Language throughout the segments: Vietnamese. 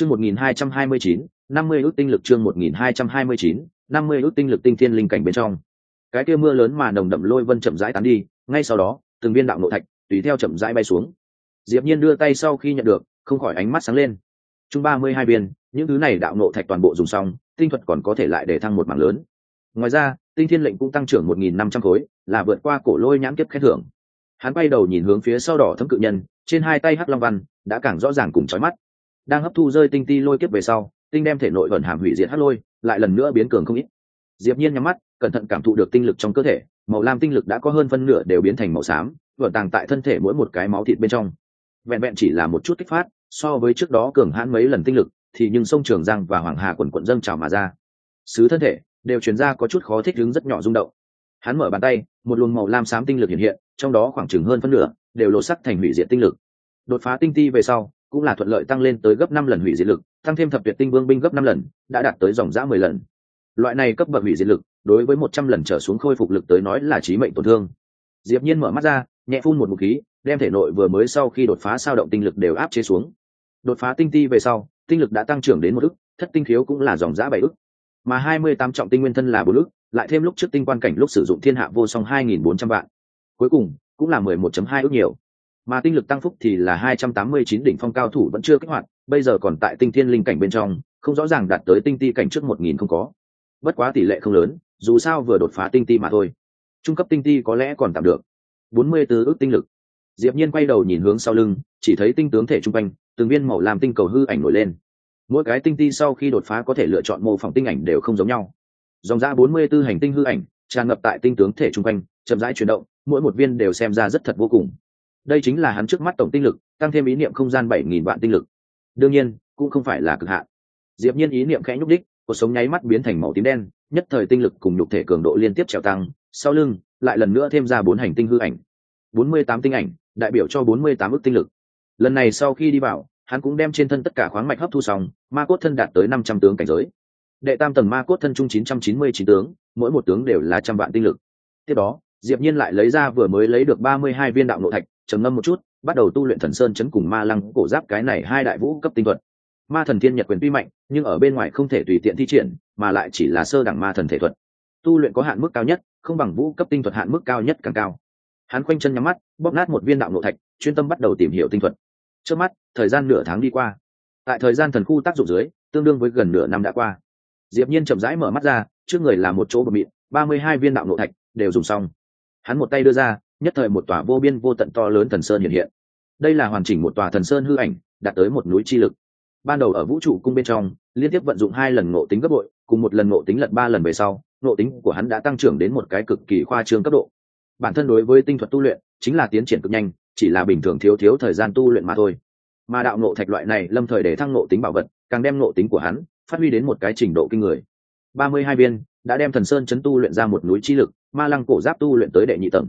chương một nghìn hai trăm hai mươi chín, năm mươi ước tinh lực chương một nghìn hai trăm hai mươi chín, năm mươi ước tinh lực tinh thiên linh cảnh bên trong. Cái kia mưa lớn mà nồng đậm lôi vân chậm rãi tán đi, ngay sau đó, từng viên đạo nội thạch tùy theo chậm rãi bay xuống. Diệp nhiên đưa tay sau khi nhận được, không khỏi ánh mắt sáng lên. Chúng ba mươi hai viên, những thứ này đạo nội thạch toàn bộ dùng xong, tinh thuật còn có thể lại để thăng một mảng lớn. Ngoài ra, tinh thiên lệnh cũng tăng trưởng một nghìn năm trăm khối, là vượt qua cổ lôi nhãn kiếp khen thưởng. Hắn bay đầu nhìn hướng phía sau đỏ thấm cự nhân, trên hai tay hắc long văn, đã càng rõ ràng cùng chói mắt đang hấp thu rơi tinh ti lôi kiếp về sau, tinh đem thể nội vận hàm hủy diệt hắc lôi, lại lần nữa biến cường không ít. Diệp nhiên nhắm mắt, cẩn thận cảm thụ được tinh lực trong cơ thể, màu lam tinh lực đã có hơn phân nửa đều biến thành màu xám vận tàng tại thân thể mỗi một cái máu thịt bên trong. Vẹn vẹn chỉ là một chút kích phát, so với trước đó cường hãn mấy lần tinh lực, thì nhưng sông trường giang và hoàng hà quần quận dâng trào mà ra. Sứ thân thể đều chuyển ra có chút khó thích ứng rất nhỏ rung động. Hắn mở bàn tay, một luồng màu lam xám tinh lực hiện hiện, trong đó khoảng chừng hơn phân nửa đều lộ sắc thành hủy diệt tinh lực. Đột phá tinh ti về sau cũng là thuận lợi tăng lên tới gấp năm lần hủy diệt lực, tăng thêm thập tuyệt tinh vương binh gấp năm lần, đã đạt tới dòng giã mười lần. Loại này cấp bậc hủy diệt lực, đối với một trăm lần trở xuống khôi phục lực tới nói là trí mệnh tổn thương. Diệp nhiên mở mắt ra, nhẹ phun một ngụm khí, đem thể nội vừa mới sau khi đột phá sao động tinh lực đều áp chế xuống. Đột phá tinh ti về sau, tinh lực đã tăng trưởng đến một ức, thất tinh khiếu cũng là dòng giã bảy ức. Mà hai mươi tám trọng tinh nguyên thân là bốn ức, lại thêm lúc trước tinh quan cảnh lúc sử dụng thiên hạ vô song hai nghìn bốn trăm vạn. Cuối cùng, cũng là mười một chấm hai ức nhiều mà tinh lực tăng phúc thì là hai trăm tám mươi chín đỉnh phong cao thủ vẫn chưa kích hoạt, bây giờ còn tại tinh thiên linh cảnh bên trong, không rõ ràng đạt tới tinh ti cảnh trước một nghìn không có. Bất quá tỷ lệ không lớn, dù sao vừa đột phá tinh ti mà thôi. Trung cấp tinh ti có lẽ còn tạm được. bốn mươi tứ ước tinh lực. Diệp nhiên quay đầu nhìn hướng sau lưng, chỉ thấy tinh tướng thể trung quanh, từng viên màu làm tinh cầu hư ảnh nổi lên. Mỗi cái tinh ti sau khi đột phá có thể lựa chọn mô phỏng tinh ảnh đều không giống nhau. Dòng ra bốn mươi 44 hành tinh hư ảnh, tràn ngập tại tinh tướng thể trung quanh, chậm rãi chuyển động, mỗi một viên đều xem ra rất thật vô cùng đây chính là hắn trước mắt tổng tinh lực, tăng thêm ý niệm không gian bảy nghìn vạn tinh lực. Đương nhiên, cũng không phải là cực hạn. Diệp nhiên ý niệm khẽ nhúc đích cuộc sống nháy mắt biến thành màu tím đen, nhất thời tinh lực cùng nhục thể cường độ liên tiếp trèo tăng, sau lưng, lại lần nữa thêm ra bốn hành tinh hư ảnh. Bốn mươi tám tinh ảnh, đại biểu cho bốn mươi tám ước tinh lực. Lần này sau khi đi vào, hắn cũng đem trên thân tất cả khoáng mạch hấp thu xong, ma cốt thân đạt tới năm trăm tướng cảnh giới. Đệ tam tầng ma cốt thân trung chín trăm chín mươi chín tướng, mỗi một tướng đều là trăm vạn tinh lực. Tiếp đó diệp nhiên lại lấy ra vừa mới lấy được ba mươi hai viên đạo nội thạch, trầm ngâm một chút, bắt đầu tu luyện thần sơn chấn cùng ma lăng cổ giáp cái này hai đại vũ cấp tinh thuật. Ma thần thiên nhật quyền tuy mạnh, nhưng ở bên ngoài không thể tùy tiện thi triển, mà lại chỉ là sơ đẳng ma thần thể thuật. Tu luyện có hạn mức cao nhất, không bằng vũ cấp tinh thuật hạn mức cao nhất càng cao. Hắn quanh chân nhắm mắt, bóp nát một viên đạo nội thạch, chuyên tâm bắt đầu tìm hiểu tinh thuật. Trước mắt, thời gian nửa tháng đi qua. Tại thời gian thần khu tác dụng dưới, tương đương với gần nửa năm đã qua. Diệp nhiên chậm rãi mở mắt ra, trước người là một chỗ bờ mịn, ba mươi hai viên đạo nội thạch, đều dùng xong hắn một tay đưa ra, nhất thời một tòa vô biên vô tận to lớn thần sơn hiện hiện. Đây là hoàn chỉnh một tòa thần sơn hư ảnh, đạt tới một núi chi lực. Ban đầu ở vũ trụ cung bên trong, liên tiếp vận dụng hai lần ngộ tính gấp bội, cùng một lần ngộ tính lật ba lần về sau, ngộ tính của hắn đã tăng trưởng đến một cái cực kỳ khoa trương cấp độ. Bản thân đối với tinh thuật tu luyện, chính là tiến triển cực nhanh, chỉ là bình thường thiếu thiếu thời gian tu luyện mà thôi. Mà đạo ngộ thạch loại này lâm thời để thăng ngộ tính bảo vật, càng đem ngộ tính của hắn phát huy đến một cái trình độ kinh người. Ba mươi hai viên, đã đem thần sơn chấn tu luyện ra một núi chi lực ma lăng cổ giáp tu luyện tới đệ nhị tầng.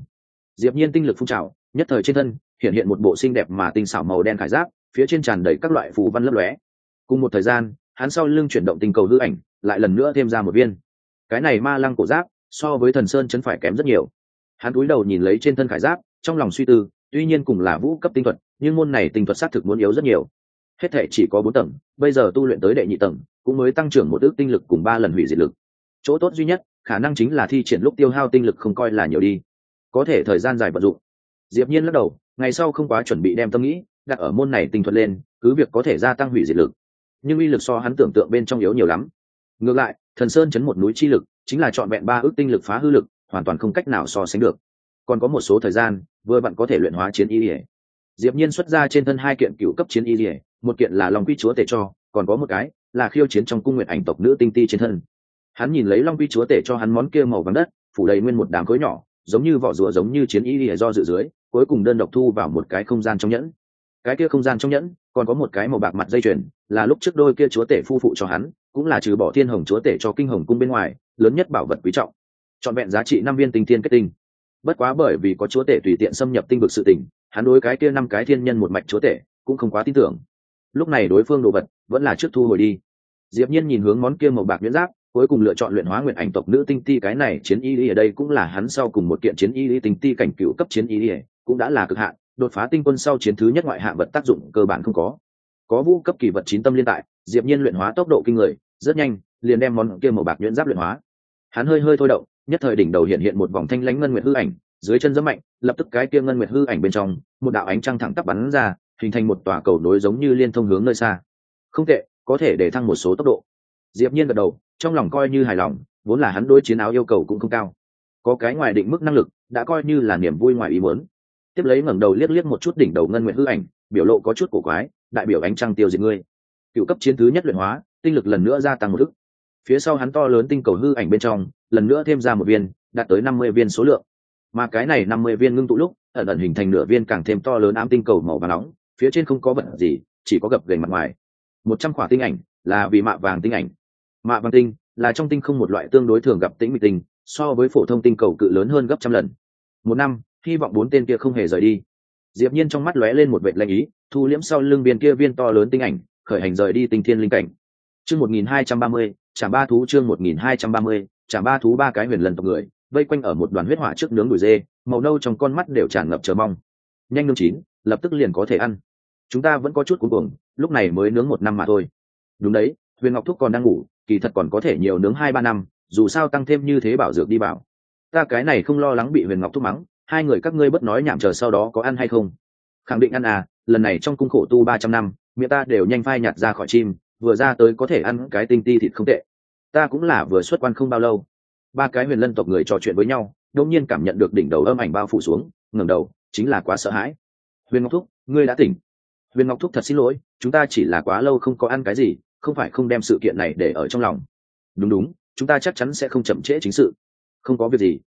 Diệp nhiên tinh lực phun trào, nhất thời trên thân hiện hiện một bộ xinh đẹp mà tinh xảo màu đen khải giáp, phía trên tràn đầy các loại phù văn lấp lóe. Cùng một thời gian, hắn sau lưng chuyển động tinh cầu hư ảnh, lại lần nữa thêm ra một viên. Cái này ma lăng cổ giáp, so với thần sơn chấn phải kém rất nhiều. Hắn cúi đầu nhìn lấy trên thân khải giáp, trong lòng suy tư, tuy nhiên cùng là vũ cấp tinh thuật, nhưng môn này tinh thuật xác thực muốn yếu rất nhiều. Hết thể chỉ có bốn tầng, bây giờ tu luyện tới đệ nhị tầng, cũng mới tăng trưởng một ước tinh lực cùng ba lần hủy diệt lực. Chỗ tốt duy nhất khả năng chính là thi triển lúc tiêu hao tinh lực không coi là nhiều đi. Có thể thời gian dài vận dụng. Diệp nhiên lắc đầu, ngày sau không quá chuẩn bị đem tâm nghĩ đặt ở môn này tinh thuật lên, cứ việc có thể gia tăng hủy diệt lực. Nhưng uy lực so hắn tưởng tượng bên trong yếu nhiều lắm. Ngược lại, thần sơn chấn một núi chi lực chính là chọn vẹn ba ước tinh lực phá hư lực, hoàn toàn không cách nào so sánh được. Còn có một số thời gian, vừa bạn có thể luyện hóa chiến y ỉa diệp nhiên xuất ra trên thân hai kiện cựu cấp chiến y ỉa một kiện là long quy chúa tể cho, còn có một cái là khiêu chiến trong cung nguyện ảnh tộc nữ tinh ti trên thân hắn nhìn lấy long quy chúa tể cho hắn món kia màu vàng đất, phủ đầy nguyên một đám khối nhỏ, giống như vỏ rùa giống như chiến y lìa do dự dưới, cuối cùng đơn độc thu vào một cái không gian trong nhẫn. Cái kia không gian trong nhẫn, còn có một cái màu bạc mặt dây chuyền, là lúc trước đôi kia chúa tể phu phụ cho hắn, cũng là trừ bỏ thiên hồng chúa tể cho kinh hồng cung bên ngoài, lớn nhất bảo vật quý trọng. Trọn vẹn giá trị năm viên tinh thiên kết tinh. Bất quá bởi vì có chúa tể tùy tiện xâm nhập tinh vực sự tình, hắn đối cái kia năm cái thiên nhân một mạch chúa tể cũng không quá tin tưởng. Lúc này đối phương đồ vật vẫn là trước thu hồi đi. Diệp nhiên nhìn hướng món kia màu bạc nhuyễn giáp cuối cùng lựa chọn luyện hóa nguyện ảnh tộc nữ tinh ti, cái này chiến y ở đây cũng là hắn sau cùng một kiện chiến y tinh ti cảnh cựu cấp chiến y cũng đã là cực hạn, đột phá tinh quân sau chiến thứ nhất ngoại hạ vật tác dụng cơ bản không có. Có vũ cấp kỳ vật chín tâm liên tại, diệp nhiên luyện hóa tốc độ kinh người, rất nhanh, liền đem món kia màu bạc nhuyễn giáp luyện hóa. Hắn hơi hơi thôi động, nhất thời đỉnh đầu hiện hiện một vòng thanh lãnh ngân nguyệt hư ảnh, dưới chân rất mạnh, lập tức cái kia ngân nguyệt hư ảnh bên trong, một đạo ánh trăng thẳng tắp bắn ra, hình thành một tòa cầu nối giống như liên thông hướng nơi xa. Không tệ, có thể để thăng một số tốc độ. Diệp nhiên gật đầu trong lòng coi như hài lòng, vốn là hắn đối chiến áo yêu cầu cũng không cao. Có cái ngoài định mức năng lực, đã coi như là niềm vui ngoài ý muốn. Tiếp lấy ngẩng đầu liếc liếc một chút đỉnh đầu ngân nguyện hư ảnh, biểu lộ có chút cổ quái, đại biểu ánh trăng tiêu diệt ngươi. Cựu cấp chiến thứ nhất luyện hóa, tinh lực lần nữa gia tăng một ức. Phía sau hắn to lớn tinh cầu hư ảnh bên trong, lần nữa thêm ra một viên, đạt tới năm mươi viên số lượng. Mà cái này năm mươi viên ngưng tụ lúc, ẩn ẩn hình thành nửa viên càng thêm to lớn ám tinh cầu màu vàng nóng, phía trên không có vật gì, chỉ có gập gành mặt ngoài. Một trăm khỏa tinh ảnh, là vì mạ vàng tinh ảnh mạ văn tinh là trong tinh không một loại tương đối thường gặp tĩnh mịch tinh so với phổ thông tinh cầu cự lớn hơn gấp trăm lần. Một năm hy vọng bốn tên kia không hề rời đi. Diệp nhiên trong mắt lóe lên một vệt lanh ý thu liễm sau lưng viên kia viên to lớn tinh ảnh khởi hành rời đi tinh thiên linh cảnh. Chương 1230, trả ba thú chương 1230, trả ba thú ba cái huyền lần tộc người vây quanh ở một đoàn huyết hỏa trước nướng đùi dê màu nâu trong con mắt đều tràn ngập chờ mong. Nhanh nướng chín lập tức liền có thể ăn. Chúng ta vẫn có chút cuống cuồng lúc này mới nướng một năm mà thôi. Đúng đấy huyền ngọc thúc còn đang ngủ kỳ thật còn có thể nhiều nướng hai ba năm, dù sao tăng thêm như thế bảo dược đi bảo. Ta cái này không lo lắng bị huyền ngọc thúc mắng, hai người các ngươi bất nói nhảm chờ sau đó có ăn hay không? Khẳng định ăn à lần này trong cung khổ tu ba trăm năm, miệng ta đều nhanh phai nhạt ra khỏi chim, vừa ra tới có thể ăn cái tinh ti thịt không tệ. Ta cũng là vừa xuất quan không bao lâu. Ba cái huyền lân tộc người trò chuyện với nhau đông nhiên cảm nhận được đỉnh đầu âm ảnh bao phủ xuống, ngẩng đầu, chính là quá sợ hãi. Huyền ngọc thúc, ngươi đã tỉnh. Huyền ngọc thúc thật xin lỗi, chúng ta chỉ là quá lâu không có ăn cái gì không phải không đem sự kiện này để ở trong lòng. Đúng đúng, chúng ta chắc chắn sẽ không chậm trễ chính sự. Không có việc gì.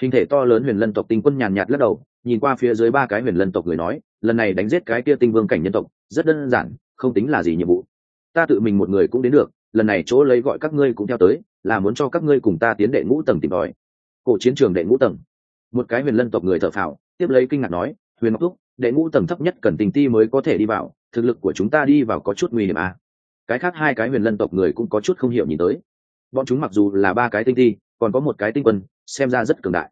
Hình thể to lớn huyền lân tộc tinh quân nhàn nhạt lắc đầu, nhìn qua phía dưới ba cái huyền lân tộc người nói, lần này đánh giết cái kia tinh vương cảnh nhân tộc, rất đơn giản, không tính là gì nhiệm vụ. Ta tự mình một người cũng đến được, lần này chỗ lấy gọi các ngươi cũng theo tới, là muốn cho các ngươi cùng ta tiến đệ ngũ tầng tìm tòi. Cổ chiến trường đệ ngũ tầng. Một cái huyền lân tộc người thợ phào, tiếp lấy kinh ngạc nói, huyền ngọc thúc, đệ ngũ tầng thấp nhất cần tình ti mới có thể đi vào, thực lực của chúng ta đi vào có chút nguy hiểm à cái khác hai cái huyền lân tộc người cũng có chút không hiểu nhìn tới. Bọn chúng mặc dù là ba cái tinh thi còn có một cái tinh quân, xem ra rất cường đại.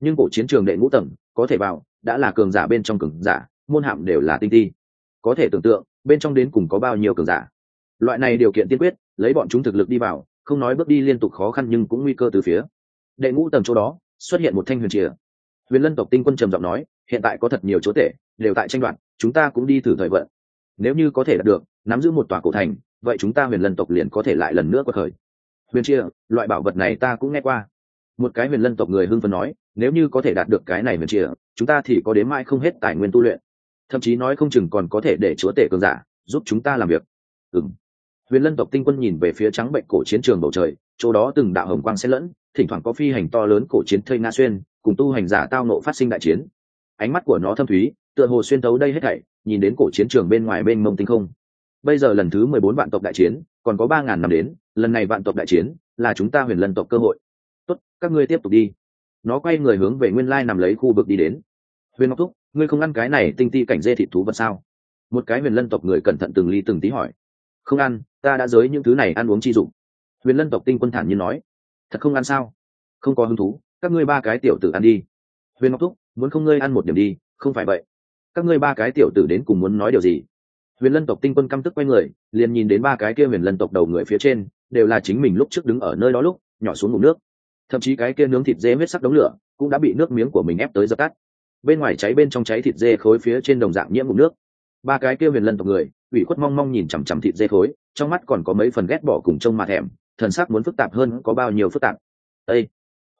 Nhưng cổ chiến trường đệ ngũ tầng, có thể vào đã là cường giả bên trong cường giả, môn hạm đều là tinh thi có thể tưởng tượng, bên trong đến cùng có bao nhiêu cường giả. Loại này điều kiện tiên quyết, lấy bọn chúng thực lực đi vào, không nói bước đi liên tục khó khăn nhưng cũng nguy cơ từ phía. Đệ ngũ tầng chỗ đó, xuất hiện một thanh huyền chìa. Huyền lân tộc tinh quân trầm giọng nói, hiện tại có thật nhiều chỗ tệ, đều tại tranh đoạt, chúng ta cũng đi thử thời vận. Nếu như có thể đạt được, nắm giữ một tòa cổ thành vậy chúng ta huyền lân tộc liền có thể lại lần nữa quật khởi. Huyền chia, loại bảo vật này ta cũng nghe qua. Một cái huyền lân tộc người hưng phấn nói, nếu như có thể đạt được cái này huyền chia, chúng ta thì có đến mãi không hết tài nguyên tu luyện. Thậm chí nói không chừng còn có thể để chúa tể cường giả giúp chúng ta làm việc. Ừng huyền lân tộc tinh quân nhìn về phía trắng bệnh cổ chiến trường bầu trời, chỗ đó từng đạo hồng quang xen lẫn, thỉnh thoảng có phi hành to lớn cổ chiến thây nga xuyên, cùng tu hành giả tao nộ phát sinh đại chiến. Ánh mắt của nó thâm thúy, tựa hồ xuyên thấu đây hết thảy, nhìn đến cổ chiến trường bên ngoài bên mông tinh không bây giờ lần thứ mười bốn vạn tộc đại chiến, còn có ba ngàn năm đến, lần này vạn tộc đại chiến là chúng ta huyền lân tộc cơ hội. Tốt, các ngươi tiếp tục đi. Nó quay người hướng về nguyên lai nằm lấy khu vực đi đến. Huyền ngọc thúc, ngươi không ăn cái này tinh ti cảnh dê thịt thú vật sao? Một cái huyền lân tộc người cẩn thận từng ly từng tí hỏi. Không ăn, ta đã giới những thứ này ăn uống chi dụng. Huyền lân tộc tinh quân thản nhiên nói. Thật không ăn sao? Không có hứng thú, các ngươi ba cái tiểu tử ăn đi. Huyền ngọc thúc, muốn không ngươi ăn một điểm đi, không phải vậy. Các ngươi ba cái tiểu tử đến cùng muốn nói điều gì? Huyền lân tộc tinh quân căm tức quay người, liền nhìn đến ba cái kia huyền lân tộc đầu người phía trên, đều là chính mình lúc trước đứng ở nơi đó lúc, nhỏ xuống ngủ nước. Thậm chí cái kia nướng thịt dê huyết sắc đống lửa, cũng đã bị nước miếng của mình ép tới dập tắt. Bên ngoài cháy bên trong cháy thịt dê khối phía trên đồng dạng nhiễm ngủ nước. Ba cái kia huyền lân tộc người, ủy khuất mong mong nhìn chằm chằm thịt dê khối, trong mắt còn có mấy phần ghét bỏ cùng trông mà thèm, thần sắc muốn phức tạp hơn có bao nhiêu phức tạp. Ây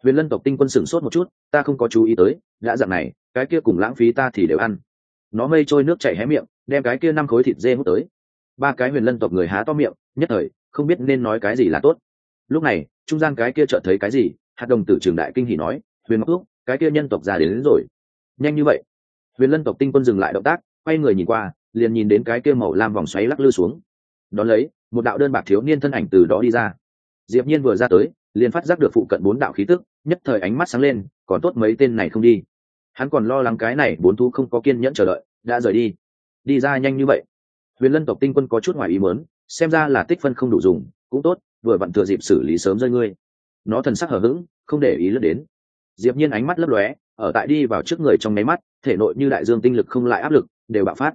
huyền lân tộc tinh quân sửng sốt một chút, ta không có chú ý tới, đã dạng này, cái kia cùng lãng phí ta thì đều ăn nó mây trôi nước chảy hé miệng đem cái kia năm khối thịt dê hút tới. Ba cái huyền lân tộc người há to miệng nhất thời không biết nên nói cái gì là tốt. Lúc này trung gian cái kia chợt thấy cái gì hạt đồng tử trường đại kinh hỉ nói huyền ngọc ước cái kia nhân tộc già đến, đến rồi. Nhanh như vậy huyền lân tộc tinh quân dừng lại động tác quay người nhìn qua liền nhìn đến cái kia màu lam vòng xoáy lắc lư xuống. Đón lấy một đạo đơn bạc thiếu niên thân ảnh từ đó đi ra. Diệp nhiên vừa ra tới liền phát giác được phụ cận bốn đạo khí tức nhất thời ánh mắt sáng lên còn tốt mấy tên này không đi hắn còn lo lắng cái này bốn thu không có kiên nhẫn chờ đợi, đã rời đi. Đi ra nhanh như vậy. Huyền lân tộc tinh quân có chút ngoài ý muốn, xem ra là tích phân không đủ dùng, cũng tốt, vừa vặn thừa dịp xử lý sớm rơi ngươi. Nó thần sắc hở hững, không để ý lướt đến. Diệp nhiên ánh mắt lấp lóe, ở tại đi vào trước người trong máy mắt, thể nội như đại dương tinh lực không lại áp lực, đều bạo phát.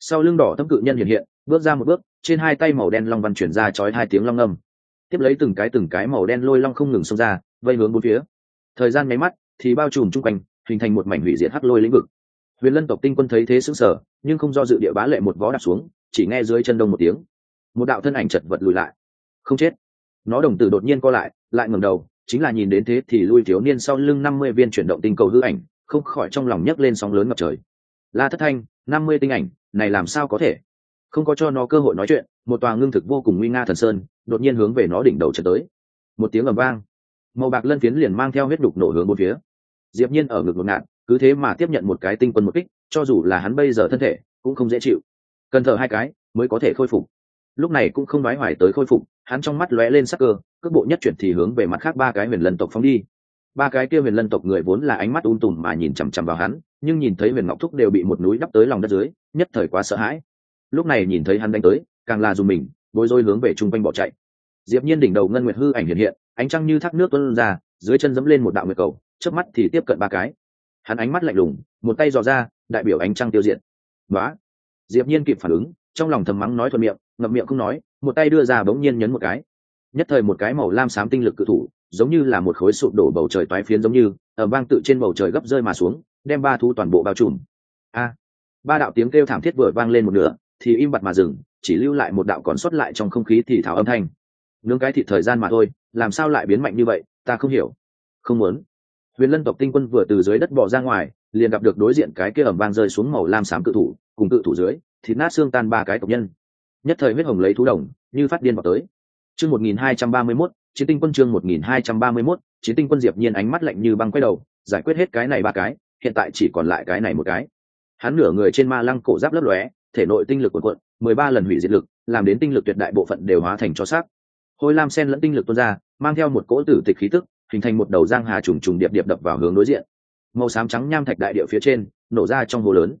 Sau lưng đỏ thâm cự nhân hiện hiện, bước ra một bước, trên hai tay màu đen long văn chuyển ra chói hai tiếng long âm. Tiếp lấy từng cái từng cái màu đen lôi long không ngừng xông ra, vây hướng bốn phía. Thời gian nháy mắt, thì bao trùm chung quanh hình thành một mảnh hủy diệt hắc lôi lĩnh vực. Huyền lân tộc tinh quân thấy thế sững sờ, nhưng không do dự địa bá lệ một vó đạp xuống, chỉ nghe dưới chân đông một tiếng. Một đạo thân ảnh chật vật lùi lại. Không chết. Nó đồng tử đột nhiên co lại lại ngẩng đầu, chính là nhìn đến thế thì lui thiếu niên sau lưng năm mươi viên chuyển động tinh cầu hư ảnh, không khỏi trong lòng nhấc lên sóng lớn ngập trời. La thất thanh, năm mươi tinh ảnh, này làm sao có thể? Không có cho nó cơ hội nói chuyện, một tòa ngưng thực vô cùng nguy nga thần sơn, đột nhiên hướng về nó đỉnh đầu trật tới. Một tiếng ầm vang. Màu bạc lân phiến liền mang theo huyết đục nổ hướng bốn phía diệp nhiên ở ngực ngột ngạn cứ thế mà tiếp nhận một cái tinh quân một kích, cho dù là hắn bây giờ thân thể, cũng không dễ chịu. Cần thở hai cái, mới có thể khôi phục. Lúc này cũng không nói hoài tới khôi phục, hắn trong mắt lóe lên sắc cơ, cước bộ nhất chuyển thì hướng về mặt khác ba cái huyền lân tộc phóng đi. Ba cái kia huyền lân tộc người vốn là ánh mắt un tùm mà nhìn chằm chằm vào hắn, nhưng nhìn thấy huyền ngọc thúc đều bị một núi đắp tới lòng đất dưới, nhất thời quá sợ hãi. Lúc này nhìn thấy hắn đánh tới, càng là dùng mình, bối rối hướng về chung quanh bỏ chạy. Diệp nhiên đỉnh đầu ngân nguyệt hư ảnh hiện hiện, ánh trăng như thác nước tuôn ra, dưới chân dẫm lên một đạo nguyệt cầu chớp mắt thì tiếp cận ba cái. Hắn ánh mắt lạnh lùng, một tay dò ra, đại biểu ánh trăng tiêu diệt. Đó diệp nhiên kịp phản ứng, trong lòng thầm mắng nói thuận miệng, ngậm miệng không nói, một tay đưa ra bỗng nhiên nhấn một cái. Nhất thời một cái màu lam xám tinh lực cự thủ, giống như là một khối sụp đổ bầu trời toái phiến giống như ở vang tự trên bầu trời gấp rơi mà xuống, đem ba thu toàn bộ bao trùm. A. Ba đạo tiếng kêu thảm thiết vừa vang lên một nửa, thì im bặt mà dừng, chỉ lưu lại một đạo còn sót lại trong không khí thì thảo âm thanh. Nướng cái thịt thời gian mà thôi, làm sao lại biến mạnh như vậy, ta không hiểu. Không muốn huyền lân tộc tinh quân vừa từ dưới đất bỏ ra ngoài, liền gặp được đối diện cái kia ẩm vang rơi xuống màu lam xám cự thủ, cùng cự thủ dưới, thịt nát xương tan ba cái tộc nhân. Nhất thời huyết hồng lấy thú đồng, như phát điên vào tới. Chương một nghìn hai trăm ba mươi mốt, chiến tinh quân chương một nghìn hai trăm ba mươi mốt, chiến tinh quân diệp nhiên ánh mắt lạnh như băng quay đầu, giải quyết hết cái này ba cái, hiện tại chỉ còn lại cái này một cái. Hắn nửa người trên ma lăng cổ giáp lấp lóe, thể nội tinh lực của quận mười ba lần hủy diệt lực, làm đến tinh lực tuyệt đại bộ phận đều hóa thành cho xác. Hôi lam sen lẫn tinh lực tuôn ra, mang theo một cỗ tử tịch khí tức hình thành một đầu giang hà trùng trùng điệp điệp đập vào hướng đối diện. Màu xám trắng nham thạch đại địa phía trên, nổ ra trong hồ lớn.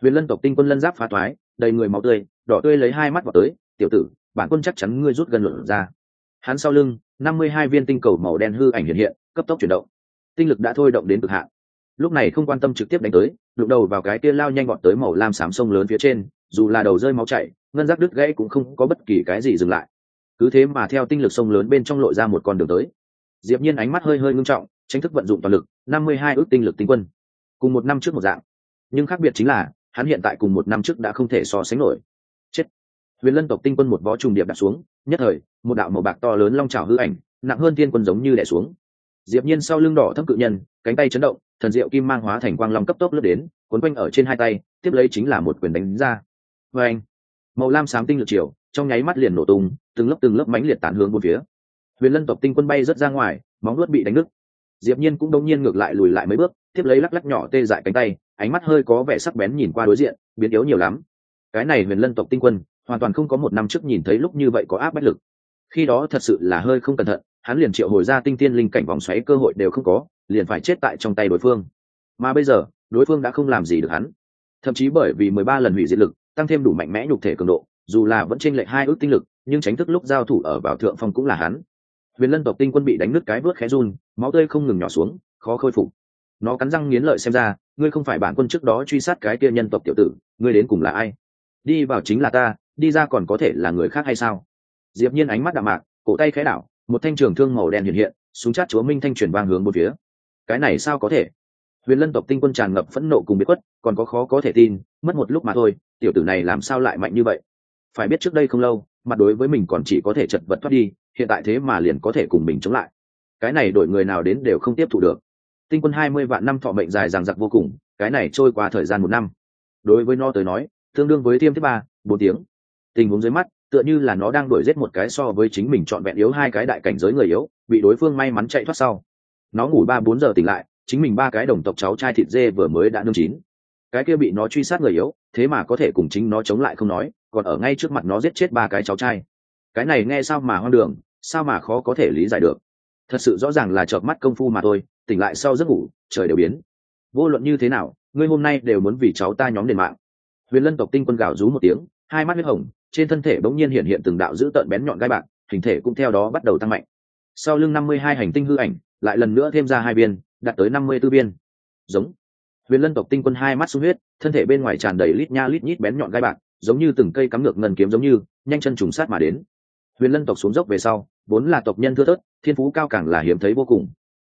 Huyền lân tộc tinh quân lân giáp phá toái đầy người máu tươi, đỏ tươi lấy hai mắt vào tới, tiểu tử, bản quân chắc chắn ngươi rút gần luận ra. Hắn sau lưng, năm mươi hai viên tinh cầu màu đen hư ảnh hiện hiện, cấp tốc chuyển động. Tinh lực đã thôi động đến cực hạn. Lúc này không quan tâm trực tiếp đánh tới, đụng đầu vào cái kia lao nhanh gọn tới màu lam xám sông lớn phía trên, dù là đầu rơi máu chảy, ngân giác đứt gãy cũng không có bất kỳ cái gì dừng lại. Cứ thế mà theo tinh lực sông lớn bên trong lội ra một con đường tới diệp nhiên ánh mắt hơi hơi ngưng trọng tranh thức vận dụng toàn lực, năm mươi hai ước tinh lực tinh quân. Cùng một năm trước một dạng. Nhưng khác biệt chính là, hắn hiện tại cùng một năm trước đã không thể so sánh nổi. Chết. Huyền lân tộc tinh quân một võ trùng điệp đặt xuống, nhất thời, một đạo màu bạc to lớn long trào hư ảnh, nặng hơn tiên quân giống như đè xuống. Diệp nhiên sau lưng đỏ thâm cự nhân, cánh tay chấn động, thần diệu kim mang hóa thành quang long cấp tốc lướt đến, cuốn quanh ở trên hai tay, tiếp lấy chính là một quyền đánh ra. Với anh màu lam sáng tinh lực chiều trong nháy mắt liền nổ tung, từng lớp từng lớp mãnh liệt tản hướng bốn phía huyền lân tộc tinh quân bay rất ra ngoài, móng nuốt bị đánh nứt. Diệp nhiên cũng đông nhiên ngược lại lùi lại mấy bước, tiếp lấy lắc lắc nhỏ tê dại cánh tay, ánh mắt hơi có vẻ sắc bén nhìn qua đối diện, biến yếu nhiều lắm. Cái này huyền lân tộc tinh quân, hoàn toàn không có một năm trước nhìn thấy lúc như vậy có áp bách lực. Khi đó thật sự là hơi không cẩn thận, hắn liền triệu hồi ra tinh tiên linh cảnh vòng xoáy cơ hội đều không có, liền phải chết tại trong tay đối phương. Mà bây giờ, đối phương đã không làm gì được hắn. Thậm chí bởi vì mười ba lần hủy diệt lực, tăng thêm đủ mạnh mẽ nhục thể cường độ, dù là vẫn chênh lệch hai ước tinh lực, nhưng tránh thức lúc giao thủ ở vào thượng phong cũng là hắn huyền lân tộc tinh quân bị đánh nứt cái vớt khẽ run, máu tươi không ngừng nhỏ xuống, khó khôi phục. Nó cắn răng nghiến lợi xem ra, ngươi không phải bản quân trước đó truy sát cái kia nhân tộc tiểu tử, ngươi đến cùng là ai? Đi vào chính là ta, đi ra còn có thể là người khác hay sao? Diệp nhiên ánh mắt đạm mạc, cổ tay khẽ đảo, một thanh trường thương màu đen hiện hiện, súng chát chúa minh thanh chuyển vang hướng một phía. Cái này sao có thể? Huyền lân tộc tinh quân tràn ngập phẫn nộ cùng biết quất còn có khó có thể tin, mất một lúc mà thôi, tiểu tử này làm sao lại mạnh như vậy? Phải biết trước đây không lâu, mặt đối với mình còn chỉ có thể chật vật thoát đi hiện tại thế mà liền có thể cùng mình chống lại. Cái này đổi người nào đến đều không tiếp thụ được. Tinh quân hai mươi vạn năm thọ mệnh dài dằng dặc vô cùng, cái này trôi qua thời gian một năm. Đối với nó tới nói, tương đương với tiêm thứ ba, bốn tiếng. Tình huống dưới mắt, tựa như là nó đang đuổi giết một cái so với chính mình trọn vẹn yếu hai cái đại cảnh giới người yếu, bị đối phương may mắn chạy thoát sau. Nó ngủ ba bốn giờ tỉnh lại, chính mình ba cái đồng tộc cháu trai thịt dê vừa mới đã nương chín. Cái kia bị nó truy sát người yếu, thế mà có thể cùng chính nó chống lại không nói, còn ở ngay trước mặt nó giết chết ba cái cháu trai cái này nghe sao mà hoang đường, sao mà khó có thể lý giải được. Thật sự rõ ràng là chợp mắt công phu mà thôi, tỉnh lại sau giấc ngủ, trời đều biến. Vô luận như thế nào, ngươi hôm nay đều muốn vì cháu ta nhóm đền mạng. Huyền lân tộc tinh quân gào rú một tiếng, hai mắt huyết hồng, trên thân thể bỗng nhiên hiện hiện từng đạo dữ tợn bén nhọn gai bạc, hình thể cũng theo đó bắt đầu tăng mạnh. Sau lưng năm mươi hai hành tinh hư ảnh, lại lần nữa thêm ra hai viên, đạt tới năm mươi tư viên. Giống. Huyền lân tộc tinh quân hai mắt sung huyết, thân thể bên ngoài tràn đầy lít nha lít nhít bén nhọn gai bạc, giống như từng cây cắm ngược ngân kiếm giống như, nhanh chân trùng sát mà đến huyền lân tộc xuống dốc về sau, vốn là tộc nhân thưa thớt, thiên phú cao càng là hiếm thấy vô cùng.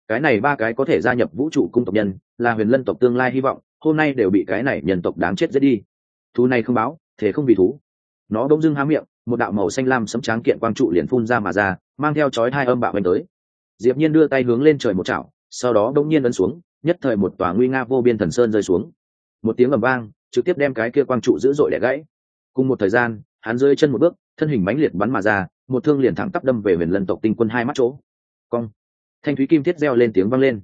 Cái này ba cái có thể gia nhập vũ trụ cung tộc nhân, là huyền lân tộc tương lai hy vọng, hôm nay đều bị cái này nhân tộc đáng chết giết đi. Thú này không báo, thế không vì thú. Nó đông dưng há miệng, một đạo màu xanh lam sấm tráng kiện quang trụ liền phun ra mà ra, mang theo chói hai âm bạo đánh tới. Diệp nhiên đưa tay hướng lên trời một chảo, sau đó đông nhiên ấn xuống, nhất thời một tòa nguy nga vô biên thần sơn rơi xuống. Một tiếng ầm vang, trực tiếp đem cái kia quang trụ dữ dội đẻ gãy. Cùng một thời gian, hắn rơi chân một bước, thân hình mãnh liệt bắn mà ra một thương liền thẳng tắp đâm về huyền lân tộc tinh quân hai mắt chỗ. Cong. Thanh thúy kim thiết reo lên tiếng vang lên.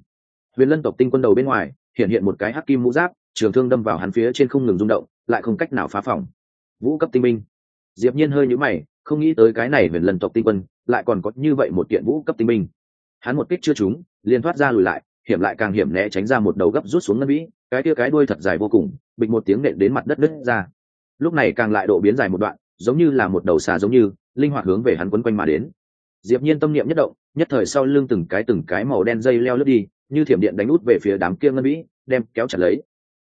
Huyền lân tộc tinh quân đầu bên ngoài, hiện hiện một cái hắc kim mũ giáp, trường thương đâm vào hắn phía trên không ngừng rung động, lại không cách nào phá phòng. Vũ cấp tinh minh diệp nhiên hơi nhũ mày, không nghĩ tới cái này huyền lân tộc tinh quân, lại còn có như vậy một kiện vũ cấp tinh minh hắn một kích chưa trúng, liền thoát ra lùi lại, hiểm lại càng hiểm né tránh ra một đầu gấp rút xuống ngân vĩ, cái kia cái đuôi thật dài vô cùng, bịch một tiếng nện đến mặt đất đứt ra. Lúc này càng lại độ biến dài một đoạn, giống như là một đầu xà giống như linh hoạt hướng về hắn quấn quanh mà đến. Diệp nhiên tâm niệm nhất động, nhất thời sau lưng từng cái từng cái màu đen dây leo lướt đi, như thiểm điện đánh út về phía đám kia ngân vĩ đem kéo chặt lấy.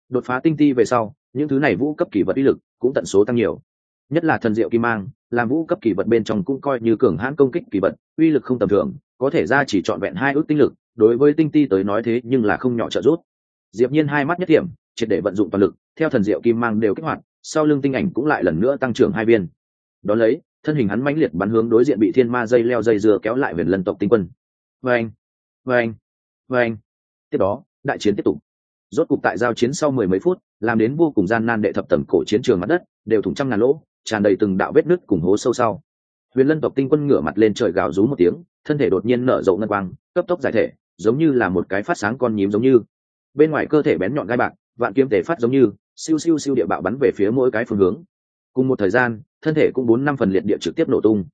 Đột phá tinh ti về sau, những thứ này vũ cấp kỳ vật uy lực cũng tận số tăng nhiều. Nhất là thần diệu kim mang, làm vũ cấp kỳ vật bên trong cũng coi như cường hãn công kích kỳ vật, uy lực không tầm thường, có thể ra chỉ trọn vẹn hai ước tinh lực, đối với tinh ti tới nói thế nhưng là không nhỏ trợ giúp. Diệp nhiên hai mắt nhất điểm triệt để vận dụng toàn lực, theo thần diệu kim mang đều kích hoạt, sau lưng tinh ảnh cũng lại lần nữa tăng trưởng hai viên. Đó lấy thân hình hắn mãnh liệt bắn hướng đối diện bị thiên ma dây leo dây dưa kéo lại huyền lân tộc tinh quân. Vâng vâng vâng. Tiếp đó, đại chiến tiếp tục. Rốt cục tại giao chiến sau mười mấy phút, làm đến vô cùng gian nan đệ thập tầng cổ chiến trường mặt đất, đều thủng trăm ngàn lỗ, tràn đầy từng đạo vết nứt cùng hố sâu sau. Huyền lân tộc tinh quân ngửa mặt lên trời gào rú một tiếng, thân thể đột nhiên nở rộ ngân quang, cấp tốc giải thể, giống như là một cái phát sáng con nhím giống như. Bên ngoài cơ thể bén nhọn gai bạc, vạn kiếm thể phát giống như, siêu siêu siêu địa bạo bắn về phía mỗi cái phương hướng. Cùng một thời gian thân thể cũng bốn năm phần liệt địa trực tiếp nổ tung.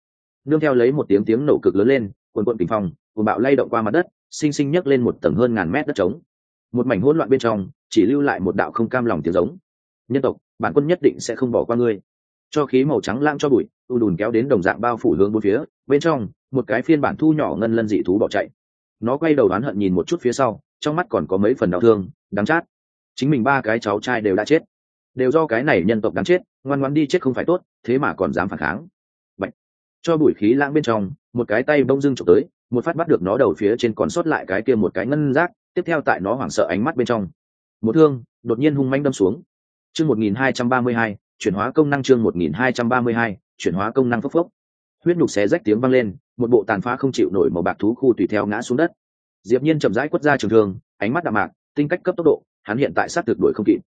Nương theo lấy một tiếng tiếng nổ cực lớn lên, quần quận kinh phong quần bạo lay động qua mặt đất sinh sinh nhấc lên một tầng hơn ngàn mét đất trống. Một mảnh hỗn loạn bên trong, chỉ lưu lại một đạo không cam lòng tiếng giống. Nhân tộc, bản quân nhất định sẽ không bỏ qua ngươi. Cho khí màu trắng lãng cho bụi, u đùn kéo đến đồng dạng bao phủ hướng bốn phía, bên trong, một cái phiên bản thu nhỏ ngân lân dị thú bỏ chạy. Nó quay đầu đoán hận nhìn một chút phía sau, trong mắt còn có mấy phần đau thương đáng chát. Chính mình ba cái cháu trai đều đã chết đều do cái này nhân tộc đáng chết, ngoan ngoan đi chết không phải tốt, thế mà còn dám phản kháng. Bạch. cho bụi khí lãng bên trong, một cái tay bông dưng trộm tới, một phát bắt được nó đầu phía trên còn sót lại cái kia một cái ngân rác tiếp theo tại nó hoảng sợ ánh mắt bên trong. Một thương, đột nhiên hung manh đâm xuống. Chương một nghìn hai trăm ba mươi hai, chuyển hóa công năng chương một nghìn hai trăm ba mươi hai, chuyển hóa công năng phốc phốc. Huyết nhục xé rách tiếng vang lên, một bộ tàn phá không chịu nổi màu bạc thú khu tùy theo ngã xuống đất. Diệp nhiên chậm rãi quất ra trường thương, ánh mắt đạm mạc, tinh cách cấp tốc độ, hắn hiện tại sát thực đuổi không kịp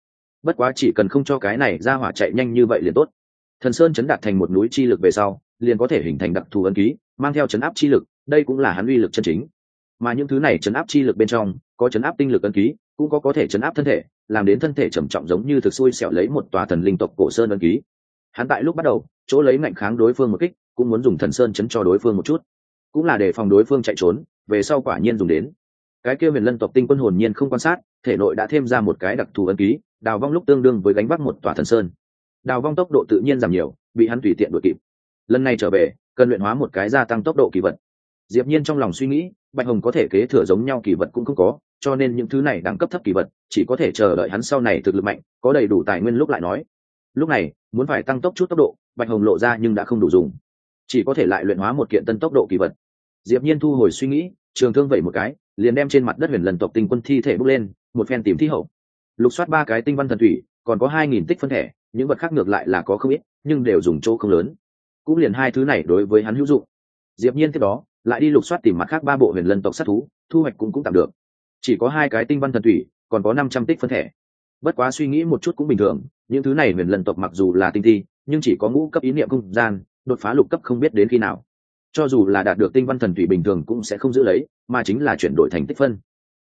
bất quá chỉ cần không cho cái này ra hỏa chạy nhanh như vậy liền tốt. Thần sơn chấn đạt thành một núi chi lực về sau, liền có thể hình thành đặc thù ấn ký, mang theo chấn áp chi lực, đây cũng là hắn uy lực chân chính. Mà những thứ này chấn áp chi lực bên trong, có chấn áp tinh lực ấn ký, cũng có có thể chấn áp thân thể, làm đến thân thể trầm trọng giống như thực xui xẻo lấy một tòa thần linh tộc cổ sơn ấn ký. Hắn tại lúc bắt đầu, chỗ lấy ngạnh kháng đối phương một kích, cũng muốn dùng thần sơn chấn cho đối phương một chút. Cũng là để phòng đối phương chạy trốn, về sau quả nhiên dùng đến. Cái kia huyền lân tộc tinh quân hồn nhiên không quan sát, thể nội đã thêm ra một cái đặc thù ấn ký đào vong lúc tương đương với gánh vác một tòa thần sơn. Đào vong tốc độ tự nhiên giảm nhiều, bị hắn tùy tiện đuổi kịp. Lần này trở về, cần luyện hóa một cái gia tăng tốc độ kỳ vật. Diệp nhiên trong lòng suy nghĩ, bạch hồng có thể kế thừa giống nhau kỳ vật cũng không có, cho nên những thứ này đẳng cấp thấp kỳ vật, chỉ có thể chờ đợi hắn sau này thực lực mạnh, có đầy đủ tài nguyên lúc lại nói. Lúc này, muốn phải tăng tốc chút tốc độ, bạch hồng lộ ra nhưng đã không đủ dùng. Chỉ có thể lại luyện hóa một kiện tân tốc độ kỳ vật. Diệp nhiên thu hồi suy nghĩ, trường thương vẩy một cái, liền đem trên mặt đất huyền lần tộc tinh quân thi thể bước lên, một phen tìm thi hậu lục soát ba cái tinh văn thần thủy, còn có hai nghìn tích phân thẻ, những vật khác ngược lại là có không ít, nhưng đều dùng chỗ không lớn. Cũng liền hai thứ này đối với hắn hữu dụng. Diệp nhiên tiếp đó, lại đi lục soát tìm mặt khác ba bộ huyền lân tộc sát thú, thu hoạch cũng cũng tạm được. Chỉ có hai cái tinh văn thần thủy, còn có năm trăm tích phân thẻ. Bất quá suy nghĩ một chút cũng bình thường, những thứ này huyền lân tộc mặc dù là tinh thi, nhưng chỉ có ngũ cấp ý niệm không gian, đột phá lục cấp không biết đến khi nào. Cho dù là đạt được tinh văn thần thủy bình thường cũng sẽ không giữ lấy, mà chính là chuyển đổi thành tích phân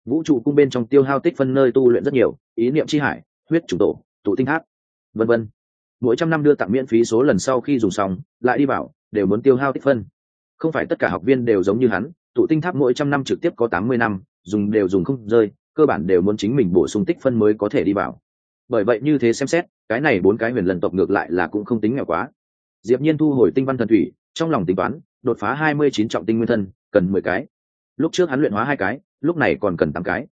vũ trụ cung bên trong tiêu hao tích phân nơi tu luyện rất nhiều, ý niệm chi hải, huyết chủ tổ, tụ tinh tháp, vân vân. Mỗi trăm năm đưa tặng miễn phí số lần sau khi dùng xong, lại đi vào đều muốn tiêu hao tích phân. Không phải tất cả học viên đều giống như hắn, tụ tinh tháp mỗi trăm năm trực tiếp có tám mươi năm, dùng đều dùng không rơi, cơ bản đều muốn chính mình bổ sung tích phân mới có thể đi vào bởi vậy như thế xem xét, cái này bốn cái huyền lần tộc ngược lại là cũng không tính nghèo quá. Diệp nhiên thu hồi tinh văn thần thủy, trong lòng tính toán, đột phá hai mươi chín trọng tinh nguyên thân, cần mười cái lúc trước hắn luyện hóa hai cái, lúc này còn cần tám cái.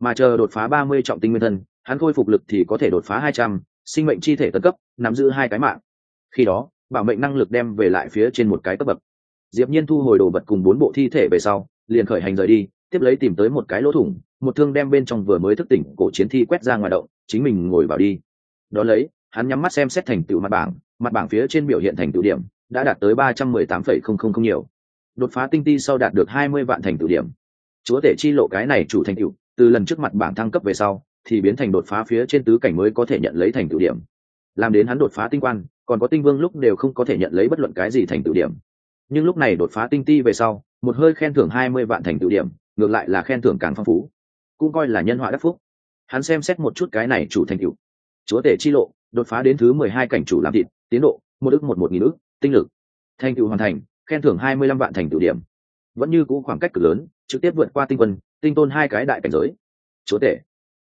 Mà chờ đột phá ba mươi trọng tinh nguyên thân, hắn khôi phục lực thì có thể đột phá hai trăm, sinh mệnh chi thể tân cấp, nắm giữ hai cái mạng. Khi đó, bảo mệnh năng lực đem về lại phía trên một cái cấp bậc. Diệp nhiên thu hồi đồ vật cùng bốn bộ thi thể về sau, liền khởi hành rời đi, tiếp lấy tìm tới một cái lỗ thủng, một thương đem bên trong vừa mới thức tỉnh cổ chiến thi quét ra ngoài động, chính mình ngồi vào đi. Đó lấy, hắn nhắm mắt xem xét thành tựu mặt bảng mặt bảng phía trên biểu hiện thành tựu điểm, đã đạt tới ba trăm mười tám phẩy không không không nhiều đột phá tinh ti sau đạt được hai mươi vạn thành tựu điểm. Chúa tể chi lộ cái này chủ thành tựu, từ lần trước mặt bảng thăng cấp về sau, thì biến thành đột phá phía trên tứ cảnh mới có thể nhận lấy thành tựu điểm. Làm đến hắn đột phá tinh quan còn có tinh vương lúc đều không có thể nhận lấy bất luận cái gì thành tựu điểm. Nhưng lúc này đột phá tinh ti về sau, một hơi khen thưởng hai mươi vạn thành tựu điểm, ngược lại là khen thưởng càng phong phú. Cũng coi là nhân họa đắc phúc. Hắn xem xét một chút cái này chủ thành tựu. Chúa tể chi lộ, đột phá đến thứ mười hai cảnh chủ làm thịt, tiến độ, một ước một một nghìn ước tinh lực. Thành tựu hoàn thành khen thưởng hai mươi lăm vạn thành tựu điểm. Vẫn như cũ khoảng cách cực lớn, trực tiếp vượt qua tinh quân, tinh tôn hai cái đại cảnh giới. Chúa tể.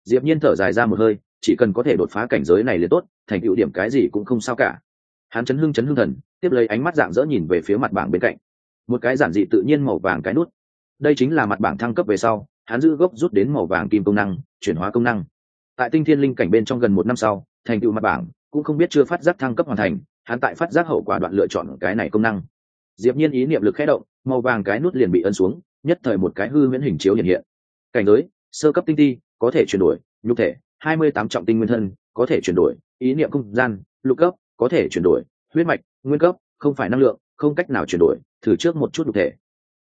Diệp nhiên thở dài ra một hơi, chỉ cần có thể đột phá cảnh giới này liền tốt, thành tựu điểm cái gì cũng không sao cả. Hắn chấn hưng chấn hưng thần, tiếp lấy ánh mắt dạng dỡ nhìn về phía mặt bảng bên cạnh. Một cái giản dị tự nhiên màu vàng cái nút. Đây chính là mặt bảng thăng cấp về sau, hắn giữ gốc rút đến màu vàng kim công năng, chuyển hóa công năng. Tại tinh thiên linh cảnh bên trong gần một năm sau, thành tựu mặt bảng cũng không biết chưa phát giác thăng cấp hoàn thành, hắn tại phát giác hậu quả đoạn lựa chọn cái này công năng diệp nhiên ý niệm lực khẽ động, màu vàng cái nút liền bị ấn xuống, nhất thời một cái hư huyễn hình chiếu hiện hiện. Cảnh giới, sơ cấp tinh ti, có thể chuyển đổi, nhục thể, hai mươi tám trọng tinh nguyên thân, có thể chuyển đổi, ý niệm không gian, lục cấp, có thể chuyển đổi, huyết mạch, nguyên cấp, không phải năng lượng, không cách nào chuyển đổi, thử trước một chút nhục thể.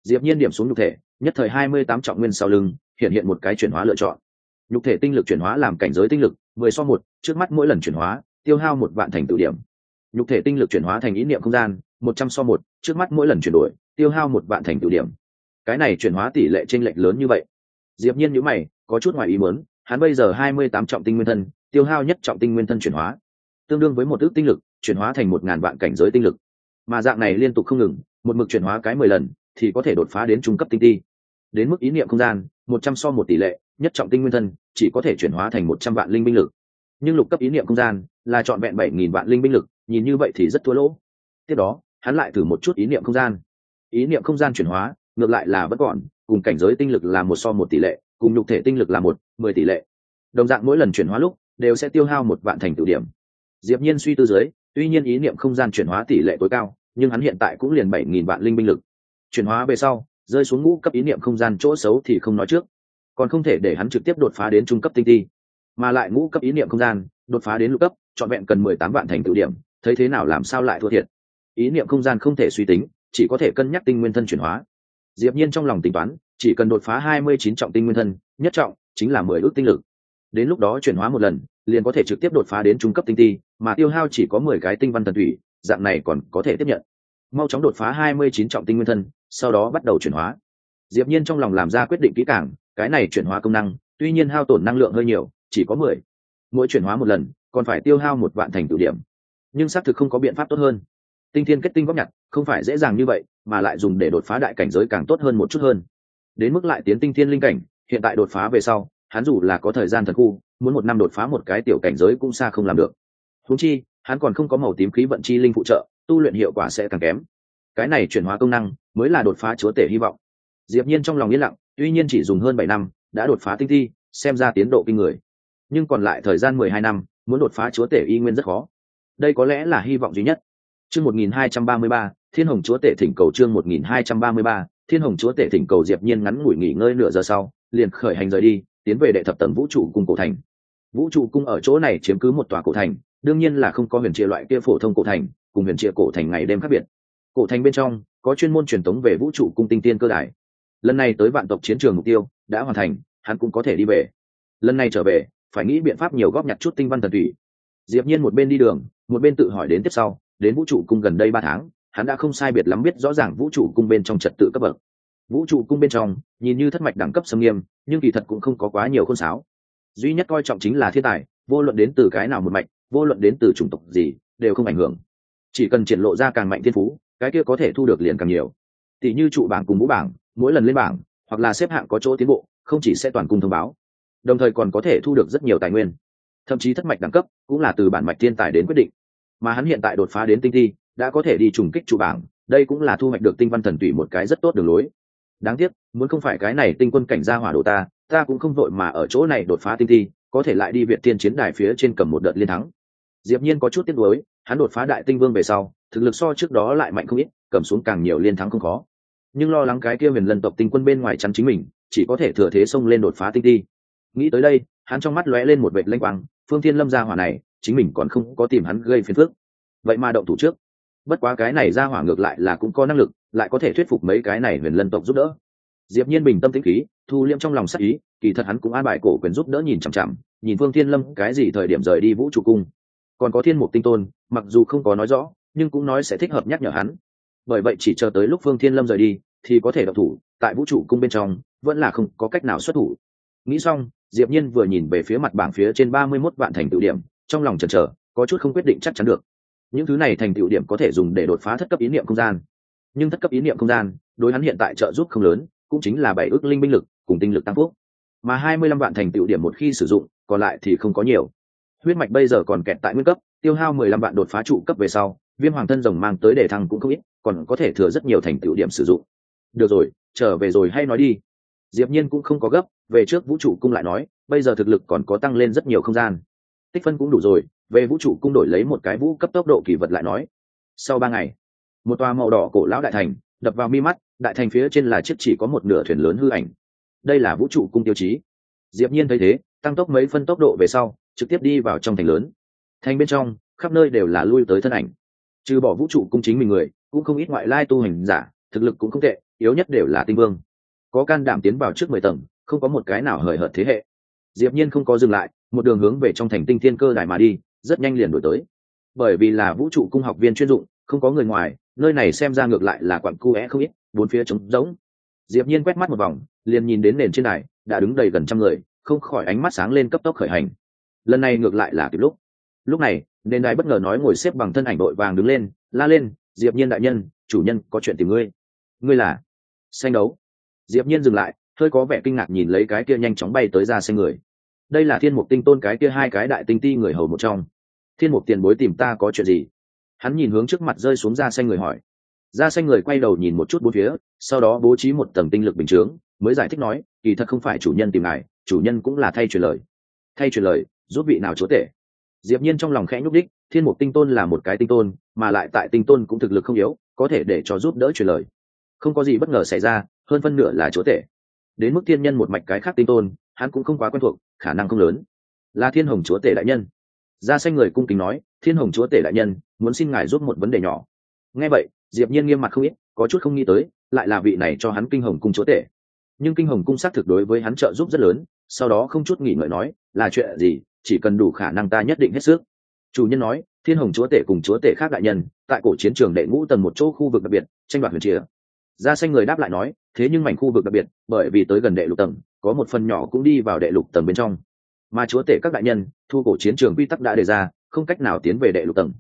Diệp nhiên điểm xuống nhục thể, nhất thời hai mươi tám trọng nguyên sau lưng, hiện hiện một cái chuyển hóa lựa chọn. Nhục thể tinh lực chuyển hóa làm cảnh giới tinh lực, mười so một, trước mắt mỗi lần chuyển hóa, tiêu hao một vạn thành tự điểm. Nhục thể tinh lực chuyển hóa thành ý niệm không gian một trăm so một, trước mắt mỗi lần chuyển đổi, tiêu hao một vạn thành tự điểm. Cái này chuyển hóa tỷ lệ t r ê n lệch lớn như vậy. Diệp nhiên nhữ mày, có chút ngoài ý muốn, hắn bây giờ hai mươi tám trọng tinh nguyên thân, tiêu hao nhất trọng tinh nguyên thân chuyển hóa. Tương đương với một ước tinh lực, chuyển hóa thành một ngàn vạn cảnh giới tinh lực. Mà dạng này liên tục không ngừng, một mực chuyển hóa cái mười lần, thì có thể đột phá đến trung cấp tinh ti. Đến mức ý niệm không gian, một trăm so một tỷ lệ, nhất trọng tinh nguyên thân, chỉ có thể chuyển hóa thành một trăm vạn linh binh lực. Nhưng lục cấp ý niệm không gian, là trọn vẹn bảy nghìn vạn linh binh lực, nhìn như vậy thì rất thua lỗ. Tiếp đó hắn lại thử một chút ý niệm không gian. Ý niệm không gian chuyển hóa, ngược lại là vẫn còn, cùng cảnh giới tinh lực là một so một tỷ lệ, cùng nhục thể tinh lực là một, mười tỷ lệ. Đồng dạng mỗi lần chuyển hóa lúc, đều sẽ tiêu hao một vạn thành tựu điểm. Diệp nhiên suy tư dưới, tuy nhiên ý niệm không gian chuyển hóa tỷ lệ tối cao, nhưng hắn hiện tại cũng liền bảy nghìn vạn linh binh lực. Chuyển hóa về sau, rơi xuống ngũ cấp ý niệm không gian chỗ xấu thì không nói trước. Còn không thể để hắn trực tiếp đột phá đến trung cấp tinh ti mà lại ngũ cấp ý niệm không gian, đột phá đến lục cấp, trọn vẹn cần mười tám vạn thành tựu điểm, thấy thế nào làm sao lại thua thiệt? Ý niệm không gian không thể suy tính, chỉ có thể cân nhắc tinh nguyên thân chuyển hóa. Diệp nhiên trong lòng tính toán, chỉ cần đột phá hai mươi chín trọng tinh nguyên thân, nhất trọng chính là mười ước tinh lực. Đến lúc đó chuyển hóa một lần, liền có thể trực tiếp đột phá đến trung cấp tinh ti, mà tiêu hao chỉ có mười cái tinh văn thần thủy, dạng này còn có thể tiếp nhận. Mau chóng đột phá hai mươi chín trọng tinh nguyên thân, sau đó bắt đầu chuyển hóa. Diệp nhiên trong lòng làm ra quyết định kỹ càng, cái này chuyển hóa công năng, tuy nhiên hao tổn năng lượng hơi nhiều, chỉ có mười. Mỗi chuyển hóa một lần, còn phải tiêu hao một vạn thành tựu điểm. Nhưng xác thực không có biện pháp tốt hơn tinh thiên kết tinh góp nhặt, không phải dễ dàng như vậy, mà lại dùng để đột phá đại cảnh giới càng tốt hơn một chút hơn. Đến mức lại tiến tinh thiên linh cảnh, hiện tại đột phá về sau, hắn dù là có thời gian thật khu, muốn một năm đột phá một cái tiểu cảnh giới cũng xa không làm được. Húng chi, hắn còn không có màu tím khí vận chi linh phụ trợ, tu luyện hiệu quả sẽ càng kém. Cái này chuyển hóa công năng, mới là đột phá chúa tể hy vọng. Diệp nhiên trong lòng yên lặng, tuy nhiên chỉ dùng hơn bảy năm, đã đột phá tinh thi, xem ra tiến độ kinh người. Nhưng còn lại thời gian mười hai năm, muốn đột phá chúa tể y nguyên rất khó. Đây có lẽ là hy vọng duy nhất chương một nghìn hai trăm ba mươi ba, thiên hồng chúa tể thỉnh cầu chương một nghìn hai trăm ba mươi ba, thiên hồng chúa tể thỉnh cầu diệp nhiên ngắn ngủi nghỉ ngơi nửa giờ sau, liền khởi hành rời đi, tiến về đệ thập tầng vũ trụ cung cổ thành. Vũ trụ cung ở chỗ này chiếm cứ một tòa cổ thành, đương nhiên là không có huyền triệt loại kia phổ thông cổ thành, cùng huyền triệt cổ thành ngày đêm khác biệt. Cổ thành bên trong, có chuyên môn truyền tống về vũ trụ cung tinh tiên cơ đài. Lần này tới vạn tộc chiến trường mục tiêu, đã hoàn thành, hắn cũng có thể đi về. Lần này trở về, phải nghĩ biện pháp nhiều góp nhặt chút tinh văn thần thủy diệp nhiên một bên đi đường, một bên tự hỏi đến tiếp sau đến vũ trụ cung gần đây ba tháng, hắn đã không sai biệt lắm biết rõ ràng vũ trụ cung bên trong trật tự cấp bậc. Vũ trụ cung bên trong, nhìn như thất mạch đẳng cấp xâm nghiêm, nhưng kỳ thật cũng không có quá nhiều khôn sáo duy nhất coi trọng chính là thiên tài, vô luận đến từ cái nào một mạch, vô luận đến từ chủng tộc gì, đều không ảnh hưởng. Chỉ cần triển lộ ra càng mạnh thiên phú, cái kia có thể thu được liền càng nhiều. Tỷ như trụ bảng cùng vũ bảng, mỗi lần lên bảng, hoặc là xếp hạng có chỗ tiến bộ, không chỉ sẽ toàn cung thông báo, đồng thời còn có thể thu được rất nhiều tài nguyên. Thậm chí thất mạch đẳng cấp cũng là từ bản mạch thiên tài đến quyết định mà hắn hiện tại đột phá đến tinh thi, đã có thể đi trùng kích trụ bảng, đây cũng là thu hoạch được tinh văn thần tùy một cái rất tốt đường lối. Đáng tiếc, muốn không phải cái này tinh quân cảnh gia hỏa đồ ta ta cũng không vội mà ở chỗ này đột phá tinh thi, có thể lại đi viện tiên chiến đài phía trên cầm một đợt liên thắng. Diệp nhiên có chút tiếc nuối, hắn đột phá đại tinh vương về sau, thực lực so trước đó lại mạnh không ít, cầm xuống càng nhiều liên thắng không khó. Nhưng lo lắng cái kia huyền lân tộc tinh quân bên ngoài chắn chính mình, chỉ có thể thừa thế xông lên đột phá tinh thi. nghĩ tới đây, hắn trong mắt lóe lên một vệt lanh quang, phương thiên lâm gia hỏa này chính mình còn không có tìm hắn gây phiền phức. Vậy mà động thủ trước. Bất quá cái này ra hỏa ngược lại là cũng có năng lực, lại có thể thuyết phục mấy cái này huyền lân tộc giúp đỡ. Diệp nhiên bình tâm tĩnh khí, thu liêm trong lòng sắc ý, kỳ thật hắn cũng an bài cổ quyền giúp đỡ nhìn chằm chằm, nhìn phương thiên lâm cái gì thời điểm rời đi vũ trụ cung. Còn có thiên mục tinh tôn, mặc dù không có nói rõ, nhưng cũng nói sẽ thích hợp nhắc nhở hắn. Bởi vậy chỉ chờ tới lúc phương thiên lâm rời đi, thì có thể độc thủ, tại vũ trụ cung bên trong, vẫn là không có cách nào xuất thủ. Nghĩ xong, diệp nhiên vừa nhìn về phía mặt bảng phía trên ba mươi 31 vạn thành tựu điểm trong lòng chần chờ, có chút không quyết định chắc chắn được. Những thứ này thành tựu điểm có thể dùng để đột phá thất cấp ý niệm không gian. Nhưng thất cấp ý niệm không gian, đối hắn hiện tại trợ giúp không lớn, cũng chính là bảy ước linh binh lực cùng tinh lực tăng phúc. Mà hai mươi lăm vạn thành tựu điểm một khi sử dụng, còn lại thì không có nhiều. Huyết mạch bây giờ còn kẹt tại nguyên cấp, tiêu hao mười lăm vạn đột phá trụ cấp về sau, viêm hoàng thân rồng mang tới để thăng cũng không ít, còn có thể thừa rất nhiều thành tựu điểm sử dụng. Được rồi, trở về rồi hay nói đi. Diệp nhiên cũng không có gấp, về trước vũ trụ cung lại nói, bây giờ thực lực còn có tăng lên rất nhiều không gian tích phân cũng đủ rồi, về vũ trụ cung đổi lấy một cái vũ cấp tốc độ kỳ vật lại nói. Sau ba ngày, một tòa màu đỏ cổ lão đại thành đập vào mi mắt, đại thành phía trên là chiếc chỉ có một nửa thuyền lớn hư ảnh. Đây là vũ trụ cung tiêu chí. Diệp nhiên thấy thế, tăng tốc mấy phân tốc độ về sau, trực tiếp đi vào trong thành lớn. Thành bên trong, khắp nơi đều là lui tới thân ảnh. Trừ bỏ vũ trụ cung chính mình người, cũng không ít ngoại lai tu hành giả, thực lực cũng không tệ, yếu nhất đều là tinh vương. Có can đảm tiến vào trước mười tầng, không có một cái nào hời hợt thế hệ. Diệp nhiên không có dừng lại một đường hướng về trong thành tinh thiên cơ đài mà đi, rất nhanh liền đổi tới. Bởi vì là vũ trụ cung học viên chuyên dụng, không có người ngoài, nơi này xem ra ngược lại là quặng cu é không ít, bốn phía trống rỗng. Diệp nhiên quét mắt một vòng, liền nhìn đến nền trên đài, đã đứng đầy gần trăm người, không khỏi ánh mắt sáng lên cấp tốc khởi hành. Lần này ngược lại là kịp lúc. Lúc này, nền đài bất ngờ nói ngồi xếp bằng thân ảnh đội vàng đứng lên, la lên, diệp nhiên đại nhân, chủ nhân có chuyện tìm ngươi. Ngươi là? Xanh đấu. Diệp nhiên dừng lại, hơi có vẻ kinh ngạc nhìn lấy cái kia nhanh chóng bay tới ra xanh người đây là thiên mục tinh tôn cái kia hai cái đại tinh ti người hầu một trong. Thiên mục tiền bối tìm ta có chuyện gì? Hắn nhìn hướng trước mặt rơi xuống da xanh người hỏi. Da xanh người quay đầu nhìn một chút bốn phía, sau đó bố trí một tầng tinh lực bình chướng, mới giải thích nói, kỳ thật không phải chủ nhân tìm ngài, chủ nhân cũng là thay truyền lời. Thay truyền lời, giúp vị nào chúa tể? Diệp nhiên trong lòng khẽ nhúc đích, thiên mục tinh tôn là một cái tinh tôn, mà lại tại tinh tôn cũng thực lực không yếu, có thể để cho giúp đỡ truyền lời. Không có gì bất ngờ xảy ra, hơn phân nửa là chúa tể. Đến mức thiên nhân một mạch cái khác tinh tôn hắn cũng không quá quen thuộc, khả năng không lớn. Là thiên hồng chúa tể đại nhân. Ra xanh người cung kính nói, thiên hồng chúa tể đại nhân, muốn xin ngài giúp một vấn đề nhỏ. Nghe vậy, diệp nhiên nghiêm mặt không ít, có chút không nghĩ tới, lại là vị này cho hắn kinh hồng cung chúa tể. Nhưng kinh hồng cung xác thực đối với hắn trợ giúp rất lớn, sau đó không chút nghỉ ngợi nói, là chuyện gì, chỉ cần đủ khả năng ta nhất định hết sức. Chủ nhân nói, thiên hồng chúa tể cùng chúa tể khác đại nhân, tại cổ chiến trường đệ ngũ tầng một chỗ khu vực đặc biệt, tranh đoạt huyền chia gia xanh người đáp lại nói, thế nhưng mảnh khu vực đặc biệt, bởi vì tới gần đệ lục tầng có một phần nhỏ cũng đi vào đệ lục tầng bên trong. Mà chúa tể các đại nhân, thu cổ chiến trường quy tắc đã đề ra, không cách nào tiến về đệ lục tầng.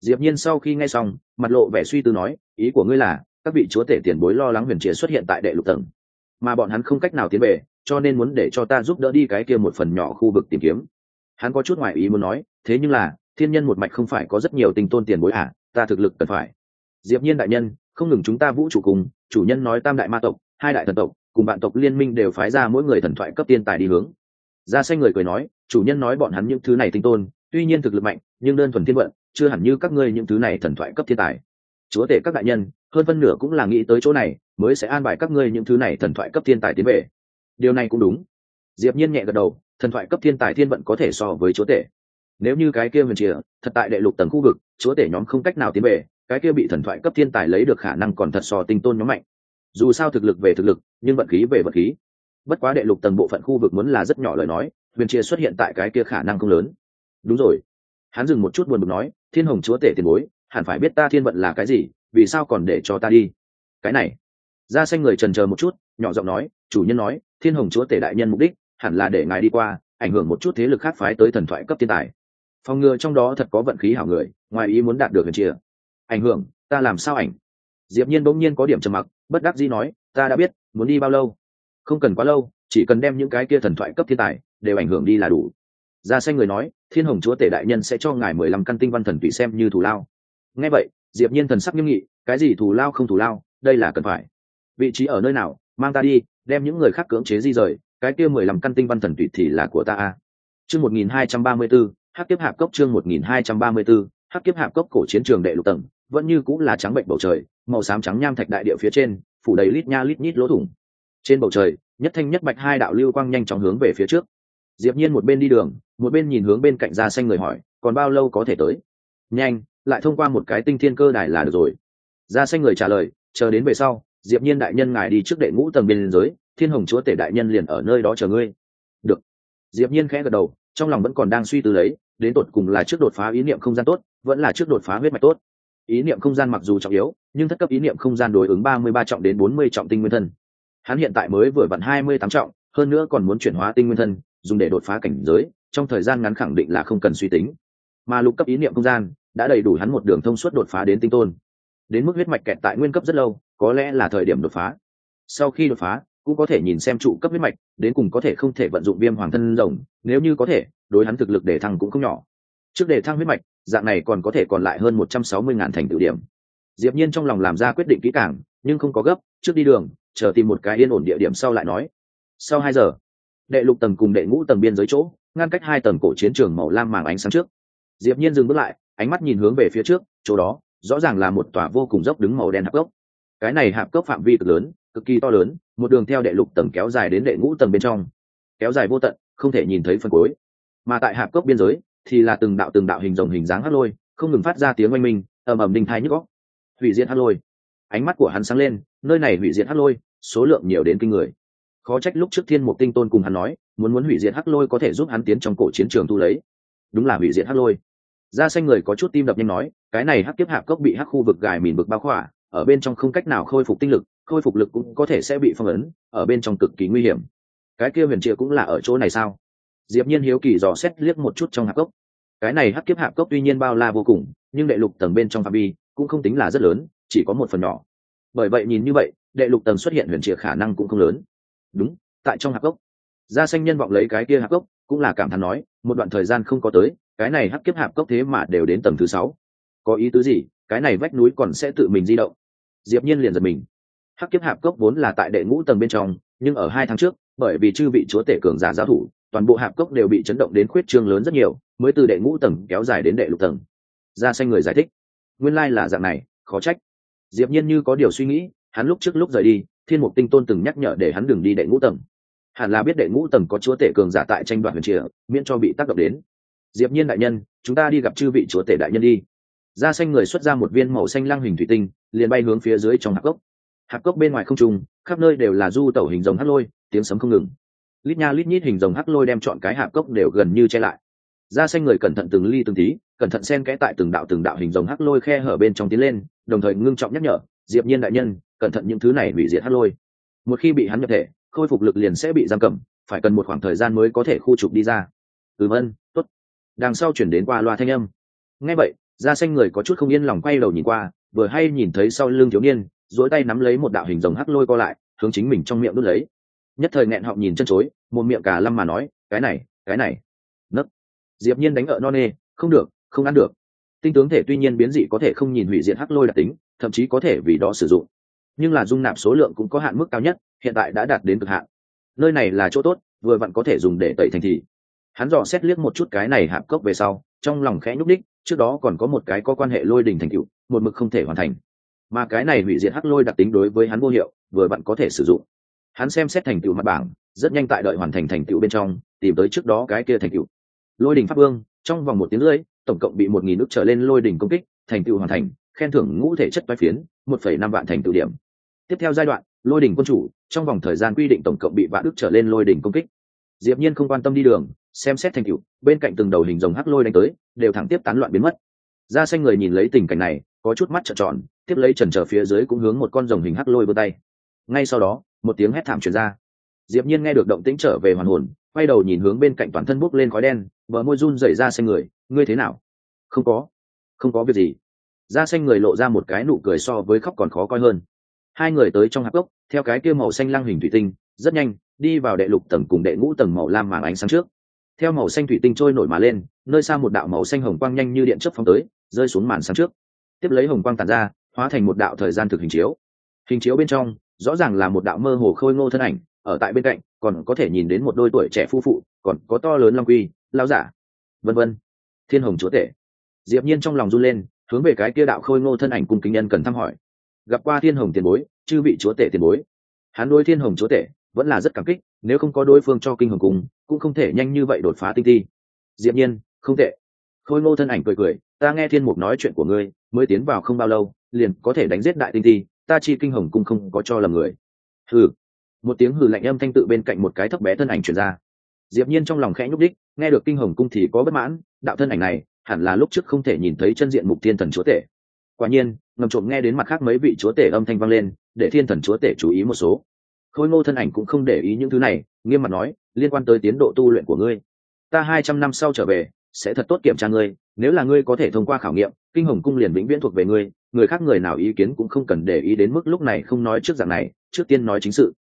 Diệp nhiên sau khi nghe xong, mặt lộ vẻ suy tư nói, ý của ngươi là, các vị chúa tể tiền bối lo lắng huyền triệt xuất hiện tại đệ lục tầng. Mà bọn hắn không cách nào tiến về, cho nên muốn để cho ta giúp đỡ đi cái kia một phần nhỏ khu vực tìm kiếm. Hắn có chút ngoại ý muốn nói, thế nhưng là, thiên nhân một mạch không phải có rất nhiều tình tôn tiền bối à ta thực lực cần phải. Diệp nhiên đại nhân, không ngừng chúng ta vũ trụ cùng, chủ nhân nói tam đại ma tộc, hai đại thần tộc cùng bạn tộc liên minh đều phái ra mỗi người thần thoại cấp tiên tài đi hướng. Ra xanh người cười nói, chủ nhân nói bọn hắn những thứ này tinh tôn, tuy nhiên thực lực mạnh, nhưng đơn thuần thiên vận, chưa hẳn như các ngươi những thứ này thần thoại cấp thiên tài. Chúa tể các đại nhân, hơn phân nửa cũng là nghĩ tới chỗ này, mới sẽ an bài các ngươi những thứ này thần thoại cấp thiên tài tiến về. Điều này cũng đúng. Diệp nhiên nhẹ gật đầu, thần thoại cấp thiên tài thiên vận có thể so với chúa tể. Nếu như cái kia huyền chìa thật tại đệ lục tầng khu vực, chúa tể nhóm không cách nào tiến về, cái kia bị thần thoại cấp thiên tài lấy được khả năng còn thật so tinh tôn nhóm mạnh dù sao thực lực về thực lực, nhưng vận khí về vận khí. Bất quá đệ lục tầng bộ phận khu vực muốn là rất nhỏ lời nói, huyền chia xuất hiện tại cái kia khả năng không lớn. Đúng rồi. Hắn dừng một chút buồn bực nói, thiên hồng chúa tể tiền bối, hẳn phải biết ta thiên vận là cái gì, vì sao còn để cho ta đi? Cái này. Ra xanh người trần chờ một chút, nhỏ giọng nói, chủ nhân nói, thiên hồng chúa tể đại nhân mục đích, hẳn là để ngài đi qua, ảnh hưởng một chút thế lực khác phái tới thần thoại cấp thiên tài. Phòng ngừa trong đó thật có vận khí hảo người, ngoài ý muốn đạt được huyền chia. Ảnh hưởng, ta làm sao ảnh? Diệp nhiên bỗng nhiên có điểm trầm mặc bất đắc dĩ nói ta đã biết muốn đi bao lâu? Không cần quá lâu chỉ cần đem những cái kia thần thoại cấp thiên tài đều ảnh hưởng đi là đủ. Ra xanh người nói thiên hồng chúa tể đại nhân sẽ cho ngài mười lăm căn tinh văn thần tùy xem như thù lao. Nghe vậy diệp nhiên thần sắc nghiêm nghị cái gì thù lao không thù lao đây là cần phải. Vị trí ở nơi nào mang ta đi đem những người khác cưỡng chế di rời cái kia mười lăm căn tinh văn thần tùy thì là của ta a. Chương một nghìn hai trăm ba mươi 1234, hắc kiếp hạp cốc chương một nghìn hai trăm ba mươi 1234, hắc kiếp hạp cốc cổ chiến trường đệ lục tầng vẫn như cũng là trắng bệnh bầu trời, màu xám trắng nham thạch đại địa phía trên, phủ đầy lít nha lít nhít lỗ thủng. Trên bầu trời, nhất thanh nhất bạch hai đạo lưu quang nhanh chóng hướng về phía trước. Diệp nhiên một bên đi đường, một bên nhìn hướng bên cạnh da xanh người hỏi, còn bao lâu có thể tới? Nhanh, lại thông qua một cái tinh thiên cơ đài là được rồi. Da xanh người trả lời, chờ đến về sau, diệp nhiên đại nhân ngài đi trước đệ ngũ tầng biên giới, thiên hồng chúa tể đại nhân liền ở nơi đó chờ ngươi. Được. Diệp nhiên khẽ gật đầu, trong lòng vẫn còn đang suy tư lấy, đến tột cùng là trước đột phá ý niệm không gian tốt, vẫn là trước đột phá huyết mạch tốt ý niệm không gian mặc dù trọng yếu, nhưng thất cấp ý niệm không gian đối ứng ba mươi ba trọng đến bốn mươi trọng tinh nguyên thân. Hắn hiện tại mới vừa vặn hai mươi tám trọng, hơn nữa còn muốn chuyển hóa tinh nguyên thân, dùng để đột phá cảnh giới, trong thời gian ngắn khẳng định là không cần suy tính. Mà lục cấp ý niệm không gian đã đầy đủ hắn một đường thông suốt đột phá đến tinh tôn. Đến mức huyết mạch kẹt tại nguyên cấp rất lâu, có lẽ là thời điểm đột phá. Sau khi đột phá, cũng có thể nhìn xem trụ cấp huyết mạch, đến cùng có thể không thể vận dụng viêm hoàng thân rồng, nếu như có thể, đối hắn thực lực để thăng cũng không nhỏ. Trước để thăng huyết mạch dạng này còn có thể còn lại hơn một trăm sáu mươi ngàn thành tựu điểm. Diệp nhiên trong lòng làm ra quyết định kỹ càng, nhưng không có gấp, trước đi đường, chờ tìm một cái yên ổn địa điểm sau lại nói. Sau hai giờ, đệ lục tầng cùng đệ ngũ tầng biên giới chỗ, ngăn cách hai tầng cổ chiến trường màu lam màng ánh sáng trước. Diệp nhiên dừng bước lại, ánh mắt nhìn hướng về phía trước, chỗ đó, rõ ràng là một tòa vô cùng dốc đứng màu đen hạp cốc. Cái này hạp cốc phạm vi cực lớn, cực kỳ to lớn, một đường theo đệ lục tầng kéo dài đến đệ ngũ tầng bên trong. Kéo dài vô tận, không thể nhìn thấy phần cuối. Mà tại hạp cốc biên giới thì là từng đạo từng đạo hình rồng hình dáng hắt lôi, không ngừng phát ra tiếng oanh minh, ầm ầm đinh thai nhức góc hủy diệt hắt lôi. Ánh mắt của hắn sáng lên, nơi này hủy diệt hắt lôi, số lượng nhiều đến kinh người. Khó trách lúc trước thiên một tinh tôn cùng hắn nói, muốn muốn hủy diệt hắc lôi có thể giúp hắn tiến trong cổ chiến trường thu lấy. Đúng là hủy diệt hắc lôi. Ra xanh người có chút tim đập nhanh nói, cái này hắc kiếp hạp cốc bị hắc khu vực gài mìn vực bao khỏa, ở bên trong không cách nào khôi phục tinh lực, khôi phục lực cũng có thể sẽ bị phong ấn, ở bên trong cực kỳ nguy hiểm. Cái kia huyền chia cũng là ở chỗ này sao? Diệp nhiên hiếu kỳ dò xét liếc một chút trong hạp cốc. Cái này hắc kiếp hạp cốc tuy nhiên bao la vô cùng, nhưng đệ lục tầng bên trong phạm vi cũng không tính là rất lớn, chỉ có một phần nhỏ. Bởi vậy nhìn như vậy, đệ lục tầng xuất hiện huyền triệt khả năng cũng không lớn. Đúng, tại trong hạp cốc. Gia xanh nhân vọng lấy cái kia hạp cốc, cũng là cảm thán nói, một đoạn thời gian không có tới, cái này hắc kiếp hạp cốc thế mà đều đến tầng thứ sáu. Có ý tứ gì? Cái này vách núi còn sẽ tự mình di động. Diệp nhiên liền giật mình. Hắc kiếp hạp cốc vốn là tại đệ ngũ tầng bên trong, nhưng ở hai tháng trước, bởi vì chư vị chúa tể cường giả giáo thủ toàn bộ hạp cốc đều bị chấn động đến khuyết trương lớn rất nhiều, mới từ đệ ngũ tầng kéo dài đến đệ lục tầng. Gia xanh người giải thích. Nguyên lai là dạng này, khó trách. Diệp nhiên như có điều suy nghĩ, hắn lúc trước lúc rời đi, thiên mục tinh tôn từng nhắc nhở để hắn đừng đi đệ ngũ tầng. Hẳn là biết đệ ngũ tầng có chúa tể cường giả tại tranh đoạt huyền trìa, miễn cho bị tác động đến. Diệp nhiên đại nhân, chúng ta đi gặp chư vị chúa tể đại nhân đi. Da xanh người xuất ra một viên màu xanh lăng hình thủy tinh, liền bay hướng phía dưới trong hạp cốc. Hạp cốc bên ngoài không trung, khắp nơi đều là du tẩu hình rồng hắc lôi, tiếng sấm không ngừng lít nha lít nhít hình rồng hắc lôi đem chọn cái hạp cốc đều gần như che lại. Da xanh người cẩn thận từng ly từng tí, cẩn thận xen kẽ tại từng đạo từng đạo hình rồng hắc lôi khe hở bên trong tiến lên, đồng thời ngưng trọng nhắc nhở, diệp nhiên đại nhân, cẩn thận những thứ này hủy diệt hắc lôi. Một khi bị hắn nhập thể, khôi phục lực liền sẽ bị giam cầm, phải cần một khoảng thời gian mới có thể khu trục đi ra. Ừ vân tốt. Đằng sau chuyển đến qua loa thanh âm. Nghe vậy, da xanh người có chút không yên lòng quay đầu nhìn qua, vừa hay nhìn thấy sau lưng thiếu niên, duỗi tay nắm lấy một đạo hình rồng hắc lôi co lại, hướng chính mình trong miệng đút lấy nhất thời nghẹn họng nhìn chân chối, một miệng cả lâm mà nói, cái này cái này. Nấc. Diệp nhiên đánh ở non nê, không được, không ăn được. Tinh tướng thể tuy nhiên biến dị có thể không nhìn hủy diệt hắc lôi đặc tính, thậm chí có thể vì đó sử dụng. Nhưng là dung nạp số lượng cũng có hạn mức cao nhất, hiện tại đã đạt đến cực hạn. Nơi này là chỗ tốt, vừa vặn có thể dùng để tẩy thành thị. Hắn dò xét liếc một chút cái này hạp cốc về sau, trong lòng khẽ nhúc đích trước đó còn có một cái có quan hệ lôi đình thành cựu một mực không thể hoàn thành. Mà cái này hủy diệt hắc lôi đặc tính đối với hắn vô hiệu, vừa vặn có thể sử dụng hắn xem xét thành tựu mặt bảng, rất nhanh tại đợi hoàn thành thành tựu bên trong, tìm tới trước đó cái kia thành tựu. Lôi đình pháp vương, trong vòng một tiếng rưỡi tổng cộng bị một nghìn nước trở lên lôi đình công kích, thành tựu hoàn thành, khen thưởng ngũ thể chất vai phiến, một phẩy năm vạn thành tựu điểm. Tiếp theo giai đoạn, lôi đình quân chủ, trong vòng thời gian quy định tổng cộng bị vạn đức trở lên lôi đình công kích. Diệp nhiên không quan tâm đi đường, xem xét thành tựu, bên cạnh từng đầu hình rồng hắc lôi đánh tới, đều thẳng tiếp tán loạn biến mất. Ra xanh người nhìn lấy tình cảnh này, có chút mắt trợn tròn, tiếp lấy trần trở phía dưới cũng hướng một con rồng hình hắc lôi vươn tay. Ngay sau đó một tiếng hét thảm truyền ra. Diệp nhiên nghe được động tĩnh trở về hoàn hồn, quay đầu nhìn hướng bên cạnh toàn thân bốc lên khói đen, bờ môi run rẩy ra xanh người, ngươi thế nào? Không có không có việc gì. Da xanh người lộ ra một cái nụ cười so với khóc còn khó coi hơn. Hai người tới trong hạp gốc theo cái kia màu xanh lăng hình thủy tinh, rất nhanh, đi vào đệ lục tầng cùng đệ ngũ tầng màu lam màng ánh sáng trước. Theo màu xanh thủy tinh trôi nổi mà lên, nơi xa một đạo màu xanh hồng quang nhanh như điện chớp phóng tới, rơi xuống màn sáng trước. Tiếp lấy hồng quang tàn ra, hóa thành một đạo thời gian thực hình chiếu. Hình chiếu bên trong rõ ràng là một đạo mơ hồ khôi ngô thân ảnh, ở tại bên cạnh, còn có thể nhìn đến một đôi tuổi trẻ phu phụ, còn có to lớn long quy lao giả. Vân vân. Thiên hồng chúa tể. Diệp nhiên trong lòng run lên, hướng về cái kia đạo khôi ngô thân ảnh cung kính nhân cần thăm hỏi. Gặp qua thiên hồng tiền bối, chư vị chúa tể tiền bối. Hắn đối thiên hồng chúa tể vẫn là rất cảm kích, nếu không có đối phương cho kinh hồng cung cũng không thể nhanh như vậy đột phá tinh thi. diệp nhiên, không tệ. Khôi ngô thân ảnh cười cười, ta nghe thiên mục nói chuyện của ngươi, mới tiến vào không bao lâu, liền có thể đánh giết đại tinh thi ta chi kinh hồng cung không có cho lầm người. Hừ. Một tiếng hừ lạnh âm thanh tự bên cạnh một cái thấp bé thân ảnh truyền ra. Diệp nhiên trong lòng khẽ nhúc đích nghe được kinh hồng cung thì có bất mãn, đạo thân ảnh này, hẳn là lúc trước không thể nhìn thấy chân diện mục thiên thần chúa tể. Quả nhiên, ngầm trộm nghe đến mặt khác mấy vị chúa tể âm thanh vang lên, để thiên thần chúa tể chú ý một số. Khôi ngô thân ảnh cũng không để ý những thứ này, nghiêm mặt nói, liên quan tới tiến độ tu luyện của ngươi. Ta hai trăm năm sau trở về, sẽ thật tốt kiểm tra ngươi, nếu là ngươi có thể thông qua khảo nghiệm kinh hồng cung liền vĩnh viễn thuộc về ngươi, người khác người nào ý kiến cũng không cần để ý đến mức lúc này không nói trước dạng này, trước tiên nói chính sự.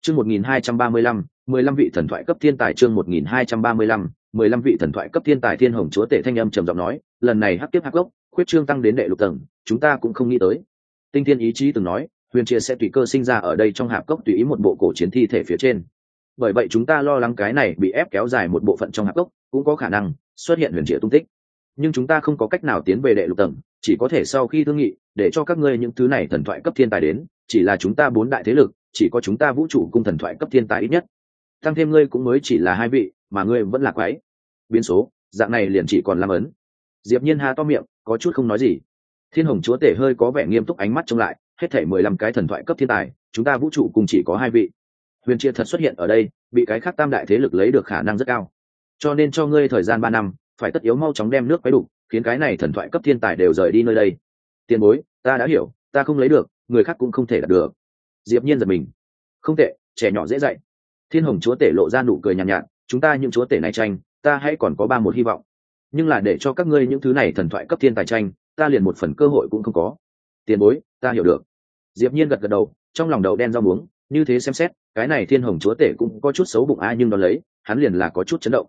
Chương một nghìn hai trăm ba mươi lăm, mười lăm vị thần thoại cấp thiên tài chương một nghìn hai trăm ba mươi lăm, mười lăm vị thần thoại cấp thiên tài thiên hồng chúa tể thanh âm trầm giọng nói, lần này hắc tiếp hắc gốc, khuyết trương tăng đến đệ lục tầng, chúng ta cũng không nghĩ tới. Tinh thiên ý chí từng nói, huyền chia sẽ tùy cơ sinh ra ở đây trong hạp cốc tùy ý một bộ cổ chiến thi thể phía trên. Bởi vậy chúng ta lo lắng cái này bị ép kéo dài một bộ phận trong hạp cốc, cũng có khả năng xuất hiện huyền chia tung tích nhưng chúng ta không có cách nào tiến về đệ lục tầng, chỉ có thể sau khi thương nghị, để cho các ngươi những thứ này thần thoại cấp thiên tài đến, chỉ là chúng ta bốn đại thế lực, chỉ có chúng ta vũ trụ cung thần thoại cấp thiên tài ít nhất. Tăng thêm ngươi cũng mới chỉ là hai vị, mà ngươi vẫn là quái. Biến số, dạng này liền chỉ còn làm ấn. Diệp nhiên ha to miệng, có chút không nói gì. Thiên hồng chúa tể hơi có vẻ nghiêm túc ánh mắt trông lại, hết thảy mười lăm cái thần thoại cấp thiên tài, chúng ta vũ trụ cùng chỉ có hai vị. Huyền chia thật xuất hiện ở đây, bị cái khác tam đại thế lực lấy được khả năng rất cao. Cho nên cho ngươi thời gian ba năm phải tất yếu mau chóng đem nước quấy đủ khiến cái này thần thoại cấp thiên tài đều rời đi nơi đây. Tiền bối ta đã hiểu ta không lấy được người khác cũng không thể đạt được. Diệp nhiên giật mình. Không tệ trẻ nhỏ dễ dạy. Thiên hồng chúa tể lộ ra nụ cười nhàn nhạt, nhạt chúng ta những chúa tể này tranh ta hãy còn có ba một hy vọng. Nhưng là để cho các ngươi những thứ này thần thoại cấp thiên tài tranh ta liền một phần cơ hội cũng không có. Tiền bối ta hiểu được. Diệp nhiên gật gật đầu trong lòng đầu đen rau muống như thế xem xét cái này thiên hồng chúa tể cũng có chút xấu bụng ai nhưng đó lấy hắn liền là có chút chấn động.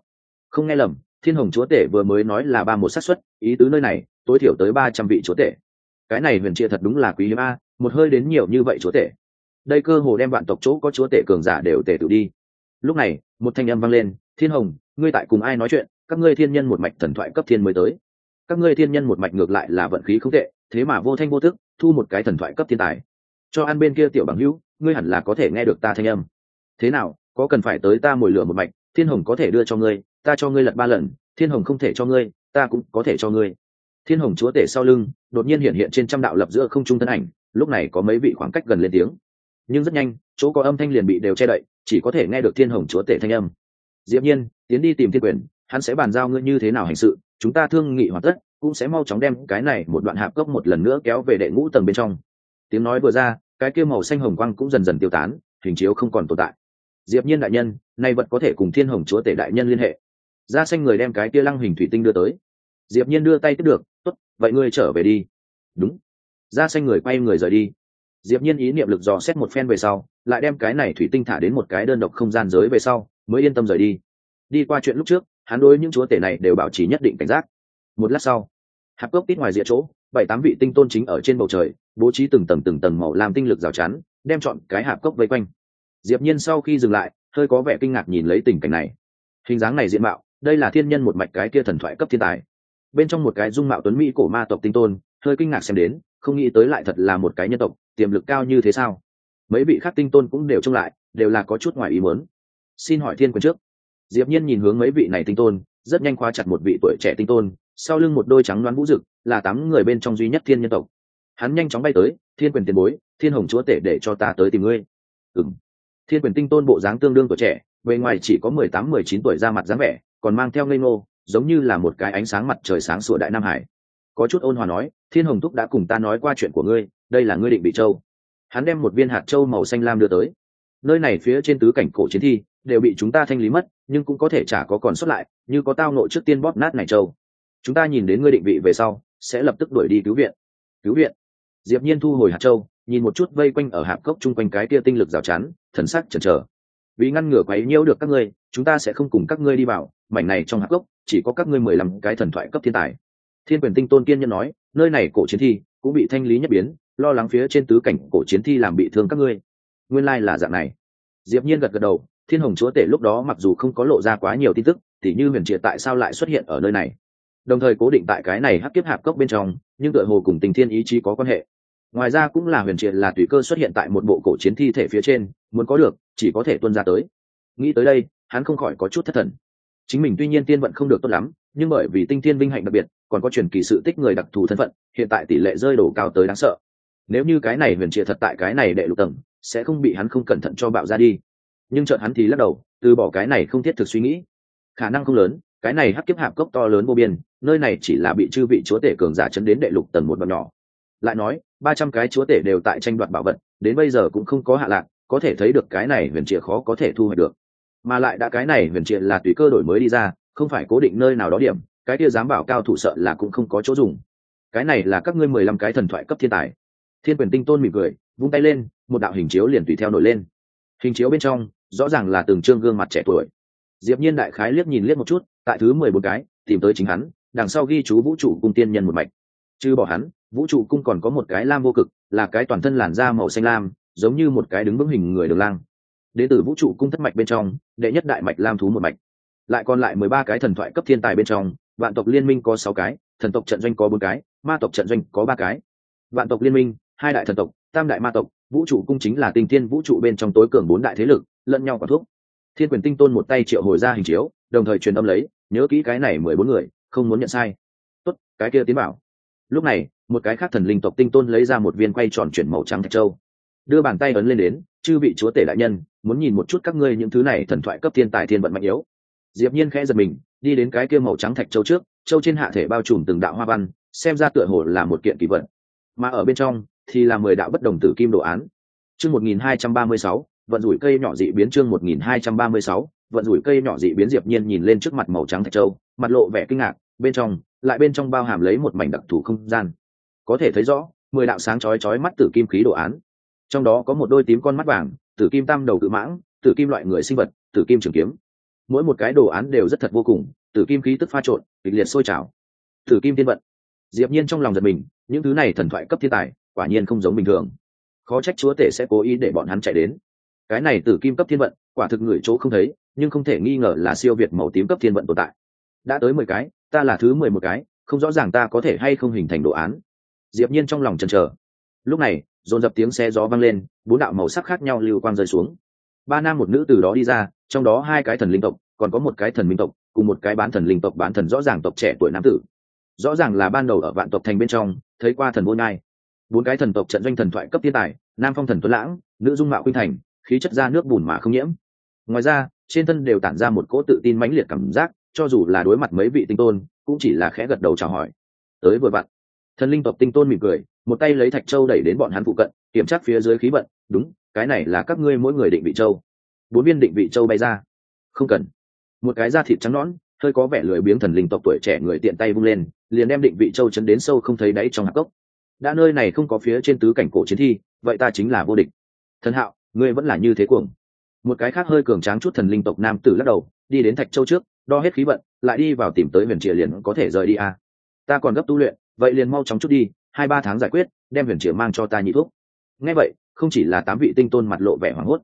Không nghe lầm thiên hồng chúa tể vừa mới nói là ba một xác suất, ý tứ nơi này, tối thiểu tới ba trăm vị chúa tể. Cái này huyền chia thật đúng là quý hiếm a, một hơi đến nhiều như vậy chúa tể. Đây cơ hồ đem vạn tộc chỗ có chúa tể cường giả đều tể tự đi. Lúc này, một thanh âm vang lên, thiên hồng, ngươi tại cùng ai nói chuyện? Các ngươi thiên nhân một mạch thần thoại cấp thiên mới tới. Các ngươi thiên nhân một mạch ngược lại là vận khí không tệ, thế mà vô thanh vô thức thu một cái thần thoại cấp thiên tài. Cho ăn bên kia tiểu bằng hữu, ngươi hẳn là có thể nghe được ta thanh âm. Thế nào, có cần phải tới ta mồi lửa một mạch, thiên hồng có thể đưa cho ngươi ta cho ngươi lật ba lần, thiên hồng không thể cho ngươi, ta cũng có thể cho ngươi. Thiên hồng chúa tể sau lưng, đột nhiên hiện hiện trên trăm đạo lập giữa không trung thân ảnh, lúc này có mấy vị khoảng cách gần lên tiếng. Nhưng rất nhanh, chỗ có âm thanh liền bị đều che đậy, chỉ có thể nghe được thiên hồng chúa tể thanh âm. Diễm nhiên, tiến đi tìm thiên quyền, hắn sẽ bàn giao ngươi như thế nào hành sự, chúng ta thương nghị hoàn tất, cũng sẽ mau chóng đem cái này một đoạn hạp cốc một lần nữa kéo về đệ ngũ tầng bên trong. Tiếng nói vừa ra, cái kia màu xanh hồng quang cũng dần dần tiêu tán, hình chiếu không còn tồn tại. Diệp nhiên đại nhân, nay vật có thể cùng thiên hồng chúa tể đại nhân liên hệ ra xanh người đem cái kia lăng hình thủy tinh đưa tới. Diệp nhiên đưa tay tiếp được, tốt, vậy ngươi trở về đi. Đúng. Ra xanh người quay người rời đi. Diệp nhiên ý niệm lực dò xét một phen về sau, lại đem cái này thủy tinh thả đến một cái đơn độc không gian giới về sau, mới yên tâm rời đi. Đi qua chuyện lúc trước, hắn đối những chúa tể này đều bảo trì nhất định cảnh giác. Một lát sau, hạp cốc tít ngoài rìa chỗ, bảy tám vị tinh tôn chính ở trên bầu trời, bố trí từng tầng từng tầng màu làm tinh lực rào chắn, đem chọn cái hạp cốc vây quanh. Diệp nhiên sau khi dừng lại, hơi có vẻ kinh ngạc nhìn lấy tình cảnh này. Hình dáng này diện mạo đây là thiên nhân một mạch cái kia thần thoại cấp thiên tài. Bên trong một cái dung mạo tuấn mỹ cổ ma tộc tinh tôn, hơi kinh ngạc xem đến, không nghĩ tới lại thật là một cái nhân tộc, tiềm lực cao như thế sao? Mấy vị khác tinh tôn cũng đều trông lại, đều là có chút ngoài ý muốn. Xin hỏi thiên quân trước. Diệp nhiên nhìn hướng mấy vị này tinh tôn, rất nhanh khóa chặt một vị tuổi trẻ tinh tôn, sau lưng một đôi trắng đoán vũ dực là tám người bên trong duy nhất thiên nhân tộc. Hắn nhanh chóng bay tới, thiên quyền tiền bối, thiên hồng chúa tể để cho ta tới tìm ngươi. Ừm. Thiên quyền tinh tôn bộ dáng tương đương tuổi trẻ, bề ngoài chỉ có mười tám, mười chín tuổi ra mặt dáng vẻ còn mang theo ngây ngô, giống như là một cái ánh sáng mặt trời sáng sủa đại nam hải. Có chút ôn hòa nói, thiên hồng thúc đã cùng ta nói qua chuyện của ngươi, đây là ngươi định bị châu. Hắn đem một viên hạt châu màu xanh lam đưa tới. Nơi này phía trên tứ cảnh cổ chiến thi đều bị chúng ta thanh lý mất, nhưng cũng có thể chả có còn xuất lại, như có tao nội trước tiên bóp nát này châu. Chúng ta nhìn đến ngươi định vị về sau, sẽ lập tức đuổi đi cứu viện. Cứu viện? Diệp nhiên thu hồi hạt châu, nhìn một chút vây quanh ở hạp cốc chung quanh cái kia tinh lực rào chắn, thần sắc chần chờ. Vì ngăn ngừa quấy nhiễu được các ngươi, chúng ta sẽ không cùng các ngươi đi vào mảnh này trong hạp gốc chỉ có các ngươi mười lăm cái thần thoại cấp thiên tài. Thiên quyền tinh tôn kiên nhân nói, nơi này cổ chiến thi cũng bị thanh lý nhất biến, lo lắng phía trên tứ cảnh cổ chiến thi làm bị thương các ngươi. Nguyên lai là dạng này. Diệp nhiên gật gật đầu, thiên hồng chúa tể lúc đó mặc dù không có lộ ra quá nhiều tin tức thì như huyền triệt tại sao lại xuất hiện ở nơi này. Đồng thời cố định tại cái này hắc kiếp hạp cốc bên trong, nhưng tựa hồ cùng tình thiên ý chí có quan hệ. Ngoài ra cũng là huyền triệt là tùy cơ xuất hiện tại một bộ cổ chiến thi thể phía trên, muốn có được, chỉ có thể tuân ra tới. Nghĩ tới đây, hắn không khỏi có chút thất thần chính mình tuy nhiên tiên vận không được tốt lắm, nhưng bởi vì tinh thiên vinh hạnh đặc biệt, còn có truyền kỳ sự tích người đặc thù thân phận, hiện tại tỷ lệ rơi đổ cao tới đáng sợ. Nếu như cái này huyền triệt thật tại cái này đệ lục tầng, sẽ không bị hắn không cẩn thận cho bạo ra đi. Nhưng chợt hắn thì lắc đầu, từ bỏ cái này không thiết thực suy nghĩ. Khả năng không lớn, cái này hắc kiếp hạp cốc to lớn vô biên, nơi này chỉ là bị chư vị chúa tể cường giả chấn đến đệ lục tầng một đoạn nhỏ. Lại nói, ba trăm cái chúa tể đều tại tranh đoạt bảo vật, đến bây giờ cũng không có hạ lạc, có thể thấy được cái này huyền triệt khó có thể thu hoạch được mà lại đã cái này huyền triệt là tùy cơ đổi mới đi ra, không phải cố định nơi nào đó điểm, cái kia dám bảo cao thủ sợ là cũng không có chỗ dùng. Cái này là các ngươi mười lăm cái thần thoại cấp thiên tài. Thiên quyền tinh tôn mỉm cười, vung tay lên, một đạo hình chiếu liền tùy theo nổi lên. Hình chiếu bên trong, rõ ràng là từng trương gương mặt trẻ tuổi. Diệp nhiên đại khái liếc nhìn liếc một chút, tại thứ mười bốn cái, tìm tới chính hắn, đằng sau ghi chú vũ trụ cung tiên nhân một mạch. Chứ bỏ hắn, vũ trụ cung còn có một cái lam vô cực, là cái toàn thân làn da màu xanh lam, giống như một cái đứng vững hình người đường lang. Đ ế từ vũ trụ cung thất mạch bên trong đệ nhất đại mạch lam thú một mạch. Lại còn lại mười ba cái thần thoại cấp thiên tài bên trong, vạn tộc liên minh có sáu cái, thần tộc trận doanh có bốn cái, ma tộc trận doanh có ba cái. Vạn tộc liên minh, hai đại thần tộc, tam đại ma tộc, vũ trụ cung chính là tinh thiên vũ trụ bên trong tối cường bốn đại thế lực, lẫn nhau quả thuốc thiên quyền tinh tôn một tay triệu hồi ra hình chiếu, đồng thời truyền âm lấy, nhớ kỹ cái này mười bốn người, không muốn nhận sai. Tốt, cái kia tiến bảo. Lúc này, một cái khác thần linh tộc tinh tôn lấy ra một viên quay tròn chuyển màu trắng thạch châu. Đưa bàn tay ấn lên đến, chư vị chúa tể đại nhân muốn nhìn một chút các ngươi những thứ này thần thoại cấp thiên tài thiên vận mạnh yếu. Diệp nhiên khẽ giật mình, đi đến cái kia màu trắng thạch châu trước, châu trên hạ thể bao trùm từng đạo hoa văn, xem ra tựa hồ là một kiện kỳ vật. Mà ở bên trong thì là mười đạo bất đồng tử kim đồ án. Chương 1236 vận rủi cây nhỏ dị biến chương 1236 vận rủi cây nhỏ dị biến diệp nhiên nhìn lên trước mặt màu trắng thạch châu, mặt lộ vẻ kinh ngạc, bên trong, lại bên trong bao hàm lấy một mảnh đặc thù không gian. Có thể thấy rõ, mười đạo sáng chói chói mắt tử kim khí đồ án. Trong đó có một đôi tím con mắt vàng tử kim tam đầu cự mãng, tử kim loại người sinh vật, tử kim trường kiếm. Mỗi một cái đồ án đều rất thật vô cùng, tử kim khí tức pha trộn, kịch liệt sôi trào. Tử kim thiên vận. Diệp nhiên trong lòng giật mình, những thứ này thần thoại cấp thiên tài, quả nhiên không giống bình thường. Khó trách chúa tể sẽ cố ý để bọn hắn chạy đến. Cái này tử kim cấp thiên vận, quả thực người chỗ không thấy, nhưng không thể nghi ngờ là siêu việt màu tím cấp thiên vận tồn tại. Đã tới mười cái, ta là thứ mười một cái, không rõ ràng ta có thể hay không hình thành đồ án. Diệp nhiên trong lòng chần chờ. Lúc này dồn dập tiếng xe gió vang lên, bốn đạo màu sắc khác nhau lưu quang rơi xuống. Ba nam một nữ từ đó đi ra, trong đó hai cái thần linh tộc, còn có một cái thần minh tộc, cùng một cái bán thần linh tộc bán thần rõ ràng tộc trẻ tuổi nam tử. Rõ ràng là ban đầu ở vạn tộc thành bên trong, thấy qua thần vô nhai. Bốn cái thần tộc trận doanh thần thoại cấp thiên tài, nam phong thần tuấn lãng, nữ dung mạo khuynh thành, khí chất ra nước bùn mà không nhiễm. Ngoài ra, trên thân đều tản ra một cỗ tự tin mãnh liệt cảm giác, cho dù là đối mặt mấy vị tinh tôn, cũng chỉ là khẽ gật đầu chào hỏi. Tới vừa vặn thần linh tộc tinh tôn mỉm cười, một tay lấy thạch châu đẩy đến bọn hắn phụ cận, kiểm tra phía dưới khí vận, đúng, cái này là các ngươi mỗi người định vị châu. Bốn viên định vị châu bay ra. Không cần. Một cái da thịt trắng nõn, hơi có vẻ lười biếng thần linh tộc tuổi trẻ người tiện tay vung lên, liền đem định vị châu chấn đến sâu không thấy đáy trong hạp cốc. Đã nơi này không có phía trên tứ cảnh cổ chiến thi, vậy ta chính là vô địch. Thần hạo, ngươi vẫn là như thế cuồng. Một cái khác hơi cường tráng chút thần linh tộc nam tử lắc đầu, đi đến thạch châu trước, đo hết khí vận, lại đi vào tìm tới huyền triệt liền có thể rời đi à. ta còn gấp tu luyện vậy liền mau chóng chút đi, hai ba tháng giải quyết, đem huyền triệt mang cho ta nhị thuốc. Nghe vậy, không chỉ là tám vị tinh tôn mặt lộ vẻ hoảng hốt,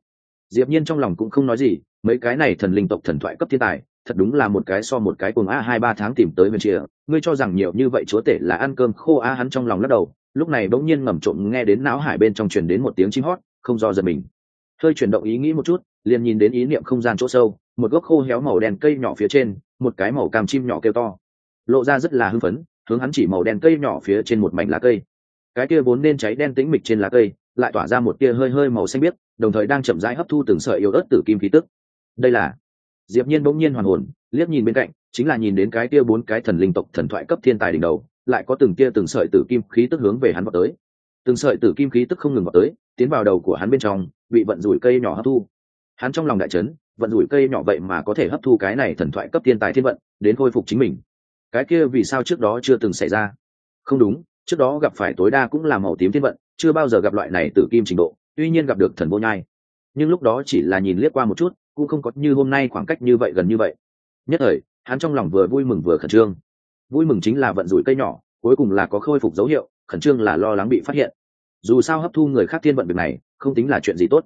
diệp nhiên trong lòng cũng không nói gì, mấy cái này thần linh tộc thần thoại cấp thiên tài, thật đúng là một cái so một cái cuồng a hai ba tháng tìm tới huyền triệt ngươi cho rằng nhiều như vậy chúa tể là ăn cơm khô a hắn trong lòng lắc đầu, lúc này bỗng nhiên ngầm trộm nghe đến não hải bên trong truyền đến một tiếng chim hót, không do giật mình. Hơi chuyển động ý nghĩ một chút, liền nhìn đến ý niệm không gian chỗ sâu, một gốc khô héo màu đen cây nhỏ phía trên, một cái màu cam chim nhỏ kêu to, lộ ra rất là hưng phấn hướng hắn chỉ màu đen cây nhỏ phía trên một mảnh lá cây. Cái kia vốn nên cháy đen tĩnh mịch trên lá cây, lại tỏa ra một tia hơi hơi màu xanh biếc, đồng thời đang chậm rãi hấp thu từng sợi yếu ớt tử kim khí tức. Đây là diệp nhiên bỗng nhiên hoàn hồn, liếc nhìn bên cạnh, chính là nhìn đến cái kia bốn cái thần linh tộc thần thoại cấp thiên tài đỉnh đầu, lại có từng tia từng sợi tử kim khí tức hướng về hắn vọt tới. Từng sợi tử kim khí tức không ngừng vọt tới, tiến vào đầu của hắn bên trong, bị vận rủi cây nhỏ hấp thu. Hắn trong lòng đại chấn, vận rủi cây nhỏ vậy mà có thể hấp thu cái này thần thoại cấp thiên tài thiên vận, đến khôi phục chính mình cái kia vì sao trước đó chưa từng xảy ra? Không đúng, trước đó gặp phải tối đa cũng là màu tím thiên vận, chưa bao giờ gặp loại này tử kim trình độ, tuy nhiên gặp được thần vô nhai. Nhưng lúc đó chỉ là nhìn liếc qua một chút, cũng không có như hôm nay khoảng cách như vậy gần như vậy. Nhất thời, hắn trong lòng vừa vui mừng vừa khẩn trương. Vui mừng chính là vận rủi cây nhỏ, cuối cùng là có khôi phục dấu hiệu, khẩn trương là lo lắng bị phát hiện. Dù sao hấp thu người khác thiên vận việc này, không tính là chuyện gì tốt.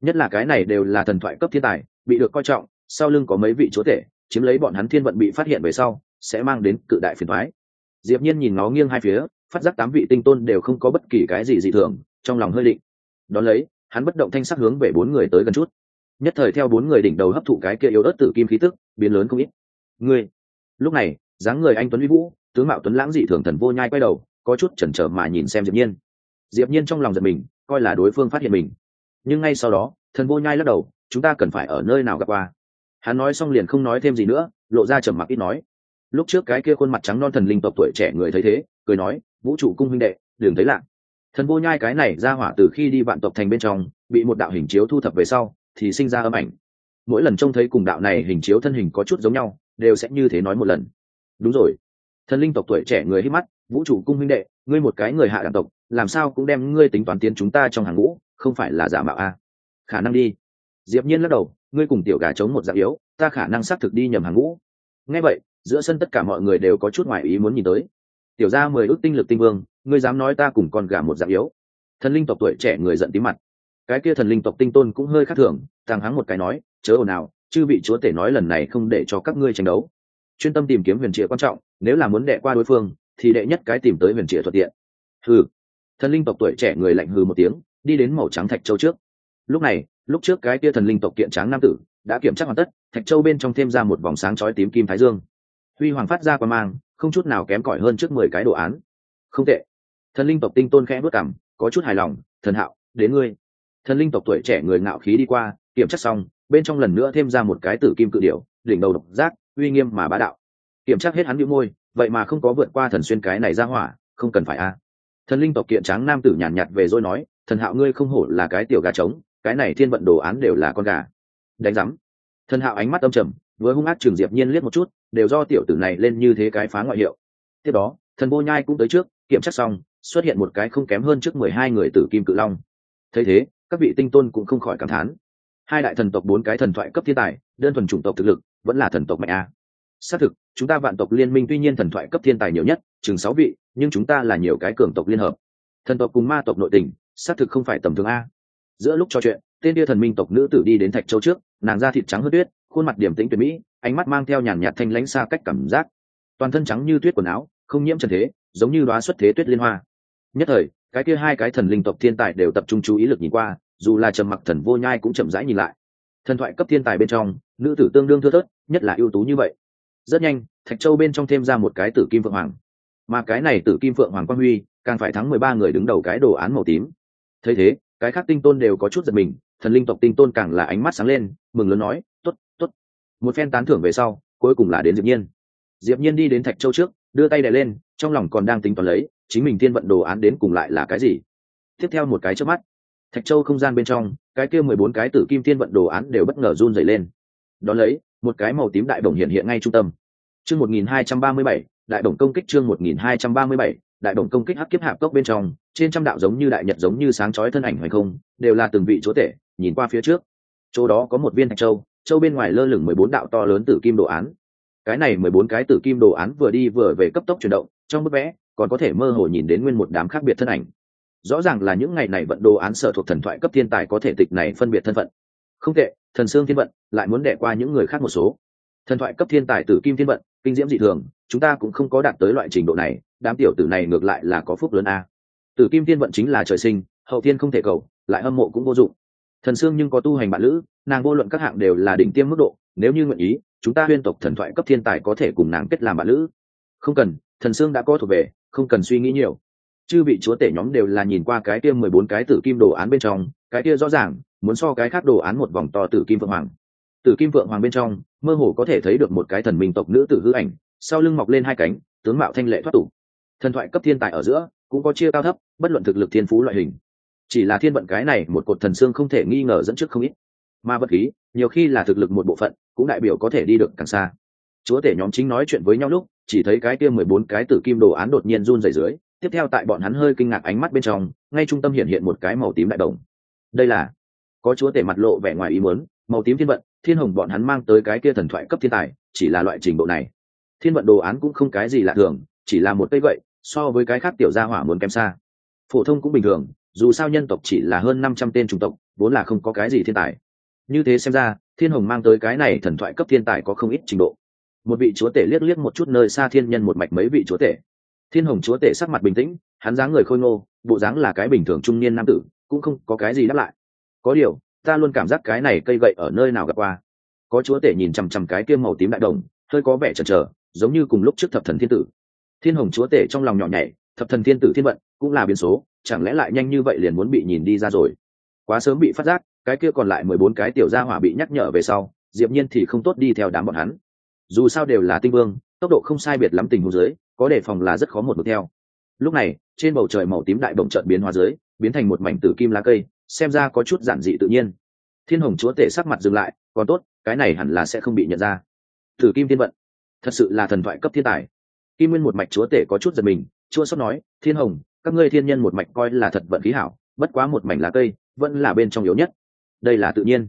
Nhất là cái này đều là thần thoại cấp thiên tài, bị được coi trọng, sau lưng có mấy vị chúa tể, chiếm lấy bọn hắn thiên vận bị phát hiện về sau sẽ mang đến cự đại phiền thoái. Diệp nhiên nhìn nó nghiêng hai phía, phát giác tám vị tinh tôn đều không có bất kỳ cái gì dị thường, trong lòng hơi định. Đón lấy, hắn bất động thanh sắc hướng về bốn người tới gần chút. Nhất thời theo bốn người đỉnh đầu hấp thụ cái kia yếu ớt tử kim khí tức, biến lớn không ít. Ngươi, lúc này, dáng người anh tuấn uy vũ, tướng mạo tuấn lãng dị thường thần vô nhai quay đầu, có chút chần chờ mà nhìn xem diệp nhiên. Diệp nhiên trong lòng giật mình, coi là đối phương phát hiện mình. Nhưng ngay sau đó, thần vô nhai lắc đầu, chúng ta cần phải ở nơi nào gặp qua? Hắn nói xong liền không nói thêm gì nữa, lộ ra trầm mặc ít nói lúc trước cái kia khuôn mặt trắng non thần linh tộc tuổi trẻ người thấy thế, cười nói, vũ trụ cung huynh đệ, đừng thấy lạ. Thần vô nhai cái này ra hỏa từ khi đi vạn tộc thành bên trong, bị một đạo hình chiếu thu thập về sau, thì sinh ra âm ảnh. Mỗi lần trông thấy cùng đạo này hình chiếu thân hình có chút giống nhau, đều sẽ như thế nói một lần. Đúng rồi. Thần linh tộc tuổi trẻ người hít mắt, vũ trụ cung huynh đệ, ngươi một cái người hạ đẳng tộc, làm sao cũng đem ngươi tính toán tiến chúng ta trong hàng ngũ, không phải là giả mạo a? À? khả năng đi. Diệp nhiên lắc đầu, ngươi cùng tiểu gà chống một dạng yếu, ta khả năng xác thực đi nhầm hàng ngũ. Nghe vậy giữa sân tất cả mọi người đều có chút ngoại ý muốn nhìn tới. Tiểu gia mười ước tinh lực tinh vương, ngươi dám nói ta cùng con gà một dạng yếu. Thần linh tộc tuổi trẻ người giận tí mặt. Cái kia thần linh tộc tinh tôn cũng hơi khác thường thằng hắng một cái nói, chớ ồn nào chư vị chúa tể nói lần này không để cho các ngươi tranh đấu. Chuyên tâm tìm kiếm huyền trịa quan trọng, nếu là muốn đệ qua đối phương, thì đệ nhất cái tìm tới huyền trịa thuận tiện. Hừ. Thần linh tộc tuổi trẻ người lạnh hừ một tiếng, đi đến màu trắng thạch châu trước. Lúc này, lúc trước cái kia thần linh tộc kiện tráng nam tử, đã kiểm tra hoàn tất, thạch châu bên trong thêm ra một vòng sáng chói tím kim thái dương huy hoàng phát ra qua mang không chút nào kém cỏi hơn trước mười cái đồ án. Không tệ. Thần linh tộc tinh tôn khẽ vất cảm có chút hài lòng thần hạo đến ngươi. Thần linh tộc tuổi trẻ người ngạo khí đi qua kiểm tra xong bên trong lần nữa thêm ra một cái tử kim cự điểu đỉnh đầu độc giác uy nghiêm mà bá đạo. Kiểm tra hết hắn bị môi vậy mà không có vượt qua thần xuyên cái này ra hỏa không cần phải a. Thần linh tộc kiện tráng nam tử nhàn nhạt, nhạt về rồi nói thần hạo ngươi không hổ là cái tiểu gà trống cái này thiên vận đồ án đều là con gà. Đánh rắm thần hạo ánh mắt âm trầm vừa hung ác trường diệp nhiên liếc một chút, đều do tiểu tử này lên như thế cái phá ngoại hiệu. Tiếp đó, thần vô nhai cũng tới trước, kiểm tra xong, xuất hiện một cái không kém hơn trước mười hai người tử kim cự long. Thấy thế, các vị tinh tôn cũng không khỏi cảm thán. Hai đại thần tộc bốn cái thần thoại cấp thiên tài, đơn thuần chủng tộc thực lực, vẫn là thần tộc mạnh a. Xác thực, chúng ta vạn tộc liên minh tuy nhiên thần thoại cấp thiên tài nhiều nhất, chừng sáu vị, nhưng chúng ta là nhiều cái cường tộc liên hợp. Thần tộc cùng ma tộc nội tình, xác thực không phải tầm thường a. Giữa lúc trò chuyện, tên tia thần minh tộc nữ tử đi đến thạch châu trước, nàng da thịt trắng hơn tuyết khuôn mặt điểm tĩnh tuyệt mỹ, ánh mắt mang theo nhàn nhạt thanh lãnh xa cách cảm giác. Toàn thân trắng như tuyết quần áo, không nhiễm trần thế, giống như đoá xuất thế tuyết liên hoa. Nhất thời, cái kia hai cái thần linh tộc thiên tài đều tập trung chú ý lực nhìn qua, dù là trầm mặc thần vô nhai cũng chậm rãi nhìn lại. Thần thoại cấp thiên tài bên trong, nữ tử tương đương thưa thớt, nhất là ưu tú như vậy. Rất nhanh, thạch châu bên trong thêm ra một cái tử kim phượng hoàng. Mà cái này tử kim phượng hoàng quang huy, càng phải thắng mười ba người đứng đầu cái đồ án màu tím. Thấy thế, cái khác tinh tôn đều có chút giật mình, thần linh tộc tinh tôn càng là ánh mắt sáng lên, mừng lớn nói t ố t một phen tán thưởng về sau, cuối cùng là đến diệp nhiên. Diệp nhiên đi đến thạch châu trước, đưa tay đè lên, trong lòng còn đang tính toán lấy, chính mình thiên vận đồ án đến cùng lại là cái gì. Tiếp theo một cái trước mắt, thạch châu không gian bên trong, cái kia mười bốn cái tử kim thiên vận đồ án đều bất ngờ run rẩy lên. Đón lấy, một cái màu tím đại bổng hiện hiện ngay trung tâm. Chương một nghìn hai trăm ba mươi bảy, đại bổng công kích chương một nghìn hai trăm ba mươi bảy, đại bổng công kích hắc kiếp hạp cốc bên trong, trên trăm đạo giống như đại nhật giống như sáng chói thân ảnh hoành không, đều là từng vị chúa tể, nhìn qua phía trước. Chỗ đó có một viên thạch châu châu bên ngoài lơ lửng mười bốn đạo to lớn tử kim đồ án. Cái này mười bốn cái tử kim đồ án vừa đi vừa về cấp tốc chuyển động, trong bức vẽ còn có thể mơ hồ nhìn đến nguyên một đám khác biệt thân ảnh. Rõ ràng là những ngày này vận đồ án sở thuộc thần thoại cấp thiên tài có thể tịch này phân biệt thân phận. Không tệ, thần sương thiên vận, lại muốn đẻ qua những người khác một số. Thần thoại cấp thiên tài tử kim thiên vận, kinh diễm dị thường, chúng ta cũng không có đạt tới loại trình độ này, đám tiểu tử này ngược lại là có phúc lớn a. Tử kim thiên vận chính là trời sinh, hậu thiên không thể cầu, lại hâm mộ cũng vô dụng thần sương nhưng có tu hành bạn lữ, nàng vô luận các hạng đều là đỉnh tiêm mức độ, nếu như nguyện ý, chúng ta huyên tộc thần thoại cấp thiên tài có thể cùng nàng kết làm bạn lữ. Không cần, thần sương đã có thuộc về, không cần suy nghĩ nhiều. Chư vị chúa tể nhóm đều là nhìn qua cái kia mười bốn cái tử kim đồ án bên trong, cái kia rõ ràng, muốn so cái khác đồ án một vòng to tử kim vượng hoàng. Tử kim vượng hoàng bên trong, mơ hồ có thể thấy được một cái thần minh tộc nữ tử hư ảnh, sau lưng mọc lên hai cánh, tướng mạo thanh lệ thoát tục. Thần thoại cấp thiên tài ở giữa, cũng có chia cao thấp, bất luận thực lực thiên phú loại hình chỉ là thiên vận cái này một cột thần xương không thể nghi ngờ dẫn trước không ít. Mà vật khí, nhiều khi là thực lực một bộ phận, cũng đại biểu có thể đi được càng xa. Chúa tể nhóm chính nói chuyện với nhau lúc, chỉ thấy cái kia mười bốn cái tử kim đồ án đột nhiên run rẩy dưới, tiếp theo tại bọn hắn hơi kinh ngạc ánh mắt bên trong, ngay trung tâm hiện hiện một cái màu tím đại đồng. Đây là, có chúa tể mặt lộ vẻ ngoài ý muốn, màu tím thiên vận, thiên hồng bọn hắn mang tới cái kia thần thoại cấp thiên tài, chỉ là loại trình độ này. Thiên vận đồ án cũng không cái gì lạ thường, chỉ là một cây vậy so với cái khác tiểu gia hỏa muốn kém xa. Phổ thông cũng bình thường dù sao nhân tộc chỉ là hơn năm trăm tên chủng tộc, vốn là không có cái gì thiên tài. Như thế xem ra, thiên hồng mang tới cái này thần thoại cấp thiên tài có không ít trình độ. Một vị chúa tể liếc liếc một chút nơi xa thiên nhân một mạch mấy vị chúa tể. Thiên hồng chúa tể sắc mặt bình tĩnh, hắn dáng người khôi ngô, bộ dáng là cái bình thường trung niên nam tử, cũng không có cái gì đáp lại. Có điều, ta luôn cảm giác cái này cây gậy ở nơi nào gặp qua. Có chúa tể nhìn chằm chằm cái kia màu tím đại đồng, hơi có vẻ chần chờ, giống như cùng lúc trước thập thần thiên tử. Thiên hồng chúa tể trong lòng nhỏ nhảy thập thần thiên tử thiên vận cũng là biến số chẳng lẽ lại nhanh như vậy liền muốn bị nhìn đi ra rồi? Quá sớm bị phát giác, cái kia còn lại mười bốn cái tiểu gia hỏa bị nhắc nhở về sau, diệp nhiên thì không tốt đi theo đám bọn hắn. Dù sao đều là tinh vương, tốc độ không sai biệt lắm tình huống dưới, có đề phòng là rất khó một bước theo. Lúc này, trên bầu trời màu tím đại bồng trận biến hóa dưới, biến thành một mảnh tử kim lá cây, xem ra có chút giản dị tự nhiên. Thiên hồng chúa tể sắc mặt dừng lại, còn tốt, cái này hẳn là sẽ không bị nhận ra. Tử kim thiên vận, thật sự là thần thoại cấp thiên tài. Kim nguyên một mạch chúa tể có chút giật mình, chua sót nói, thiên hồng các ngươi thiên nhân một mạch coi là thật vận khí hảo, bất quá một mảnh lá cây vẫn là bên trong yếu nhất. Đây là tự nhiên.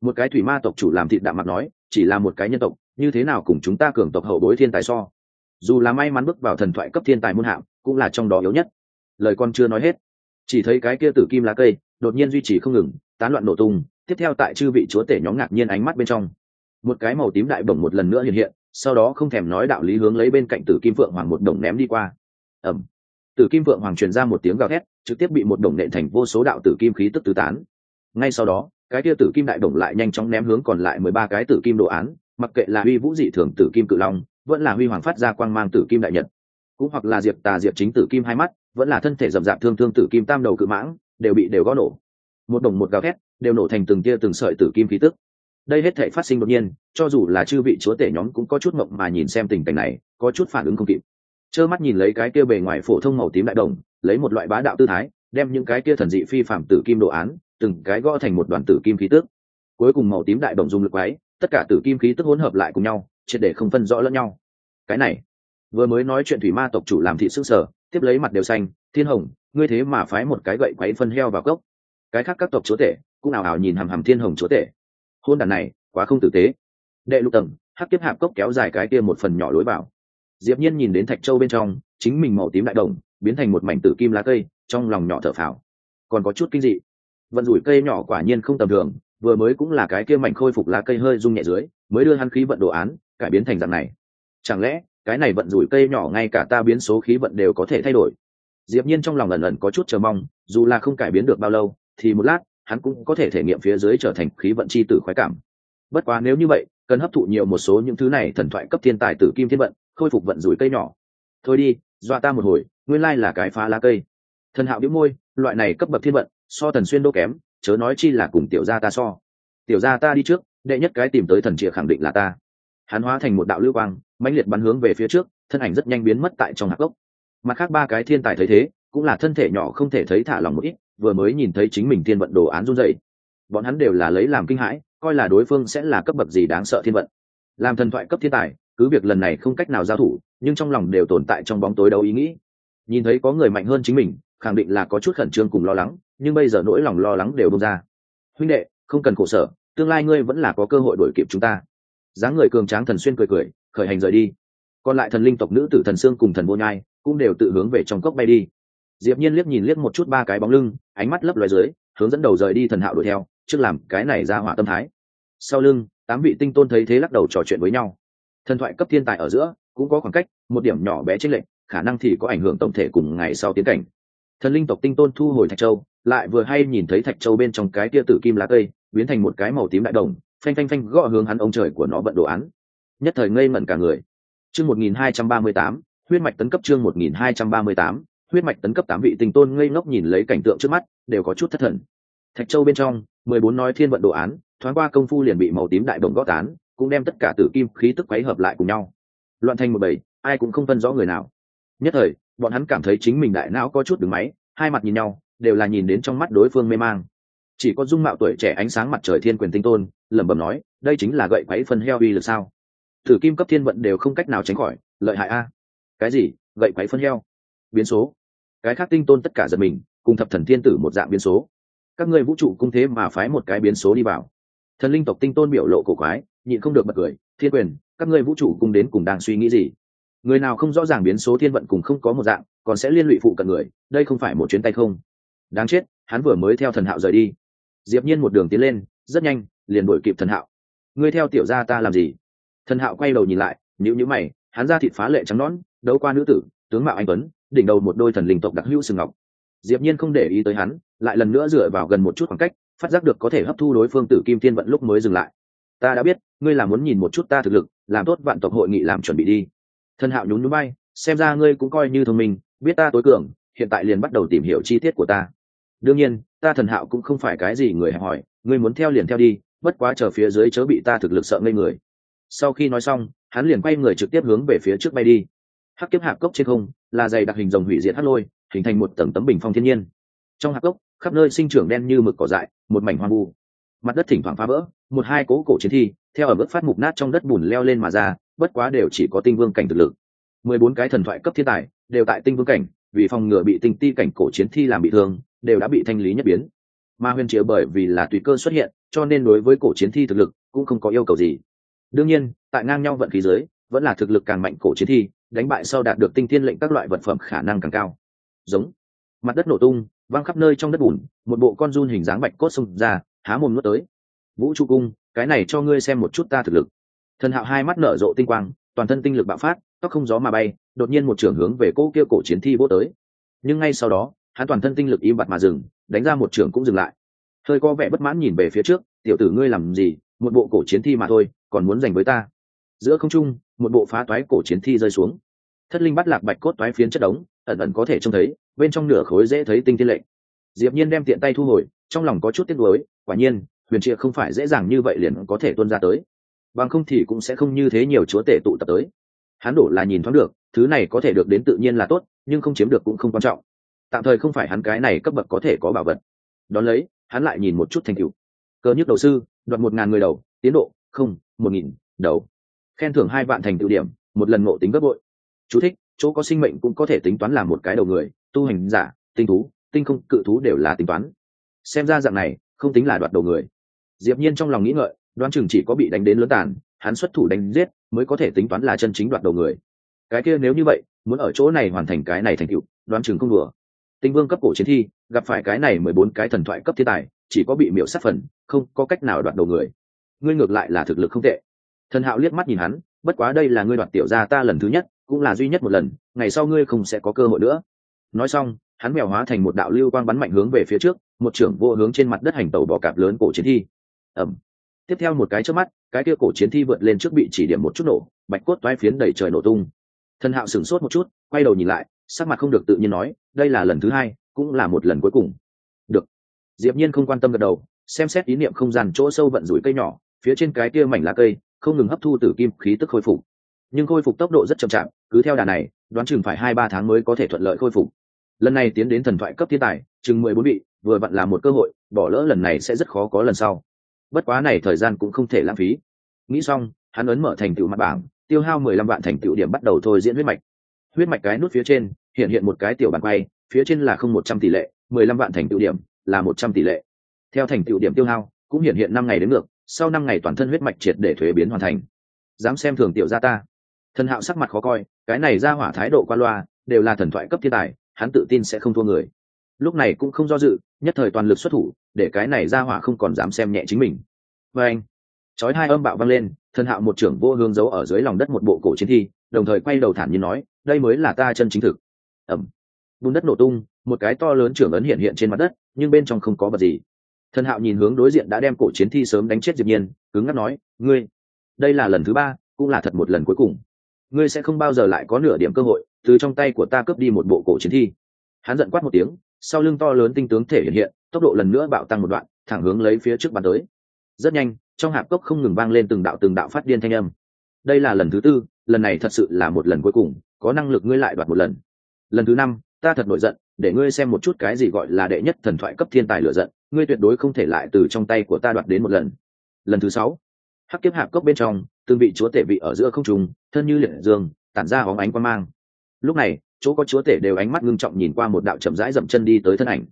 Một cái thủy ma tộc chủ làm thịt đạm mặt nói, chỉ là một cái nhân tộc, như thế nào cùng chúng ta cường tộc hậu bối thiên tài so? Dù là may mắn bước vào thần thoại cấp thiên tài môn hạng, cũng là trong đó yếu nhất. Lời con chưa nói hết. Chỉ thấy cái kia tử kim lá cây, đột nhiên duy trì không ngừng, tán loạn nổ tung, tiếp theo tại chư vị chúa tể nhóm ngạc nhiên ánh mắt bên trong. Một cái màu tím đại bổng một lần nữa hiện hiện, sau đó không thèm nói đạo lý hướng lấy bên cạnh tử kim phượng hoàng một đồng ném đi qua. Ẩm tử kim vượng hoàng truyền ra một tiếng gào thét, trực tiếp bị một đồng nện thành vô số đạo tử kim khí tức tứ tán. Ngay sau đó, cái kia tử kim đại đồng lại nhanh chóng ném hướng còn lại mười ba cái tử kim đồ án, mặc kệ là huy vũ dị thường tử kim cự long, vẫn là huy hoàng phát ra quang mang tử kim đại nhật, cũng hoặc là diệp tà diệp chính tử kim hai mắt, vẫn là thân thể rậm rạp thương thương tử kim tam đầu cự mãng, đều bị đều gõ nổ. Một đồng một gào thét, đều nổ thành từng tia từng sợi tử kim khí tức. Đây hết thể phát sinh đột nhiên, cho dù là chư vị chúa tể nhóm cũng có chút mộng mà nhìn xem tình cảnh này, có chút phản ứng không kịp trơ mắt nhìn lấy cái kia bề ngoài phổ thông màu tím đại đồng, lấy một loại bá đạo tư thái, đem những cái kia thần dị phi phạm tử kim đồ án, từng cái gõ thành một đoàn tử kim khí tức cuối cùng màu tím đại đồng dùng lực quái, tất cả tử kim khí tức hỗn hợp lại cùng nhau, triệt để không phân rõ lẫn nhau. Cái này, vừa mới nói chuyện thủy ma tộc chủ làm thị xương sở, tiếp lấy mặt đều xanh, thiên hồng, ngươi thế mà phái một cái gậy quấy phân heo vào cốc. Cái khác các tộc chúa tể cũng ảo ảo nhìn hàm hàm thiên hồng chúa tể. Hôn đàn này quá không tử tế. Đệ lục tầng, hắc kiếp hạp cốc kéo dài cái kia một phần nhỏ lối vào diệp nhiên nhìn đến thạch châu bên trong, chính mình màu tím đại đồng, biến thành một mảnh tử kim lá cây, trong lòng nhỏ thở phào. Còn có chút kinh dị. Vận rủi cây nhỏ quả nhiên không tầm thường, vừa mới cũng là cái kia mảnh khôi phục lá cây hơi rung nhẹ dưới, mới đưa hắn khí vận đồ án, cải biến thành dạng này. Chẳng lẽ, cái này vận rủi cây nhỏ ngay cả ta biến số khí vận đều có thể thay đổi? Diệp nhiên trong lòng ẩn ẩn có chút chờ mong, dù là không cải biến được bao lâu, thì một lát, hắn cũng có thể thể nghiệm phía dưới trở thành khí vận chi tử khoái cảm. Bất quá nếu như vậy, cần hấp thụ nhiều một số những thứ này thần thoại cấp thiên tài tử kim thiên vận khôi phục vận rủi cây nhỏ. Thôi đi, dọa ta một hồi, nguyên lai là cái phá lá cây. Thần hạo biếu môi, loại này cấp bậc thiên vận, so thần xuyên đô kém, chớ nói chi là cùng tiểu gia ta so. Tiểu gia ta đi trước, đệ nhất cái tìm tới thần trịa khẳng định là ta. Hắn hóa thành một đạo lưu quang, mãnh liệt bắn hướng về phía trước, thân ảnh rất nhanh biến mất tại trong hạc gốc. Mặt khác ba cái thiên tài thấy thế, cũng là thân thể nhỏ không thể thấy thả lòng một ít, vừa mới nhìn thấy chính mình thiên vận đồ án run dậy bọn hắn đều là lấy làm kinh hãi, coi là đối phương sẽ là cấp bậc gì đáng sợ thiên vận. Làm thần thoại cấp thiên tài cứ việc lần này không cách nào giao thủ, nhưng trong lòng đều tồn tại trong bóng tối đấu ý nghĩ. Nhìn thấy có người mạnh hơn chính mình, khẳng định là có chút khẩn trương cùng lo lắng, nhưng bây giờ nỗi lòng lo lắng đều bông ra. Huynh đệ, không cần khổ sở, tương lai ngươi vẫn là có cơ hội đổi kịp chúng ta. Dáng người cường tráng thần xuyên cười cười, khởi hành rời đi. Còn lại thần linh tộc nữ tử thần sương cùng thần vô nhai cũng đều tự hướng về trong cốc bay đi. Diệp nhiên liếc nhìn liếc một chút ba cái bóng lưng, ánh mắt lấp loài dưới, hướng dẫn đầu rời đi thần hạo đuổi theo, trước làm cái này ra hỏa tâm thái. Sau lưng, tám vị tinh tôn thấy thế lắc đầu trò chuyện với nhau thần thoại cấp thiên tài ở giữa, cũng có khoảng cách, một điểm nhỏ bé chênh lệch, khả năng thì có ảnh hưởng tổng thể cùng ngày sau tiến cảnh. Thần linh tộc tinh tôn thu hồi thạch châu, lại vừa hay nhìn thấy thạch châu bên trong cái tia tử kim lá cây, biến thành một cái màu tím đại đồng, phanh phanh phanh gõ hướng hắn ông trời của nó vận đồ án. Nhất thời ngây mẩn cả người. Chương một nghìn hai trăm ba mươi tám, huyết mạch tấn cấp chương một nghìn hai trăm ba mươi tám, huyết mạch tấn cấp tám vị tinh tôn ngây ngốc nhìn lấy cảnh tượng trước mắt, đều có chút thất thần. Thạch châu bên trong, mười bốn nói thiên vận đồ án, thoáng qua công phu liền bị màu tím đại đồng gõ tán cũng đem tất cả tử kim khí tức quấy hợp lại cùng nhau. Loạn thành một bầy, ai cũng không phân rõ người nào. Nhất thời, bọn hắn cảm thấy chính mình đại não có chút đứng máy, hai mặt nhìn nhau, đều là nhìn đến trong mắt đối phương mê mang. Chỉ có dung mạo tuổi trẻ ánh sáng mặt trời thiên quyền tinh tôn, lẩm bẩm nói, đây chính là gậy quấy phân heo uy lực sao? Thử kim cấp thiên vận đều không cách nào tránh khỏi, lợi hại a. Cái gì? Gậy quấy phân heo? Biến số. Cái khác tinh tôn tất cả giật mình, cùng thập thần thiên tử một dạng biến số. Các ngươi vũ trụ cung thế mà phái một cái biến số đi vào. Thần linh tộc tinh tôn biểu lộ cổ quái nhịn không được bật cười, thiên quyền, các ngươi vũ trụ cùng đến cùng đang suy nghĩ gì? Người nào không rõ ràng biến số thiên vận cùng không có một dạng, còn sẽ liên lụy phụ cận người, đây không phải một chuyến tay không? Đáng chết, hắn vừa mới theo thần hạo rời đi. Diệp nhiên một đường tiến lên, rất nhanh, liền đuổi kịp thần hạo. Ngươi theo tiểu gia ta làm gì? Thần hạo quay đầu nhìn lại, nhíu nhíu mày, hắn ra thịt phá lệ trắng nõn, đấu qua nữ tử, tướng mạo anh tuấn, đỉnh đầu một đôi thần linh tộc đặc hữu sừng ngọc. Diệp nhiên không để ý tới hắn, lại lần nữa dựa vào gần một chút khoảng cách, phát giác được có thể hấp thu đối phương tử kim thiên vận lúc mới dừng lại ta đã biết, ngươi là muốn nhìn một chút ta thực lực, làm tốt vạn tộc hội nghị làm chuẩn bị đi. Thân hạo nhún nhún bay xem ra ngươi cũng coi như thông minh, biết ta tối cường, hiện tại liền bắt đầu tìm hiểu chi tiết của ta. Đương nhiên, ta thần hạo cũng không phải cái gì người hẹp hỏi ngươi muốn theo liền theo đi, bất quá chờ phía dưới chớ bị ta thực lực sợ ngây người. Sau khi nói xong, hắn liền quay người trực tiếp hướng về phía trước bay đi. Hắc kiếp hạp cốc trên không, là dày đặc hình rồng hủy diệt hắc lôi, hình thành một tầng tấm bình phong thiên nhiên. Trong hạp cốc, khắp nơi sinh trưởng đen như mực cỏ dại, một mảnh hoang vu. Mặt đất thỉnh thoảng phá vỡ một hai cố cổ chiến thi, theo ở bước phát mục nát trong đất bùn leo lên mà ra, bất quá đều chỉ có tinh vương cảnh thực lực. Mười bốn cái thần thoại cấp thiên tài, đều tại tinh vương cảnh, vì phòng ngừa bị tinh ti cảnh cổ chiến thi làm bị thương, đều đã bị thanh lý nhất biến. Mà huyền triều bởi vì là tùy cơ xuất hiện, cho nên đối với cổ chiến thi thực lực cũng không có yêu cầu gì. Đương nhiên, tại ngang nhau vận khí giới vẫn là thực lực càng mạnh cổ chiến thi, đánh bại sau đạt được tinh thiên lệnh các loại vật phẩm khả năng càng cao. Giống. Mặt đất nổ tung, văng khắp nơi trong đất bùn, một bộ con run hình dáng bạch cốt xông ra, há mồm nuốt tới vũ trụ cung, cái này cho ngươi xem một chút ta thực lực. Thần hạo hai mắt nở rộ tinh quang, toàn thân tinh lực bạo phát, tóc không gió mà bay, đột nhiên một trưởng hướng về cỗ kia cổ chiến thi vô tới. Nhưng ngay sau đó, hắn toàn thân tinh lực im bặt mà dừng, đánh ra một trưởng cũng dừng lại. Hơi có vẻ bất mãn nhìn về phía trước, tiểu tử ngươi làm gì? Một bộ cổ chiến thi mà thôi, còn muốn giành với ta? Giữa không trung, một bộ phá toái cổ chiến thi rơi xuống. Thất linh bắt lạc bạch cốt toái phiến chất đống, ẩn ẩn có thể trông thấy, bên trong nửa khối dễ thấy tinh thiên lệnh. Diệp nhiên đem tiện tay thu hồi, trong lòng có chút tiếc nuối, quả nhiên huyền triệt không phải dễ dàng như vậy liền có thể tuôn ra tới. Bằng không thì cũng sẽ không như thế nhiều chúa tể tụ tập tới. Hắn đổ là nhìn thoáng được, thứ này có thể được đến tự nhiên là tốt, nhưng không chiếm được cũng không quan trọng. Tạm thời không phải hắn cái này cấp bậc có thể có bảo vật. Đón lấy, hắn lại nhìn một chút thành cựu cơ nhức đầu sư, đoạt một ngàn người đầu, tiến độ, không, một nghìn, đầu. Khen thưởng hai vạn thành tựu điểm, một lần ngộ tính gấp bội. Chú thích, chỗ có sinh mệnh cũng có thể tính toán làm một cái đầu người, tu hành giả, tinh thú, tinh không, cự thú đều là tính toán. Xem ra dạng này, không tính là đoạt đầu người diệp nhiên trong lòng nghĩ ngợi, đoán chừng chỉ có bị đánh đến lớn tàn, hắn xuất thủ đánh giết mới có thể tính toán là chân chính đoạt đầu người. Cái kia nếu như vậy, muốn ở chỗ này hoàn thành cái này thành tựu, đoán chừng không đùa. Tinh vương cấp cổ chiến thi, gặp phải cái này mười bốn cái thần thoại cấp thiên tài, chỉ có bị miểu sát phần, không có cách nào đoạt đầu người. Ngươi ngược lại là thực lực không tệ. Thần hạo liếc mắt nhìn hắn, bất quá đây là ngươi đoạt tiểu gia ta lần thứ nhất, cũng là duy nhất một lần, ngày sau ngươi không sẽ có cơ hội nữa. Nói xong, hắn mèo hóa thành một đạo lưu quang bắn mạnh hướng về phía trước, một trưởng vô hướng trên mặt đất hành tàu bò cạp lớn cổ chiến thi ẩm. Tiếp theo một cái trước mắt, cái kia cổ chiến thi vượt lên trước bị chỉ điểm một chút nổ, bạch cốt toái phiến đầy trời nổ tung. Thần hạo sửng sốt một chút, quay đầu nhìn lại, sắc mặt không được tự nhiên nói, đây là lần thứ hai, cũng là một lần cuối cùng. Được. Diệp nhiên không quan tâm gật đầu, xem xét ý niệm không gian chỗ sâu vận rủi cây nhỏ, phía trên cái kia mảnh lá cây, không ngừng hấp thu tử kim khí tức khôi phục. Nhưng khôi phục tốc độ rất chậm chạp, cứ theo đà này, đoán chừng phải hai ba tháng mới có thể thuận lợi khôi phục. Lần này tiến đến thần thoại cấp thiên tài, chừng mười bốn vị, vừa vặn là một cơ hội, bỏ lỡ lần này sẽ rất khó có lần sau bất quá này thời gian cũng không thể lãng phí. Nghĩ xong, hắn ấn mở thành tựu mặt bảng, tiêu hao mười lăm vạn thành tựu điểm bắt đầu thôi diễn huyết mạch. Huyết mạch cái nút phía trên, hiện hiện một cái tiểu bàn quay, phía trên là không một trăm tỷ lệ, mười lăm vạn thành tựu điểm là một trăm tỷ lệ. Theo thành tựu điểm tiêu hao, cũng hiện hiện năm ngày đến ngược, sau năm ngày toàn thân huyết mạch triệt để thuế biến hoàn thành. Dám xem thường tiểu gia ta. Thần hạo sắc mặt khó coi, cái này ra hỏa thái độ qua loa, đều là thần thoại cấp thiên tài, hắn tự tin sẽ không thua người. Lúc này cũng không do dự nhất thời toàn lực xuất thủ, để cái này ra hỏa không còn dám xem nhẹ chính mình. Và anh, chói hai âm bạo vang lên thần hạo một trưởng vô hương giấu ở dưới lòng đất một bộ cổ chiến thi, đồng thời quay đầu thản nhiên nói, đây mới là ta chân chính thực. Ẩm. Bùn đất nổ tung, một cái to lớn trưởng ấn hiện hiện trên mặt đất, nhưng bên trong không có vật gì. Thần hạo nhìn hướng đối diện đã đem cổ chiến thi sớm đánh chết diệp nhiên, cứng ngắc nói, ngươi, đây là lần thứ ba, cũng là thật một lần cuối cùng. Ngươi sẽ không bao giờ lại có nửa điểm cơ hội, từ trong tay của ta cướp đi một bộ cổ chiến thi. Hắn giận quát một tiếng sau lưng to lớn tinh tướng thể hiện hiện, tốc độ lần nữa bạo tăng một đoạn, thẳng hướng lấy phía trước bàn tới. Rất nhanh, trong hạp cốc không ngừng vang lên từng đạo từng đạo phát điên thanh âm. Đây là lần thứ tư, lần này thật sự là một lần cuối cùng, có năng lực ngươi lại đoạt một lần. Lần thứ năm, ta thật nổi giận, để ngươi xem một chút cái gì gọi là đệ nhất thần thoại cấp thiên tài lựa giận, ngươi tuyệt đối không thể lại từ trong tay của ta đoạt đến một lần. Lần thứ sáu, hắc kiếp hạp cốc bên trong tương vị chúa tể vị ở giữa không trùng thân như liệt dương, tản ra hóng ánh quan mang lúc này, chỗ có chúa tể đều ánh mắt ngưng trọng nhìn qua một đạo chậm rãi dậm chân đi tới thân ảnh.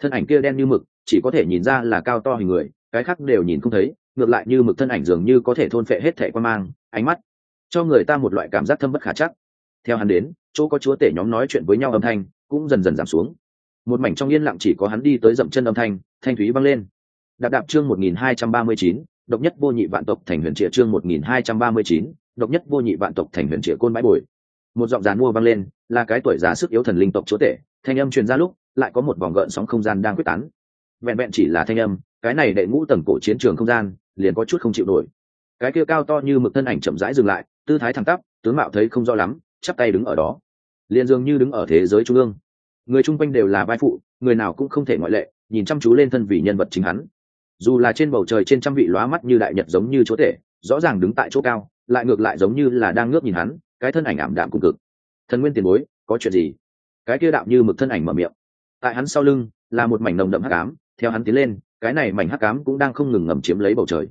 Thân ảnh kia đen như mực, chỉ có thể nhìn ra là cao to hình người, cái khác đều nhìn không thấy, ngược lại như mực thân ảnh dường như có thể thôn phệ hết thẻ quan mang, ánh mắt cho người ta một loại cảm giác thâm bất khả chắc. Theo hắn đến, chỗ có chúa tể nhóm nói chuyện với nhau âm thanh cũng dần dần giảm xuống. Một mảnh trong yên lặng chỉ có hắn đi tới dậm chân âm thanh thanh thúy vang lên. Đạp đạp chương một nghìn hai trăm ba mươi chín, độc nhất vô nhị vạn tộc thành huyền trịa chương một nghìn hai trăm ba mươi chín, độc nhất vô nhị vạn tộc thành huyền trịa côn bãi bồi một giọng dàn mua vang lên, là cái tuổi già sức yếu thần linh tộc chúa tể, thanh âm truyền ra lúc, lại có một vòng gợn sóng không gian đang quyết tán. Vẹn vẹn chỉ là thanh âm, cái này đệ ngũ tầng cổ chiến trường không gian, liền có chút không chịu nổi. Cái kia cao to như mực thân ảnh chậm rãi dừng lại, tư thái thẳng tắp, tướng mạo thấy không rõ lắm, chắp tay đứng ở đó. Liền dường như đứng ở thế giới trung ương. Người chung quanh đều là vai phụ, người nào cũng không thể ngoại lệ, nhìn chăm chú lên thân vị nhân vật chính hắn. Dù là trên bầu trời trên trăm vị lóa mắt như đại nhật giống như chúa tể, rõ ràng đứng tại chỗ cao, lại ngược lại giống như là đang ngước nhìn hắn cái thân ảnh ảm đạm cùng cực. Thần nguyên tiền bối, có chuyện gì? Cái kia đạo như mực thân ảnh mở miệng. Tại hắn sau lưng, là một mảnh nồng đậm hắc ám, theo hắn tiến lên, cái này mảnh hắc ám cũng đang không ngừng ngầm chiếm lấy bầu trời.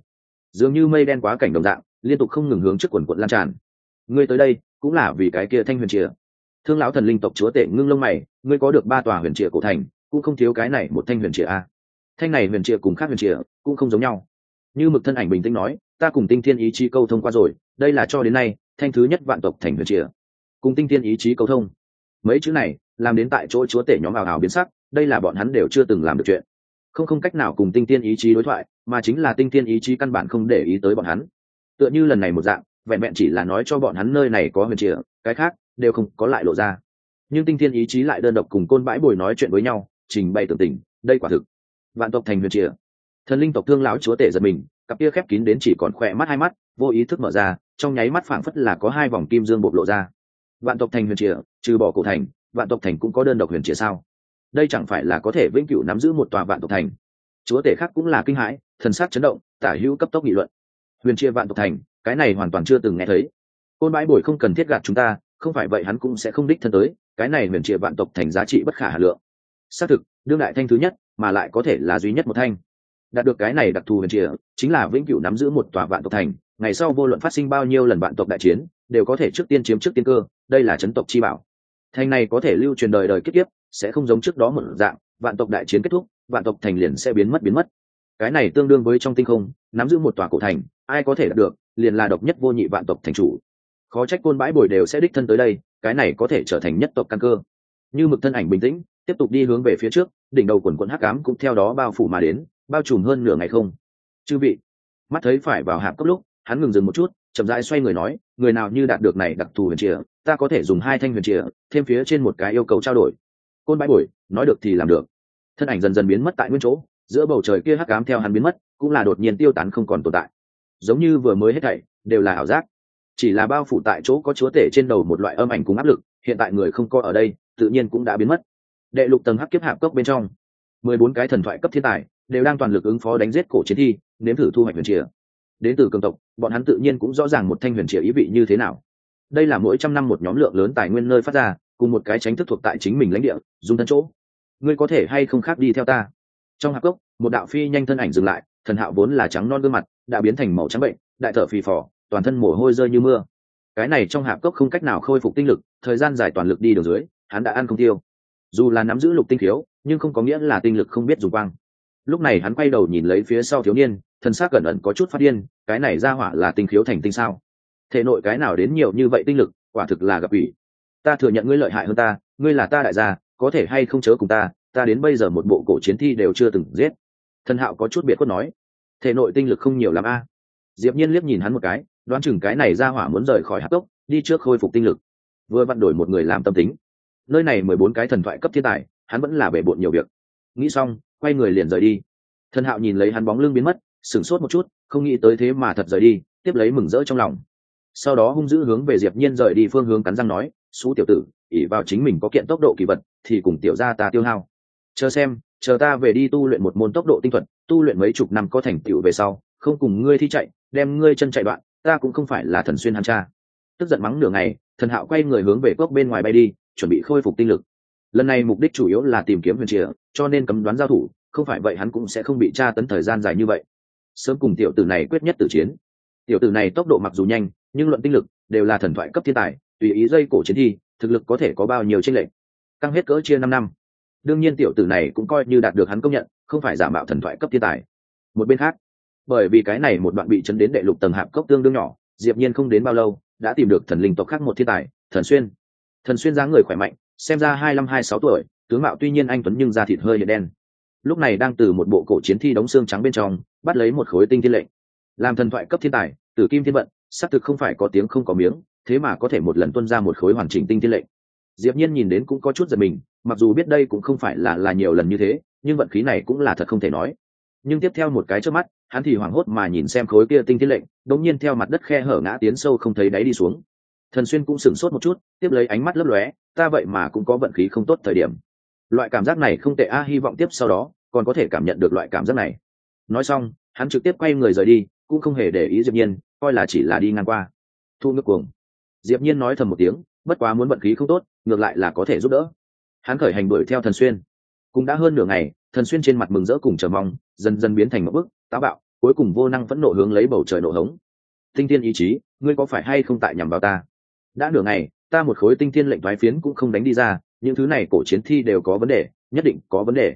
Dường như mây đen quá cảnh đồng dạng, liên tục không ngừng hướng trước quần quận lan tràn. Ngươi tới đây, cũng là vì cái kia thanh huyền chìa. Thương lão thần linh tộc chúa tể ngưng lông mày, ngươi có được ba tòa huyền chìa cổ thành, cũng không thiếu cái này một thanh huyền chìa a. Thanh này huyền chìa cùng khác huyền chìa cũng không giống nhau. Như mực thân ảnh bình tĩnh nói, ta cùng tinh thiên ý chi câu thông qua rồi, đây là cho đến nay thanh thứ nhất vạn tộc thành huyền chìa cùng tinh thiên ý chí cầu thông. Mấy chữ này làm đến tại chỗ chúa tể nhóm ảo ảo biến sắc, đây là bọn hắn đều chưa từng làm được chuyện. Không không cách nào cùng tinh tiên ý chí đối thoại, mà chính là tinh tiên ý chí căn bản không để ý tới bọn hắn. Tựa như lần này một dạng, vẹn vẹn chỉ là nói cho bọn hắn nơi này có huyền chìa cái khác đều không có lại lộ ra. Nhưng tinh thiên ý chí lại đơn độc cùng côn bãi bồi nói chuyện với nhau, trình bày tưởng tình, đây quả thực. Vạn tộc thành huyền chìa thần linh tộc thương lão chúa tể giật mình, cặp kia khép kín đến chỉ còn khỏe mắt hai mắt, vô ý thức mở ra trong nháy mắt phảng phất là có hai vòng kim dương bộc lộ ra. Vạn tộc thành huyền chìa trừ bỏ cổ thành, vạn tộc thành cũng có đơn độc huyền chìa sao? Đây chẳng phải là có thể vĩnh cửu nắm giữ một tòa vạn tộc thành? Chúa tể khác cũng là kinh hãi, thần sát chấn động, tả hữu cấp tốc nghị luận. Huyền chia vạn tộc thành, cái này hoàn toàn chưa từng nghe thấy. Côn bãi bồi không cần thiết gạt chúng ta, không phải vậy hắn cũng sẽ không đích thân tới, cái này huyền chia vạn tộc thành giá trị bất khả hà lượng. Xác thực, đương đại thanh thứ nhất, mà lại có thể là duy nhất một thanh. Đạt được cái này đặc thù huyền chia chính là vĩnh cửu nắm giữ một tòa vạn tộc thành ngày sau vô luận phát sinh bao nhiêu lần vạn tộc đại chiến, đều có thể trước tiên chiếm trước tiên cơ, đây là chấn tộc chi bảo. Thành này có thể lưu truyền đời đời kết tiếp sẽ không giống trước đó một dạng, vạn tộc đại chiến kết thúc, vạn tộc thành liền sẽ biến mất biến mất. Cái này tương đương với trong tinh không, nắm giữ một tòa cổ thành, ai có thể đạt được, liền là độc nhất vô nhị vạn tộc thành chủ. Khó trách côn bãi bồi đều sẽ đích thân tới đây, cái này có thể trở thành nhất tộc căn cơ. Như mực thân ảnh bình tĩnh, tiếp tục đi hướng về phía trước, đỉnh đầu quần quận hắc cám cũng theo đó bao phủ mà đến, bao trùm hơn nửa ngày không. Chư vị, mắt thấy phải vào hạp cấp lúc hắn ngừng dừng một chút, chậm rãi xoay người nói, người nào như đạt được này đặc thù huyền chìa ta có thể dùng hai thanh huyền chìa thêm phía trên một cái yêu cầu trao đổi. Côn bãi bồi, nói được thì làm được. Thân ảnh dần dần biến mất tại nguyên chỗ, giữa bầu trời kia hắc ám theo hắn biến mất, cũng là đột nhiên tiêu tán không còn tồn tại. Giống như vừa mới hết thảy, đều là ảo giác. Chỉ là bao phủ tại chỗ có chúa tể trên đầu một loại âm ảnh cùng áp lực, hiện tại người không có ở đây, tự nhiên cũng đã biến mất. Đệ lục tầng hắc kiếp hạp cốc bên trong, mười bốn cái thần thoại cấp thiên tài, đều đang toàn lực ứng phó đánh giết cổ chiến thi, nếm thử thu hoạch huyền chìa đến từ cường tộc, bọn hắn tự nhiên cũng rõ ràng một thanh huyền chìa ý vị như thế nào. Đây là mỗi trăm năm một nhóm lượng lớn tài nguyên nơi phát ra, cùng một cái tránh thức thuộc tại chính mình lãnh địa, dùng thân chỗ. Ngươi có thể hay không khác đi theo ta? Trong hạp cốc, một đạo phi nhanh thân ảnh dừng lại, thần hạo vốn là trắng non gương mặt, đã biến thành màu trắng bệnh, đại thở phì phò, toàn thân mồ hôi rơi như mưa. Cái này trong hạp cốc không cách nào khôi phục tinh lực, thời gian dài toàn lực đi đường dưới, hắn đã ăn không tiêu. Dù là nắm giữ lục tinh thiếu nhưng không có nghĩa là tinh lực không biết dùng quang. Lúc này hắn quay đầu nhìn lấy phía sau thiếu niên thân xác cẩn ẩn có chút phát điên, cái này ra hỏa là tinh khiếu thành tinh sao? Thể nội cái nào đến nhiều như vậy tinh lực, quả thực là gặp ủy. Ta thừa nhận ngươi lợi hại hơn ta, ngươi là ta đại gia, có thể hay không chớ cùng ta ta đến bây giờ một bộ cổ chiến thi đều chưa từng giết. Thần hạo có chút biệt khuất nói, thể nội tinh lực không nhiều l a. Diệp nhiên liếc nhìn hắn một cái, đoán chừng cái này ra hỏa muốn rời khỏi hắc cốc đi trước khôi phục tinh lực. Vừa vặn đổi một người làm tâm tính. Nơi này mười bốn cái thần thoại cấp thiên tài, hắn vẫn là bể bộn nhiều việc. Nghĩ xong, quay người liền rời đi. Thần hạo nhìn lấy hắn bóng lưng biến mất sửng sốt một chút không nghĩ tới thế mà thật rời đi tiếp lấy mừng rỡ trong lòng. Sau đó hung dữ hướng về diệp nhiên rời đi phương hướng cắn răng nói xú tiểu tử ỉ vào chính mình có kiện tốc độ kỳ vật thì cùng tiểu gia ta tiêu hao. Chờ xem chờ ta về đi tu luyện một môn tốc độ tinh thuật tu luyện mấy chục năm có thành tựu về sau không cùng ngươi thi chạy đem ngươi chân chạy đoạn ta cũng không phải là thần xuyên hắn cha. Tức giận mắng nửa ngày thần hạo quay người hướng về cốc bên ngoài bay đi chuẩn bị khôi phục tinh lực. Lần này mục đích chủ yếu là tìm kiếm huyền Triệu, cho nên cấm đoán giao thủ không phải vậy hắn cũng sẽ không bị tra tấn thời gian dài như vậy sớm cùng tiểu tử này quyết nhất tử chiến. Tiểu tử này tốc độ mặc dù nhanh, nhưng luận tinh lực đều là thần thoại cấp thiên tài, tùy ý dây cổ chiến thi, thực lực có thể có bao nhiêu tranh lệch. Căng hết cỡ chia năm năm. Đương nhiên tiểu tử này cũng coi như đạt được hắn công nhận, không phải giả mạo thần thoại cấp thiên tài. Một bên khác, bởi vì cái này một đoạn bị chấn đến đệ lục tầng hạp cốc tương đương nhỏ, diệp nhiên không đến bao lâu, đã tìm được thần linh tộc khác một thiên tài, thần xuyên. Thần xuyên dáng người khỏe mạnh, xem ra hai năm hai sáu tuổi, tướng mạo tuy nhiên anh tuấn nhưng da thịt hơi đen lúc này đang từ một bộ cổ chiến thi đóng xương trắng bên trong, bắt lấy một khối tinh thiên lệnh. Làm thần thoại cấp thiên tài, tử kim thiên vận, xác thực không phải có tiếng không có miếng, thế mà có thể một lần tuân ra một khối hoàn chỉnh tinh thiên lệnh. Diệp nhiên nhìn đến cũng có chút giật mình, mặc dù biết đây cũng không phải là là nhiều lần như thế, nhưng vận khí này cũng là thật không thể nói. Nhưng tiếp theo một cái trước mắt, hắn thì hoảng hốt mà nhìn xem khối kia tinh thiên lệnh đống nhiên theo mặt đất khe hở ngã tiến sâu không thấy đáy đi xuống. Thần xuyên cũng sửng sốt một chút, tiếp lấy ánh mắt lấp lóe, ta vậy mà cũng có vận khí không tốt thời điểm. Loại cảm giác này không tệ a, hy vọng tiếp sau đó còn có thể cảm nhận được loại cảm giác này. Nói xong, hắn trực tiếp quay người rời đi, cũng không hề để ý diệp nhiên, coi là chỉ là đi ngang qua. Thu nước cuồng. Diệp nhiên nói thầm một tiếng, bất quá muốn vận khí không tốt, ngược lại là có thể giúp đỡ. Hắn khởi hành đuổi theo thần xuyên. Cũng đã hơn nửa ngày, thần xuyên trên mặt mừng rỡ cùng chờ mong, dần dần biến thành một bức, táo bạo, cuối cùng vô năng vẫn nộ hướng lấy bầu trời nổ hống. Tinh thiên ý chí, ngươi có phải hay không tại nhằm vào ta? Đã nửa ngày, ta một khối tinh thiên lệnh thoái phiến cũng không đánh đi ra, những thứ này cổ chiến thi đều có vấn đề, nhất định có vấn đề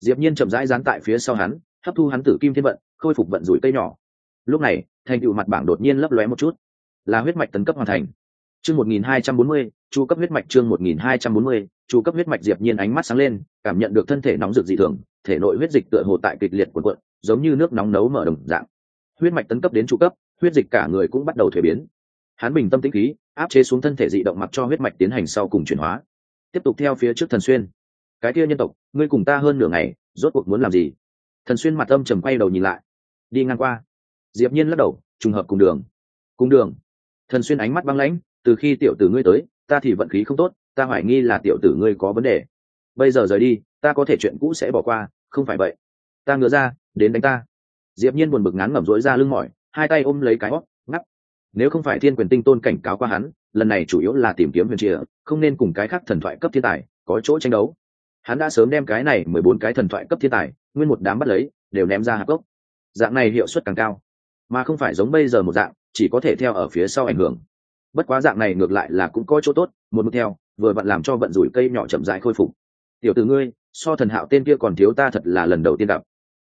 diệp nhiên chậm rãi dán tại phía sau hắn hấp thu hắn tử kim thiên vận khôi phục vận rủi cây nhỏ. Lúc này thành tựu mặt bảng đột nhiên lấp lóe một chút. Là huyết mạch tấn cấp hoàn thành. Chương 1240, chu cấp huyết mạch chương 1240, chu cấp huyết mạch diệp nhiên ánh mắt sáng lên cảm nhận được thân thể nóng rực dị thường thể nội huyết dịch tựa hồ tại kịch liệt cuộn cuộn giống như nước nóng nấu mở đồng dạng. Huyết mạch tấn cấp đến chu cấp huyết dịch cả người cũng bắt đầu thuế biến. Hắn bình tâm tĩnh khí áp chế xuống thân thể dị động mặc cho huyết mạch tiến hành sau cùng chuyển hóa. Tiếp tục theo phía trước thần xuyên cái kia nhân tộc ngươi cùng ta hơn nửa ngày rốt cuộc muốn làm gì? Thần xuyên mặt âm trầm quay đầu nhìn lại. Đi ngang qua. Diệp nhiên lắc đầu trùng hợp cùng đường. Cùng đường. Thần xuyên ánh mắt băng lãnh từ khi tiểu tử ngươi tới ta thì vận khí không tốt ta hoài nghi là tiểu tử ngươi có vấn đề. Bây giờ rời đi ta có thể chuyện cũ sẽ bỏ qua không phải vậy. Ta ngứa ra đến đánh ta. Diệp nhiên buồn bực ngán ngẩm rỗi ra lưng mỏi hai tay ôm lấy cái óc, ngắp nếu không phải thiên quyền tinh tôn cảnh cáo qua hắn lần này chủ yếu là tìm kiếm huyền trịa không nên cùng cái khác thần thoại cấp thiên tài có chỗ tranh đấu hắn đã sớm đem cái này mười bốn cái thần thoại cấp thiên tài, nguyên một đám bắt lấy, đều ném ra hạp gốc dạng này hiệu suất càng cao. Mà không phải giống bây giờ một dạng, chỉ có thể theo ở phía sau ảnh hưởng. Bất quá dạng này ngược lại là cũng có chỗ tốt, một mực theo, vừa vặn làm cho vận rủi cây nhỏ chậm rãi khôi phục. Tiểu tử ngươi, so thần hạo tên kia còn thiếu ta thật là lần đầu tiên gặp.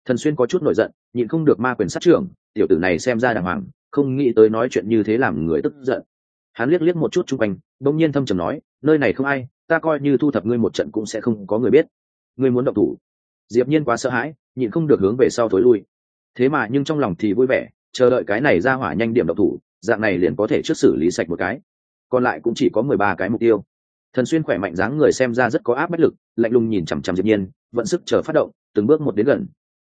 Thần xuyên có chút nổi giận, nhịn không được ma quyền sát trưởng, tiểu tử này xem ra đàng hoàng, không nghĩ tới nói chuyện như thế làm người tức giận. Hắn liếc liếc một chút chung quanh đông nhiên thâm trầm nói, nơi này không ai ta coi như thu thập ngươi một trận cũng sẽ không có người biết. Ngươi muốn động thủ? Diệp nhiên quá sợ hãi, nhịn không được hướng về sau thối lui. Thế mà nhưng trong lòng thì vui vẻ, chờ đợi cái này ra hỏa nhanh điểm động thủ, dạng này liền có thể trước xử lý sạch một cái. Còn lại cũng chỉ có mười ba cái mục tiêu. Thần xuyên khỏe mạnh dáng người xem ra rất có áp bách lực, lạnh lùng nhìn chằm chằm diệp nhiên, vận sức chờ phát động, từng bước một đến gần.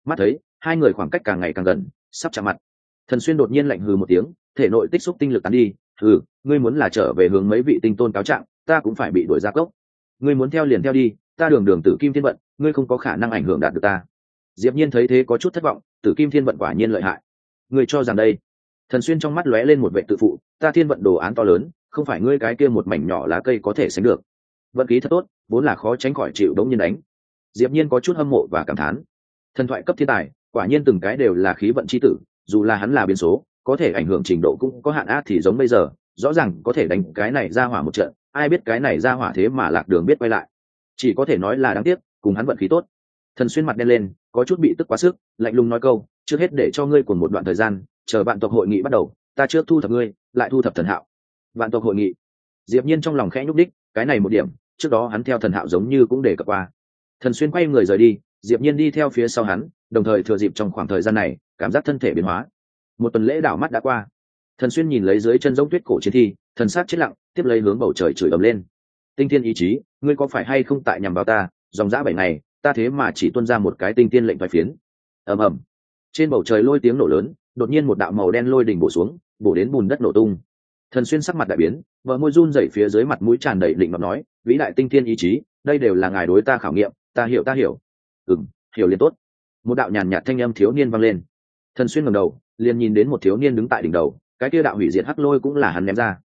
Mắt thấy, hai người khoảng cách càng ngày càng gần, sắp chạm mặt. Thần xuyên đột nhiên lạnh hừ một tiếng, thể nội tích xúc tinh lực tán đi Ừ, ngươi muốn là trở về hướng mấy vị tinh tôn cáo trạng ta cũng phải bị đuổi ra cốc. Ngươi muốn theo liền theo đi ta đường đường tử kim thiên vận ngươi không có khả năng ảnh hưởng đạt được ta. Diệp nhiên thấy thế có chút thất vọng tử kim thiên vận quả nhiên lợi hại. Ngươi cho rằng đây? Thần xuyên trong mắt lóe lên một vệ tự phụ ta thiên vận đồ án to lớn không phải ngươi cái kia một mảnh nhỏ lá cây có thể sánh được. Vận khí thật tốt vốn là khó tránh khỏi chịu đống nhiên đánh. Diệp nhiên có chút hâm mộ và cảm thán. Thần thoại cấp thiên tài quả nhiên từng cái đều là khí vận chi tử dù là hắn là biến số có thể ảnh hưởng trình độ cũng có hạn á thì giống bây giờ, rõ ràng có thể đánh cái này ra hỏa một trận, ai biết cái này ra hỏa thế mà lạc đường biết quay lại. Chỉ có thể nói là đáng tiếc, cùng hắn vận khí tốt. Thần xuyên mặt đen lên, có chút bị tức quá sức, lạnh lùng nói câu, trước hết để cho ngươi cùng một đoạn thời gian, chờ bạn tộc hội nghị bắt đầu, ta trước thu thập ngươi, lại thu thập thần hạo. Bạn tộc hội nghị. Diệp nhiên trong lòng khẽ nhúc đích cái này một điểm, trước đó hắn theo thần hạo giống như cũng để cập qua. Thần xuyên quay người rời đi, diệp nhiên đi theo phía sau hắn, đồng thời thừa dịp trong khoảng thời gian này, cảm giác thân thể biến hóa một tuần lễ đảo mắt đã qua. Thần xuyên nhìn lấy dưới chân giống tuyết cổ chiến thi, thần sát chết lặng, tiếp lấy hướng bầu trời chửi ầm lên. Tinh thiên ý chí, ngươi có phải hay không tại nhằm vào ta? Dòng dã bảy ngày, ta thế mà chỉ tuân ra một cái tinh tiên lệnh phải phiến. Ầm ầm. Trên bầu trời lôi tiếng nổ lớn, đột nhiên một đạo màu đen lôi đỉnh bổ xuống, bổ đến bùn đất nổ tung. Thần xuyên sắc mặt đại biến vợ môi run rẩy phía dưới mặt mũi tràn đầy định mà nói, vĩ đại tinh thiên ý chí, đây đều là ngài đối ta khảo nghiệm, ta hiểu ta hiểu. Ừm, hiểu liền tốt. Một đạo nhàn nhạt thanh âm thiếu niên vang lên. Thần xuyên ngẩng đầu liền nhìn đến một thiếu niên đứng tại đỉnh đầu, cái kia đạo hủy diệt hắc lôi cũng là hắn ném ra.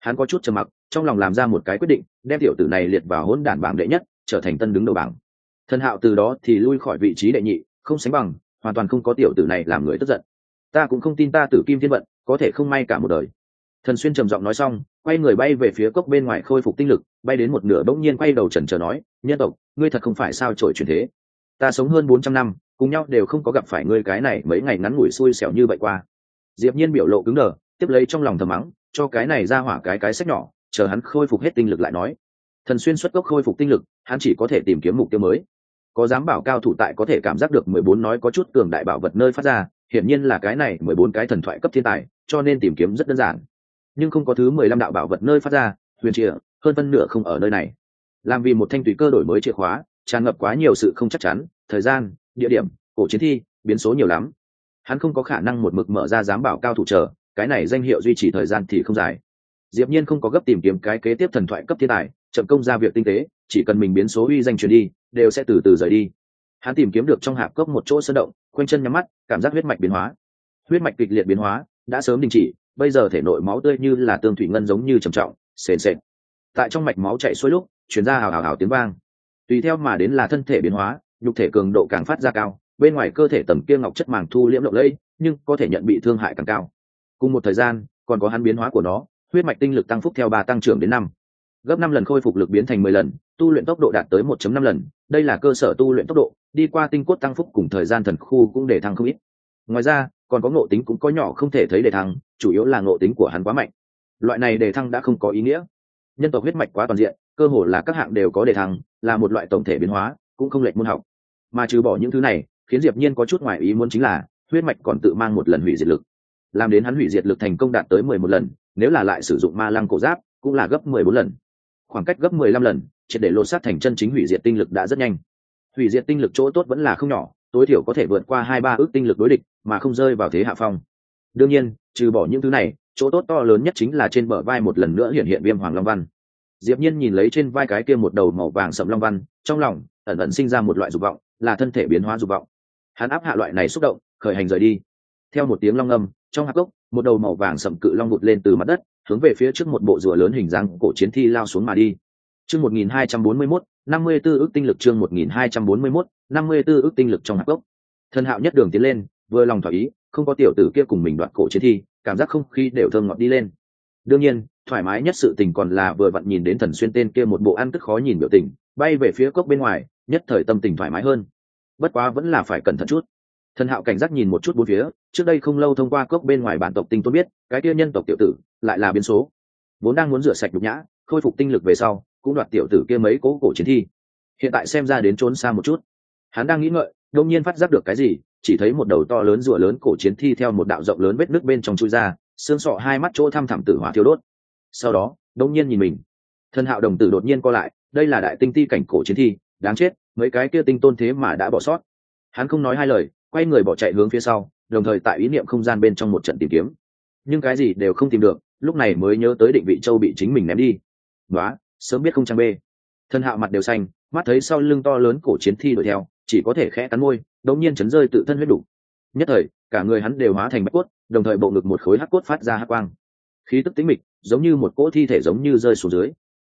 Hắn có chút trầm mặc, trong lòng làm ra một cái quyết định, đem tiểu tử này liệt vào hỗn đản bảng đệ nhất, trở thành tân đứng đầu bảng. Thần hạo từ đó thì lui khỏi vị trí đệ nhị, không sánh bằng, hoàn toàn không có tiểu tử này làm người tức giận. Ta cũng không tin ta tử kim thiên vận, có thể không may cả một đời. Thần xuyên trầm giọng nói xong, quay người bay về phía cốc bên ngoài khôi phục tinh lực, bay đến một nửa bỗng nhiên quay đầu trần trờ nói, nhân tộc, ngươi thật không phải sao trội chuyển thế. Ta sống hơn bốn trăm năm cùng nhau đều không có gặp phải ngươi cái này mấy ngày ngắn ngủi xui xẻo như vậy qua. Diệp nhiên biểu lộ cứng đờ, tiếp lấy trong lòng thầm mắng, cho cái này ra hỏa cái cái sách nhỏ, chờ hắn khôi phục hết tinh lực lại nói. Thần xuyên xuất gốc khôi phục tinh lực, hắn chỉ có thể tìm kiếm mục tiêu mới. Có dám bảo cao thủ tại có thể cảm giác được mười bốn nói có chút cường đại bảo vật nơi phát ra, hiển nhiên là cái này mười bốn cái thần thoại cấp thiên tài, cho nên tìm kiếm rất đơn giản. Nhưng không có thứ mười lăm đạo bảo vật nơi phát ra, huyền chìa hơn phân nửa không ở nơi này. Làm vì một thanh tùy cơ đổi mới chìa khóa, tràn ngập quá nhiều sự không chắc chắn, thời gian địa điểm, cổ chiến thi, biến số nhiều lắm. Hắn không có khả năng một mực mở ra giám bảo cao thủ chờ, cái này danh hiệu duy trì thời gian thì không dài. Diệp nhiên không có gấp tìm kiếm cái kế tiếp thần thoại cấp thiên tài, chậm công ra việc tinh tế, chỉ cần mình biến số uy danh truyền đi, đều sẽ từ từ rời đi. Hắn tìm kiếm được trong hạp cốc một chỗ sơn động quanh chân nhắm mắt, cảm giác huyết mạch biến hóa. Huyết mạch kịch liệt biến hóa, đã sớm đình chỉ, bây giờ thể nội máu tươi như là tương thủy ngân giống như trầm trọng, sền sệt. Tại trong mạch máu chạy xuôi lúc chuyển ra hào hào hào tiếng vang. Tùy theo mà đến là thân thể biến hóa nhục thể cường độ càng phát ra cao, bên ngoài cơ thể tầm kia ngọc chất màng thu liễm lộng lẫy, nhưng có thể nhận bị thương hại càng cao. Cùng một thời gian, còn có hắn biến hóa của nó, huyết mạch tinh lực tăng phúc theo ba tăng trưởng đến năm. Gấp năm lần khôi phục lực biến thành mười lần, tu luyện tốc độ đạt tới 1 năm lần, đây là cơ sở tu luyện tốc độ, đi qua tinh cốt tăng phúc cùng thời gian thần khu cũng để thăng không ít. Ngoài ra, còn có ngộ tính cũng có nhỏ không thể thấy để thăng, chủ yếu là ngộ tính của hắn quá mạnh. Loại này đề thăng đã không có ý nghĩa. Nhân tộc huyết mạch quá toàn diện, cơ hồ là các hạng đều có đề thăng, là một loại tổng thể biến hóa, cũng không lệch môn học mà trừ bỏ những thứ này, khiến diệp nhiên có chút ngoài ý muốn chính là, huyết mạch còn tự mang một lần hủy diệt lực. Làm đến hắn hủy diệt lực thành công đạt tới mười một lần, nếu là lại sử dụng ma lăng cổ giáp, cũng là gấp mười bốn lần. Khoảng cách gấp mười lăm lần, triệt để lột sát thành chân chính hủy diệt tinh lực đã rất nhanh. Hủy diệt tinh lực chỗ tốt vẫn là không nhỏ, tối thiểu có thể vượt qua hai ba ước tinh lực đối địch, mà không rơi vào thế hạ phong. Đương nhiên, trừ bỏ những thứ này, chỗ tốt to lớn nhất chính là trên bờ vai một lần nữa hiện hiện viêm hoàng long văn. Diệp nhiên nhìn lấy trên vai cái kia một đầu màu vàng sậm long văn, trong lòng ẩn ẩn sinh ra một loại dục vọng là thân thể biến hóa dục vọng. Hắn áp hạ loại này xúc động, khởi hành rời đi. Theo một tiếng long âm, trong hạp gốc, một đầu màu vàng sậm cự long vụt lên từ mặt đất, hướng về phía trước một bộ rùa lớn hình dáng cổ chiến thi lao xuống mà đi. Chương một nghìn hai trăm bốn mươi mốt, năm mươi 54 ước tinh lực chương một nghìn hai trăm bốn mươi mốt, năm mươi 54 ước tinh lực trong hạp gốc. Thân hạo nhất đường tiến lên, vừa lòng thỏa ý, không có tiểu tử kia cùng mình đoạt cổ chiến thi, cảm giác không khí đều thơm ngọt đi lên. Đương nhiên, thoải mái nhất sự tình còn là vừa vặn nhìn đến thần xuyên tên kia một bộ ăn tức khó nhìn biểu tình, bay về phía cốc bên ngoài nhất thời tâm tình thoải mái hơn. Bất quá vẫn là phải cẩn thận chút. Thần hạo cảnh giác nhìn một chút bốn phía, trước đây không lâu thông qua cốc bên ngoài bản tộc tinh tôn biết, cái kia nhân tộc tiểu tử lại là biến số. Vốn đang muốn rửa sạch nhục nhã, khôi phục tinh lực về sau, cũng đoạt tiểu tử kia mấy cố cổ chiến thi. Hiện tại xem ra đến trốn xa một chút. Hắn đang nghĩ ngợi đông nhiên phát giác được cái gì, chỉ thấy một đầu to lớn rùa lớn cổ chiến thi theo một đạo rộng lớn vết nước bên trong chui ra, xương sọ hai mắt chỗ thăm thẳm tử hỏa thiêu đốt. Sau đó đông nhiên nhìn mình. Thân hạo đồng tử đột nhiên co lại, đây là đại tinh ti cảnh cổ chiến thi đáng chết, mấy cái kia tinh tôn thế mà đã bỏ sót. Hắn không nói hai lời, quay người bỏ chạy hướng phía sau, đồng thời tại ý niệm không gian bên trong một trận tìm kiếm. Nhưng cái gì đều không tìm được, lúc này mới nhớ tới định vị châu bị chính mình ném đi. Nói sớm biết không trang bê. Thân hạo mặt đều xanh, mắt thấy sau lưng to lớn cổ chiến thi đuổi theo, chỉ có thể khẽ cắn môi đống nhiên chấn rơi tự thân huyết đủ. Nhất thời, cả người hắn đều hóa thành bạch cốt, đồng thời bộ ngực một khối hắc cốt phát ra hắc quang. Khí tức tính mịch, giống như một cỗ thi thể giống như rơi xuống dưới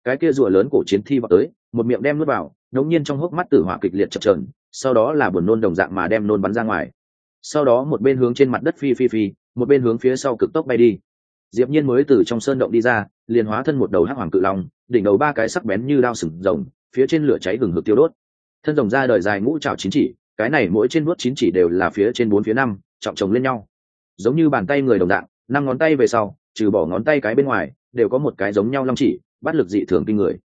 cái kia rùa lớn cổ chiến thi vào tới, một miệng đem nuốt vào, đống nhiên trong hốc mắt tử hỏa kịch liệt chập trờn sau đó là buồn nôn đồng dạng mà đem nôn bắn ra ngoài. Sau đó một bên hướng trên mặt đất phi phi phi, một bên hướng phía sau cực tốc bay đi. Diệp nhiên mới từ trong sơn động đi ra, liền hóa thân một đầu hắc hoàng cự long, đỉnh đầu ba cái sắc bén như đao sừng rồng, phía trên lửa cháy gừng hực tiêu đốt. Thân rồng ra đời dài ngũ trảo chín chỉ, cái này mỗi trên vuốt chín chỉ đều là phía trên bốn phía năm, trọng chồng lên nhau. Giống như bàn tay người đồng dạng, năm ngón tay về sau, trừ bỏ ngón tay cái bên ngoài, đều có một cái giống nhau long chỉ bắt lực dị thường kinh người.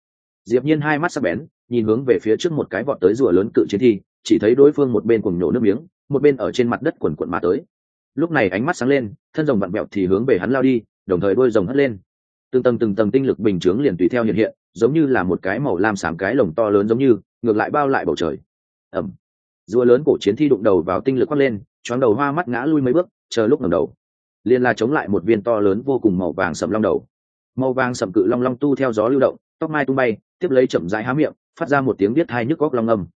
Diệp nhiên hai mắt sắc bén, nhìn hướng về phía trước một cái vọt tới rùa lớn cự chiến thi, chỉ thấy đối phương một bên cùng nhổ nước miếng, một bên ở trên mặt đất quần cuộn mà tới. Lúc này ánh mắt sáng lên, thân rồng vặn bẹo thì hướng về hắn lao đi, đồng thời đôi rồng hất lên. Từng tầng từng tầng tinh lực bình chướng liền tùy theo hiện hiện, giống như là một cái màu lam xám cái lồng to lớn giống như, ngược lại bao lại bầu trời. Ẩm rùa lớn cổ chiến thi đụng đầu vào tinh lực quát lên, choáng đầu hoa mắt ngã lui mấy bước, chờ lúc ngẩng đầu, liền là chống lại một viên to lớn vô cùng màu vàng sầm long đầu màu vàng sầm cự long long tu theo gió lưu động, tóc mai tung bay, tiếp lấy chậm rãi há miệng, phát ra một tiếng biết hai nhức góc long âm.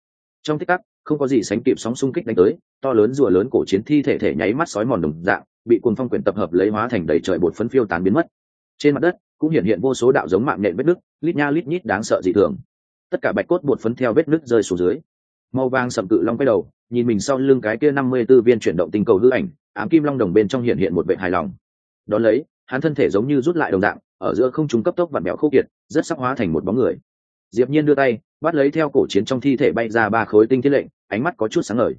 Trong tích tắc, không có gì sánh kịp sóng xung kích đánh tới, to lớn rùa lớn cổ chiến thi thể thể nháy mắt sói mòn đồng dạng, bị cuồng phong quyển tập hợp lấy hóa thành đầy trời bột phấn phiêu tán biến mất. Trên mặt đất, cũng hiện hiện vô số đạo giống mạng nhện vết nứt, lít nha lít nhít đáng sợ dị thường. Tất cả bạch cốt bột phấn theo vết nứt rơi xuống dưới. Màu vàng sầm cự long quay đầu, nhìn mình sau lưng cái kia năm mươi 54 viên chuyển động tinh cầu hư ảnh, ám kim long đồng bên trong hiện hiện một vệ hài lòng. Đón lấy, hắn thân thể giống như rút lại đồng dạng ở giữa không trung cấp tốc vặn mèo khô kiệt, rất sắc hóa thành một bóng người. Diệp nhiên đưa tay, bắt lấy theo cổ chiến trong thi thể bay ra ba khối tinh thiết lệnh, ánh mắt có chút sáng ngời.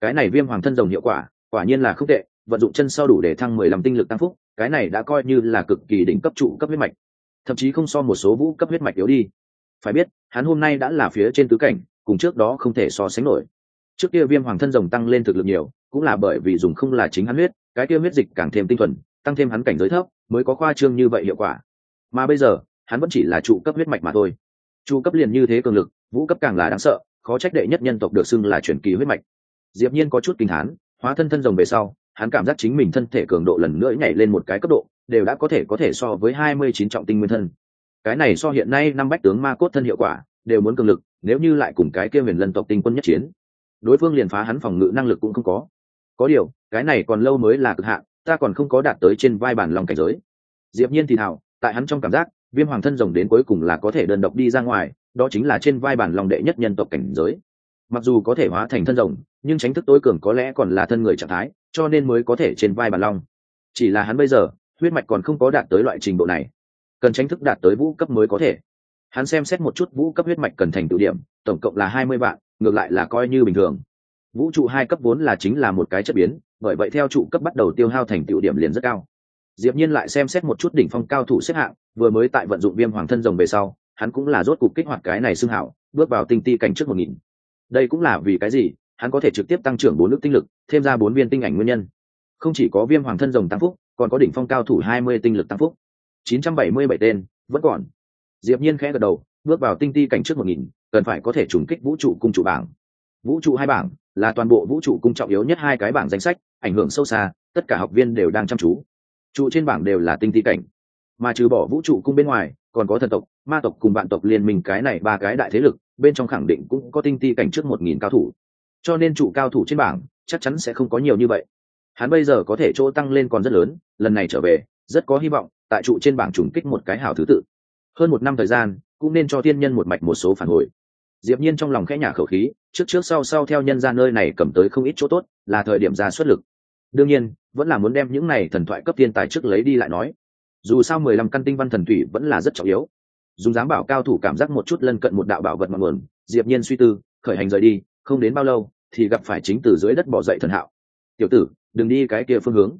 Cái này viêm hoàng thân rồng hiệu quả quả nhiên là không tệ, vận dụng chân sau đủ để thăng mười lăm tinh lực tăng phúc, cái này đã coi như là cực kỳ đỉnh cấp trụ cấp huyết mạch. Thậm chí không so một số vũ cấp huyết mạch yếu đi. Phải biết, hắn hôm nay đã là phía trên tứ cảnh, cùng trước đó không thể so sánh nổi. Trước kia viêm hoàng thân rồng tăng lên thực lực nhiều, cũng là bởi vì dùng không là chính hắn huyết, cái kia huyết dịch càng thêm tinh thuần, tăng thêm hắn cảnh giới thấp mới có khoa trương như vậy hiệu quả. Mà bây giờ, hắn vẫn chỉ là trụ cấp huyết mạch mà thôi. Trụ cấp liền như thế cường lực, vũ cấp càng là đáng sợ, khó trách đệ nhất nhân tộc được xưng là truyền kỳ huyết mạch. Diệp nhiên có chút kinh hán hóa thân thân rồng về sau, hắn cảm giác chính mình thân thể cường độ lần nữa nhảy lên một cái cấp độ, đều đã có thể có thể so với 29 trọng tinh nguyên thân. Cái này so hiện nay năm bách tướng ma cốt thân hiệu quả, đều muốn cường lực, nếu như lại cùng cái kia huyền lân tộc tinh quân nhất chiến, đối phương liền phá hắn phòng ngự năng lực cũng không có. Có điều, cái này còn lâu mới là cực hạn ta còn không có đạt tới trên vai bản lòng cảnh giới. Diệp nhiên thì thảo tại hắn trong cảm giác, viêm hoàng thân rồng đến cuối cùng là có thể đơn độc đi ra ngoài, đó chính là trên vai bản lòng đệ nhất nhân tộc cảnh giới. Mặc dù có thể hóa thành thân rồng, nhưng tránh thức tối cường có lẽ còn là thân người trạng thái, cho nên mới có thể trên vai bản long chỉ là hắn bây giờ, huyết mạch còn không có đạt tới loại trình độ này. Cần tránh thức đạt tới vũ cấp mới có thể. Hắn xem xét một chút vũ cấp huyết mạch cần thành tựu điểm, tổng cộng là hai mươi vạn, ngược lại là coi như bình thường. Vũ trụ hai cấp vốn là chính là một cái chất biến bởi vậy theo trụ cấp bắt đầu tiêu hao thành tựu điểm liền rất cao. Diệp nhiên lại xem xét một chút đỉnh phong cao thủ xếp hạng, vừa mới tại vận dụng viêm hoàng thân rồng về sau, hắn cũng là rốt cục kích hoạt cái này xưng hảo, bước vào tinh ti cảnh trước một nghìn. Đây cũng là vì cái gì? Hắn có thể trực tiếp tăng trưởng bốn nước tinh lực, thêm ra bốn viên tinh ảnh nguyên nhân. Không chỉ có viêm hoàng thân rồng tăng phúc, còn có đỉnh phong cao thủ hai mươi tinh lực tăng phúc. Chín trăm bảy mươi bảy tên, vẫn còn. Diệp nhiên khẽ gật đầu, bước vào tinh ti cảnh trước một nghìn, cần phải có thể trùng kích vũ trụ cung trụ bảng. Vũ trụ hai bảng, là toàn bộ vũ trụ cung trọng yếu nhất hai cái bảng danh sách ảnh hưởng sâu xa, tất cả học viên đều đang chăm chú. Trụ trên bảng đều là tinh thi cảnh. Mà trừ bỏ vũ trụ cung bên ngoài, còn có thần tộc, ma tộc cùng bạn tộc liên minh cái này ba cái đại thế lực, bên trong khẳng định cũng có tinh ti cảnh trước một nghìn cao thủ. Cho nên trụ cao thủ trên bảng chắc chắn sẽ không có nhiều như vậy. Hắn bây giờ có thể chỗ tăng lên còn rất lớn, lần này trở về, rất có hy vọng tại trụ trên bảng trùng kích một cái hảo thứ tự. Hơn một năm thời gian, cũng nên cho thiên nhân một mạch một số phản hồi. Diệp nhiên trong lòng khẽ nhả khẩu khí, trước trước sau sau theo nhân ra nơi này cầm tới không ít chỗ tốt, là thời điểm ra xuất lực đương nhiên, vẫn là muốn đem những này thần thoại cấp thiên tài trước lấy đi lại nói. Dù sao mười lăm căn tinh văn thần thủy vẫn là rất trọng yếu. Dùng dám bảo cao thủ cảm giác một chút lân cận một đạo bảo vật mặn nguồn, diệp nhiên suy tư, khởi hành rời đi, không đến bao lâu, thì gặp phải chính từ dưới đất bỏ dậy thần hạo. Tiểu tử, đừng đi cái kia phương hướng.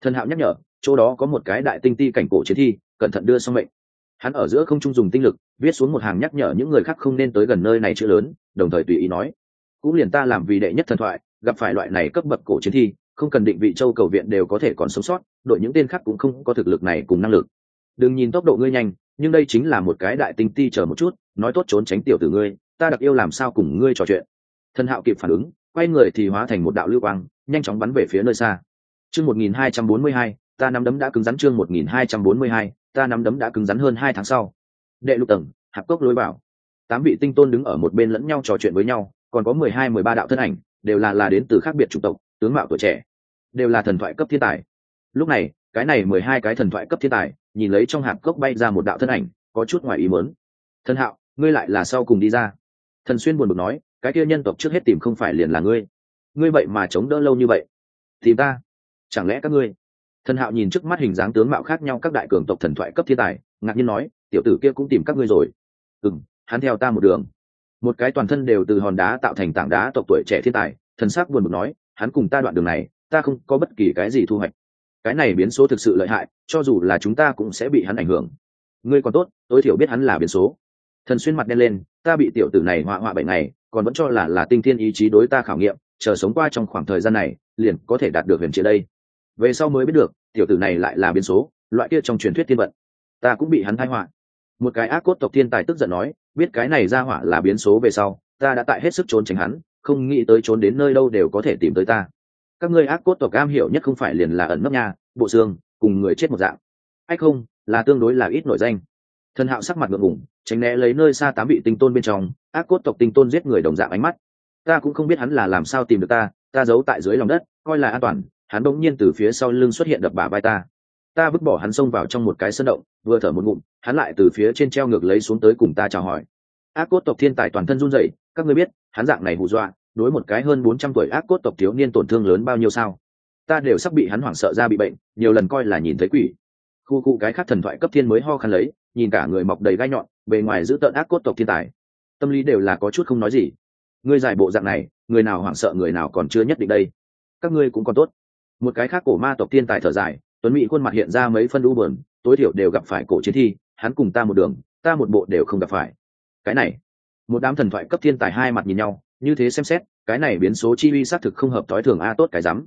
Thần hạo nhắc nhở, chỗ đó có một cái đại tinh ti cảnh cổ chiến thi, cẩn thận đưa xong mệnh. Hắn ở giữa không trung dùng tinh lực, viết xuống một hàng nhắc nhở những người khác không nên tới gần nơi này chữ lớn, đồng thời tùy ý nói, cũng liền ta làm vì đệ nhất thần thoại, gặp phải loại này cấp bậc cổ chiến thi không cần định vị châu cầu viện đều có thể còn sống sót, đội những tên khác cũng không có thực lực này cùng năng lực. Đừng nhìn tốc độ ngươi nhanh, nhưng đây chính là một cái đại tinh ti chờ một chút, nói tốt trốn tránh tiểu tử ngươi, ta đặc yêu làm sao cùng ngươi trò chuyện. Thân hạo kịp phản ứng, quay người thì hóa thành một đạo lưu quang, nhanh chóng bắn về phía nơi xa. Chương một nghìn hai trăm bốn mươi hai, ta nắm đấm đã cứng rắn chương một nghìn hai trăm bốn mươi hai, ta nắm đấm đã cứng rắn hơn hai tháng sau. Đệ lục tầng, hạp cốc lối bảo tám vị tinh tôn đứng ở một bên lẫn nhau trò chuyện với nhau, còn có mười hai, mười ba đạo thân ảnh, đều là là đến từ khác biệt chủng tộc tướng mạo tuổi trẻ, đều là thần thoại cấp thiên tài. Lúc này, cái này mười hai cái thần thoại cấp thiên tài, nhìn lấy trong hạp cốc bay ra một đạo thân ảnh, có chút ngoài ý mớn thần hạo, ngươi lại là sau cùng đi ra. Thần xuyên buồn bực nói, cái kia nhân tộc trước hết tìm không phải liền là ngươi. Ngươi vậy mà chống đỡ lâu như vậy? Tìm ta? Chẳng lẽ các ngươi? Thần hạo nhìn trước mắt hình dáng tướng mạo khác nhau các đại cường tộc thần thoại cấp thiên tài, ngạc nhiên nói, tiểu tử kia cũng tìm các ngươi rồi. Ừ m hắn theo ta một đường. Một cái toàn thân đều từ hòn đá tạo thành tảng đá tộc tuổi trẻ thiên tài, thần sắc buồn bực nói hắn cùng ta đoạn đường này, ta không có bất kỳ cái gì thu hoạch. Cái này biến số thực sự lợi hại, cho dù là chúng ta cũng sẽ bị hắn ảnh hưởng. Ngươi còn tốt, tối thiểu biết hắn là biến số. Thần xuyên mặt đen lên, ta bị tiểu tử này họa họa bảy ngày, còn vẫn cho là là tinh thiên ý chí đối ta khảo nghiệm, chờ sống qua trong khoảng thời gian này, liền có thể đạt được huyền triệt đây. Về sau mới biết được, tiểu tử này lại là biến số, loại kia trong truyền thuyết thiên vận. Ta cũng bị hắn thai họa. Một cái ác cốt tộc thiên tài tức giận nói, biết cái này ra hỏa là biến số về sau, ta đã tại hết sức trốn tránh hắn không nghĩ tới trốn đến nơi đâu đều có thể tìm tới ta. Các ngươi ác cốt tộc am hiểu nhất không phải liền là ẩn nấp nha bộ xương, cùng người chết một dạng. Hay không, là tương đối là ít nổi danh. Thần hạo sắc mặt ngượng ngủng tránh né lấy nơi xa tám vị tinh tôn bên trong, ác cốt tộc tinh tôn giết người đồng dạng ánh mắt. Ta cũng không biết hắn là làm sao tìm được ta ta giấu tại dưới lòng đất, coi là an toàn, hắn bỗng nhiên từ phía sau lưng xuất hiện đập bả vai ta. Ta vứt bỏ hắn xông vào trong một cái sân động, vừa thở một ngụm, hắn lại từ phía trên treo ngược lấy xuống tới cùng ta chào hỏi ác cốt tộc thiên tài toàn thân run rẩy, các ngươi biết, hắn dạng này hù dọa, đối một cái hơn bốn trăm tuổi ác cốt tộc thiếu niên tổn thương lớn bao nhiêu sao? Ta đều sắp bị hắn hoảng sợ ra bị bệnh, nhiều lần coi là nhìn thấy quỷ. Khu cụ cái khác thần thoại cấp thiên mới ho khăn lấy, nhìn cả người mọc đầy gai nhọn, bề ngoài giữ tợn ác cốt tộc thiên tài. Tâm lý đều là có chút không nói gì. Ngươi giải bộ dạng này, người nào hoảng sợ người nào còn chưa nhất định đây. Các ngươi cũng còn tốt. Một cái khác cổ ma tộc thiên tài thở dài, tuấn mỹ khuôn mặt hiện ra mấy phân u bờn tối thiểu đều gặp phải cổ chiến thi, hắn cùng ta một đường, ta một bộ đều không gặp phải cái này. Một đám thần thoại cấp thiên tài hai mặt nhìn nhau, như thế xem xét, cái này biến số chi uy xác thực không hợp thói thường a, tốt cái rắm.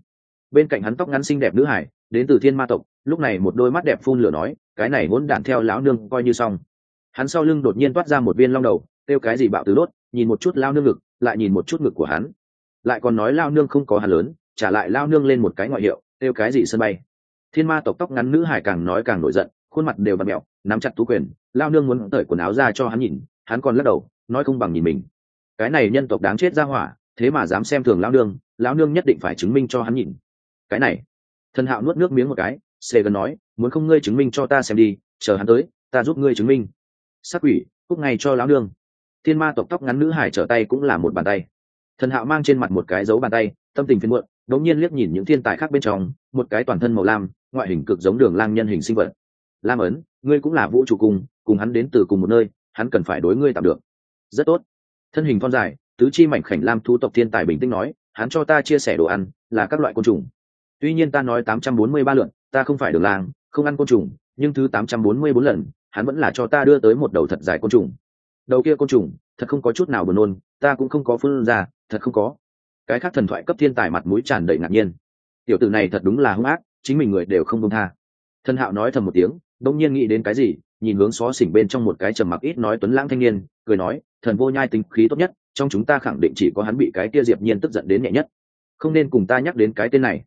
Bên cạnh hắn tóc ngắn xinh đẹp nữ hải, đến từ thiên ma tộc, lúc này một đôi mắt đẹp phun lửa nói, cái này muốn đạn theo lão nương coi như xong. Hắn sau lưng đột nhiên toát ra một viên long đầu, kêu cái gì bạo từ đốt nhìn một chút lao nương ngực, lại nhìn một chút ngực của hắn. Lại còn nói lao nương không có hắn lớn, trả lại lao nương lên một cái ngoại hiệu, kêu cái gì sân bay. Thiên ma tộc tóc ngắn nữ hải càng nói càng nổi giận, khuôn mặt đều bật mẹo, nắm chặt tú quyền lao nương muốn tởi quần áo ra cho hắn nhìn hắn còn lắc đầu, nói không bằng nhìn mình. Cái này nhân tộc đáng chết ra hỏa, thế mà dám xem thường lão nương lão nương nhất định phải chứng minh cho hắn nhìn. Cái này, thần hạo nuốt nước miếng một cái xê gần nói, muốn không ngươi chứng minh cho ta xem đi, chờ hắn tới, ta giúp ngươi chứng minh. Sắc quỷ cúc ngay cho lão nương. Thiên ma tộc tóc ngắn nữ hải trở tay cũng là một bàn tay. Thần hạo mang trên mặt một cái dấu bàn tay, tâm tình phiên muộn, đống nhiên liếc nhìn những thiên tài khác bên trong, một cái toàn thân màu lam, ngoại hình cực giống đường lang nhân hình sinh vật. Lam ấn, ngươi cũng là vũ trụ cùng cùng hắn đến từ cùng một nơi hắn cần phải đối ngươi tạm được. Rất tốt. Thân hình thon dài, tứ chi mảnh khảnh lam thu tộc thiên tài bình tĩnh nói, hắn cho ta chia sẻ đồ ăn, là các loại côn trùng. Tuy nhiên ta nói tám trăm bốn mươi ba lượn ta không phải đường lang, không ăn côn trùng, nhưng thứ tám trăm bốn mươi bốn lần, hắn vẫn là cho ta đưa tới một đầu thật dài côn trùng. Đầu kia côn trùng, thật không có chút nào buồn nôn, ta cũng không có phương ra, thật không có. Cái khác thần thoại cấp thiên tài mặt mũi tràn đầy ngạc nhiên. Tiểu tử này thật đúng là hung ác, chính mình người đều không công tha. Thân hạo nói thầm một tiếng, đông nhiên nghĩ đến cái gì? Nhìn hướng xó xỉnh bên trong một cái trầm mặc ít nói tuấn lãng thanh niên, cười nói, thần vô nhai tính khí tốt nhất, trong chúng ta khẳng định chỉ có hắn bị cái kia diệp nhiên tức giận đến nhẹ nhất. Không nên cùng ta nhắc đến cái tên này.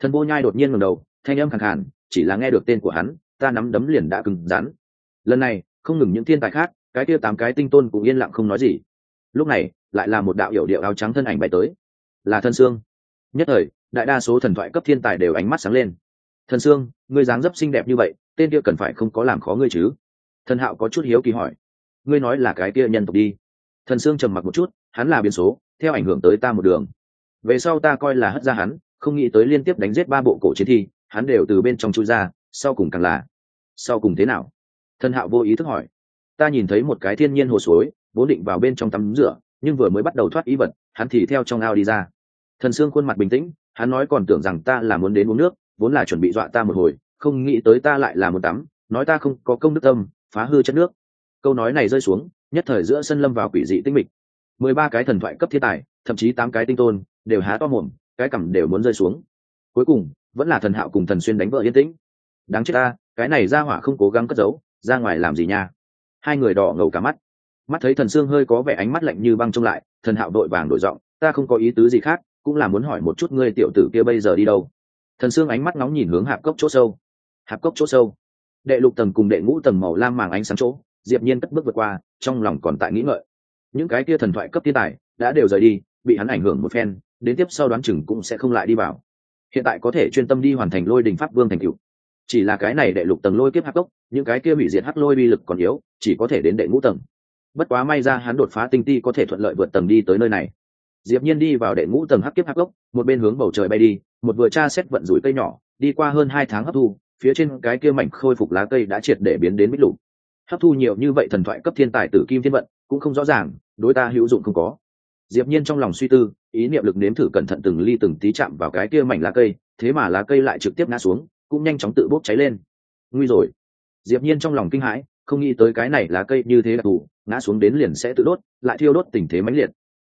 Thần vô nhai đột nhiên ngẩng đầu, thanh âm khàn khàn, chỉ là nghe được tên của hắn, ta nắm đấm liền đã cứng rắn. Lần này, không ngừng những thiên tài khác, cái kia tám cái tinh tôn cũng yên lặng không nói gì. Lúc này, lại là một đạo hiểu điệu áo trắng thân ảnh bay tới. Là thân xương. Nhất thời, đại đa số thần thoại cấp thiên tài đều ánh mắt sáng lên thần xương ngươi dáng dấp xinh đẹp như vậy, tên kia cần phải không có làm khó ngươi chứ? Thần hạo có chút hiếu kỳ hỏi. Ngươi nói là cái kia nhân tộc đi. Thần xương trầm mặc một chút, hắn là biến số, theo ảnh hưởng tới ta một đường. Về sau ta coi là hất ra hắn, không nghĩ tới liên tiếp đánh giết ba bộ cổ chiến thi, hắn đều từ bên trong chui ra, sau cùng càng là. Sau cùng thế nào? Thần hạo vô ý thức hỏi. Ta nhìn thấy một cái thiên nhiên hồ suối, vốn định vào bên trong tắm rửa, nhưng vừa mới bắt đầu thoát ý vật, hắn thì theo trong ao đi ra. Thần sương khuôn mặt bình tĩnh, hắn nói còn tưởng rằng ta là muốn đến uống nước vốn là chuẩn bị dọa ta một hồi, không nghĩ tới ta lại là một tắm, nói ta không có công đức tâm, phá hư chất nước. Câu nói này rơi xuống, nhất thời giữa sân lâm vào quỷ dị tinh mịch. Mười ba cái thần thoại cấp thiên tài, thậm chí tám cái tinh tôn, đều há to mồm, cái cằm đều muốn rơi xuống. Cuối cùng, vẫn là thần hạo cùng thần xuyên đánh vợ yên tĩnh. Đáng chết ta, cái này ra hỏa không cố gắng cất giấu, ra ngoài làm gì nha? Hai người đỏ ngầu cả mắt. Mắt thấy thần xương hơi có vẻ ánh mắt lạnh như băng trông lại, thần hạo đội vàng đổi giọng, ta không có ý tứ gì khác, cũng là muốn hỏi một chút ngươi tiểu tử kia bây giờ đi đâu thần sương ánh mắt nóng nhìn hướng hạp cốc chỗ sâu. Hạp cốc chỗ sâu. Đệ lục tầng cùng đệ ngũ tầng màu lam màng ánh sáng chỗ, diệp nhiên cất bước vượt qua, trong lòng còn tại nghĩ ngợi. Những cái kia thần thoại cấp thiên tài đã đều rời đi, bị hắn ảnh hưởng một phen, đến tiếp sau đoán chừng cũng sẽ không lại đi vào. Hiện tại có thể chuyên tâm đi hoàn thành lôi đình pháp vương thành cựu chỉ là cái này đệ lục tầng lôi kiếp hắc cốc, những cái kia hủy diệt hắc lôi uy lực còn yếu, chỉ có thể đến đệ ngũ tầng. Bất quá may ra hắn đột phá tinh ti có thể thuận lợi vượt tầng đi tới nơi này diệp nhiên đi vào đệ ngũ tầng hắc kiếp hắc gốc một bên hướng bầu trời bay đi, một vừa tra xét vận rủi cây nhỏ, đi qua hơn hai tháng hấp thu, phía trên cái kia mảnh khôi phục lá cây đã triệt để biến đến bích lục. Hấp thu nhiều như vậy thần thoại cấp thiên tài tử kim thiên vận, cũng không rõ ràng, đối ta hữu dụng không có. Diệp nhiên trong lòng suy tư, ý niệm lực nếm thử cẩn thận từng ly từng tí chạm vào cái kia mảnh lá cây, thế mà lá cây lại trực tiếp ngã xuống, cũng nhanh chóng tự bốc cháy lên. Nguy rồi. Diệp nhiên trong lòng kinh hãi, không nghĩ tới cái này lá cây như thế đặc thù ngã xuống đến liền sẽ tự đốt, lại thiêu đốt tình thế mãnh liệt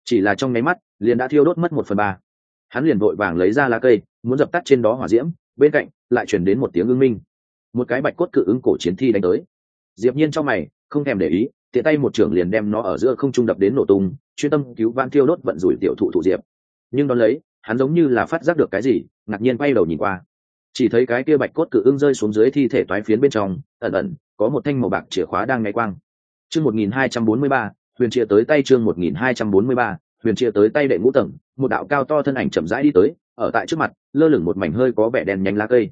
chỉ là trong nháy mắt liền đã thiêu đốt mất một phần ba. Hắn liền vội vàng lấy ra lá cây muốn dập tắt trên đó hỏa diễm bên cạnh lại chuyển đến một tiếng ưng minh. Một cái bạch cốt cự ứng cổ chiến thi đánh tới. Diệp nhiên cho mày không thèm để ý tiện tay một trưởng liền đem nó ở giữa không trung đập đến nổ tung chuyên tâm cứu vãn thiêu đốt vận rủi tiểu thụ thụ diệp. Nhưng đón lấy hắn giống như là phát giác được cái gì ngạc nhiên quay đầu nhìn qua. Chỉ thấy cái kia bạch cốt cự ưng rơi xuống dưới thi thể toái phiến bên trong ẩn ẩn có một thanh màu bạc chìa khóa đang ngay quang. Chương 1243, huyền chia tới tay chương một nghìn hai trăm bốn mươi ba, huyền chia tới tay đệ ngũ tầng, một đạo cao to thân ảnh chậm rãi đi tới, ở tại trước mặt, lơ lửng một mảnh hơi có vẻ đen nhánh lá cây.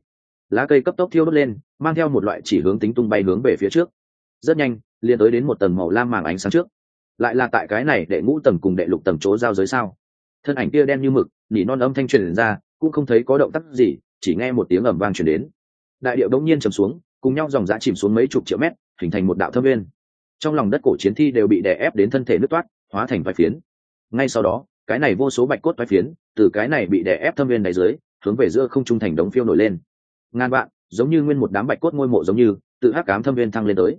Lá cây cấp tốc thiêu đốt lên, mang theo một loại chỉ hướng tính tung bay hướng về phía trước. Rất nhanh, liền tới đến một tầng màu lam màng ánh sáng trước. Lại là tại cái này đệ ngũ tầng cùng đệ lục tầng chỗ giao giới sao? Thân ảnh kia đen như mực, nỉ non âm thanh truyền ra, cũng không thấy có động tác gì, chỉ nghe một tiếng ầm vang truyền đến. Đại điệu đống nhiên trầm xuống, cùng nhau dòng dã chìm xuống mấy chục triệu mét, hình thành một đạo thâm viên trong lòng đất cổ chiến thi đều bị đè ép đến thân thể nứt toát, hóa thành vài phiến. Ngay sau đó, cái này vô số bạch cốt vài phiến, từ cái này bị đè ép thâm viên đáy dưới, hướng về giữa không trung thành đống phiêu nổi lên. Ngàn vạn, giống như nguyên một đám bạch cốt ngôi mộ giống như, tự hắc cám thâm viên thăng lên tới.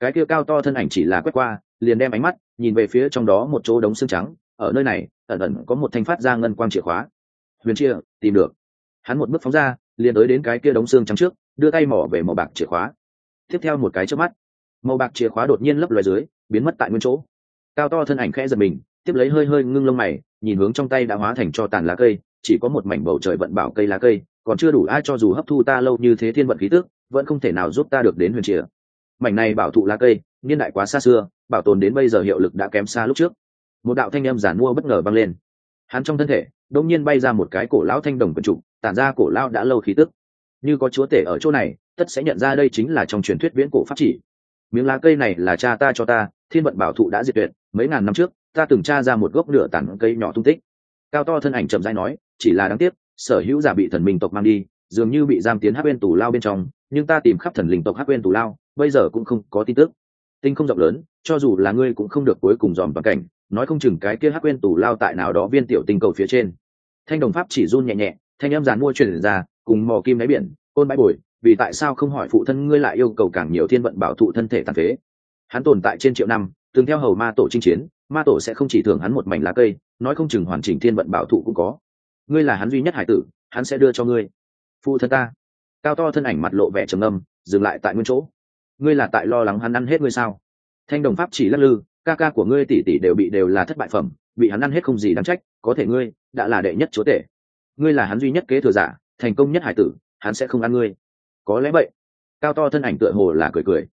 Cái kia cao to thân ảnh chỉ là quét qua, liền đem ánh mắt nhìn về phía trong đó một chỗ đống xương trắng, ở nơi này, ẩn ẩn có một thanh phát ra ngân quang chìa khóa. Huyền chia, tìm được. Hắn một bước phóng ra, liền tới đến cái kia đống xương trắng trước, đưa tay mỏ về màu bạc chìa khóa. Tiếp theo một cái trước mắt màu bạc chìa khóa đột nhiên lấp loài dưới, biến mất tại nguyên chỗ. Cao to thân ảnh khẽ giật mình, tiếp lấy hơi hơi ngưng lông mày, nhìn hướng trong tay đã hóa thành cho tàn lá cây, chỉ có một mảnh bầu trời vận bảo cây lá cây, còn chưa đủ ai cho dù hấp thu ta lâu như thế thiên vận khí tước vẫn không thể nào giúp ta được đến huyền chìa mảnh này bảo thụ lá cây, niên đại quá xa xưa, bảo tồn đến bây giờ hiệu lực đã kém xa lúc trước. Một đạo thanh âm giản mua bất ngờ vang lên. Hắn trong thân thể, đột nhiên bay ra một cái cổ lão thanh đồng quần trục tản ra cổ lão đã lâu khí tức. Như có chúa tể ở chỗ này, tất sẽ nhận ra đây chính là trong truyền thuyết viễn cổ pháp chỉ miếng lá cây này là cha ta cho ta, thiên vận bảo thụ đã diệt tuyệt, mấy ngàn năm trước, ta từng tra ra một gốc nửa tản cây nhỏ tung tích. Cao to thân ảnh chậm rãi nói, chỉ là đáng tiếc, sở hữu giả bị thần minh tộc mang đi, dường như bị giam tiến hát bên tù lao bên trong, nhưng ta tìm khắp thần linh tộc hát bên tù lao, bây giờ cũng không có tin tức. Tinh không rộng lớn, cho dù là ngươi cũng không được cuối cùng dòm toàn cảnh, nói không chừng cái kia hát bên tù lao tại nào đó viên tiểu tinh cầu phía trên. Thanh đồng pháp chỉ run nhẹ nhẹ, thanh em dàn mua truyền ra, cùng mò kim đáy biển, côn bãi bồi vì tại sao không hỏi phụ thân ngươi lại yêu cầu càng nhiều thiên vận bảo thụ thân thể tàn phế? Hắn tồn tại trên triệu năm, từng theo hầu ma tổ chinh chiến, ma tổ sẽ không chỉ thường hắn một mảnh lá cây, nói không chừng hoàn chỉnh thiên vận bảo thụ cũng có. Ngươi là hắn duy nhất hải tử, hắn sẽ đưa cho ngươi. Phụ thân ta. Cao to thân ảnh mặt lộ vẻ trầm âm dừng lại tại nguyên chỗ. Ngươi là tại lo lắng hắn ăn hết ngươi sao? Thanh đồng pháp chỉ lắc lư, ca ca của ngươi tỷ tỷ đều bị đều là thất bại phẩm, bị hắn ăn hết không gì đáng trách, có thể ngươi đã là đệ nhất chúa tể. Ngươi là hắn duy nhất kế thừa giả, thành công nhất hải tử, hắn sẽ không ăn ngươi có lẽ vậy. Cao to thân ảnh tựa hồ là cười cười.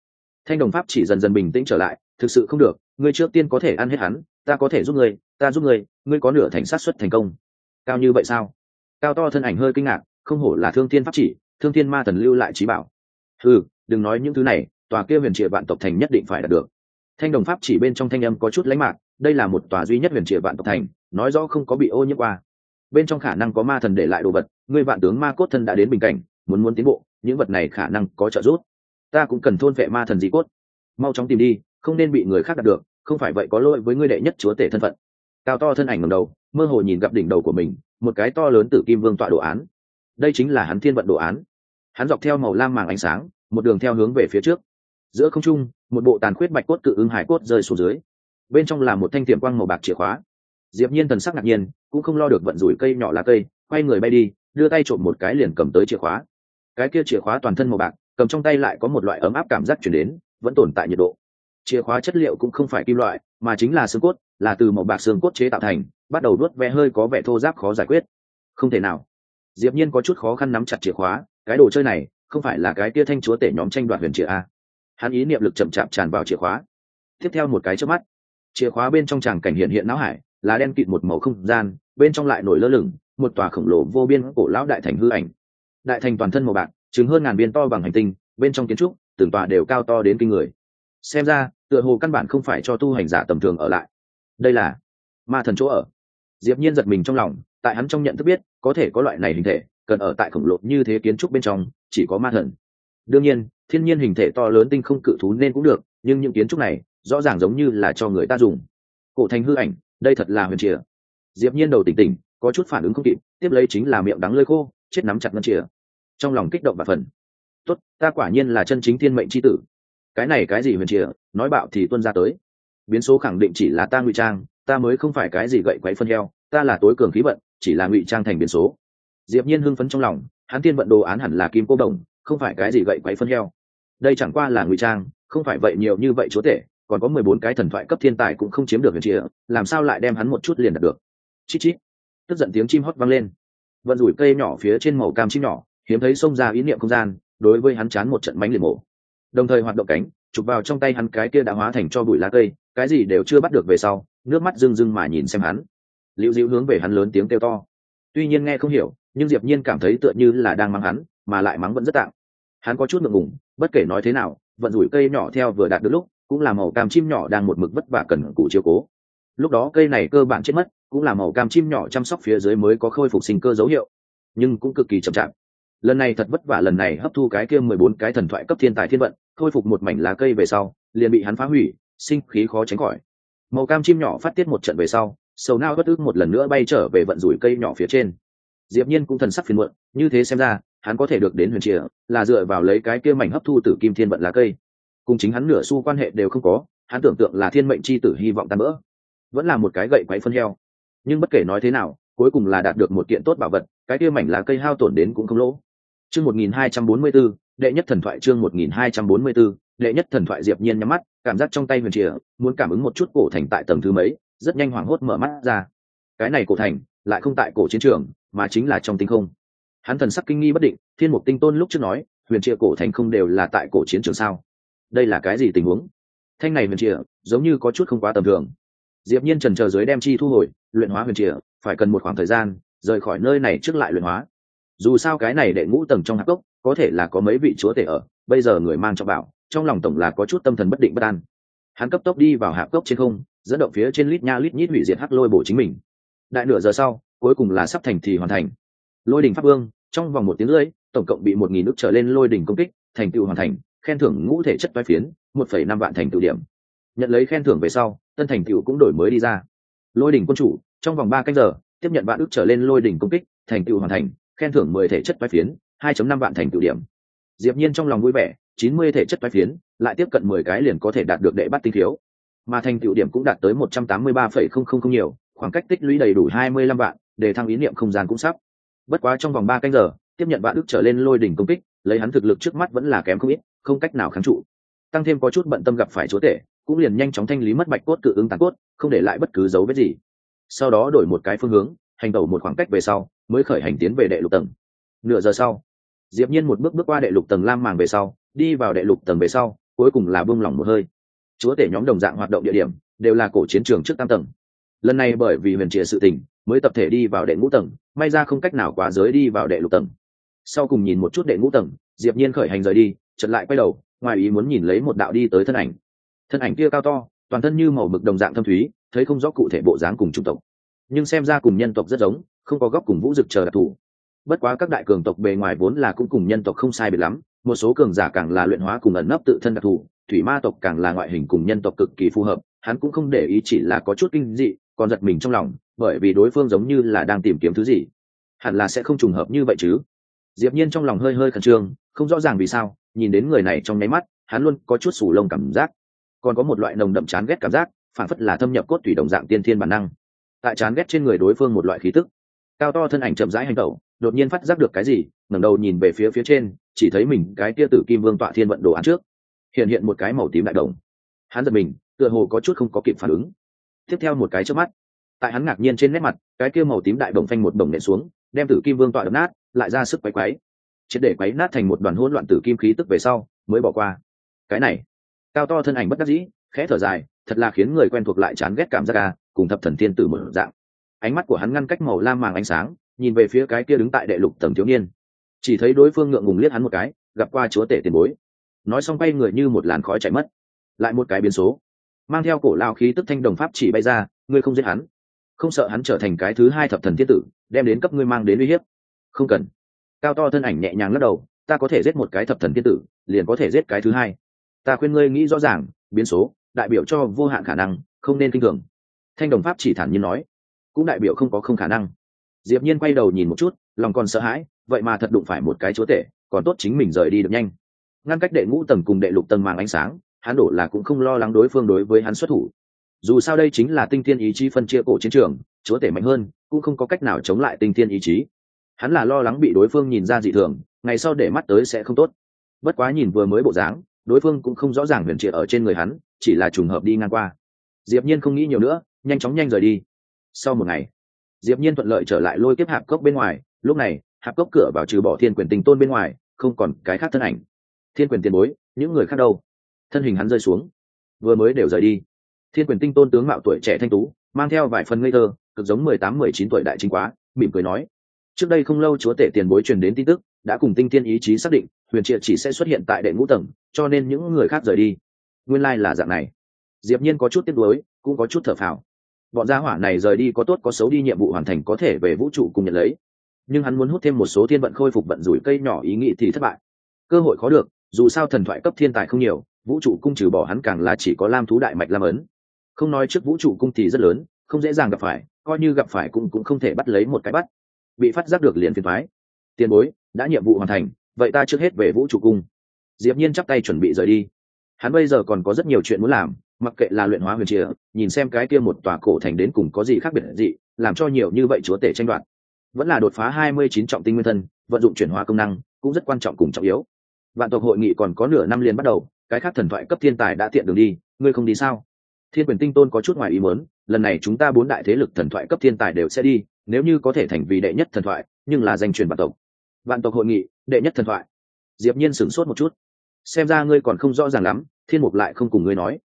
Thanh đồng pháp chỉ dần dần bình tĩnh trở lại, thực sự không được, ngươi trước tiên có thể ăn hết hắn, ta có thể giúp ngươi, ta giúp ngươi ngươi có nửa thành sát xuất thành công. Cao như vậy sao? Cao to thân ảnh hơi kinh ngạc, không hổ là thương thiên pháp chỉ, thương thiên ma thần lưu lại trí bảo. Ừ đừng nói những thứ này, tòa kia huyền trịa vạn tộc thành nhất định phải đạt được. Thanh đồng pháp chỉ bên trong thanh âm có chút lãnh mạc đây là một tòa duy nhất huyền trịa vạn tộc thành, nói rõ không có bị ô nhiễm qua. Bên trong khả năng có ma thần để lại đồ vật, ngươi vạn tướng ma cốt thân đã đến bình cảnh muốn muốn tiến bộ, những vật này khả năng có trợ giúp. Ta cũng cần thôn vệ ma thần dị cốt. Mau chóng tìm đi, không nên bị người khác đạt được, không phải vậy có lỗi với ngươi đệ nhất chúa tể thân phận. Cao to thân ảnh ngầm đầu, mơ hồ nhìn gặp đỉnh đầu của mình, một cái to lớn từ kim vương tọa đồ án. Đây chính là hắn thiên vận đồ án. Hắn dọc theo màu lam màng ánh sáng, một đường theo hướng về phía trước. Giữa không trung, một bộ tàn khuyết bạch cốt cự ứng hải cốt rơi xuống dưới. Bên trong là một thanh tiệm quang màu bạc chìa khóa. Diệp nhiên thần sắc ngạc nhiên, cũng không lo được vận rủi cây nhỏ lá cây, quay người bay đi, đưa tay trộm một cái liền cầm tới chìa khóa cái kia chìa khóa toàn thân màu bạc, cầm trong tay lại có một loại ấm áp cảm giác chuyển đến, vẫn tồn tại nhiệt độ. Chìa khóa chất liệu cũng không phải kim loại, mà chính là xương cốt, là từ màu bạc xương cốt chế tạo thành, bắt đầu đốt ve hơi có vẻ thô giáp khó giải quyết. Không thể nào. Diệp nhiên có chút khó khăn nắm chặt chìa khóa, cái đồ chơi này, không phải là cái kia thanh chúa tể nhóm tranh đoạt huyền chìa a hắn ý niệm lực chậm chạp tràn vào chìa khóa. Tiếp theo một cái chớp mắt, chìa khóa bên trong tràng cảnh hiện hiện não hải, là đen kịt một màu không gian, bên trong lại nổi lơ lửng, một tòa khổng lồ vô biên cổ lão đại thành hư ảnh đại thành toàn thân màu bạc chứng hơn ngàn viên to bằng hành tinh, bên trong kiến trúc, từng tòa đều cao to đến kinh người. Xem ra, tựa hồ căn bản không phải cho tu hành giả tầm thường ở lại. Đây là ma thần chỗ ở. Diệp nhiên giật mình trong lòng, tại hắn trong nhận thức biết, có thể có loại này hình thể, cần ở tại khổng lồ như thế kiến trúc bên trong, chỉ có ma thần. Đương nhiên, thiên nhiên hình thể to lớn tinh không cự thú nên cũng được, nhưng những kiến trúc này, rõ ràng giống như là cho người ta dùng. Cổ thành hư ảnh, đây thật là huyền chìa diệp nhiên đầu tỉnh tỉnh, có chút phản ứng không kịp, tiếp lấy chính là miệng đắng lơi khô chết nắm chặt ngân chìa. Trong lòng kích động và phần. Tốt, ta quả nhiên là chân chính thiên mệnh chi tử. Cái này cái gì huyền chìa? Nói bạo thì tuân ra tới. Biến số khẳng định chỉ là ta ngụy trang, ta mới không phải cái gì gậy quậy phân heo, ta là tối cường khí vận, chỉ là ngụy trang thành biến số. Diệp nhiên hưng phấn trong lòng, hắn tiên vận đồ án hẳn là kim cô đồng, không phải cái gì gậy quậy phân heo. Đây chẳng qua là ngụy trang, không phải vậy nhiều như vậy chúa tể, còn có mười bốn cái thần thoại cấp thiên tài cũng không chiếm được huyền chìa, làm sao lại đem hắn một chút liền đạt được? Chít chít. Tức giận tiếng chim hót vang lên vận rủi cây nhỏ phía trên màu cam chim nhỏ, hiếm thấy xông ra ý niệm không gian, đối với hắn chán một trận bánh liền mổ. Đồng thời hoạt động cánh, chụp vào trong tay hắn cái kia đã hóa thành cho bụi lá cây, cái gì đều chưa bắt được về sau, nước mắt rưng rưng mà nhìn xem hắn. Liễu diễu hướng về hắn lớn tiếng kêu to. Tuy nhiên nghe không hiểu, nhưng diệp nhiên cảm thấy tựa như là đang mắng hắn, mà lại mắng vẫn rất tạm. Hắn có chút ngượng ngùng, bất kể nói thế nào, vận rủi cây nhỏ theo vừa đạt được lúc, cũng là màu cam chim nhỏ đang một mực vất vả cần cù chiếu cố lúc đó cây này cơ bản chết mất, cũng là màu cam chim nhỏ chăm sóc phía dưới mới có khôi phục sinh cơ dấu hiệu, nhưng cũng cực kỳ chậm chạp. Lần này thật vất vả lần này hấp thu cái kia mười bốn cái thần thoại cấp thiên tài thiên vận, khôi phục một mảnh lá cây về sau, liền bị hắn phá hủy, sinh khí khó tránh khỏi. Màu cam chim nhỏ phát tiết một trận về sau, sầu nao bất ước một lần nữa bay trở về vận rủi cây nhỏ phía trên. Diệp nhiên cũng thần sắc phiền muộn, như thế xem ra, hắn có thể được đến huyền triệt là dựa vào lấy cái kia mảnh hấp thu tử kim thiên vận lá cây. Cùng chính hắn nửa xu quan hệ đều không có, hắn tưởng tượng là thiên mệnh chi tử hy vọng tan bỡ vẫn là một cái gậy quấy phân heo. Nhưng bất kể nói thế nào, cuối cùng là đạt được một kiện tốt bảo vật, cái kia mảnh lá cây hao tổn đến cũng không lỗ. Chương một nghìn hai trăm bốn mươi b đệ nhất thần thoại chương một nghìn hai trăm bốn mươi b đệ nhất thần thoại diệp nhiên nhắm mắt, cảm giác trong tay huyền chìa muốn cảm ứng một chút cổ thành tại tầng thứ mấy, rất nhanh hoảng hốt mở mắt ra. Cái này cổ thành, lại không tại cổ chiến trường, mà chính là trong tinh không. Hắn thần sắc kinh nghi bất định, thiên mục tinh tôn lúc trước nói, huyền trịa cổ thành không đều là tại cổ chiến trường sao? Đây là cái gì tình huống? Thanh này huyền trịa giống như có chút không quá tầm thường diệp nhiên trần chờ dưới đem chi thu hồi, luyện hóa huyền trịa phải cần một khoảng thời gian, rời khỏi nơi này trước lại luyện hóa. Dù sao cái này đệ ngũ tầng trong hạp cốc, có thể là có mấy vị chúa tể ở, bây giờ người mang cho bảo, trong lòng tổng là có chút tâm thần bất định bất an. Hắn cấp tốc đi vào hạp cốc trên không, dẫn động phía trên lít nha lít nhít hủy diệt hắc lôi bổ chính mình. Đại nửa giờ sau, cuối cùng là sắp thành thì hoàn thành. Lôi đỉnh pháp vương, trong vòng một tiếng rưỡi, tổng cộng bị một nghìn nước trở lên lôi đỉnh công kích, thành tựu hoàn thành, khen thưởng ngũ thể chất vai phiến, một phẩy năm vạn thành tựu điểm nhận lấy khen thưởng về sau, tân thành tựu cũng đổi mới đi ra. Lôi đỉnh quân chủ, trong vòng ba canh giờ, tiếp nhận vạn ước trở lên lôi đỉnh công kích, thành tựu hoàn thành, khen thưởng mười thể chất vai phiến, hai năm vạn thành tựu điểm. Diệp nhiên trong lòng vui vẻ, chín mươi thể chất vai phiến, lại tiếp cận mười cái liền có thể đạt được đệ bắt tinh thiếu mà thành tựu điểm cũng đạt tới một trăm tám mươi ba phẩy không không không nhiều, khoảng cách tích lũy đầy đủ hai mươi lăm vạn, để thăng ý niệm không gian cũng sắp. Bất quá trong vòng ba canh giờ, tiếp nhận vạn ước trở lên lôi đỉnh công kích, lấy hắn thực lực trước mắt vẫn là kém không ít, không cách nào kháng trụ. Tăng thêm có chút bận tâm gặp phải chúa tể cũng liền nhanh chóng thanh lý mất bạch cốt cự ứng tàn cốt, không để lại bất cứ dấu vết gì. Sau đó đổi một cái phương hướng, hành tẩu một khoảng cách về sau, mới khởi hành tiến về đệ lục tầng. Nửa giờ sau, diệp nhiên một bước bước qua đệ lục tầng lam màng về sau, đi vào đệ lục tầng về sau, cuối cùng là buông lỏng một hơi. Chúa tể nhóm đồng dạng hoạt động địa điểm, đều là cổ chiến trường trước tam tầng. Lần này bởi vì huyền triệt sự tình, mới tập thể đi vào đệ ngũ tầng, may ra không cách nào quá giới đi vào đệ lục tầng. Sau cùng nhìn một chút đệ ngũ tầng, diệp nhiên khởi hành rời đi, chợt lại quay đầu, ngoài ý muốn nhìn lấy một đạo đi tới thân ảnh thân ảnh kia cao to, toàn thân như màu mực đồng dạng thâm thúy, thấy không rõ cụ thể bộ dáng cùng trung tộc. Nhưng xem ra cùng nhân tộc rất giống, không có góc cùng vũ dực chờ đặc thù. Bất quá các đại cường tộc bề ngoài vốn là cũng cùng nhân tộc không sai biệt lắm, một số cường giả càng là luyện hóa cùng ẩn nấp tự thân đặc thù, thủy ma tộc càng là ngoại hình cùng nhân tộc cực kỳ phù hợp, hắn cũng không để ý chỉ là có chút kinh dị, còn giật mình trong lòng, bởi vì đối phương giống như là đang tìm kiếm thứ gì. Hẳn là sẽ không trùng hợp như vậy chứ. Diệp nhiên trong lòng hơi hơi khẩn trương, không rõ ràng vì sao, nhìn đến người này trong nháy mắt, hắn luôn có chút sủ lông cảm giác còn có một loại nồng đậm chán ghét cảm giác phản phất là thâm nhập cốt tủy đồng dạng tiên thiên bản năng. Tại chán ghét trên người đối phương một loại khí tức, cao to thân ảnh chậm rãi hành tẩu đột nhiên phát giác được cái gì, ngẩng đầu nhìn về phía phía trên, chỉ thấy mình, cái tia tử kim vương tọa thiên vận đồ án trước, hiện hiện một cái màu tím đại đồng. Hắn giật mình, tựa hồ có chút không có kịp phản ứng. Tiếp theo một cái trước mắt, tại hắn ngạc nhiên trên nét mặt, cái kia màu tím đại đồng phanh một đồng nện xuống, đem tử kim vương tọa đập nát, lại ra sức quấy quấy. Triệt để quấy nát thành một đoàn hỗn loạn tử kim khí tức về sau, mới bỏ qua. Cái này cao to thân ảnh bất đắc dĩ, khẽ thở dài, thật là khiến người quen thuộc lại chán ghét cảm giác ca cùng thập thần thiên tử một dạng. Ánh mắt của hắn ngăn cách màu lam màng ánh sáng, nhìn về phía cái kia đứng tại đệ lục tầng thiếu niên. Chỉ thấy đối phương ngượng ngùng liếc hắn một cái, gặp qua chúa tể tiền bối. Nói xong bay người như một làn khói chạy mất. Lại một cái biến số. Mang theo cổ lao khí tức thanh đồng pháp chỉ bay ra, ngươi không giết hắn. Không sợ hắn trở thành cái thứ hai thập thần thiên tử, đem đến cấp ngươi mang đến uy hiếp. Không cần. Cao to thân ảnh nhẹ nhàng lắc đầu, ta có thể giết một cái thập thần thiên tử, liền có thể giết cái thứ hai ta khuyên ngươi nghĩ rõ ràng, biến số, đại biểu cho vô hạn khả năng, không nên kinh thường. Thanh đồng pháp chỉ thản nhiên nói, cũng đại biểu không có không khả năng. Diệp nhiên quay đầu nhìn một chút, lòng còn sợ hãi, vậy mà thật đụng phải một cái chúa tể, còn tốt chính mình rời đi được nhanh. Ngăn cách đệ ngũ tầng cùng đệ lục tầng màng ánh sáng, hắn đổ là cũng không lo lắng đối phương đối với hắn xuất thủ. Dù sao đây chính là tinh thiên ý chí phân chia cổ chiến trường, chúa tể mạnh hơn, cũng không có cách nào chống lại tinh thiên ý chí. Hắn là lo lắng bị đối phương nhìn ra dị thường, ngày sau để mắt tới sẽ không tốt. Bất quá nhìn vừa mới bộ dáng đối phương cũng không rõ ràng huyền triệt ở trên người hắn, chỉ là trùng hợp đi ngang qua. Diệp nhiên không nghĩ nhiều nữa, nhanh chóng nhanh rời đi. Sau một ngày, diệp nhiên thuận lợi trở lại lôi kiếp hạp cốc bên ngoài. Lúc này, hạp cốc cửa vào trừ bỏ thiên quyền tình tôn bên ngoài, không còn cái khác thân ảnh. Thiên quyền tiền bối, những người khác đâu? Thân hình hắn rơi xuống. Vừa mới đều rời đi. Thiên quyền tinh tôn tướng mạo tuổi trẻ thanh tú, mang theo vài phần ngây thơ, cực giống mười tám, mười chín tuổi đại chính quá, mỉm cười nói. Trước đây không lâu chúa tể tiền bối truyền đến tin tức đã cùng tinh thiên ý chí xác định, huyền triệt chỉ sẽ xuất hiện tại đệ ngũ tầng, cho nên những người khác rời đi. Nguyên lai、like、là dạng này. Diệp nhiên có chút tiếc nuối, cũng có chút thở phào. Bọn gia hỏa này rời đi có tốt có xấu đi, nhiệm vụ hoàn thành có thể về vũ trụ cùng nhận lấy. Nhưng hắn muốn hút thêm một số thiên vận khôi phục vận rủi cây nhỏ ý nghĩ thì thất bại. Cơ hội khó được, dù sao thần thoại cấp thiên tài không nhiều, vũ trụ cung trừ bỏ hắn càng là chỉ có lam thú đại mạch lam ấn. Không nói trước vũ trụ cung thì rất lớn, không dễ dàng gặp phải, coi như gặp phải cũng cũng không thể bắt lấy một cái bắt. Bị phát giác được liền phiền thoái tiền bối, đã nhiệm vụ hoàn thành, vậy ta trước hết về vũ trụ cung. Diệp nhiên chắp tay chuẩn bị rời đi. Hắn bây giờ còn có rất nhiều chuyện muốn làm, mặc kệ là luyện hóa huyền triệt nhìn xem cái kia một tòa cổ thành đến cùng có gì khác biệt gì, làm cho nhiều như vậy chúa tể tranh đoạt. Vẫn là đột phá hai mươi chín trọng tinh nguyên thân, vận dụng chuyển hóa công năng, cũng rất quan trọng cùng trọng yếu. Vạn tộc hội nghị còn có nửa năm liền bắt đầu, cái khác thần thoại cấp thiên tài đã tiện đường đi, ngươi không đi sao? Thiên quyền tinh tôn có chút ngoài ý muốn, lần này chúng ta bốn đại thế lực thần thoại cấp thiên tài đều sẽ đi, nếu như có thể thành vì đệ nhất thần thoại, nhưng là danh truyền vạn tộc vạn tộc hội nghị, đệ nhất thần thoại. Diệp nhiên sửng sốt một chút. Xem ra ngươi còn không rõ ràng lắm, thiên mục lại không cùng ngươi nói.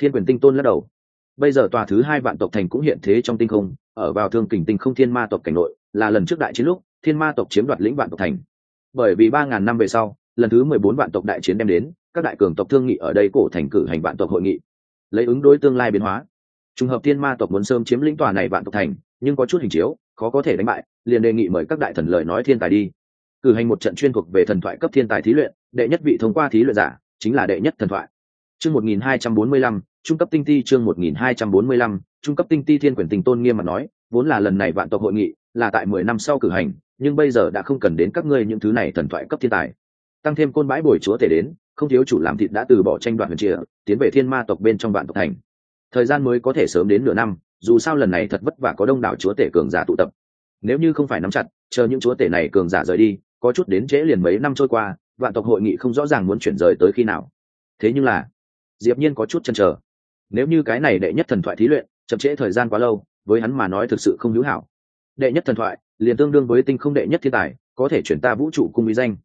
Thiên quyền tinh tôn lắc đầu. Bây giờ tòa thứ hai vạn tộc thành cũng hiện thế trong tinh không, ở vào thương kình tinh không thiên ma tộc cảnh nội, là lần trước đại chiến lúc, thiên ma tộc chiếm đoạt lĩnh vạn tộc thành. Bởi vì ba ngàn năm về sau, lần thứ mười bốn vạn tộc đại chiến đem đến, các đại cường tộc thương nghị ở đây cổ thành cử hành vạn tộc hội nghị. Lấy ứng đối tương lai biến hóa. Trùng hợp thiên ma tộc muốn sớm chiếm lĩnh tòa này vạn tộc thành, nhưng có chút hình chiếu, khó có thể đánh bại, liền đề nghị mời các đại thần lời nói thiên tài đi cử hành một trận chuyên thuộc về thần thoại cấp thiên tài thí luyện, đệ nhất vị thông qua thí luyện giả chính là đệ nhất thần thoại. Chương một nghìn hai trăm bốn mươi lăm, trung cấp tinh ti chương một nghìn hai trăm bốn mươi lăm, trung cấp tinh ti thiên quyền tình tôn nghiêm mà nói, vốn là lần này vạn tộc hội nghị, là tại mười năm sau cử hành, nhưng bây giờ đã không cần đến các ngươi những thứ này thần thoại cấp thiên tài. Tăng thêm côn bãi bồi chúa thể đến, không thiếu chủ làm thịt đã từ bỏ tranh đoạt huyền trịa tiến về thiên ma tộc bên trong vạn tộc thành. Thời gian mới có thể sớm đến nửa năm, dù sao lần này thật vất vả có đông đảo chúa tể cường giả tụ tập. Nếu như không phải nắm chặt, chờ những chúa tể này cường giả rời đi có chút đến trễ liền mấy năm trôi qua, vạn tộc hội nghị không rõ ràng muốn chuyển rời tới khi nào. Thế nhưng là, diệp nhiên có chút chần chờ. Nếu như cái này đệ nhất thần thoại thí luyện chậm trễ thời gian quá lâu, với hắn mà nói thực sự không hữu hảo. Đệ nhất thần thoại, liền tương đương với tinh không đệ nhất thiên tài, có thể chuyển ta vũ trụ cung mỹ danh.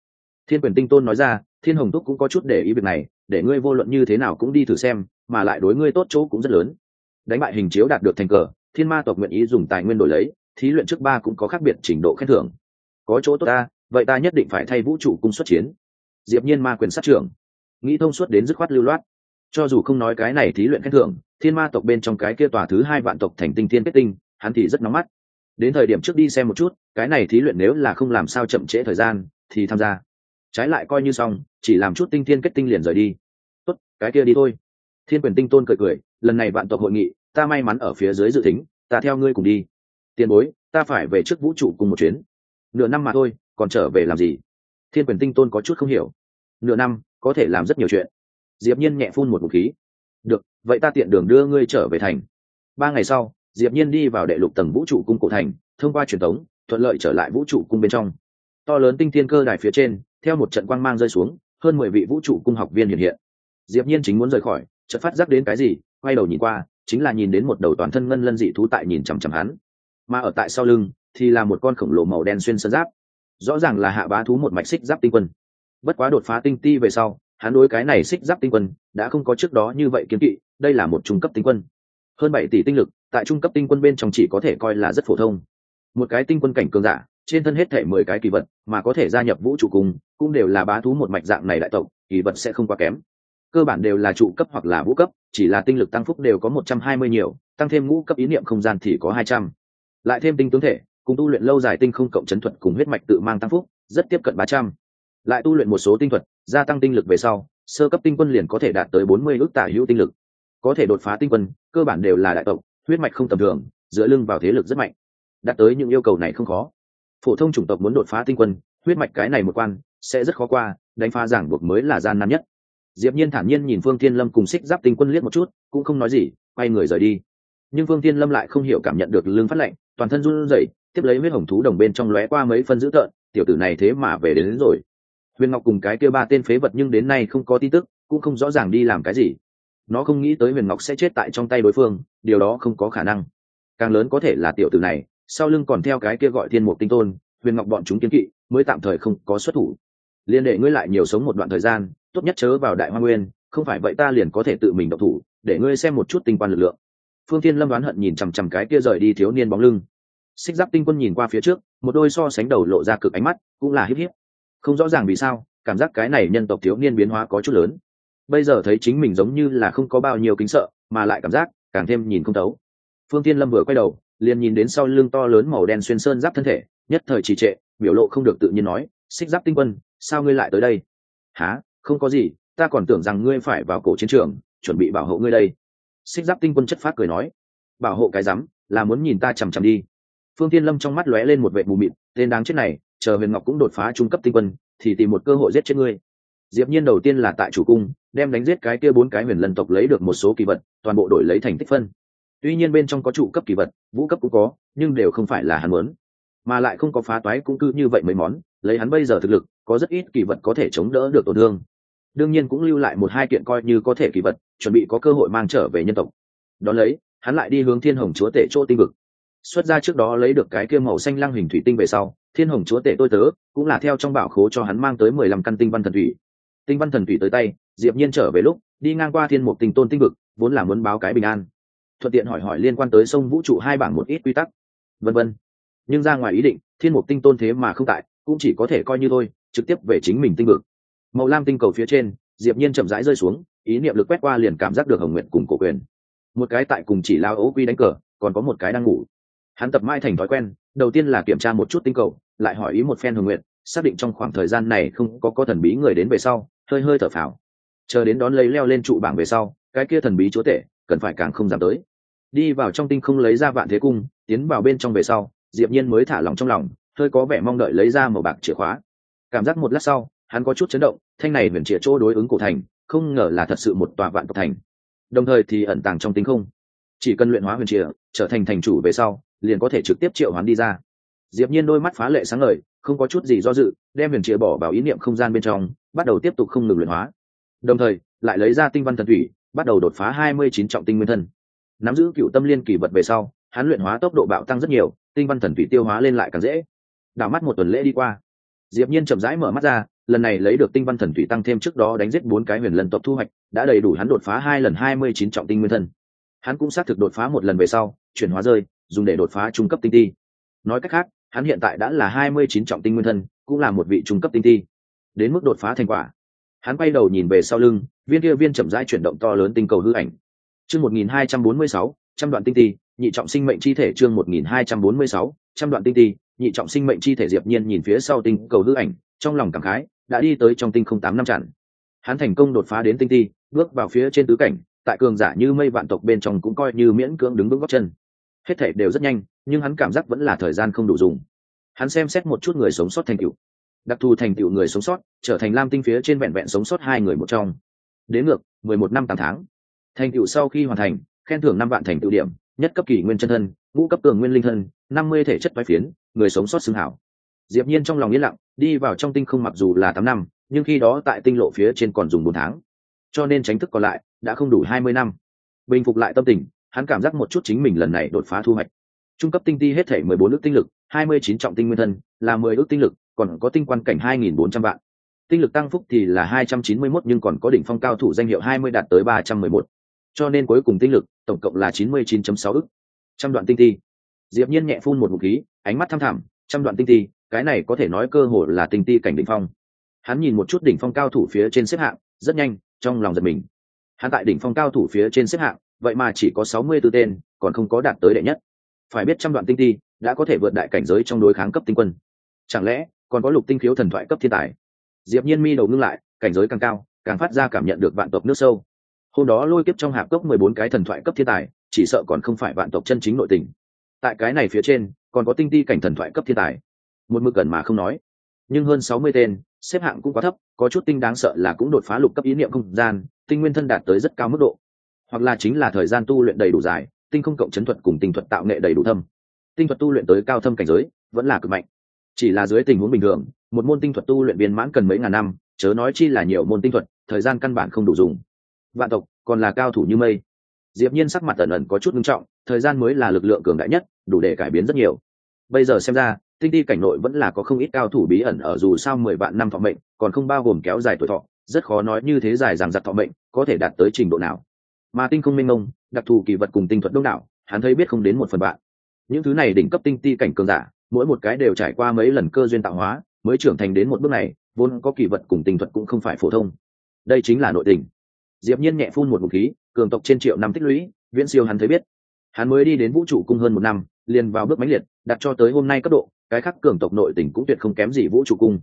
Thiên quyền tinh tôn nói ra, thiên hồng túc cũng có chút để ý việc này, để ngươi vô luận như thế nào cũng đi thử xem, mà lại đối ngươi tốt chỗ cũng rất lớn. Đánh bại hình chiếu đạt được thành cờ, thiên ma tộc nguyện ý dùng tài nguyên đổi lấy, thí luyện trước ba cũng có khác biệt trình độ khen thưởng. Có chỗ tốt ta vậy ta nhất định phải thay vũ trụ cung xuất chiến. Diệp nhiên ma quyền sát trưởng. Nghĩ thông suốt đến dứt khoát lưu loát. Cho dù không nói cái này thí luyện khen thưởng, thiên ma tộc bên trong cái kia tòa thứ hai vạn tộc thành tinh thiên kết tinh, hắn thì rất nóng mắt. Đến thời điểm trước đi xem một chút, cái này thí luyện nếu là không làm sao chậm trễ thời gian, thì tham gia. Trái lại coi như xong, chỉ làm chút tinh thiên kết tinh liền rời đi. Tốt, cái kia đi thôi. Thiên quyền tinh tôn cười cười, lần này vạn tộc hội nghị, ta may mắn ở phía dưới dự tính, ta theo ngươi cùng đi. Tiền bối, ta phải về trước vũ trụ cùng một chuyến. Nửa năm mà thôi còn trở về làm gì? Thiên quyền tinh tôn có chút không hiểu. Nửa năm, có thể làm rất nhiều chuyện. Diệp nhiên nhẹ phun một vũ khí. Được, vậy ta tiện đường đưa ngươi trở về thành. Ba ngày sau, diệp nhiên đi vào đệ lục tầng vũ trụ cung cổ thành, thông qua truyền tống thuận lợi trở lại vũ trụ cung bên trong. To lớn tinh thiên cơ đài phía trên, theo một trận quang mang rơi xuống, hơn mười vị vũ trụ cung học viên hiện hiện. Diệp nhiên chính muốn rời khỏi, chợt phát giác đến cái gì, quay đầu nhìn qua, chính là nhìn đến một đầu toàn thân ngân lân dị thú tại nhìn chằm chằm hắn. Mà ở tại sau lưng, thì là một con khổng lồ màu đen xuyên sơn giáp rõ ràng là hạ bá thú một mạch xích giáp tinh quân. Bất quá đột phá tinh ti về sau, hắn đối cái này xích giáp tinh quân đã không có trước đó như vậy kiếm kỵ, đây là một trung cấp tinh quân. Hơn bảy tỷ tinh lực, tại trung cấp tinh quân bên trong chỉ có thể coi là rất phổ thông. Một cái tinh quân cảnh cường giả, trên thân hết thể mười cái kỳ vật, mà có thể gia nhập vũ trụ cùng, cũng đều là bá thú một mạch dạng này đại tộc, kỳ vật sẽ không quá kém. Cơ bản đều là trụ cấp hoặc là vũ cấp, chỉ là tinh lực tăng phúc đều có một trăm hai mươi nhiều, tăng thêm ngũ cấp ý niệm không gian thì có hai trăm. Lại thêm tinh tướng thể cùng tu luyện lâu dài tinh không cộng chấn thuật cùng huyết mạch tự mang tăng phúc, rất tiếp cận ba trăm. Lại tu luyện một số tinh thuật, gia tăng tinh lực về sau, sơ cấp tinh quân liền có thể đạt tới bốn mươi ước tả hữu tinh lực. Có thể đột phá tinh quân, cơ bản đều là đại tộc, huyết mạch không tầm thường dựa lưng vào thế lực rất mạnh. Đạt tới những yêu cầu này không khó. Phổ thông chủng tộc muốn đột phá tinh quân, huyết mạch cái này một quan, sẽ rất khó qua, đánh phá giảng buộc mới là gian nan nhất. Diệp nhiên thản nhiên nhìn phương thiên lâm cùng xích giáp tinh quân liếc một chút, cũng không nói gì, quay người rời đi. Nhưng phương thiên lâm lại không hiểu cảm nhận được lương phát lệnh, toàn thân run rẩy tiếp lấy huyết hồng thú đồng bên trong lóe qua mấy phân dữ tợn tiểu tử này thế mà về đến, đến rồi. Huyền ngọc cùng cái kia ba tên phế vật nhưng đến nay không có tin tức cũng không rõ ràng đi làm cái gì. Nó không nghĩ tới huyền ngọc sẽ chết tại trong tay đối phương điều đó không có khả năng. Càng lớn có thể là tiểu tử này sau lưng còn theo cái kia gọi thiên mục tinh tôn huyền ngọc bọn chúng kiến kỵ mới tạm thời không có xuất thủ. Liên đệ ngươi lại nhiều sống một đoạn thời gian tốt nhất chớ vào đại hoa nguyên không phải vậy ta liền có thể tự mình độc thủ để ngươi xem một chút tinh quan lực lượng. Phương thiên lâm đoán hận nhìn chằm chằm cái kia rời đi thiếu niên bóng lưng xích giáp tinh quân nhìn qua phía trước, một đôi so sánh đầu lộ ra cực ánh mắt, cũng là híp híp. Không rõ ràng vì sao, cảm giác cái này nhân tộc thiếu niên biến hóa có chút lớn. Bây giờ thấy chính mình giống như là không có bao nhiêu kính sợ, mà lại cảm giác càng thêm nhìn không thấu. Phương tiên lâm vừa quay đầu, liền nhìn đến sau lưng to lớn màu đen xuyên sơn giáp thân thể, nhất thời trì trệ, biểu lộ không được tự nhiên nói, xích giáp tinh quân, sao ngươi lại tới đây? Há không có gì, ta còn tưởng rằng ngươi phải vào cổ chiến trường, chuẩn bị bảo hộ ngươi đây. Xích giáp tinh quân chất phát cười nói, bảo hộ cái rắm, là muốn nhìn ta chằm chằm đi phương tiên lâm trong mắt lóe lên một vệ mù mịt, tên đáng chết này, chờ huyền ngọc cũng đột phá trung cấp tinh quân, thì tìm một cơ hội giết chết ngươi. Diệp nhiên đầu tiên là tại chủ cung, đem đánh giết cái kia bốn cái huyền lân tộc lấy được một số kỳ vật, toàn bộ đổi lấy thành tích phân. Tuy nhiên bên trong có trụ cấp kỳ vật, vũ cấp cũng có, nhưng đều không phải là hắn muốn. Mà lại không có phá toái cũng cứ như vậy mấy món, lấy hắn bây giờ thực lực, có rất ít kỳ vật có thể chống đỡ được tổn thương. Đương nhiên cũng lưu lại một hai kiện coi như có thể kỳ vật, chuẩn bị có cơ hội mang trở về nhân tộc. Đón lấy, hắn lại đi hướng thiên hồng chúa tể chỗ tinh vực xuất ra trước đó lấy được cái kia màu xanh lăng hình thủy tinh về sau, thiên hồng chúa tể tôi tớ cũng là theo trong bảo khố cho hắn mang tới mười lăm căn tinh văn thần thủy. Tinh văn thần thủy tới tay, diệp nhiên trở về lúc, đi ngang qua thiên mục tinh tôn tinh vực, vốn là muốn báo cái bình an. Thuận tiện hỏi hỏi liên quan tới sông vũ trụ hai bảng một ít quy tắc. Vân vân. Nhưng ra ngoài ý định, thiên mục tinh tôn thế mà không tại, cũng chỉ có thể coi như thôi, trực tiếp về chính mình tinh vực. Màu lam tinh cầu phía trên, diệp nhiên chậm rãi rơi xuống, ý niệm lực quét qua liền cảm giác được hồng nguyện cùng cổ quyền. Một cái tại cùng chỉ lao ố quy đánh cờ, còn có một cái đang ngủ hắn tập mãi thành thói quen, đầu tiên là kiểm tra một chút tinh cầu, lại hỏi ý một phen hưởng nguyện xác định trong khoảng thời gian này không có có thần bí người đến về sau, hơi hơi thở phào. Chờ đến đón lấy leo lên trụ bảng về sau, cái kia thần bí chúa tể, cần phải càng không dám tới. Đi vào trong tinh không lấy ra vạn thế cung, tiến vào bên trong về sau, diệp nhiên mới thả lòng trong lòng, hơi có vẻ mong đợi lấy ra màu bạc chìa khóa. Cảm giác một lát sau, hắn có chút chấn động, thanh này huyền chìa chỗ đối ứng cổ thành, không ngờ là thật sự một tòa vạn tộc thành. Đồng thời thì ẩn tàng trong tinh không. Chỉ cần luyện hóa huyền chìa, trở thành thành chủ về sau liền có thể trực tiếp triệu hoán đi ra. Diệp nhiên đôi mắt phá lệ sáng ngời, không có chút gì do dự, đem huyền chìa bỏ vào ý niệm không gian bên trong, bắt đầu tiếp tục không ngừng luyện hóa. Đồng thời, lại lấy ra tinh văn thần thủy, bắt đầu đột phá 29 trọng tinh nguyên thân. Nắm giữ cựu tâm liên kỳ vật về sau, hắn luyện hóa tốc độ bạo tăng rất nhiều, tinh văn thần thủy tiêu hóa lên lại càng dễ. Đảo mắt một tuần lễ đi qua. Diệp nhiên chậm rãi mở mắt ra, lần này lấy được tinh văn thần thủy tăng thêm trước đó đánh giết bốn cái huyền lần tộc thu hoạch, đã đầy đủ hắn đột phá hai lần 29 trọng tinh nguyên thân. Hắn cũng xác thực đột phá một lần về sau, chuyển hóa rơi dùng để đột phá trung cấp tinh ti. Nói cách khác hắn hiện tại đã là 29 trọng tinh nguyên thân cũng là một vị trung cấp tinh ti. Đến mức đột phá thành quả. Hắn quay đầu nhìn về sau lưng viên kia viên chậm rãi chuyển động to lớn tinh cầu hư ảnh. Chương 1246, trăm đoạn tinh ti nhị trọng sinh mệnh chi thể chương 1246, trăm đoạn tinh ti nhị trọng sinh mệnh chi thể diệp nhiên nhìn phía sau tinh cầu hư ảnh trong lòng cảm khái đã đi tới trong tinh không tám năm chặn. Hắn thành công đột phá đến tinh ti bước vào phía trên tứ cảnh tại cường giả như mây vạn tộc bên trong cũng coi như miễn cưỡng đứng vững góc chân hết thể đều rất nhanh, nhưng hắn cảm giác vẫn là thời gian không đủ dùng. Hắn xem xét một chút người sống sót thành tựu. Đặc thù thành tựu người sống sót, trở thành lam tinh phía trên vẹn vẹn sống sót hai người một trong. Đến ngược, mười một năm tám tháng. Thành tựu sau khi hoàn thành, khen thưởng năm vạn thành tựu điểm, nhất cấp kỷ nguyên chân thân, ngũ cấp cường nguyên linh thân, năm mươi thể chất toái phiến, người sống sót xưng hảo. Diệp nhiên trong lòng yên lặng, đi vào trong tinh không mặc dù là tám năm, nhưng khi đó tại tinh lộ phía trên còn dùng bốn tháng. Cho nên tránh thức còn lại, đã không đủ hai mươi năm. Bình phục lại tâm tình hắn cảm giác một chút chính mình lần này đột phá thu hoạch. Trung cấp tinh ti hết thể mười bốn ước tinh lực, hai mươi chín trọng tinh nguyên thân, là mười ước tinh lực, còn có tinh quan cảnh hai nghìn bốn trăm vạn. Tinh lực tăng phúc thì là hai trăm chín mươi mốt nhưng còn có đỉnh phong cao thủ danh hiệu hai mươi đạt tới ba trăm mười một. Cho nên cuối cùng tinh lực, tổng cộng là chín mươi 99.6 ức trăm đoạn tinh ti. Diệp nhiên nhẹ phun một ngụm khí, ánh mắt thăm thẳm, trăm đoạn tinh ti, cái này có thể nói cơ hội là tinh ti cảnh đỉnh phong. Hắn nhìn một chút đỉnh phong cao thủ phía trên xếp hạng, rất nhanh, trong lòng giật mình. Hắn tại đỉnh phong cao thủ phía trên xếp hạng vậy mà chỉ có sáu mươi 64 tên, còn không có đạt tới đệ nhất. Phải biết trăm đoạn tinh ti đã có thể vượt đại cảnh giới trong đối kháng cấp tinh quân. Chẳng lẽ còn có lục tinh khiếu thần thoại cấp thiên tài? Diệp nhiên mi đầu ngưng lại, cảnh giới càng cao, càng phát ra cảm nhận được vạn tộc nước sâu. Hôm đó lôi kiếp trong hạp cốc mười bốn cái thần thoại cấp thiên tài, chỉ sợ còn không phải vạn tộc chân chính nội tình. Tại cái này phía trên, còn có tinh ti cảnh thần thoại cấp thiên tài. Một mực gần mà không nói. Nhưng hơn sáu mươi tên, xếp hạng cũng quá thấp, có chút tinh đáng sợ là cũng đột phá lục cấp ý niệm không gian, tinh nguyên thân đạt tới rất cao mức độ hoặc là chính là thời gian tu luyện đầy đủ dài, tinh không cộng chấn thuật cùng tinh thuật tạo nghệ đầy đủ thâm. Tinh thuật tu luyện tới cao thâm cảnh giới, vẫn là cực mạnh. Chỉ là dưới tình huống bình thường, một môn tinh thuật tu luyện viên mãn cần mấy ngàn năm, chớ nói chi là nhiều môn tinh thuật, thời gian căn bản không đủ dùng. Vạn tộc, còn là cao thủ như mây. Diệp nhiên sắc mặt ẩn ẩn có chút nghiêm trọng, thời gian mới là lực lượng cường đại nhất, đủ để cải biến rất nhiều. Bây giờ xem ra, tinh ti cảnh nội vẫn là có không ít cao thủ bí ẩn ở dù sao mười vạn năm thọ mệnh, còn không bao gồm kéo dài tuổi thọ, rất khó nói như thế dài rằng giặc thọ mệnh có thể đạt tới trình độ nào mà tinh không minh mông, đặc thù kỳ vật cùng tinh thuật đông đảo, hắn thấy biết không đến một phần bạn những thứ này đỉnh cấp tinh ti cảnh cường giả, mỗi một cái đều trải qua mấy lần cơ duyên tạo hóa, mới trưởng thành đến một bước này, vốn có kỳ vật cùng tinh thuật cũng không phải phổ thông. Đây chính là nội tình. Diệp nhiên nhẹ phun một ngụm khí, cường tộc trên triệu năm tích lũy, viễn siêu hắn thấy biết. Hắn mới đi đến vũ trụ cung hơn một năm, liền vào bước mãnh liệt, đặt cho tới hôm nay cấp độ, cái khác cường tộc nội tình cũng tuyệt không kém gì vũ trụ cung.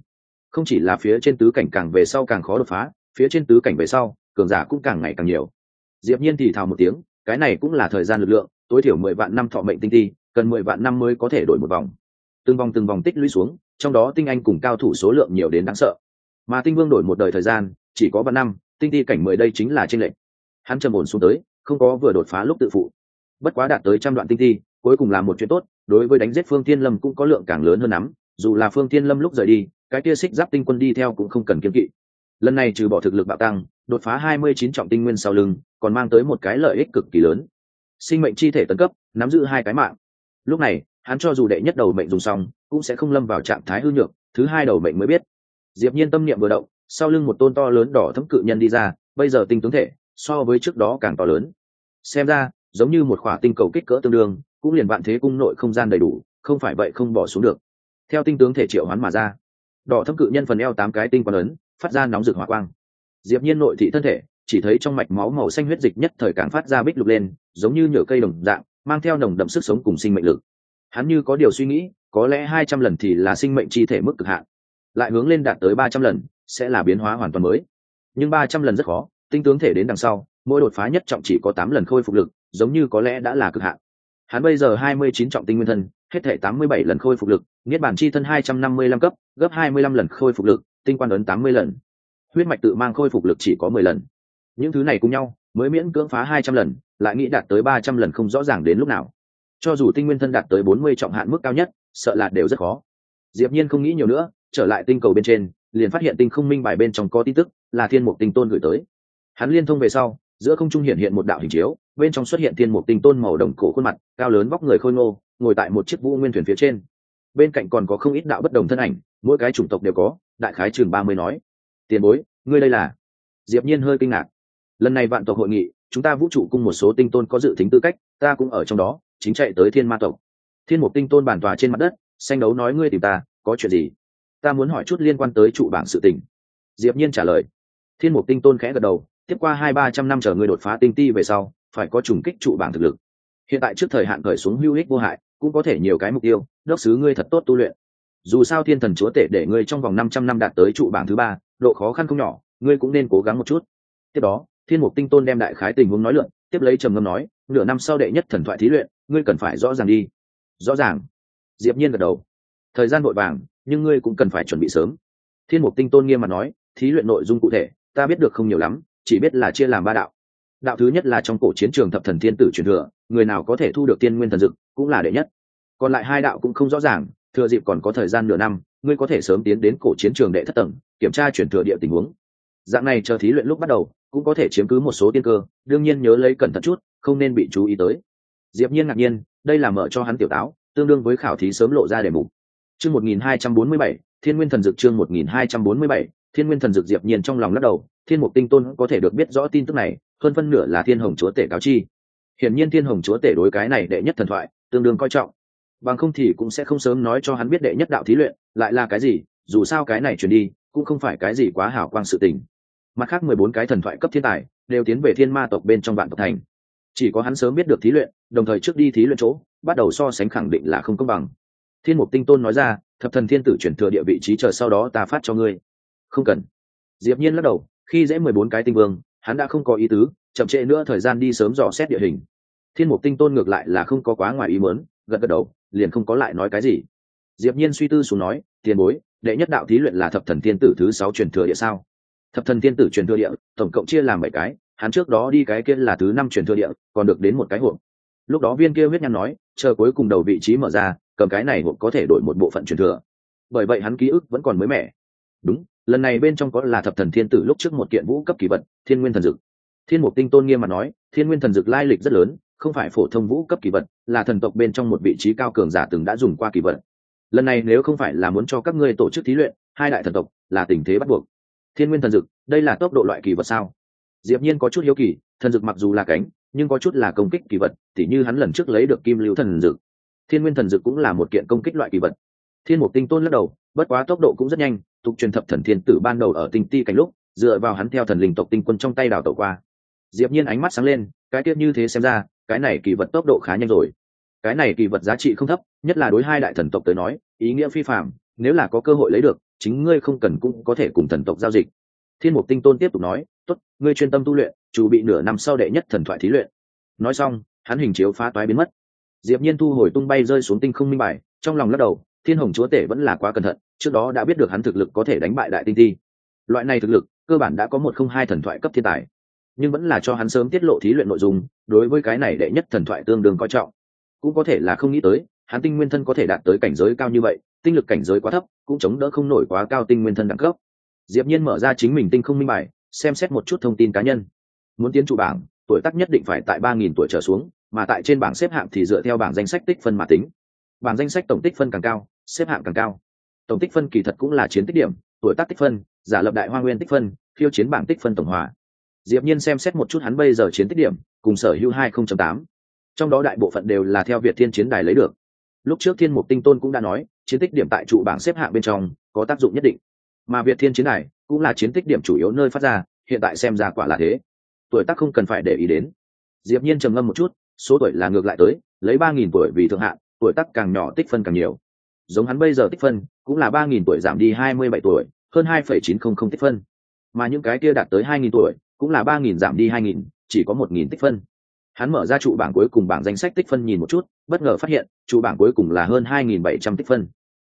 Không chỉ là phía trên tứ cảnh càng về sau càng khó đột phá, phía trên tứ cảnh về sau, cường giả cũng càng ngày càng nhiều diệp nhiên thì thào một tiếng, cái này cũng là thời gian lực lượng, tối thiểu mười vạn năm thọ mệnh tinh ti, cần mười vạn năm mới có thể đổi một vòng. Từng vòng từng vòng tích lũy xuống, trong đó tinh anh cùng cao thủ số lượng nhiều đến đáng sợ. Mà tinh vương đổi một đời thời gian, chỉ có vạn năm, tinh ti cảnh mười đây chính là trên lệnh hắn trầm ổn xuống tới, không có vừa đột phá lúc tự phụ. Bất quá đạt tới trăm đoạn tinh ti, cuối cùng là một chuyện tốt, đối với đánh giết phương tiên lâm cũng có lượng càng lớn hơn lắm, dù là phương tiên lâm lúc rời đi, cái kia xích giáp tinh quân đi theo cũng không cần kiếm kỵ. Lần này trừ bỏ thực lực bạo tăng đột phá hai mươi chín trọng tinh nguyên sau lưng, còn mang tới một cái lợi ích cực kỳ lớn. Sinh mệnh chi thể tấn cấp, nắm giữ hai cái mạng. Lúc này, hắn cho dù đệ nhất đầu mệnh dùng xong, cũng sẽ không lâm vào trạng thái hư nhược, thứ hai đầu mệnh mới biết. Diệp nhiên tâm niệm vừa động, sau lưng một tôn to lớn đỏ thấm cự nhân đi ra, bây giờ tinh tướng thể, so với trước đó càng to lớn. Xem ra, giống như một quả tinh cầu kích cỡ tương đương, cũng liền vạn thế cung nội không gian đầy đủ, không phải vậy không bỏ xuống được. Theo tinh tướng thể triệu hoán mà ra, đỏ thâm cự nhân phần eo tám cái tinh quan ấn, phát ra nóng rực hỏa quang diệp nhiên nội thị thân thể, chỉ thấy trong mạch máu màu xanh huyết dịch nhất thời càng phát ra bích lục lên, giống như nhựa cây đồng dạng, mang theo nồng đậm sức sống cùng sinh mệnh lực. Hắn như có điều suy nghĩ, có lẽ hai trăm lần thì là sinh mệnh chi thể mức cực hạn. Lại hướng lên đạt tới ba trăm lần, sẽ là biến hóa hoàn toàn mới. Nhưng ba trăm lần rất khó, tinh tướng thể đến đằng sau, mỗi đột phá nhất trọng chỉ có tám lần khôi phục lực, giống như có lẽ đã là cực hạn. Hắn bây giờ hai mươi chín trọng tinh nguyên thân, hết thể tám mươi bảy lần khôi phục lực, niết bản chi thân hai trăm năm mươi lăm cấp, gấp hai mươi lăm lần khôi phục lực, tinh quan ấn tám mươi lần huyết mạch tự mang khôi phục lực chỉ có mười lần. Những thứ này cùng nhau, mới miễn cưỡng phá hai trăm lần, lại nghĩ đạt tới ba trăm lần không rõ ràng đến lúc nào. Cho dù tinh nguyên thân đạt tới bốn mươi trọng hạn mức cao nhất, sợ là đều rất khó. Diệp nhiên không nghĩ nhiều nữa, trở lại tinh cầu bên trên, liền phát hiện tinh không minh bài bên trong có tin tức, là thiên mục tinh tôn gửi tới. Hắn liên thông về sau, giữa không trung hiện hiện một đạo hình chiếu, bên trong xuất hiện thiên mục tinh tôn màu đồng cổ khuôn mặt, cao lớn vóc người khôi ngô, ngồi tại một chiếc vũ nguyên thuyền phía trên. Bên cạnh còn có không ít đạo bất đồng thân ảnh, mỗi cái chủng tộc đều có, đại khái trường ba mươi nói tiền bối, ngươi đây là? Diệp nhiên hơi kinh ngạc. Lần này vạn tộc hội nghị, chúng ta vũ trụ cung một số tinh tôn có dự tính tư cách, ta cũng ở trong đó, chính chạy tới thiên ma tộc. Thiên mục tinh tôn bản tòa trên mặt đất, xanh đấu nói ngươi tìm ta, có chuyện gì? Ta muốn hỏi chút liên quan tới trụ bảng sự tình. Diệp nhiên trả lời. Thiên mục tinh tôn khẽ gật đầu, tiếp qua hai ba trăm năm chờ ngươi đột phá tinh ti về sau, phải có trùng kích trụ bảng thực lực. Hiện tại trước thời hạn cởi xuống hưu ích vô hại, cũng có thể nhiều cái mục tiêu, đốc sứ ngươi thật tốt tu luyện. Dù sao thiên thần chúa tể để ngươi trong vòng năm trăm năm đạt tới trụ bảng thứ ba độ khó khăn không nhỏ, ngươi cũng nên cố gắng một chút. Tiếp đó, thiên mục tinh tôn đem đại khái tình huống nói luận tiếp lấy trầm ngâm nói, nửa năm sau đệ nhất thần thoại thí luyện, ngươi cần phải rõ ràng đi. Rõ ràng. Diệp nhiên gật đầu. Thời gian vội vàng, nhưng ngươi cũng cần phải chuẩn bị sớm. Thiên mục tinh tôn nghiêm mặt nói, thí luyện nội dung cụ thể, ta biết được không nhiều lắm, chỉ biết là chia làm ba đạo. Đạo thứ nhất là trong cổ chiến trường thập thần thiên tử truyền thừa, người nào có thể thu được tiên nguyên thần dực cũng là đệ nhất. Còn lại hai đạo cũng không rõ ràng, thừa dịp còn có thời gian nửa năm ngươi có thể sớm tiến đến cổ chiến trường đệ thất tầng, kiểm tra chuyển thừa địa tình huống. Dạng này chờ thí luyện lúc bắt đầu, cũng có thể chiếm cứ một số tiên cơ, đương nhiên nhớ lấy cẩn thận chút, không nên bị chú ý tới. Diệp nhiên ngạc nhiên, đây là mở cho hắn tiểu táo, tương đương với khảo thí sớm lộ ra đề mục. Chương 1247 thiên nguyên thần dược chương 1247 thiên nguyên thần dược diệp nhiên trong lòng lắc đầu, thiên mục tinh tôn có thể được biết rõ tin tức này, hơn phân nửa là thiên hồng chúa tể cáo chi. Hiển nhiên thiên hồng chúa tể đối cái này đệ nhất thần thoại, tương đương coi trọng bằng không thì cũng sẽ không sớm nói cho hắn biết đệ nhất đạo thí luyện, lại là cái gì, dù sao cái này chuyển đi, cũng không phải cái gì quá hảo quang sự tình. Mặt khác mười bốn cái thần thoại cấp thiên tài, đều tiến về thiên ma tộc bên trong vạn tộc thành. Chỉ có hắn sớm biết được thí luyện, đồng thời trước đi thí luyện chỗ, bắt đầu so sánh khẳng định là không công bằng. Thiên mục tinh tôn nói ra, thập thần thiên tử chuyển thừa địa vị trí chờ sau đó ta phát cho ngươi. Không cần. Diệp nhiên lắc đầu, khi dễ mười bốn cái tinh vương, hắn đã không có ý tứ, chậm trễ nữa thời gian đi sớm dò xét địa hình. Thiên mục tinh tôn ngược lại là không có quá ngoài ý muốn gật gật đầu, liền không có lại nói cái gì. Diệp nhiên suy tư xuống nói, tiền bối, đệ nhất đạo thí luyện là thập thần tiên tử thứ sáu truyền thừa địa sao? Thập thần tiên tử truyền thừa địa, tổng cộng chia làm bảy cái, hắn trước đó đi cái kia là thứ năm truyền thừa địa, còn được đến một cái hộp. Lúc đó viên kia huyết nhăn nói, chờ cuối cùng đầu vị trí mở ra, cầm cái này hộp có thể đổi một bộ phận truyền thừa. Bởi vậy hắn ký ức vẫn còn mới mẻ. Đúng, lần này bên trong có là thập thần thiên tử lúc trước một kiện vũ cấp kỳ vật, thiên nguyên thần dực. Thiên mục tinh tôn nghiêm mà nói, thiên nguyên thần dực lai lịch rất lớn không phải phổ thông vũ cấp kỳ vật, là thần tộc bên trong một vị trí cao cường giả từng đã dùng qua kỳ vật. Lần này nếu không phải là muốn cho các ngươi tổ chức thí luyện, hai đại thần tộc là tình thế bắt buộc. Thiên nguyên thần dực, đây là tốc độ loại kỳ vật sao? Diệp nhiên có chút hiếu kỳ, thần dực mặc dù là cánh, nhưng có chút là công kích kỳ vật, tỉ như hắn lần trước lấy được kim lưu thần dực. Thiên nguyên thần dực cũng là một kiện công kích loại kỳ vật. Thiên mục tinh tôn lắc đầu, bất quá tốc độ cũng rất nhanh, tục truyền thập thần thiên tử ban đầu ở tinh ti cảnh lúc, dựa vào hắn theo thần linh tộc tinh quân trong tay đào tẩu qua. Diệp nhiên ánh mắt sáng lên, cái tiết như thế xem ra cái này kỳ vật tốc độ khá nhanh rồi. Cái này kỳ vật giá trị không thấp, nhất là đối hai đại thần tộc tới nói, ý nghĩa phi phạm nếu là có cơ hội lấy được, chính ngươi không cần cũng có thể cùng thần tộc giao dịch. Thiên mục tinh tôn tiếp tục nói, tốt, ngươi chuyên tâm tu luyện, chủ bị nửa năm sau đệ nhất thần thoại thí luyện. Nói xong, hắn hình chiếu phá toái biến mất. Diệp nhiên thu hồi tung bay rơi xuống tinh không minh bài, trong lòng lắc đầu, thiên hồng chúa tể vẫn là quá cẩn thận, trước đó đã biết được hắn thực lực có thể đánh bại đại tinh thi. loại này thực lực, cơ bản đã có một không hai thần thoại cấp thiên tài nhưng vẫn là cho hắn sớm tiết lộ thí luyện nội dung, đối với cái này đệ nhất thần thoại tương đương coi trọng. Cũng có thể là không nghĩ tới, hắn tinh nguyên thân có thể đạt tới cảnh giới cao như vậy, tinh lực cảnh giới quá thấp, cũng chống đỡ không nổi quá cao tinh nguyên thân đẳng cấp. Diệp nhiên mở ra chính mình tinh không minh bài, xem xét một chút thông tin cá nhân. Muốn tiến trụ bảng, tuổi tác nhất định phải tại ba nghìn tuổi trở xuống, mà tại trên bảng xếp hạng thì dựa theo bảng danh sách tích phân mà tính. Bảng danh sách tổng tích phân càng cao, xếp hạng càng cao. Tổng tích phân kỳ thật cũng là chiến tích điểm, tuổi tác tích phân, giả lập đại hoa nguyên tích phân, khiêu chiến bảng tích phân tổng hòa diệp nhiên xem xét một chút hắn bây giờ chiến tích điểm, cùng sở hữu 20.8. trong đó đại bộ phận đều là theo việt thiên chiến đài lấy được. Lúc trước thiên mục tinh tôn cũng đã nói, chiến tích điểm tại trụ bảng xếp hạng bên trong, có tác dụng nhất định. Mà việt thiên chiến đài cũng là chiến tích điểm chủ yếu nơi phát ra, hiện tại xem ra quả là thế. Tuổi tác không cần phải để ý đến. Diệp nhiên trầm ngâm một chút, số tuổi là ngược lại tới, lấy ba nghìn tuổi vì thượng hạn tuổi tác càng nhỏ tích phân càng nhiều. Giống hắn bây giờ tích phân, cũng là ba nghìn tuổi giảm đi hai mươi bảy tuổi, hơn hai phẩy chín không không tích phân. Mà những cái kia đạt tới hai nghìn tuổi cũng là ba nghìn giảm đi hai nghìn, chỉ có một nghìn tích phân. Hắn mở ra trụ bảng cuối cùng bảng danh sách tích phân nhìn một chút, bất ngờ phát hiện, trụ bảng cuối cùng là hơn hai nghìn bảy trăm tích phân.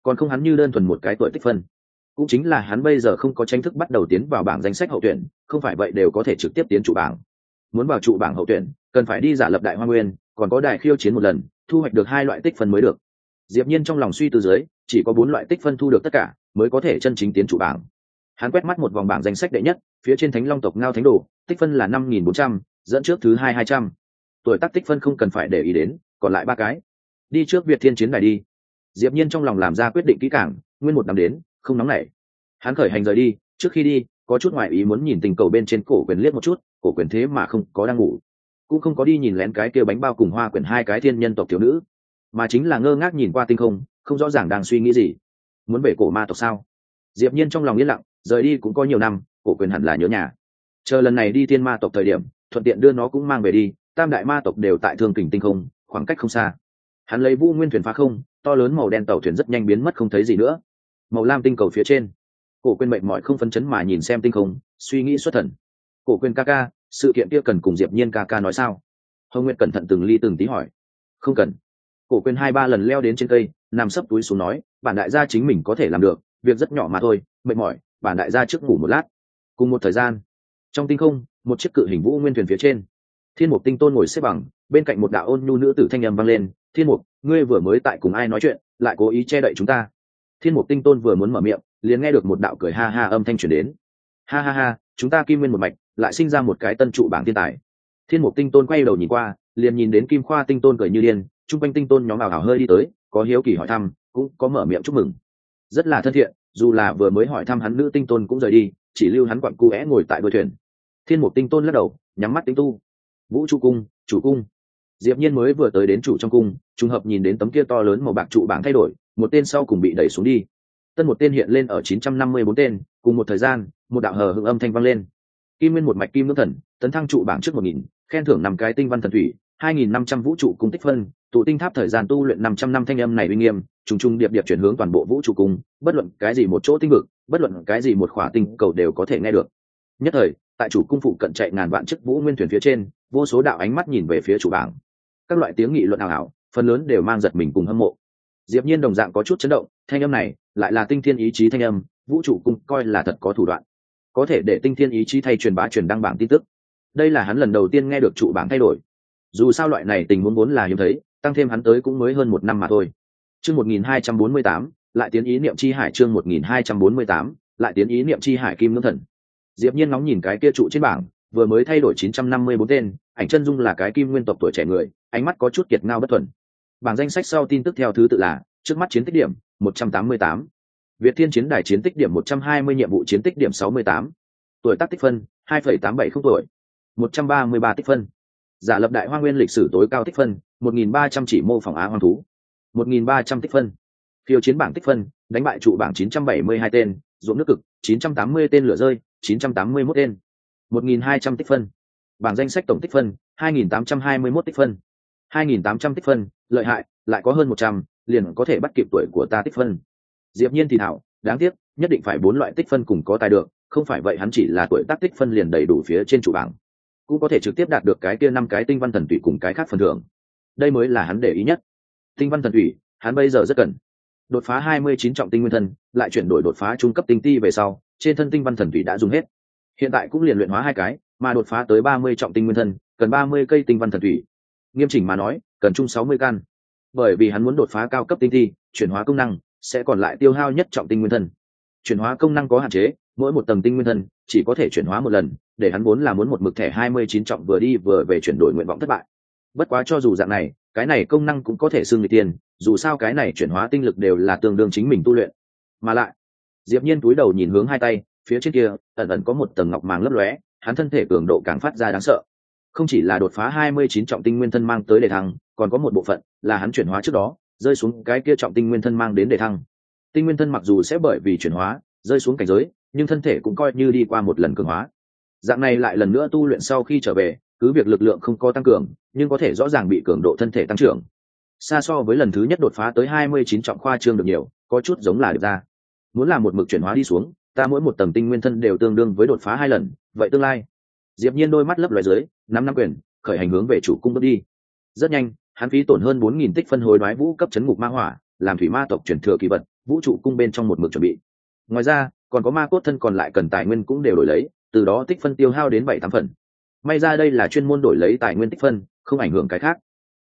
Còn không hắn như đơn thuần một cái tuổi tích phân. Cũng chính là hắn bây giờ không có tranh thức bắt đầu tiến vào bảng danh sách hậu tuyển, không phải vậy đều có thể trực tiếp tiến trụ bảng. Muốn vào trụ bảng hậu tuyển, cần phải đi giả lập đại hoa nguyên, còn có đại khiêu chiến một lần, thu hoạch được hai loại tích phân mới được. Diệp nhiên trong lòng suy tư dưới, chỉ có bốn loại tích phân thu được tất cả, mới có thể chân chính tiến trụ bảng hắn quét mắt một vòng bảng danh sách đệ nhất, phía trên thánh long tộc ngao thánh đồ, tích phân là năm nghìn bốn trăm, dẫn trước thứ hai hai trăm. Tuổi tác tích phân không cần phải để ý đến, còn lại ba cái. Đi trước việt thiên chiến đài đi. Diệp nhiên trong lòng làm ra quyết định kỹ càng, nguyên một năm đến, không nóng nảy. Hắn khởi hành rời đi, trước khi đi, có chút ngoại ý muốn nhìn tình cầu bên trên cổ quyền liếc một chút, cổ quyền thế mà không có đang ngủ. Cũng không có đi nhìn lén cái kia bánh bao cùng hoa quyển hai cái thiên nhân tộc thiếu nữ. Mà chính là ngơ ngác nhìn qua tinh không không rõ ràng đang suy nghĩ gì. Muốn về cổ ma tộc sao? Diệp nhiên trong lòng yên lặng rời đi cũng có nhiều năm, cổ quyền hẳn là nhớ nhà. Chờ lần này đi thiên ma tộc thời điểm, thuận tiện đưa nó cũng mang về đi, tam đại ma tộc đều tại thương kình tinh không, khoảng cách không xa. Hắn lấy vũ nguyên thuyền phá không, to lớn màu đen tàu thuyền rất nhanh biến mất không thấy gì nữa. Màu lam tinh cầu phía trên, cổ quên mệnh mọi không phấn chấn mà nhìn xem tinh không, suy nghĩ xuất thần. Cổ quên ca ca, sự kiện kia cần cùng diệp nhiên ca ca nói sao? Hồng nguyệt cẩn thận từng ly từng tí hỏi. Không cần. Cổ quên hai ba lần leo đến trên cây, nằm sấp túi xuống nói, bản đại gia chính mình có thể làm được, việc rất nhỏ mà thôi, mệt mỏi bản đại gia trước ngủ một lát. Cùng một thời gian, trong tinh không, một chiếc cự hình vũ nguyên thuyền phía trên, thiên mục tinh tôn ngồi xếp bằng, bên cạnh một đạo ôn nhu nữ tử thanh âm vang lên, thiên mục, ngươi vừa mới tại cùng ai nói chuyện, lại cố ý che đậy chúng ta? Thiên mục tinh tôn vừa muốn mở miệng, liền nghe được một đạo cười ha ha âm thanh truyền đến. Ha ha ha, chúng ta kim nguyên một mạch, lại sinh ra một cái tân trụ bảng thiên tài. Thiên mục tinh tôn quay đầu nhìn qua, liền nhìn đến kim khoa tinh tôn cười như điên, chung quanh tinh tôn nhóm ảo hảo hơi đi tới, có hiếu kỳ hỏi thăm, cũng có mở miệng chúc mừng. Rất là thân thiện dù là vừa mới hỏi thăm hắn nữ tinh tôn cũng rời đi chỉ lưu hắn quặn cu é ngồi tại đôi thuyền. Thiên mục tinh tôn lắc đầu nhắm mắt tinh tu. Vũ trụ cung chủ cung. Diệp nhiên mới vừa tới đến chủ trong cung trùng hợp nhìn đến tấm kia to lớn màu bạc trụ bảng thay đổi một tên sau cùng bị đẩy xuống đi. Tân một tên hiện lên ở 954 tên cùng một thời gian một đạo hờ hững âm thanh vang lên. Kim nguyên một mạch kim nước thần tấn thăng trụ bảng trước 1000, khen thưởng năm cái tinh văn thần thủy 2.500 vũ trụ cung tích phân tụ tinh tháp thời gian tu luyện 500 năm thanh âm này uy nghiêm, trùng trùng điệp điệp chuyển hướng toàn bộ vũ trụ cung bất luận cái gì một chỗ tinh vực, bất luận cái gì một khỏa tinh cầu đều có thể nghe được. Nhất thời, tại chủ cung phụ cận chạy ngàn vạn chiếc vũ nguyên thuyền phía trên, vô số đạo ánh mắt nhìn về phía chủ bảng. Các loại tiếng nghị luận ảo ảo, phần lớn đều mang giật mình cùng hâm mộ. Diệp nhiên đồng dạng có chút chấn động, thanh âm này lại là tinh thiên ý chí thanh âm, vũ trụ cung coi là thật có thủ đoạn. Có thể để tinh thiên ý chí thay truyền bá truyền đăng bảng tin tức. Đây là hắn lần đầu tiên nghe được trụ bảng thay đổi dù sao loại này tình huống vốn là hiếm thấy tăng thêm hắn tới cũng mới hơn một năm mà thôi chương 1248, lại tiến ý niệm chi hải chương 1248, lại tiến ý niệm chi hải kim ngưỡng thần diệp nhiên nóng nhìn cái kia trụ trên bảng vừa mới thay đổi 954 tên ảnh chân dung là cái kim nguyên tộc tuổi trẻ người ánh mắt có chút kiệt ngao bất thuần bảng danh sách sau tin tức theo thứ tự là trước mắt chiến tích điểm 188. Việt Thiên chiến đài chiến tích điểm 120 nhiệm vụ chiến tích điểm 68. Tuổi tác tích phân 2.870 tuổi. 133 tích phân. Giả lập đại hoa nguyên lịch sử tối cao tích phân 1.300 chỉ mô phỏng á hoang thú. 1.300 tích phân. Phiêu chiến bảng tích phân, đánh bại trụ bảng 972 tên, ruộng nước cực 980 tên lửa rơi, 981 tên. 1.200 tích phân. Bảng danh sách tổng tích phân 2.821 tích phân. 2.800 tích phân, lợi hại, lại có hơn 100, liền có thể bắt kịp tuổi của ta tích phân diệp nhiên thì thảo đáng tiếc nhất định phải bốn loại tích phân cùng có tài được không phải vậy hắn chỉ là tuổi tác tích phân liền đầy đủ phía trên trụ bảng cũng có thể trực tiếp đạt được cái kia năm cái tinh văn thần tụy cùng cái khác phần thưởng. Đây mới là hắn để ý nhất. Tinh văn thần tụy hắn bây giờ rất cần. Đột phá 29 trọng tinh nguyên thân, lại chuyển đổi đột phá trung cấp tinh ti về sau, trên thân tinh văn thần tụy đã dùng hết. Hiện tại cũng liền luyện hóa hai cái, mà đột phá tới ba mươi trọng tinh nguyên thân, cần ba mươi cây tinh văn thần thủy. Nghiêm chỉnh mà nói, cần chung sáu mươi căn. Bởi vì hắn muốn đột phá cao cấp tinh thi chuyển hóa công năng, sẽ còn lại tiêu hao nhất trọng tinh nguyên thân. Chuyển hóa công năng có hạn chế, mỗi một tầng tinh nguyên thân chỉ có thể chuyển hóa một lần, để hắn vốn là muốn một mực thẻ hai mươi chín trọng vừa đi vừa về chuyển đổi nguyện vọng thất bại. Bất quá cho dù dạng này, cái này công năng cũng có thể xưng người tiền, dù sao cái này chuyển hóa tinh lực đều là tương đương chính mình tu luyện. Mà lại, diệp nhiên túi đầu nhìn hướng hai tay, phía trên kia, ẩn ẩn có một tầng ngọc màng lấp lóe, hắn thân thể cường độ càng phát ra đáng sợ. Không chỉ là đột phá 29 trọng tinh nguyên thân mang tới đề thăng, còn có một bộ phận là hắn chuyển hóa trước đó, rơi xuống cái kia trọng tinh nguyên thân mang đến đề thăng. Tinh nguyên thân mặc dù sẽ bởi vì chuyển hóa, rơi xuống cảnh giới nhưng thân thể cũng coi như đi qua một lần cường hóa. Dạng này lại lần nữa tu luyện sau khi trở về, cứ việc lực lượng không có tăng cường, nhưng có thể rõ ràng bị cường độ thân thể tăng trưởng. Xa so với lần thứ nhất đột phá tới 29 trọng khoa trương được nhiều, có chút giống là được ra. Muốn làm một mực chuyển hóa đi xuống, ta mỗi một tầng tinh nguyên thân đều tương đương với đột phá hai lần, vậy tương lai. Diệp nhiên đôi mắt lấp loài dưới năm năm quyền, khởi hành hướng về chủ cung bước đi. Rất nhanh, hắn phí tổn hơn 4.000 tích phân hồi đoái vũ cấp chấn ngục ma hỏa, làm thủy ma tộc chuyển thừa kỳ vật, vũ trụ cung bên trong một mực chuẩn bị. Ngoài ra còn có ma cốt thân còn lại cần tài nguyên cũng đều đổi lấy từ đó tích phân tiêu hao đến bảy tám phần. May ra đây là chuyên môn đổi lấy tài nguyên tích phân không ảnh hưởng cái khác.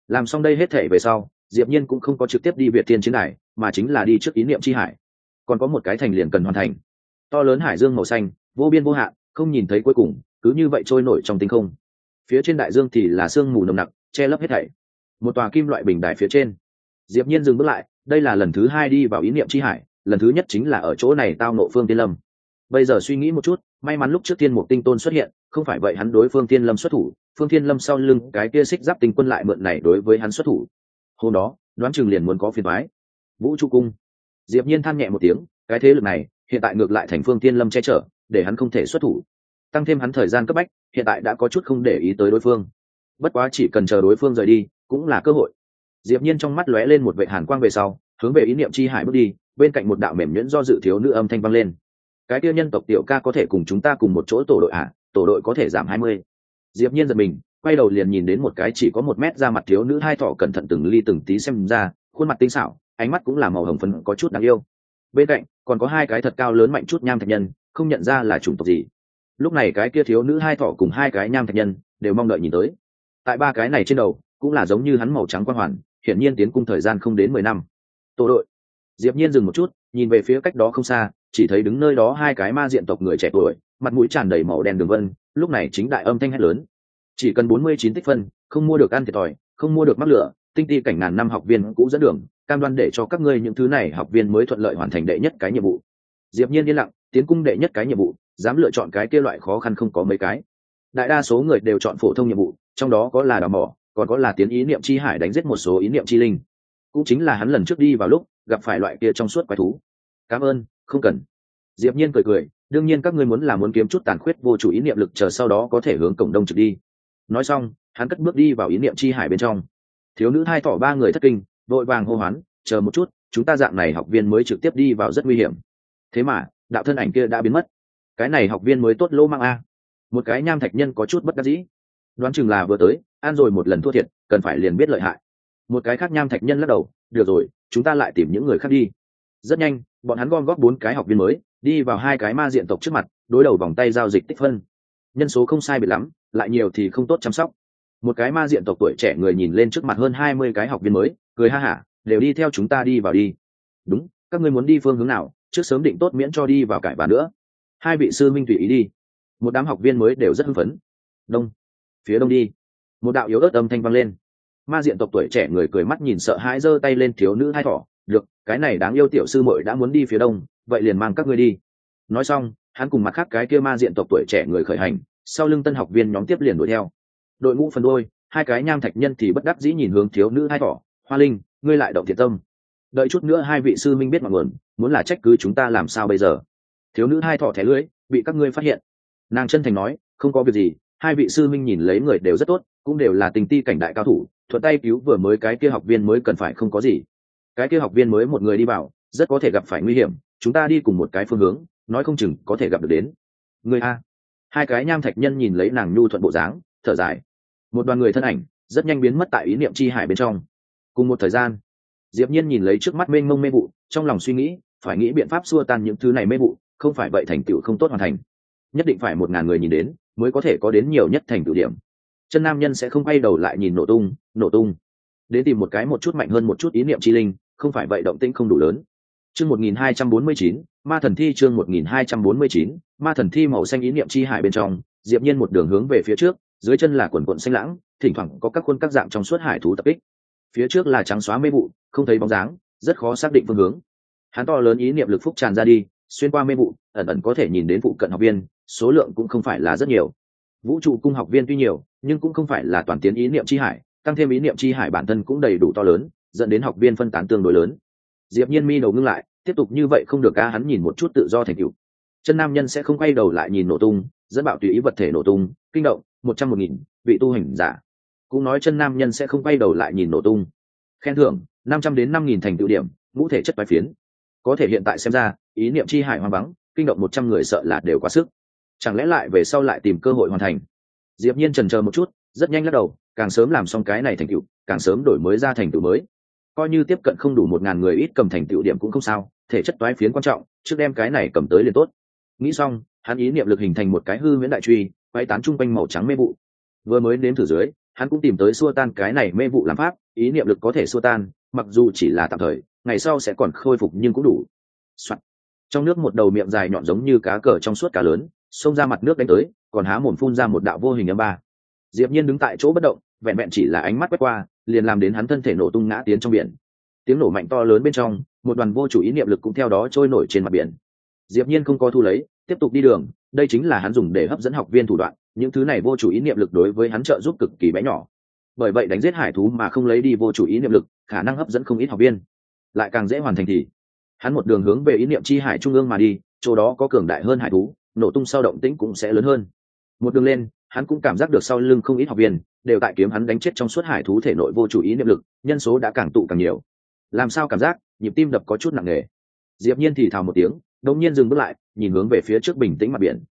Làm xong đây hết thể về sau diệp nhiên cũng không có trực tiếp đi việt thiên chiến hải, mà chính là đi trước ý niệm chi hải. Còn có một cái thành liền cần hoàn thành. To lớn hải dương màu xanh vô biên vô hạn không nhìn thấy cuối cùng cứ như vậy trôi nổi trong tinh không. Phía trên đại dương thì là sương mù nồng nặc che lấp hết thảy. Một tòa kim loại bình đài phía trên. Diệp nhiên dừng bước lại đây là lần thứ hai đi vào ý niệm chi hải lần thứ nhất chính là ở chỗ này tao nộ phương tiên lâm. Bây giờ suy nghĩ một chút, may mắn lúc trước tiên một tinh tôn xuất hiện, không phải vậy hắn đối phương tiên lâm xuất thủ, phương tiên lâm sau lưng cái kia xích giáp tinh quân lại mượn này đối với hắn xuất thủ. Hôm đó, đoán chừng liền muốn có phiền mái vũ trụ cung. Diệp nhiên than nhẹ một tiếng, cái thế lực này, hiện tại ngược lại thành phương tiên lâm che chở, để hắn không thể xuất thủ. Tăng thêm hắn thời gian cấp bách, hiện tại đã có chút không để ý tới đối phương. Bất quá chỉ cần chờ đối phương rời đi, cũng là cơ hội. Diệp nhiên trong mắt lóe lên một vệ hàn quang về sau hướng về ý niệm chi hải bước đi, bên cạnh một đạo mềm nhuyễn do dự thiếu nữ âm thanh vang lên. Cái tiêu nhân tộc tiểu ca có thể cùng chúng ta cùng một chỗ tổ đội à? Tổ đội có thể giảm hai mươi. Diệp nhiên giật mình, quay đầu liền nhìn đến một cái chỉ có một mét ra mặt thiếu nữ hai thỏ cẩn thận từng ly từng tí xem ra, khuôn mặt tinh xảo, ánh mắt cũng là màu hồng phấn, có chút đáng yêu. Bên cạnh, còn có hai cái thật cao lớn mạnh chút nham thạch nhân, không nhận ra là chủng tộc gì. Lúc này cái kia thiếu nữ hai thỏ cùng hai cái nham thạch nhân đều mong đợi nhìn tới. Tại ba cái này trên đầu, cũng là giống như hắn màu trắng quang hoàn, hiển nhiên tiến cung thời gian không đến mười năm tổ đội. Diệp nhiên dừng một chút, nhìn về phía cách đó không xa, chỉ thấy đứng nơi đó hai cái ma diện tộc người trẻ tuổi, mặt mũi tràn đầy màu đen đường vân, lúc này chính đại âm thanh hét lớn. Chỉ cần bốn mươi chín tích phân, không mua được ăn thiệt thòi, không mua được mắc lửa, tinh ti cảnh ngàn năm học viên cũ dẫn đường, cam đoan để cho các ngươi những thứ này học viên mới thuận lợi hoàn thành đệ nhất cái nhiệm vụ. Diệp nhiên yên lặng, tiến cung đệ nhất cái nhiệm vụ, dám lựa chọn cái kia loại khó khăn không có mấy cái. Đại đa số người đều chọn phổ thông nhiệm vụ, trong đó có là đào mỏ, còn có là tiến ý niệm chi hải đánh giết một số ý niệm chi linh cũng chính là hắn lần trước đi vào lúc gặp phải loại kia trong suốt quái thú. Cảm ơn, không cần. Diệp nhiên cười cười, đương nhiên các ngươi muốn là muốn kiếm chút tàn khuyết vô chủ ý niệm lực chờ sau đó có thể hướng cổng đông trực đi. Nói xong, hắn cất bước đi vào ý niệm chi hải bên trong. Thiếu nữ hai thỏ ba người thất kinh, vội vàng hô hoán, chờ một chút, chúng ta dạng này học viên mới trực tiếp đi vào rất nguy hiểm. Thế mà, đạo thân ảnh kia đã biến mất. Cái này học viên mới tốt lô mang a. Một cái nham thạch nhân có chút bất đắc dĩ. Đoán chừng là vừa tới, ăn rồi một lần thua thiệt, cần phải liền biết lợi hại một cái khác nham thạch nhân lắc đầu, được rồi, chúng ta lại tìm những người khác đi. Rất nhanh, bọn hắn gom góp bốn cái học viên mới, đi vào hai cái ma diện tộc trước mặt, đối đầu vòng tay giao dịch tích phân. Nhân số không sai biệt lắm, lại nhiều thì không tốt chăm sóc. Một cái ma diện tộc tuổi trẻ người nhìn lên trước mặt hơn hai mươi cái học viên mới, cười ha hả, đều đi theo chúng ta đi vào đi. Đúng, các ngươi muốn đi phương hướng nào, trước sớm định tốt miễn cho đi vào cải bàn nữa. Hai vị sư minh tùy ý đi. Một đám học viên mới đều rất hưng phấn. Đông, phía đông đi. Một đạo yếu ớt âm thanh vang lên ma diện tộc tuổi trẻ người cười mắt nhìn sợ hãi giơ tay lên thiếu nữ hai thỏ, được, cái này đáng yêu tiểu sư muội đã muốn đi phía đông, vậy liền mang các ngươi đi. Nói xong, hắn cùng mặt khác cái kia ma diện tộc tuổi trẻ người khởi hành, sau lưng tân học viên nhóm tiếp liền đuổi theo. Đội ngũ phần đôi hai cái nham thạch nhân thì bất đắc dĩ nhìn hướng thiếu nữ hai thỏ, hoa linh, ngươi lại động thiện tâm. Đợi chút nữa hai vị sư minh biết mọi nguồn, muốn là trách cứ chúng ta làm sao bây giờ? Thiếu nữ hai thỏ thẻ lưới bị các ngươi phát hiện. Nàng chân thành nói, không có việc gì, hai vị sư minh nhìn lấy người đều rất tốt cũng đều là tình ti cảnh đại cao thủ, thuận tay cứu vừa mới cái kia học viên mới cần phải không có gì. Cái kia học viên mới một người đi vào, rất có thể gặp phải nguy hiểm, chúng ta đi cùng một cái phương hướng, nói không chừng có thể gặp được đến. Người a. Hai cái nham thạch nhân nhìn lấy nàng nhu thuận bộ dáng, thở dài. Một đoàn người thân ảnh, rất nhanh biến mất tại ý niệm chi hải bên trong. Cùng một thời gian, diệp nhiên nhìn lấy trước mắt mênh mông mê vụ, trong lòng suy nghĩ, phải nghĩ biện pháp xua tan những thứ này mê vụ, không phải vậy thành tựu không tốt hoàn thành. Nhất định phải một ngàn người nhìn đến, mới có thể có đến nhiều nhất thành tựu điểm chân nam nhân sẽ không quay đầu lại nhìn nổ tung nổ tung. Đến tìm một cái một chút mạnh hơn một chút ý niệm chi linh không phải vậy động tĩnh không đủ lớn. Chương 1249, ma thần thi chương 1249, ma thần thi màu xanh ý niệm chi hải bên trong diệp nhiên một đường hướng về phía trước dưới chân là quần quận xanh lãng thỉnh thoảng có các khuôn các dạng trong suốt hải thú tập kích. Phía trước là trắng xóa mê vụ không thấy bóng dáng rất khó xác định phương hướng. Hắn to lớn ý niệm lực phúc tràn ra đi xuyên qua mê vụ ẩn ẩn có thể nhìn đến vụ cận học viên số lượng cũng không phải là rất nhiều vũ trụ cung học viên tuy nhiều, nhưng cũng không phải là toàn tiến ý niệm chi hải, tăng thêm ý niệm chi hải bản thân cũng đầy đủ to lớn, dẫn đến học viên phân tán tương đối lớn. Diệp nhiên mi đầu ngưng lại, tiếp tục như vậy không được ca hắn nhìn một chút tự do thành tựu. Chân nam nhân sẽ không quay đầu lại nhìn nổ tung, dẫn bạo tùy ý vật thể nổ tung, kinh động, một trăm một nghìn, vị tu hành giả. Cũng nói chân nam nhân sẽ không quay đầu lại nhìn nổ tung. Khen thưởng, năm trăm đến năm nghìn thành tựu điểm, ngũ thể chất bài phiến. Có thể hiện tại xem ra, ý niệm chi hải hoang vắng, kinh động một trăm người sợ là đều quá sức chẳng lẽ lại về sau lại tìm cơ hội hoàn thành? Diệp nhiên trần chờ một chút, rất nhanh lắc đầu, càng sớm làm xong cái này thành tựu, càng sớm đổi mới ra thành tựu mới. Coi như tiếp cận không đủ một ngàn người ít cầm thành tựu điểm cũng không sao, thể chất toái phiến quan trọng, trước đem cái này cầm tới liền tốt. Nghĩ xong, hắn ý niệm lực hình thành một cái hư huyễn đại truy, quay tán trung quanh màu trắng mê vụ. Vừa mới nếm thử dưới, hắn cũng tìm tới xua tan cái này mê vụ làm pháp, ý niệm lực có thể xua tan, mặc dù chỉ là tạm thời, ngày sau sẽ còn khôi phục nhưng cũng đủ、Soạn. trong nước một đầu miệng dài nhọn giống như cá cờ trong suốt cá lớn xông ra mặt nước đánh tới, còn há mồm phun ra một đạo vô hình âm ba. Diệp nhiên đứng tại chỗ bất động, vẹn vẹn chỉ là ánh mắt quét qua, liền làm đến hắn thân thể nổ tung ngã tiến trong biển. Tiếng nổ mạnh to lớn bên trong, một đoàn vô chủ ý niệm lực cũng theo đó trôi nổi trên mặt biển. Diệp nhiên không có thu lấy, tiếp tục đi đường, đây chính là hắn dùng để hấp dẫn học viên thủ đoạn, những thứ này vô chủ ý niệm lực đối với hắn trợ giúp cực kỳ bé nhỏ. Bởi vậy đánh giết hải thú mà không lấy đi vô chủ ý niệm lực, khả năng hấp dẫn không ít học viên. Lại càng dễ hoàn thành thì, hắn một đường hướng về ý niệm chi hải trung ương mà đi, chỗ đó có cường đại hơn hải thú nổ tung sau động tĩnh cũng sẽ lớn hơn. Một đường lên, hắn cũng cảm giác được sau lưng không ít học viên, đều tại kiếm hắn đánh chết trong suốt hải thú thể nội vô chủ ý niệm lực, nhân số đã càng tụ càng nhiều. Làm sao cảm giác, nhịp tim đập có chút nặng nề. Diệp nhiên thì thào một tiếng, đột nhiên dừng bước lại, nhìn hướng về phía trước bình tĩnh mặt biển.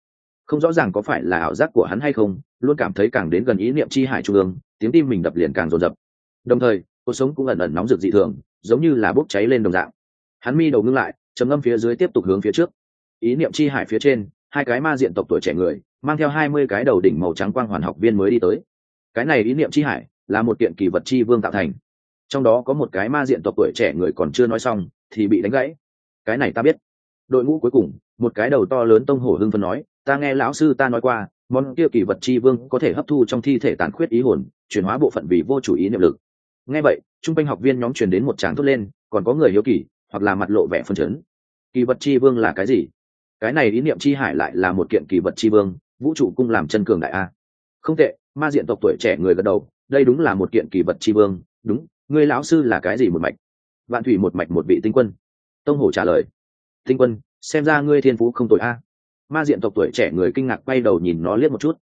Không rõ ràng có phải là ảo giác của hắn hay không, luôn cảm thấy càng đến gần ý niệm chi hải trung ương, tiếng tim mình đập liền càng rồn rập đồng thời, cuộc sống cũng ẩn ẩn nóng rực dị thường, giống như là bốc cháy lên đồng dạng. Hắn mi đầu ngưng lại, trầm ngâm phía dưới tiếp tục hướng phía trước. Ý niệm chi hải phía trên hai cái ma diện tộc tuổi trẻ người, mang theo hai mươi cái đầu đỉnh màu trắng quang hoàn học viên mới đi tới. Cái này ý niệm chi hải là một kiện kỳ vật chi vương tạo thành. Trong đó có một cái ma diện tộc tuổi trẻ người còn chưa nói xong, thì bị đánh gãy. Cái này ta biết. Đội ngũ cuối cùng, một cái đầu to lớn tông hổ hưng phân nói, ta nghe lão sư ta nói qua, món kia kỳ vật chi vương có thể hấp thu trong thi thể tàn khuyết ý hồn, chuyển hóa bộ phận vì vô chủ ý niệm lực. Nghe vậy, trung quanh học viên nhóm truyền đến một tràng thốt lên, còn có người hiếu kỳ, hoặc là mặt lộ vẻ phân chấn. Kỳ vật chi vương là cái gì? Cái này ý niệm chi hải lại là một kiện kỳ vật chi vương, vũ trụ cung làm chân cường đại a. Không tệ, ma diện tộc tuổi trẻ người gật đầu, đây đúng là một kiện kỳ vật chi vương, đúng, ngươi lão sư là cái gì một mạch? Vạn thủy một mạch một vị tinh quân. Tông hổ trả lời, tinh quân, xem ra ngươi thiên phú không tội a. Ma diện tộc tuổi trẻ người kinh ngạc quay đầu nhìn nó liếc một chút.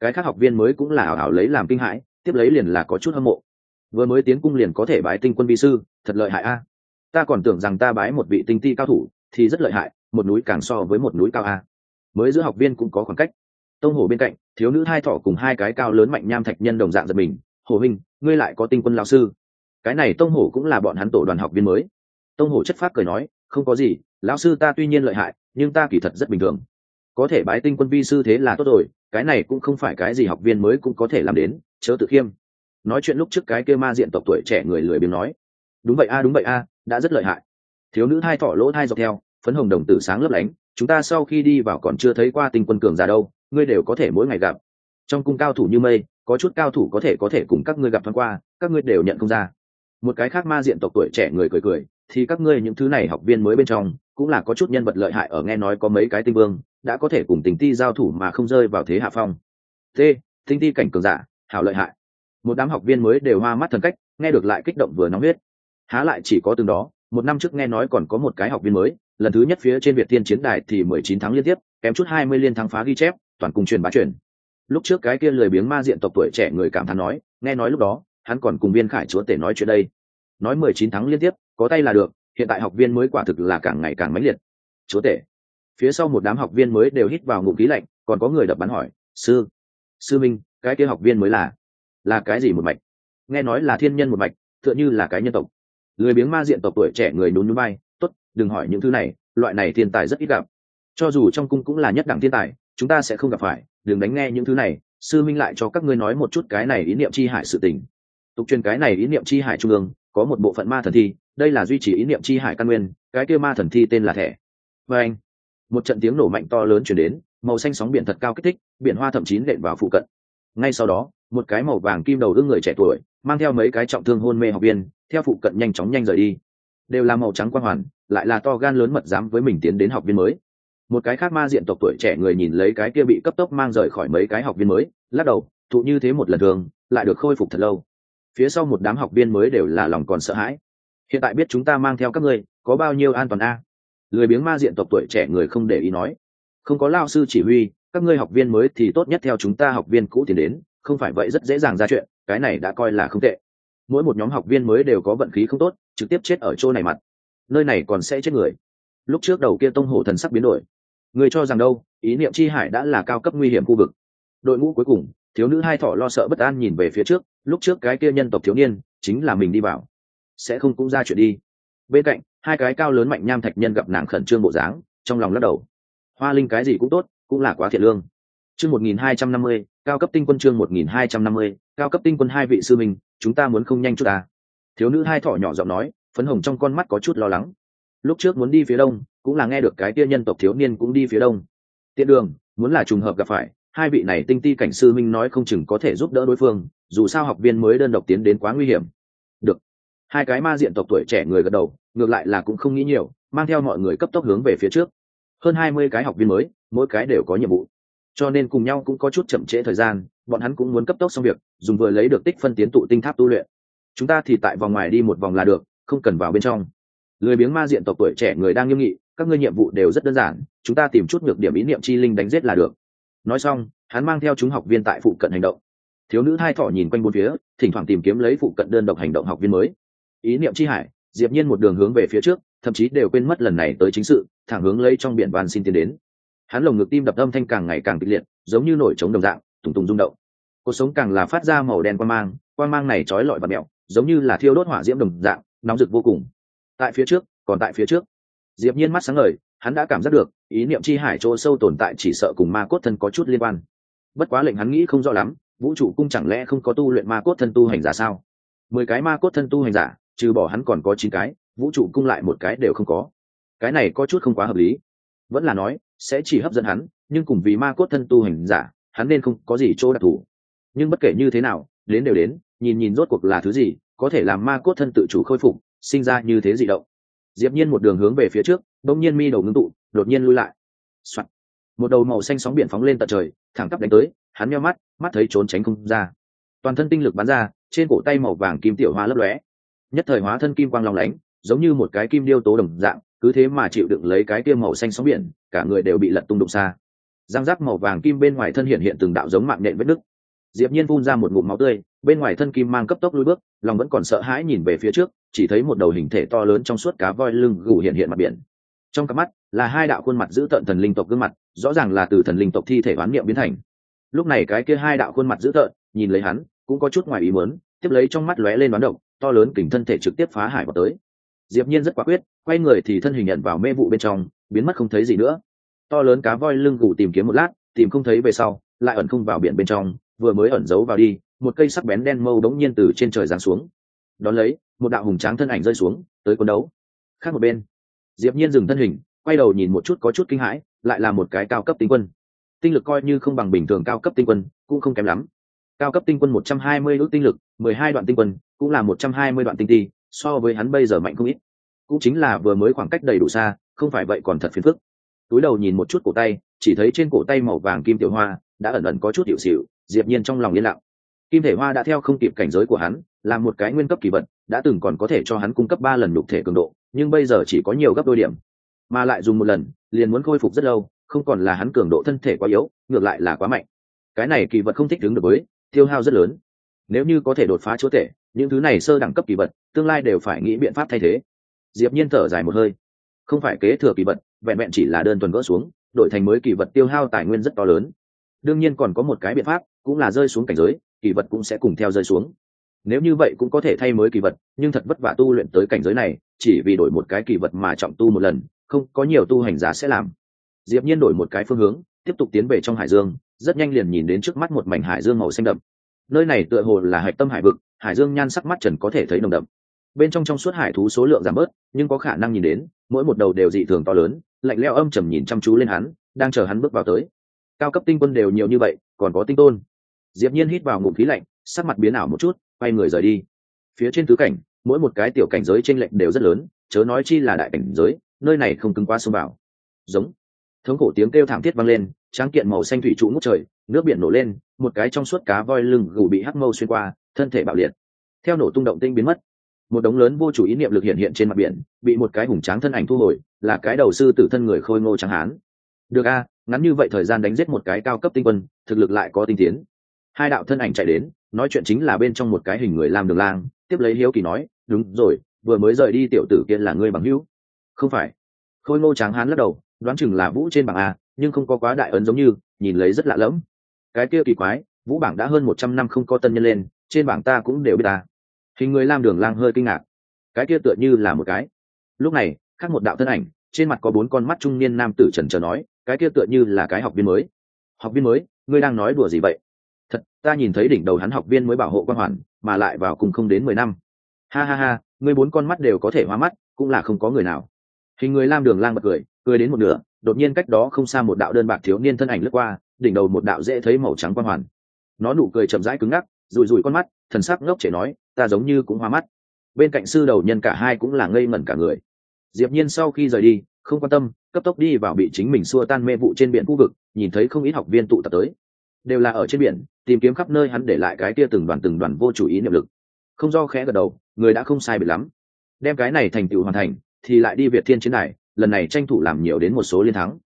Cái khác học viên mới cũng là ảo ảo lấy làm kinh hãi, tiếp lấy liền là có chút hâm mộ. Vừa mới tiến cung liền có thể bái tinh quân vi sư, thật lợi hại a. Ta còn tưởng rằng ta bái một vị tinh ti cao thủ thì rất lợi hại, một núi càng so với một núi cao a. Mới giữa học viên cũng có khoảng cách. Tông hổ bên cạnh, thiếu nữ hai thọ cùng hai cái cao lớn mạnh nham thạch nhân đồng dạng giật mình. Hồ huynh, ngươi lại có tinh quân lao sư. Cái này tông hổ cũng là bọn hắn tổ đoàn học viên mới. Tông hổ chất phác cười nói, không có gì, lão sư ta tuy nhiên lợi hại, nhưng ta kỳ thật rất bình thường. Có thể bái tinh quân vi sư thế là tốt rồi, cái này cũng không phải cái gì học viên mới cũng có thể làm đến, chớ tự khiêm. Nói chuyện lúc trước cái kia ma diện tộc tuổi trẻ người lười biếng nói, đúng vậy a, đúng vậy a, đã rất lợi hại thiếu nữ hai thỏ lỗ hai dọc theo, phấn hồng đồng tử sáng lấp lánh, chúng ta sau khi đi vào còn chưa thấy qua tinh quân cường già đâu, ngươi đều có thể mỗi ngày gặp. Trong cung cao thủ như mây, có chút cao thủ có thể có thể cùng các ngươi gặp thoáng qua, các ngươi đều nhận không ra. Một cái khác ma diện tộc tuổi trẻ người cười cười, thì các ngươi những thứ này học viên mới bên trong, cũng là có chút nhân vật lợi hại ở nghe nói có mấy cái tinh vương, đã có thể cùng tình ti giao thủ mà không rơi vào thế hạ phong. T tinh ti cảnh cường giả, hảo lợi hại. Một đám học viên mới đều hoa mắt thần cách, nghe được lại kích động vừa nóng huyết. Há lại chỉ có từng đó một năm trước nghe nói còn có một cái học viên mới, lần thứ nhất phía trên việt tiên chiến đài thì mười chín tháng liên tiếp, kém chút hai mươi liên thắng phá ghi chép, toàn cùng truyền bá truyền. Lúc trước cái kia lười biếng ma diện tộc tuổi trẻ người cảm thán nói, nghe nói lúc đó, hắn còn cùng viên khải chúa tể nói chuyện đây. Nói mười chín tháng liên tiếp, có tay là được, hiện tại học viên mới quả thực là càng ngày càng mãnh liệt. Chúa tể. Phía sau một đám học viên mới đều hít vào ngụm khí lạnh, còn có người đập bắn hỏi, sư sư minh, cái kia học viên mới là là cái gì một mạch? Nghe nói là thiên nhân một mạch, tựa như là cái nhân tộc lười biếng ma diện tộc tuổi trẻ người nhún nhún bay tốt, đừng hỏi những thứ này, loại này thiên tài rất ít gặp. Cho dù trong cung cũng là nhất đẳng thiên tài, chúng ta sẽ không gặp phải, đừng đánh nghe những thứ này, sư minh lại cho các ngươi nói một chút cái này ý niệm chi hải sự tình. Tục truyền cái này ý niệm chi hải trung ương, có một bộ phận ma thần thi, đây là duy trì ý niệm chi hải căn nguyên, cái kia ma thần thi tên là thẻ. Và anh, một trận tiếng nổ mạnh to lớn chuyển đến, màu xanh sóng biển thật cao kích thích, biển hoa thậm chí nện vào phụ cận. Ngay sau đó, một cái màu vàng kim đầu đương người trẻ tuổi, mang theo mấy cái trọng thương hôn mê học viên theo phụ cận nhanh chóng nhanh rời đi. Đều là màu trắng quang hoàn, lại là to gan lớn mật dám với mình tiến đến học viên mới. Một cái khác ma diện tộc tuổi trẻ người nhìn lấy cái kia bị cấp tốc mang rời khỏi mấy cái học viên mới, lắc đầu, thụ như thế một lần thường, lại được khôi phục thật lâu. Phía sau một đám học viên mới đều là lòng còn sợ hãi. Hiện tại biết chúng ta mang theo các ngươi, có bao nhiêu an toàn a? Lười biếng ma diện tộc tuổi trẻ người không để ý nói. Không có lao sư chỉ huy, các ngươi học viên mới thì tốt nhất theo chúng ta học viên cũ tiến đến, không phải vậy rất dễ dàng ra chuyện, cái này đã coi là không tệ mỗi một nhóm học viên mới đều có vận khí không tốt, trực tiếp chết ở chỗ này mặt. Nơi này còn sẽ chết người. Lúc trước đầu kia tông hổ thần sắc biến đổi. Người cho rằng đâu, ý niệm chi hải đã là cao cấp nguy hiểm khu vực. Đội ngũ cuối cùng, thiếu nữ hai thỏ lo sợ bất an nhìn về phía trước, lúc trước cái kia nhân tộc thiếu niên, chính là mình đi vào. Sẽ không cũng ra chuyện đi. Bên cạnh, hai cái cao lớn mạnh nham thạch nhân gặp nàng khẩn trương bộ dáng, trong lòng lắc đầu. Hoa linh cái gì cũng tốt, cũng là quá thiệt lương. Chương một nghìn hai trăm năm mươi cao cấp tinh quân chương một nghìn hai trăm năm mươi, cao cấp tinh quân hai vị sư minh, chúng ta muốn không nhanh chút à. thiếu nữ hai thỏ nhỏ giọng nói, phấn hồng trong con mắt có chút lo lắng. Lúc trước muốn đi phía đông, cũng là nghe được cái kia nhân tộc thiếu niên cũng đi phía đông. Tiện đường, muốn là trùng hợp gặp phải, hai vị này tinh ti cảnh sư minh nói không chừng có thể giúp đỡ đối phương, dù sao học viên mới đơn độc tiến đến quá nguy hiểm. Được. Hai cái ma diện tộc tuổi trẻ người gật đầu, ngược lại là cũng không nghĩ nhiều, mang theo mọi người cấp tốc hướng về phía trước. Hơn hai mươi cái học viên mới, mỗi cái đều có nhiệm vụ cho nên cùng nhau cũng có chút chậm trễ thời gian, bọn hắn cũng muốn cấp tốc xong việc, dùng vừa lấy được tích phân tiến tụ tinh tháp tu luyện. Chúng ta thì tại vòng ngoài đi một vòng là được, không cần vào bên trong. Lười biếng ma diện tộc tuổi trẻ người đang nghiêm nghị, các ngươi nhiệm vụ đều rất đơn giản, chúng ta tìm chút ngược điểm ý niệm chi linh đánh giết là được. Nói xong, hắn mang theo chúng học viên tại phụ cận hành động. Thiếu nữ hai thỏ nhìn quanh bốn phía, thỉnh thoảng tìm kiếm lấy phụ cận đơn độc hành động học viên mới. Ý niệm chi hải, diệp nhiên một đường hướng về phía trước, thậm chí đều quên mất lần này tới chính sự, thẳng hướng lấy trong biển van xin tiến đến hắn lồng ngực tim đập âm thanh càng ngày càng kịch liệt, giống như nổi trống đồng dạng, tùng tùng rung động. Cuộc sống càng là phát ra màu đen quan mang quan mang này trói lọi và mẹo, giống như là thiêu đốt hỏa diễm đồng dạng, nóng rực vô cùng. Tại phía trước, còn tại phía trước. Diệp nhiên mắt sáng ngời, hắn đã cảm giác được, ý niệm chi hải chỗ sâu tồn tại chỉ sợ cùng ma cốt thân có chút liên quan. Bất quá lệnh hắn nghĩ không rõ lắm, vũ trụ cung chẳng lẽ không có tu luyện ma cốt thân tu hành giả sao? Mười cái ma cốt thân tu hành giả, trừ bỏ hắn còn có chín cái, vũ trụ cung lại một cái đều không có. Cái này có chút không quá hợp lý. Vẫn là nói sẽ chỉ hấp dẫn hắn, nhưng cùng vì ma cốt thân tu hành giả, hắn nên không có gì chỗ đặc thù. Nhưng bất kể như thế nào, đến đều đến, nhìn nhìn rốt cuộc là thứ gì, có thể làm ma cốt thân tự chủ khôi phục, sinh ra như thế dị động. Diệp nhiên một đường hướng về phía trước đông nhiên mi đầu ngưng tụ, đột nhiên lui lại、Soạn. một đầu màu xanh sóng biển phóng lên tận trời, thẳng tắp đánh tới, hắn nheo mắt mắt thấy trốn tránh không ra. Toàn thân tinh lực bắn ra, trên cổ tay màu vàng kim tiểu hoa lấp lóe. Nhất thời hóa thân kim quang long lánh, giống như một cái kim điêu tố đồng dạng cứ thế mà chịu đựng lấy cái kia màu xanh sóng biển, cả người đều bị lật tung đụng xa. Giang giáp màu vàng kim bên ngoài thân hiện hiện từng đạo giống mạng nện vết nứt. Diệp nhiên phun ra một ngụm máu tươi, bên ngoài thân kim mang cấp tốc lùi bước, lòng vẫn còn sợ hãi nhìn về phía trước, chỉ thấy một đầu hình thể to lớn trong suốt cá voi lưng gù hiện hiện mặt biển. Trong cặp mắt là hai đạo khuôn mặt giữ tợn thần linh tộc gương mặt, rõ ràng là từ thần linh tộc thi thể oán niệm biến thành. Lúc này cái kia hai đạo khuôn mặt giữ tợn, nhìn lấy hắn, cũng có chút ngoài ý muốn, tiếp lấy trong mắt lóe lên đoán độc, to lớn kình thân thể trực tiếp phá hải vào tới diệp nhiên rất quả quyết, quay người thì thân hình nhận vào mê vụ bên trong, biến mất không thấy gì nữa. To lớn cá voi lưng gù tìm kiếm một lát, tìm không thấy về sau, lại ẩn không vào biển bên trong, vừa mới ẩn giấu vào đi, một cây sắc bén đen mâu đống nhiên từ trên trời giáng xuống. Đón lấy, một đạo hùng tráng thân ảnh rơi xuống, tới quân đấu. Khác một bên, diệp nhiên dừng thân hình, quay đầu nhìn một chút có chút kinh hãi, lại là một cái cao cấp tinh quân. Tinh lực coi như không bằng bình thường cao cấp tinh quân, cũng không kém lắm. Cao cấp tinh quân 120 ước tinh lực 12 đoạn tinh quân, cũng là 120 đoạn tinh ti so với hắn bây giờ mạnh không ít. Cũng chính là vừa mới khoảng cách đầy đủ xa, không phải vậy còn thật phiền phức. Túi đầu nhìn một chút cổ tay, chỉ thấy trên cổ tay màu vàng kim tiểu hoa đã ẩn ẩn có chút hiệu xịu, diệp nhiên trong lòng yên lặng. Kim thể hoa đã theo không kịp cảnh giới của hắn, là một cái nguyên cấp kỳ vật, đã từng còn có thể cho hắn cung cấp ba lần nhục thể cường độ, nhưng bây giờ chỉ có nhiều gấp đôi điểm. Mà lại dùng một lần, liền muốn khôi phục rất lâu, không còn là hắn cường độ thân thể quá yếu, ngược lại là quá mạnh. Cái này kỳ vật không thích đứng được với, tiêu hao rất lớn nếu như có thể đột phá chúa thể những thứ này sơ đẳng cấp kỳ vật, tương lai đều phải nghĩ biện pháp thay thế. Diệp nhiên thở dài một hơi. Không phải kế thừa kỳ vật, vẹn vẹn chỉ là đơn thuần gỡ xuống, đổi thành mới kỳ vật tiêu hao tài nguyên rất to lớn. Đương nhiên còn có một cái biện pháp, cũng là rơi xuống cảnh giới, kỳ vật cũng sẽ cùng theo rơi xuống. Nếu như vậy cũng có thể thay mới kỳ vật, nhưng thật vất vả tu luyện tới cảnh giới này, chỉ vì đổi một cái kỳ vật mà trọng tu một lần, không, có nhiều tu hành giả sẽ làm. Diệp nhiên đổi một cái phương hướng, tiếp tục tiến về trong hải dương, rất nhanh liền nhìn đến trước mắt một mảnh hải dương màu xanh đậm nơi này tựa hồ là hạch tâm hải vực, hải dương nhan sắc mắt trần có thể thấy nồng đậm. Bên trong trong suốt hải thú số lượng giảm bớt, nhưng có khả năng nhìn đến, mỗi một đầu đều dị thường to lớn, lạnh leo âm trầm nhìn chăm chú lên hắn, đang chờ hắn bước vào tới. Cao cấp tinh quân đều nhiều như vậy, còn có tinh tôn. Diệp nhiên hít vào ngụm khí lạnh, sắc mặt biến ảo một chút, quay người rời đi. Phía trên tứ cảnh, mỗi một cái tiểu cảnh giới trên lệnh đều rất lớn, chớ nói chi là đại cảnh giới, nơi này không cứng quá xông vào. Giống. Thống cổ tiếng kêu thảm thiết vang lên, tráng kiện màu xanh thủy trụ ngút trời nước biển nổ lên, một cái trong suốt cá voi lưng gù bị hắc mâu xuyên qua, thân thể bạo liệt. Theo nổ tung động tinh biến mất, một đống lớn vô chủ ý niệm lực hiện hiện trên mặt biển, bị một cái hùng tráng thân ảnh thu hồi, là cái đầu sư tử thân người khôi ngô trắng hán. Được a, ngắn như vậy thời gian đánh giết một cái cao cấp tinh quân, thực lực lại có tinh tiến. Hai đạo thân ảnh chạy đến, nói chuyện chính là bên trong một cái hình người làm đường lang, tiếp lấy hiếu kỳ nói, đúng rồi, vừa mới rời đi tiểu tử kia là ngươi bằng hữu. Không phải. Khôi ngô tráng hán lắc đầu, đoán chừng là vũ trên bảng a, nhưng không có quá đại ấn giống như, nhìn lấy rất lạ lẫm cái kia kỳ quái, vũ bảng đã hơn một trăm năm không có tân nhân lên, trên bảng ta cũng đều biết ta. Hình người lam đường lang hơi kinh ngạc. Cái kia tựa như là một cái. Lúc này, khác một đạo thân ảnh, trên mặt có bốn con mắt trung niên nam tử trần trờ nói, cái kia tựa như là cái học viên mới. Học viên mới, ngươi đang nói đùa gì vậy? Thật, ta nhìn thấy đỉnh đầu hắn học viên mới bảo hộ quan hoàn, mà lại vào cùng không đến mười năm. Ha ha ha, ngươi bốn con mắt đều có thể hoa mắt, cũng là không có người nào. Hình người lam đường lang bật cười cười đến một nửa, đột nhiên cách đó không xa một đạo đơn bạc thiếu niên thân ảnh lướt qua đỉnh đầu một đạo dễ thấy màu trắng quan hoàn. Nó nụ cười chậm rãi cứng ngắc, rùi rùi con mắt, thần sắc ngốc trẻ nói, ta giống như cũng hoa mắt. Bên cạnh sư đầu nhân cả hai cũng là ngây ngẩn cả người. Diệp nhiên sau khi rời đi, không quan tâm, cấp tốc đi vào bị chính mình xua tan mê vụ trên biển khu vực, nhìn thấy không ít học viên tụ tập tới. Đều là ở trên biển, tìm kiếm khắp nơi hắn để lại cái kia từng đoàn từng đoàn vô chủ ý niệm lực. Không do khẽ gật đầu, người đã không sai biệt lắm. Đem cái này thành tựu hoàn thành, thì lại đi việt thiên chiến này lần này tranh thủ làm nhiều đến một số liên thắng.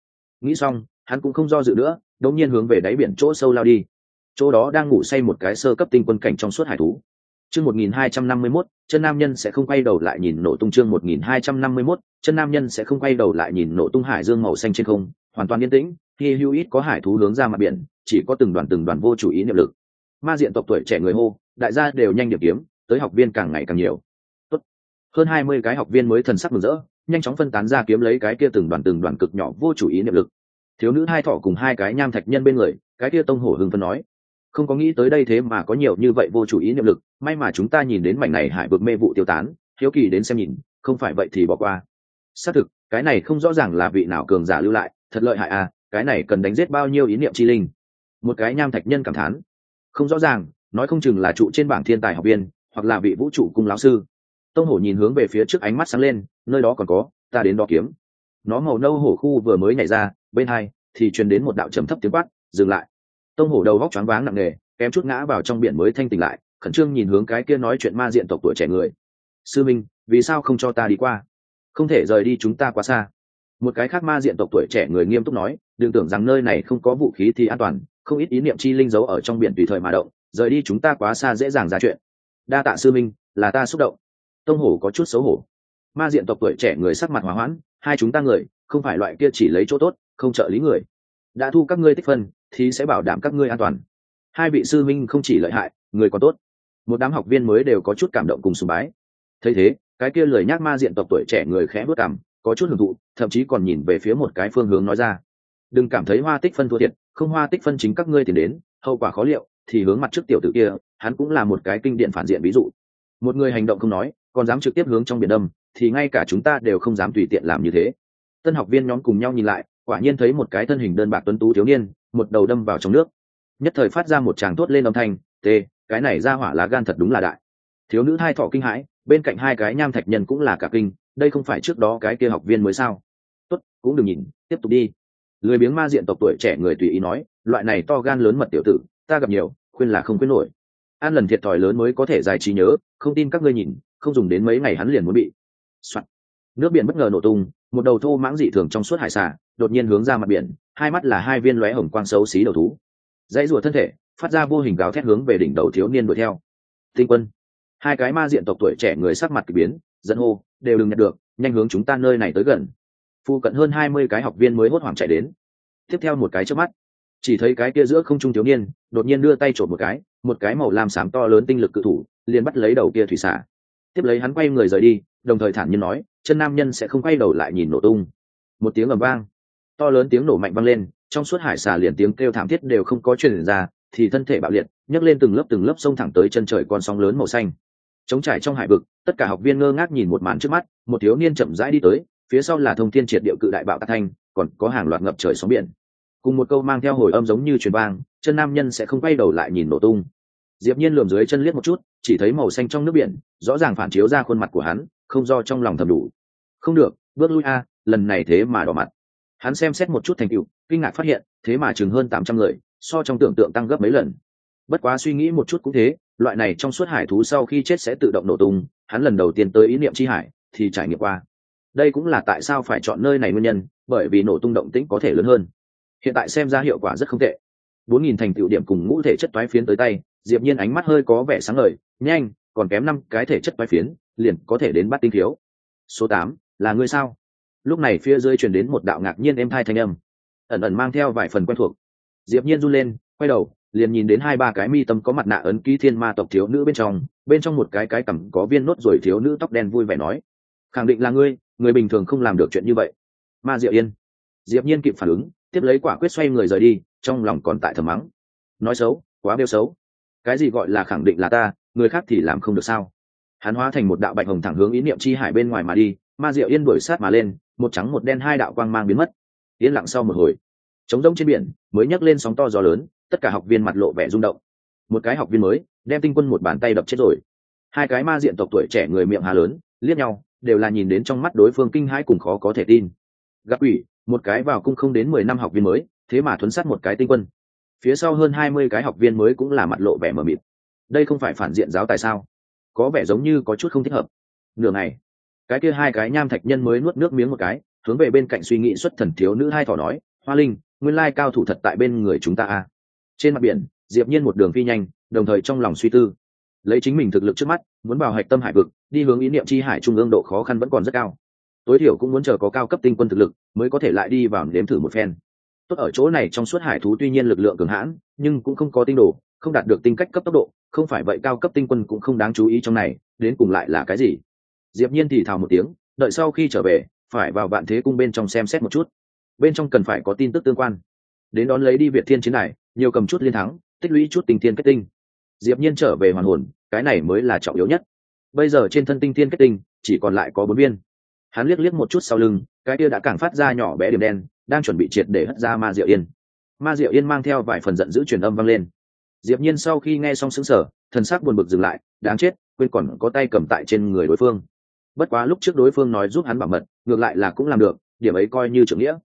Nghĩ xong, hắn cũng không do dự nữa đột nhiên hướng về đáy biển chỗ sâu lao đi. Chỗ đó đang ngủ say một cái sơ cấp tinh quân cảnh trong suốt hải thú. Chương 1251, chân nam nhân sẽ không quay đầu lại nhìn nổ tung chương 1251, chân nam nhân sẽ không quay đầu lại nhìn nổ tung hải dương màu xanh trên không hoàn toàn yên tĩnh khi hưu ít có hải thú hướng ra mặt biển chỉ có từng đoàn từng đoàn vô chủ ý niệm lực. Ma diện tộc tuổi trẻ người hô đại gia đều nhanh điểm kiếm tới học viên càng ngày càng nhiều. Tốt. hơn hai mươi cái học viên mới thần sắc mừng rỡ nhanh chóng phân tán ra kiếm lấy cái kia từng đoàn từng đoàn cực nhỏ vô chủ ý niệm lực thiếu nữ hai thọ cùng hai cái nham thạch nhân bên người, cái kia tông hổ hưng phân nói, không có nghĩ tới đây thế mà có nhiều như vậy vô chủ ý niệm lực, may mà chúng ta nhìn đến mảnh này hải vực mê vụ tiêu tán, hiếu kỳ đến xem nhìn, không phải vậy thì bỏ qua. Xác thực, cái này không rõ ràng là vị nào cường giả lưu lại, thật lợi hại à cái này cần đánh giết bao nhiêu ý niệm chi linh? Một cái nham thạch nhân cảm thán, không rõ ràng, nói không chừng là trụ trên bảng thiên tài học viên, hoặc là vị vũ trụ cung lão sư. Tông hổ nhìn hướng về phía trước ánh mắt sáng lên, nơi đó còn có, ta đến đó kiếm. Nó màu nâu hổ khu vừa mới nhảy ra bên hai, thì truyền đến một đạo trầm thấp tiếng quát, dừng lại. Tông hổ đầu góc choáng váng nặng nề, kém chút ngã vào trong biển mới thanh tỉnh lại, khẩn trương nhìn hướng cái kia nói chuyện ma diện tộc tuổi trẻ người. Sư minh, vì sao không cho ta đi qua? Không thể rời đi chúng ta quá xa. Một cái khác ma diện tộc tuổi trẻ người nghiêm túc nói, đừng tưởng rằng nơi này không có vũ khí thì an toàn, không ít ý niệm chi linh giấu ở trong biển tùy thời mà động, rời đi chúng ta quá xa dễ dàng ra chuyện. Đa tạ sư minh, là ta xúc động. Tông hổ có chút xấu hổ. Ma diện tộc tuổi trẻ người sắc mặt hòa hoãn, hai chúng ta người, không phải loại kia chỉ lấy chỗ tốt không trợ lý người. Đã thu các ngươi tích phân, thì sẽ bảo đảm các ngươi an toàn. Hai vị sư minh không chỉ lợi hại, người còn tốt. Một đám học viên mới đều có chút cảm động cùng sùng bái. Thấy thế, cái kia lời nhắc ma diện tộc tuổi trẻ người khẽ bước cảm, có chút hưởng thụ, thậm chí còn nhìn về phía một cái phương hướng nói ra. Đừng cảm thấy hoa tích phân thua thiệt, không hoa tích phân chính các ngươi tìm đến, hậu quả khó liệu, thì hướng mặt trước tiểu tử kia, hắn cũng là một cái kinh điển phản diện ví dụ. Một người hành động không nói, còn dám trực tiếp hướng trong biển đâm thì ngay cả chúng ta đều không dám tùy tiện làm như thế. Tân học viên nhóm cùng nhau nhìn lại quả nhiên thấy một cái thân hình đơn bạc tuấn tú thiếu niên, một đầu đâm vào trong nước. Nhất thời phát ra một tràng thốt lên âm thanh t cái này ra hỏa lá gan thật đúng là đại. Thiếu nữ hai thọ kinh hãi, bên cạnh hai cái nham thạch nhân cũng là cả kinh, đây không phải trước đó cái kia học viên mới sao? Tốt, cũng đừng nhìn, tiếp tục đi. Lười biếng ma diện tộc tuổi trẻ người tùy ý nói, loại này to gan lớn mật tiểu tử, ta gặp nhiều, khuyên là không khuyên nổi. An lần thiệt thòi lớn mới có thể giải trí nhớ, không tin các ngươi nhìn, không dùng đến mấy ngày hắn liền muốn bị、Soạn nước biển bất ngờ nổ tung, một đầu thô mãng dị thường trong suốt hải xà, đột nhiên hướng ra mặt biển, hai mắt là hai viên lóe hồng quang xấu xí đầu thú. Dãy rùa thân thể, phát ra vô hình gào thét hướng về đỉnh đầu thiếu niên đuổi theo. Tinh quân, hai cái ma diện tộc tuổi trẻ người sắc mặt k ỳ biến dẫn hô, đều đừng nhận được, nhanh hướng chúng ta nơi này tới gần. Phụ cận hơn hai mươi cái học viên mới hốt hoảng chạy đến. Tiếp theo một cái trước mắt, chỉ thấy cái kia giữa không trung thiếu niên, đột nhiên đưa tay trộm một cái một cái màu lam xám to lớn tinh lực cự thủ, liền bắt lấy đầu kia thủy xả tiếp lấy hắn quay người rời đi, đồng thời thản nhiên nói chân nam nhân sẽ không quay đầu lại nhìn nổ tung. Một tiếng ầm vang, to lớn tiếng nổ mạnh vang lên, trong suốt hải xà liền tiếng kêu thảm thiết đều không có truyền ra, thì thân thể bạo liệt, nhấc lên từng lớp từng lớp sông thẳng tới chân trời con sóng lớn màu xanh. Chống trải trong hải vực, tất cả học viên ngơ ngác nhìn một màn trước mắt, một thiếu niên chậm rãi đi tới, phía sau là thông thiên triệt điệu cự đại bạo tạc thanh, còn có hàng loạt ngập trời sóng biển. Cùng một câu mang theo hồi âm giống như truyền vang, chân nam nhân sẽ không quay đầu lại nhìn nổ tung. Diệp nhiên lườm dưới chân liếc một chút, chỉ thấy màu xanh trong nước biển, rõ ràng phản chiếu ra khuôn mặt của hắn không do trong lòng thầm đủ. Không được, bước lui a, lần này thế mà đỏ mặt. Hắn xem xét một chút thành tựu, kinh ngạc phát hiện, thế mà chừng hơn tám trăm người, so trong tưởng tượng tăng gấp mấy lần. Bất quá suy nghĩ một chút cũng thế, loại này trong suốt hải thú sau khi chết sẽ tự động nổ tung, hắn lần đầu tiên tới ý niệm chi hải, thì trải nghiệm qua. Đây cũng là tại sao phải chọn nơi này nguyên nhân, bởi vì nổ tung động tĩnh có thể lớn hơn. Hiện tại xem ra hiệu quả rất không tệ. Bốn nghìn thành tựu điểm cùng ngũ thể chất toái phiến tới tay, diệp nhiên ánh mắt hơi có vẻ sáng ngời, nhanh, còn kém năm cái thể chất toái phiến liền có thể đến bắt tinh thiếu số tám, là ngươi sao? Lúc này phía dưới truyền đến một đạo ngạc nhiên êm thai thanh âm. Ẩn ẩn mang theo vài phần quen thuộc. Diệp nhiên run lên, quay đầu, liền nhìn đến hai ba cái mi tâm có mặt nạ ấn ký thiên ma tộc thiếu nữ bên trong bên trong một cái cái cằm có viên nốt rồi thiếu nữ tóc đen vui vẻ nói, khẳng định là ngươi, người bình thường không làm được chuyện như vậy. Ma diệu yên. Diệp nhiên kịp phản ứng, tiếp lấy quả quyết xoay người rời đi, trong lòng còn tại thầm mắng. Nói xấu, quá bêu xấu. Cái gì gọi là khẳng định là ta, người khác thì làm không được sao? Hắn hóa thành một đạo bạch hồng thẳng hướng ý niệm chi hải bên ngoài mà đi, ma diệu yên đuổi sát mà lên, một trắng một đen hai đạo quang mang biến mất. Yên lặng sau một hồi, trống rỗng trên biển, mới nhấc lên sóng to gió lớn, tất cả học viên mặt lộ vẻ rung động. Một cái học viên mới, đem tinh quân một bàn tay đập chết rồi. Hai cái ma diện tộc tuổi trẻ người miệng hà lớn, liếc nhau, đều là nhìn đến trong mắt đối phương kinh hãi cùng khó có thể tin. Gặp ủy một cái vào cung không đến mười năm học viên mới, thế mà thuấn sát một cái tinh quân. Phía sau hơn hai mươi cái học viên mới cũng là mặt lộ vẻ mờ mịt. Đây không phải phản diện giáo tại sao? Có vẻ giống như có chút không thích hợp. Nửa ngày, cái kia hai cái nham thạch nhân mới nuốt nước miếng một cái, hướng về bên cạnh suy nghĩ xuất thần thiếu nữ hai thỏ nói, hoa linh, nguyên lai cao thủ thật tại bên người chúng ta a. Trên mặt biển, diệp nhiên một đường phi nhanh, đồng thời trong lòng suy tư. Lấy chính mình thực lực trước mắt, muốn vào hạch tâm hải vực, đi hướng ý niệm chi hải trung ương độ khó khăn vẫn còn rất cao. Tối thiểu cũng muốn chờ có cao cấp tinh quân thực lực, mới có thể lại đi vào nếm thử một phen. Tốt ở chỗ này trong suốt hải thú tuy nhiên lực lượng cường hãn, nhưng cũng không có tinh đồ không đạt được tinh cách cấp tốc độ, không phải vậy cao cấp tinh quân cũng không đáng chú ý trong này, đến cùng lại là cái gì? Diệp nhiên thì thào một tiếng, đợi sau khi trở về, phải vào vạn thế cung bên trong xem xét một chút. Bên trong cần phải có tin tức tương quan. Đến đón lấy đi việt thiên chiến này nhiều cầm chút liên thắng, tích lũy chút tinh thiên kết tinh. Diệp nhiên trở về hoàn hồn, cái này mới là trọng yếu nhất. Bây giờ trên thân tinh thiên kết tinh, chỉ còn lại có bốn viên. Hắn liếc liếc một chút sau lưng, cái kia đã càng phát ra nhỏ bé điểm đen, đang chuẩn bị triệt để hất ra ma diệu yên. Ma diệu yên mang theo vài phần giận dữ truyền âm vang lên diệp nhiên sau khi nghe xong sững sờ, thần sắc buồn bực dừng lại, đáng chết, quên còn có tay cầm tại trên người đối phương. Bất quá lúc trước đối phương nói giúp hắn bảo mật, ngược lại là cũng làm được, điểm ấy coi như trưởng nghĩa.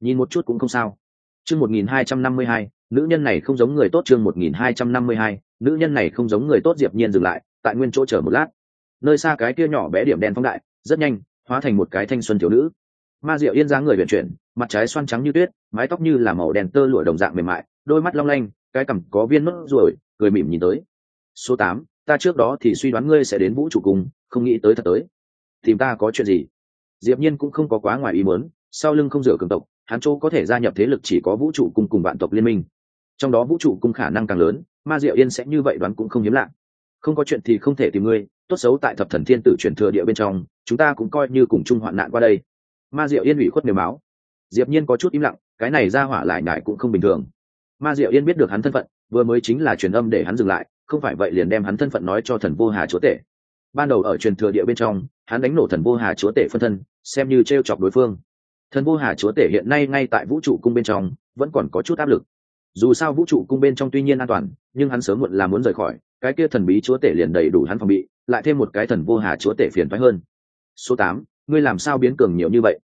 Nhìn một chút cũng không sao. Chương một nghìn hai trăm năm mươi hai, nữ nhân này không giống người tốt, chương một nghìn hai trăm năm mươi hai, nữ nhân này không giống người tốt, diệp nhiên dừng lại, tại nguyên chỗ chờ một lát. Nơi xa cái kia nhỏ bé điểm đen phóng đại, rất nhanh, hóa thành một cái thanh xuân thiếu nữ. Ma diệu yên dáng người vận chuyển, mặt trái xoăn trắng như tuyết, mái tóc như là màu đen tơ lụa đồng dạng mềm mại, đôi mắt long lanh cái cằm có viên nốt ruồi, cười mỉm nhìn tới. Số tám, ta trước đó thì suy đoán ngươi sẽ đến vũ trụ cùng, không nghĩ tới thật tới. Tìm ta có chuyện gì? Diệp nhiên cũng không có quá ngoài ý muốn, sau lưng không rửa cường tộc, hắn chỗ có thể gia nhập thế lực chỉ có vũ trụ cung cùng vạn tộc liên minh. Trong đó vũ trụ cung khả năng càng lớn, ma diệu yên sẽ như vậy đoán cũng không hiếm lạ. Không có chuyện thì không thể tìm ngươi, tốt xấu tại thập thần thiên tử chuyển thừa địa bên trong, chúng ta cũng coi như cùng chung hoạn nạn qua đây. Ma diệu yên ủy khuất nề máu diệp nhiên có chút im lặng, cái này ra hỏa lại nhải cũng không bình thường ma diệu yên biết được hắn thân phận, vừa mới chính là truyền âm để hắn dừng lại, không phải vậy liền đem hắn thân phận nói cho thần vô hà chúa tể. Ban đầu ở truyền thừa địa bên trong, hắn đánh nổ thần vô hà chúa tể phân thân, xem như t chọc đối phương. Thần vô hà chúa tể hiện nay ngay tại vũ trụ cung bên trong, vẫn còn có chút áp lực. Dù sao vũ trụ cung bên trong tuy nhiên an toàn, nhưng hắn sớm muộn là muốn rời khỏi, cái kia thần bí chúa tể liền đầy đủ hắn phòng bị, lại thêm một cái thần vô hà chúa tể phiền thoái hơn. Số tám, ngươi làm sao biến cường nhiều như vậy?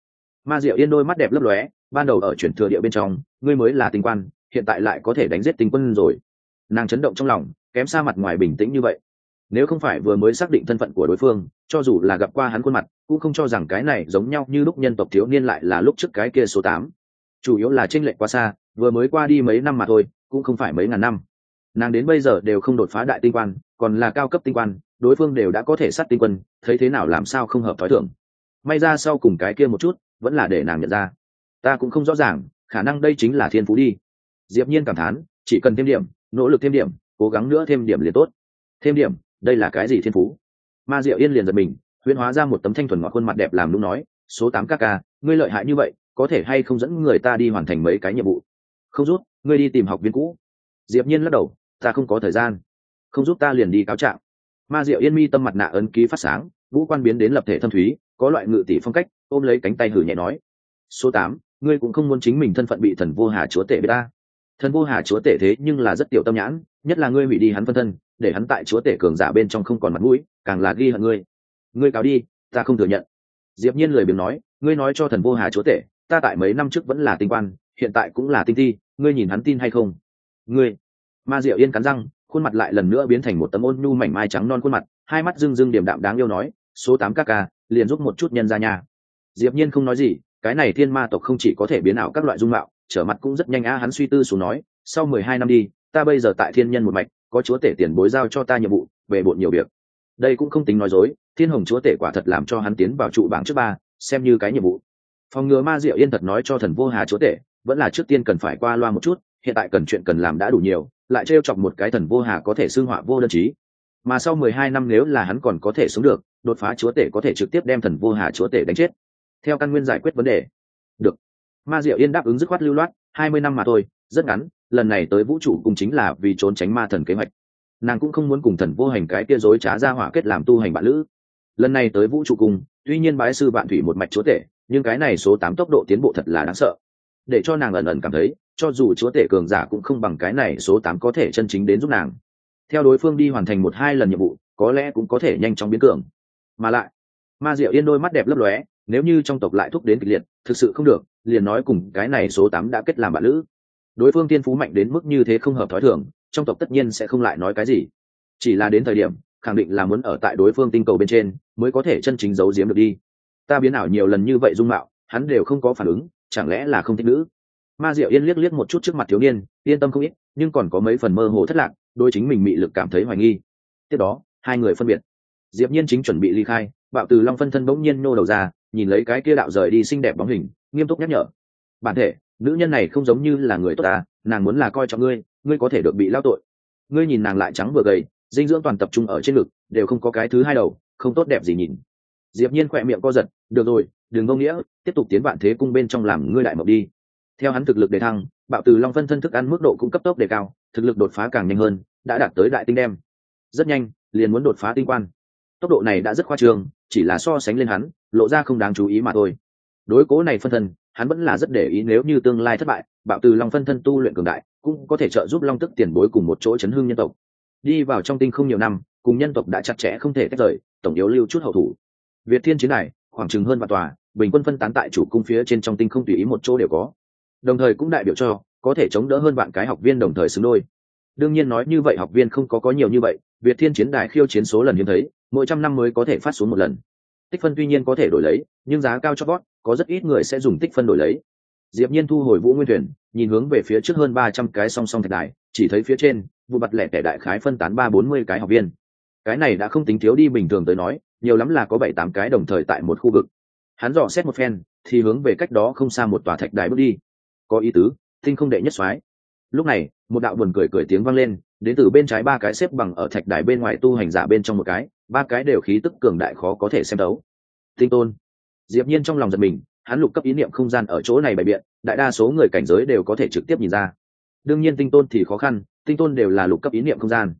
Ma diệu yên đôi mắt đẹp lấp lóe, ban đầu ở chuyển thừa địa bên trong, ngươi mới là tinh quan hiện tại lại có thể đánh giết tinh quân rồi. Nàng chấn động trong lòng, kém xa mặt ngoài bình tĩnh như vậy. Nếu không phải vừa mới xác định thân phận của đối phương, cho dù là gặp qua hắn khuôn mặt, cũng không cho rằng cái này giống nhau như lúc nhân tộc thiếu niên lại là lúc trước cái kia số tám. Chủ yếu là tranh lệch quá xa, vừa mới qua đi mấy năm mà thôi, cũng không phải mấy ngàn năm. Nàng đến bây giờ đều không đột phá đại tinh quan, còn là cao cấp tinh quan, đối phương đều đã có thể sát tinh quân, thấy thế nào làm sao không hợp thói thường. May ra sau cùng cái kia một chút, vẫn là để nàng nhận ra. Ta cũng không rõ ràng, khả năng đây chính là thiên phú đi diệp nhiên cảm thán, chỉ cần thêm điểm, nỗ lực thêm điểm, cố gắng nữa thêm điểm liền tốt. Thêm điểm, đây là cái gì thiên phú? Ma diệu yên liền giật mình, huyễn hóa ra một tấm thanh thuần ngọt khuôn mặt đẹp làm lúc nói, số tám ca ca, ngươi lợi hại như vậy, có thể hay không dẫn người ta đi hoàn thành mấy cái nhiệm vụ? Không rút ngươi đi tìm học viên cũ. Diệp nhiên lắc đầu, ta không có thời gian. Không giúp ta liền đi cáo trạng. Ma diệu yên mi tâm mặt nạ ấn ký phát sáng vũ quan biến đến lập thể thâm thúy, có loại ngự tỷ phong cách, ôm lấy cánh tay hử nhẹ nói, số tám, ngươi cũng không muốn chính mình thân phận bị thần vô hà chúa tể biết ta thần vô hà chúa tể thế nhưng là rất tiểu tâm nhãn, nhất là ngươi hủy đi hắn phân thân, để hắn tại chúa tể cường giả bên trong không còn mặt mũi, càng là ghi hận ngươi. Ngươi cáo đi, ta không thừa nhận. Diệp nhiên lời biếng nói, ngươi nói cho thần vô hà chúa tể, ta tại mấy năm trước vẫn là tinh quan, hiện tại cũng là tinh thi, ngươi nhìn hắn tin hay không? Ngươi. Ma diệu yên cắn răng, khuôn mặt lại lần nữa biến thành một tấm ôn nhu mảnh mai trắng non khuôn mặt, hai mắt rưng rưng điểm đạm đáng yêu nói, số tám các ca, liền giúp một chút nhân ra nhà diệp nhiên không nói gì, cái này thiên ma tộc không chỉ có thể biến ảo các loại dung mạo trở mặt cũng rất nhanh á, hắn suy tư xuống nói, sau mười hai năm đi, ta bây giờ tại thiên nhân một mạch, có chúa tể tiền bối giao cho ta nhiệm vụ về bộn nhiều việc. Đây cũng không tính nói dối, thiên hồng chúa tể quả thật làm cho hắn tiến vào trụ bảng trước ba, xem như cái nhiệm vụ. Phòng ngừa ma diệu yên thật nói cho thần vô hà chúa tể, vẫn là trước tiên cần phải qua loa một chút, hiện tại cần chuyện cần làm đã đủ nhiều, lại trêu chọc một cái thần vô hà có thể xương họa vô đơn chí mà sau mười hai năm nếu là hắn còn có thể sống được, đột phá chúa tể có thể trực tiếp đem thần vô hà chúa tể đánh chết. Theo căn nguyên giải quyết vấn đề. Được ma diệu yên đáp ứng dứt khoát lưu loát, hai mươi năm mà thôi, rất ngắn, lần này tới vũ trụ cũng chính là vì trốn tránh ma thần kế hoạch. Nàng cũng không muốn cùng thần vô hành cái kia dối trá ra hỏa kết làm tu hành bạn lữ. Lần này tới vũ trụ cung tuy nhiên bái sư vạn thủy một mạch chúa tể, nhưng cái này số tám tốc độ tiến bộ thật là đáng sợ. Để cho nàng ẩn ẩn cảm thấy, cho dù chúa tể cường giả cũng không bằng cái này số tám có thể chân chính đến giúp nàng. Theo đối phương đi hoàn thành một hai lần nhiệm vụ, có lẽ cũng có thể nhanh chóng biến cường. Mà lại, ma diệu yên đôi mắt đẹp lấp lóe, nếu như trong tộc lại thúc đến kịch liệt, thực sự không được liền nói cùng cái này số tám đã kết làm bạn lữ. Đối phương tiên phú mạnh đến mức như thế không hợp thói thường, trong tộc tất nhiên sẽ không lại nói cái gì. Chỉ là đến thời điểm, khẳng định là muốn ở tại đối phương tinh cầu bên trên, mới có thể chân chính giấu giếm được đi. Ta biến ảo nhiều lần như vậy dung mạo, hắn đều không có phản ứng, chẳng lẽ là không thích nữ? Ma diệu yên liếc liếc một chút trước mặt thiếu niên, yên tâm không ít, nhưng còn có mấy phần mơ hồ thất lạc đôi chính mình bị lực cảm thấy hoài nghi. Tiếp đó, hai người phân biệt. Diệp nhiên chính chuẩn bị ly khai, bạo từ long phân thân bỗng nhiên nô đầu ra nhìn lấy cái kia đạo rời đi xinh đẹp bóng hình, nghiêm túc nhắc nhở. Bản thể, nữ nhân này không giống như là người tốt ta, nàng muốn là coi trọng ngươi ngươi có thể được bị lao tội. Ngươi nhìn nàng lại trắng vừa gầy, dinh dưỡng toàn tập trung ở trên ngực, đều không có cái thứ hai đầu, không tốt đẹp gì nhìn. Diệp nhiên khỏe miệng co giật, được rồi, đừng ngông nghĩa, tiếp tục tiến vạn thế cung bên trong làm ngươi đại mộng đi. Theo hắn thực lực đề thăng, bạo từ long phân thân thức ăn mức độ cũng cấp tốc đề cao, thực lực đột phá càng nhanh hơn, đã đạt tới đại tinh đem. Rất nhanh, liền muốn đột phá tinh quan tốc độ này đã rất khoa trương, chỉ là so sánh lên hắn, lộ ra không đáng chú ý mà thôi. Đối cố này phân thân, hắn vẫn là rất để ý nếu như tương lai thất bại, bạo từ long phân thân tu luyện cường đại, cũng có thể trợ giúp long tức tiền bối cùng một chỗ chấn hương nhân tộc. Đi vào trong tinh không nhiều năm, cùng nhân tộc đã chặt chẽ không thể tách rời, tổng yếu lưu chút hậu thủ. Việt thiên chiến này, khoảng chừng hơn vạn tòa, bình quân phân tán tại chủ cung phía trên trong tinh không tùy ý một chỗ đều có. Đồng thời cũng đại biểu cho, có thể chống đỡ hơn bạn cái học viên đồng thời xứng đôi. Đương nhiên nói như vậy học viên không có có nhiều như vậy, việt thiên chiến đài khiêu chiến số lần hiếm thấy mỗi trăm năm mới có thể phát xuống một lần. Tích phân tuy nhiên có thể đổi lấy, nhưng giá cao cho vót, có rất ít người sẽ dùng tích phân đổi lấy. Diệp nhiên thu hồi vũ nguyên thuyền, nhìn hướng về phía trước hơn ba trăm cái song song thạch đài, chỉ thấy phía trên, vụ bật lẻ tẻ đại khái phân tán ba bốn mươi cái học viên. Cái này đã không tính thiếu đi bình thường tới nói, nhiều lắm là có bảy tám cái đồng thời tại một khu vực. Hắn dò xét một phen, thì hướng về cách đó không xa một tòa thạch đài bước đi. Có ý tứ tinh không đệ nhất soái. Lúc này, một đạo buồn cười cười tiếng vang lên, đến từ bên trái ba cái xếp bằng ở thạch đài bên ngoài tu hành giả bên trong một cái ba cái đều khí tức cường đại khó có thể xem đấu tinh tôn. Diệp nhiên trong lòng giật mình, hắn lục cấp ý niệm không gian ở chỗ này bày biện, đại đa số người cảnh giới đều có thể trực tiếp nhìn ra. Đương nhiên tinh tôn thì khó khăn, tinh tôn đều là lục cấp ý niệm không gian.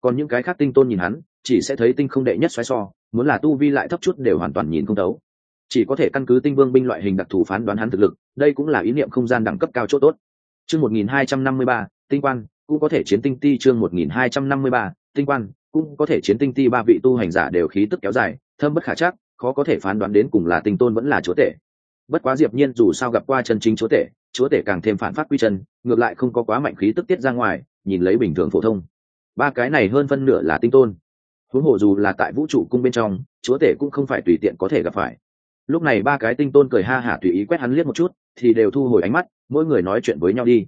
Còn những cái khác tinh tôn nhìn hắn, chỉ sẽ thấy tinh không đệ nhất xoáy so, muốn là tu vi lại thấp chút đều hoàn toàn nhìn không đấu chỉ có thể căn cứ tinh vương binh loại hình đặc thù phán đoán hắn thực lực, đây cũng là ý niệm không gian đẳng cấp cao chỗ tốt. Chương một nghìn hai trăm năm mươi ba, tinh quan, cũng có thể chiến tinh ti chương một nghìn hai trăm năm mươi ba, tinh quan cũng có thể chiến tinh ti ba vị tu hành giả đều khí tức kéo dài, thâm bất khả chắc, khó có thể phán đoán đến cùng là tinh tôn vẫn là chúa tể. Bất quá diệp nhiên dù sao gặp qua chân chính chúa tể chúa tể càng thêm phản phát quy chân, ngược lại không có quá mạnh khí tức tiết ra ngoài, nhìn lấy bình thường phổ thông. Ba cái này hơn phân nửa là tinh tôn. Huống hồ dù là tại vũ trụ cung bên trong, chúa tể cũng không phải tùy tiện có thể gặp phải. Lúc này ba cái tinh tôn cười ha hả tùy ý quét hắn liếc một chút, thì đều thu hồi ánh mắt, mỗi người nói chuyện với nhau đi.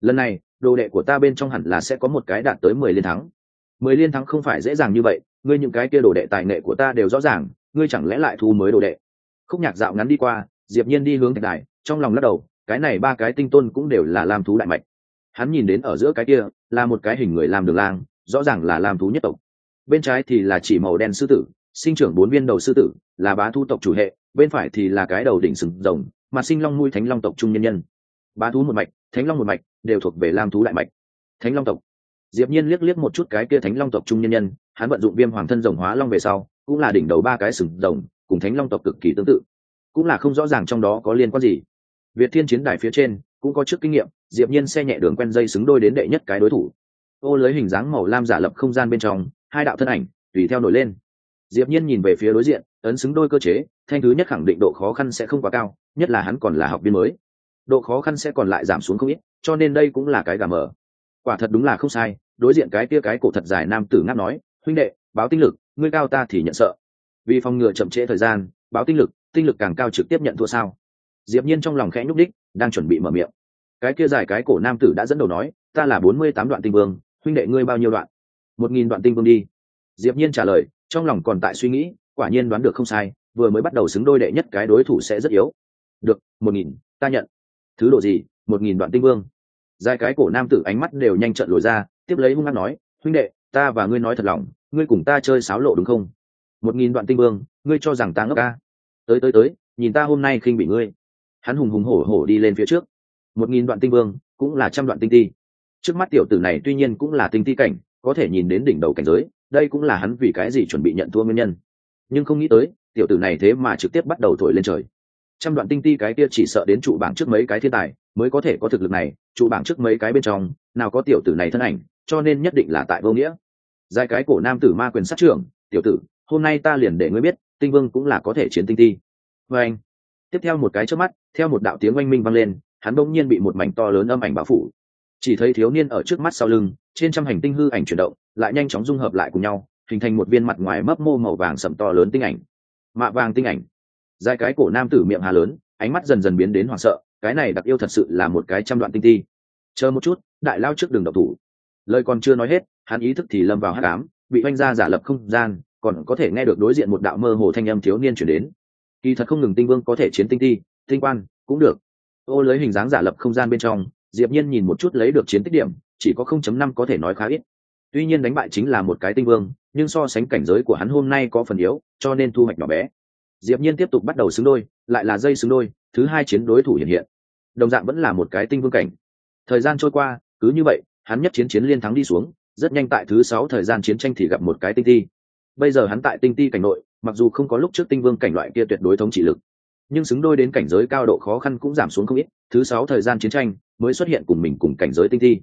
Lần này, đồ đệ của ta bên trong hẳn là sẽ có một cái đạt tới mười liên thắng mười liên thắng không phải dễ dàng như vậy, ngươi những cái kia đồ đệ tài nghệ của ta đều rõ ràng, ngươi chẳng lẽ lại thu mới đồ đệ? Khúc nhạc dạo ngắn đi qua, diệp nhiên đi hướng thạch đài, trong lòng lắc đầu, cái này ba cái tinh tôn cũng đều là lam thú đại mạch. Hắn nhìn đến ở giữa cái kia, là một cái hình người làm đường lang, rõ ràng là lam thú nhất tộc. Bên trái thì là chỉ màu đen sư tử, sinh trưởng bốn viên đầu sư tử, là bá thu tộc chủ hệ, bên phải thì là cái đầu đỉnh sừng rồng, mà sinh long nuôi thánh long tộc trung nhân nhân. Bá thú một mạch, thánh long một mạch, đều thuộc về lam thú đại mạch. Thánh long tộc diệp nhiên liếc liếc một chút cái kia thánh long tộc trung nhân nhân, hắn vận dụng viêm hoàng thân rồng hóa long về sau, cũng là đỉnh đầu ba cái sừng rồng, cùng thánh long tộc cực kỳ tương tự. Cũng là không rõ ràng trong đó có liên quan gì. Việt thiên chiến đài phía trên, cũng có trước kinh nghiệm, diệp nhiên xe nhẹ đường quen dây xứng đôi đến đệ nhất cái đối thủ. Ô lấy hình dáng màu lam giả lập không gian bên trong, hai đạo thân ảnh, tùy theo nổi lên. Diệp nhiên nhìn về phía đối diện, ấn xứng đôi cơ chế, thanh thứ nhất khẳng định độ khó khăn sẽ không quá cao, nhất là hắn còn là học viên mới. Độ khó khăn sẽ còn lại giảm xuống không ít, cho nên đây cũng là cái gà mờ quả thật đúng là không sai, đối diện cái kia cái cổ thật dài nam tử ngáp nói, huynh đệ, báo tinh lực, ngươi cao ta thì nhận sợ. Vì phòng ngừa chậm trễ thời gian, báo tinh lực tinh lực càng cao trực tiếp nhận thua sao? Diệp nhiên trong lòng khẽ nhúc đích đang chuẩn bị mở miệng. Cái kia dài cái cổ nam tử đã dẫn đầu nói, ta là bốn mươi tám đoạn tinh vương, huynh đệ ngươi bao nhiêu đoạn? Một nghìn đoạn tinh vương đi. Diệp nhiên trả lời, trong lòng còn tại suy nghĩ, quả nhiên đoán được không sai, vừa mới bắt đầu xứng đôi đệ nhất cái đối thủ sẽ rất yếu. Được, một nghìn, ta nhận. Thứ độ gì? Một nghìn đoạn tinh vương dài cái cổ nam tử ánh mắt đều nhanh trận lồi ra, tiếp lấy hung hăng nói, huynh đệ, ta và ngươi nói thật lòng, ngươi cùng ta chơi sáo lộ đúng không? Một nghìn đoạn tinh vương, ngươi cho rằng ta ngốc ca? Tới tới tới, nhìn ta hôm nay khinh bị ngươi. Hắn hùng hùng hổ hổ đi lên phía trước. Một nghìn đoạn tinh vương, cũng là trăm đoạn tinh ti. Trước mắt tiểu tử này tuy nhiên cũng là tinh ti cảnh, có thể nhìn đến đỉnh đầu cảnh giới, đây cũng là hắn vì cái gì chuẩn bị nhận thua nguyên nhân. Nhưng không nghĩ tới, tiểu tử này thế mà trực tiếp bắt đầu thổi lên trời trăm đoạn tinh ti cái kia chỉ sợ đến trụ bảng trước mấy cái thiên tài mới có thể có thực lực này, trụ bảng trước mấy cái bên trong, nào có tiểu tử này thân ảnh, cho nên nhất định là tại vô nghĩa. Dài cái cổ nam tử ma quyền sát trưởng, tiểu tử, hôm nay ta liền để ngươi biết, tinh vương cũng là có thể chiến tinh ti. Và anh, tiếp theo một cái trước mắt, theo một đạo tiếng oanh minh vang lên, hắn bỗng nhiên bị một mảnh to lớn âm ảnh bao phủ. Chỉ thấy thiếu niên ở trước mắt sau lưng, trên trăm hành tinh hư ảnh chuyển động, lại nhanh chóng dung hợp lại cùng nhau, hình thành một viên mặt ngoài mấp mô màu vàng sầm to lớn tinh ảnh. Mạ vàng tinh ảnh dài cái cổ nam tử miệng hà lớn, ánh mắt dần dần biến đến hoảng sợ, cái này đặc yêu thật sự là một cái trăm đoạn tinh ti chờ một chút, đại lao trước đường độc thủ. Lời còn chưa nói hết, hắn ý thức thì lâm vào hát cám bị oanh ra giả lập không gian, còn có thể nghe được đối diện một đạo mơ hồ thanh âm thiếu niên chuyển đến. Kỳ thật không ngừng tinh vương có thể chiến tinh ti tinh quan, cũng được. Ô lấy hình dáng giả lập không gian bên trong, diệp nhiên nhìn một chút lấy được chiến tích điểm, chỉ có 0.5 có thể nói khá ít. Tuy nhiên đánh bại chính là một cái tinh vương, nhưng so sánh cảnh giới của hắn hôm nay có phần yếu, cho nên thu hoạch nhỏ bé diệp nhiên tiếp tục bắt đầu xứng đôi, lại là dây xứng đôi, thứ hai chiến đối thủ hiện hiện. Đồng dạng vẫn là một cái tinh vương cảnh. Thời gian trôi qua, cứ như vậy, hắn nhất chiến chiến liên thắng đi xuống, rất nhanh tại thứ sáu thời gian chiến tranh thì gặp một cái tinh ti. Bây giờ hắn tại tinh ti cảnh nội, mặc dù không có lúc trước tinh vương cảnh loại kia tuyệt đối thống trị lực, nhưng xứng đôi đến cảnh giới cao độ khó khăn cũng giảm xuống không ít, thứ sáu thời gian chiến tranh mới xuất hiện cùng mình cùng cảnh giới tinh thi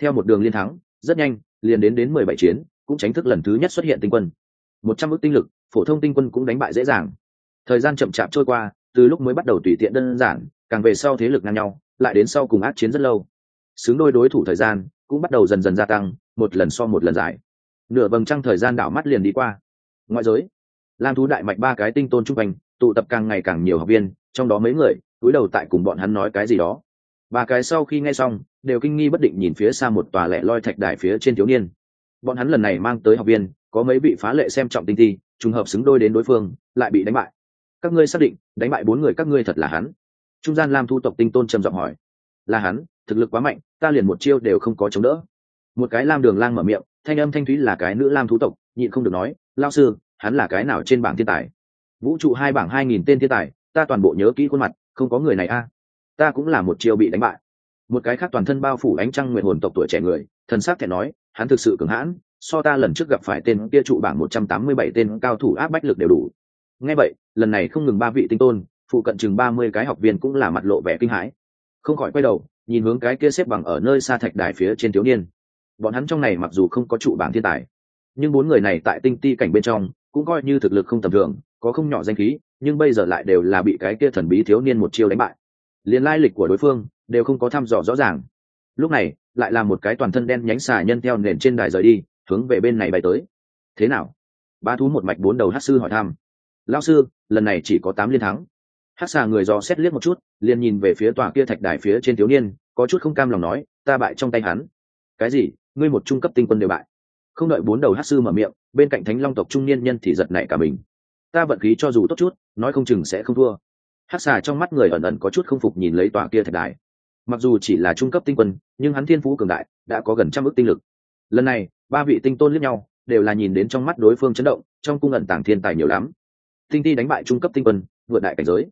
theo một đường liên thắng, rất nhanh, liền đến đến mười bảy chiến, cũng tránh thức lần thứ nhất xuất hiện tinh quân. Một trăm ước tinh lực, phổ thông tinh quân cũng đánh bại dễ dàng thời gian chậm chạp trôi qua, từ lúc mới bắt đầu tùy tiện đơn giản, càng về sau thế lực ngang nhau, lại đến sau cùng át chiến rất lâu. Xứng đôi đối thủ thời gian cũng bắt đầu dần dần gia tăng, một lần so một lần dài. Nửa vầng trăng thời gian đảo mắt liền đi qua. Ngoại giới, lam thú đại mạch ba cái tinh tôn trung thành tụ tập càng ngày càng nhiều học viên, trong đó mấy người cúi đầu tại cùng bọn hắn nói cái gì đó. Ba cái sau khi nghe xong, đều kinh nghi bất định nhìn phía xa một tòa lẻ loi thạch đài phía trên thiếu niên. Bọn hắn lần này mang tới học viên, có mấy bị phá lệ xem trọng tinh thi, trùng hợp xứng đôi đến đối phương, lại bị đánh bại các ngươi xác định, đánh bại bốn người các ngươi thật là hắn. Trung gian lam thu tộc tinh tôn trầm giọng hỏi. Là hắn, thực lực quá mạnh, ta liền một chiêu đều không có chống đỡ. Một cái lam đường lang mở miệng, thanh âm thanh thúy là cái nữ lam thú tộc, nhịn không được nói lao sư, hắn là cái nào trên bảng thiên tài? Vũ trụ hai bảng hai nghìn tên thiên tài, ta toàn bộ nhớ kỹ khuôn mặt, không có người này a. Ta cũng là một chiêu bị đánh bại. Một cái khác toàn thân bao phủ ánh trăng nguyện hồn tộc tuổi trẻ người, thần s á c thẻ nói, hắn thực sự cường hãn, so ta lần trước gặp phải tên kia trụ bảng một trăm tám mươi bảy tên cao thủ áp bách lực đều đủ ngay vậy, lần này không ngừng ba vị tinh tôn, phụ cận chừng ba mươi cái học viên cũng là mặt lộ vẻ kinh hãi. Không khỏi quay đầu, nhìn hướng cái kia xếp bằng ở nơi xa thạch đài phía trên thiếu niên. Bọn hắn trong này mặc dù không có trụ bảng thiên tài, nhưng bốn người này tại tinh ti cảnh bên trong cũng coi như thực lực không tầm thường, có không nhỏ danh khí, nhưng bây giờ lại đều là bị cái kia thần bí thiếu niên một chiêu đánh bại. Liền lai lịch của đối phương đều không có thăm dò rõ ràng. Lúc này, lại là một cái toàn thân đen nhánh xà nhân theo nền trên đài rời đi, hướng về bên này bay tới. Thế nào? Ba thú một mạch bốn đầu hát sư hỏi thăm lao sư, lần này chỉ có tám liên thắng. Hát xà người do xét liếc một chút, liền nhìn về phía tòa kia thạch đài phía trên thiếu niên, có chút không cam lòng nói, ta bại trong tay hắn. Cái gì? Ngươi một trung cấp tinh quân đều bại. Không đợi bốn đầu hát sư mở miệng, bên cạnh thánh long tộc trung niên nhân thì giật nảy cả mình. Ta vận khí cho dù tốt chút, nói không chừng sẽ không thua. Hát xà trong mắt người ẩn ẩn có chút không phục nhìn lấy tòa kia thạch đài. Mặc dù chỉ là trung cấp tinh quân, nhưng hắn thiên phú cường đại, đã có gần trăm ước tinh lực. Lần này, ba vị tinh tôn lẫn nhau, đều là nhìn đến trong mắt đối phương chấn động, trong cung ẩn tàng thiên tài nhiều lắm tinh ti đánh bại trung cấp tinh quân, vượt đại cảnh giới.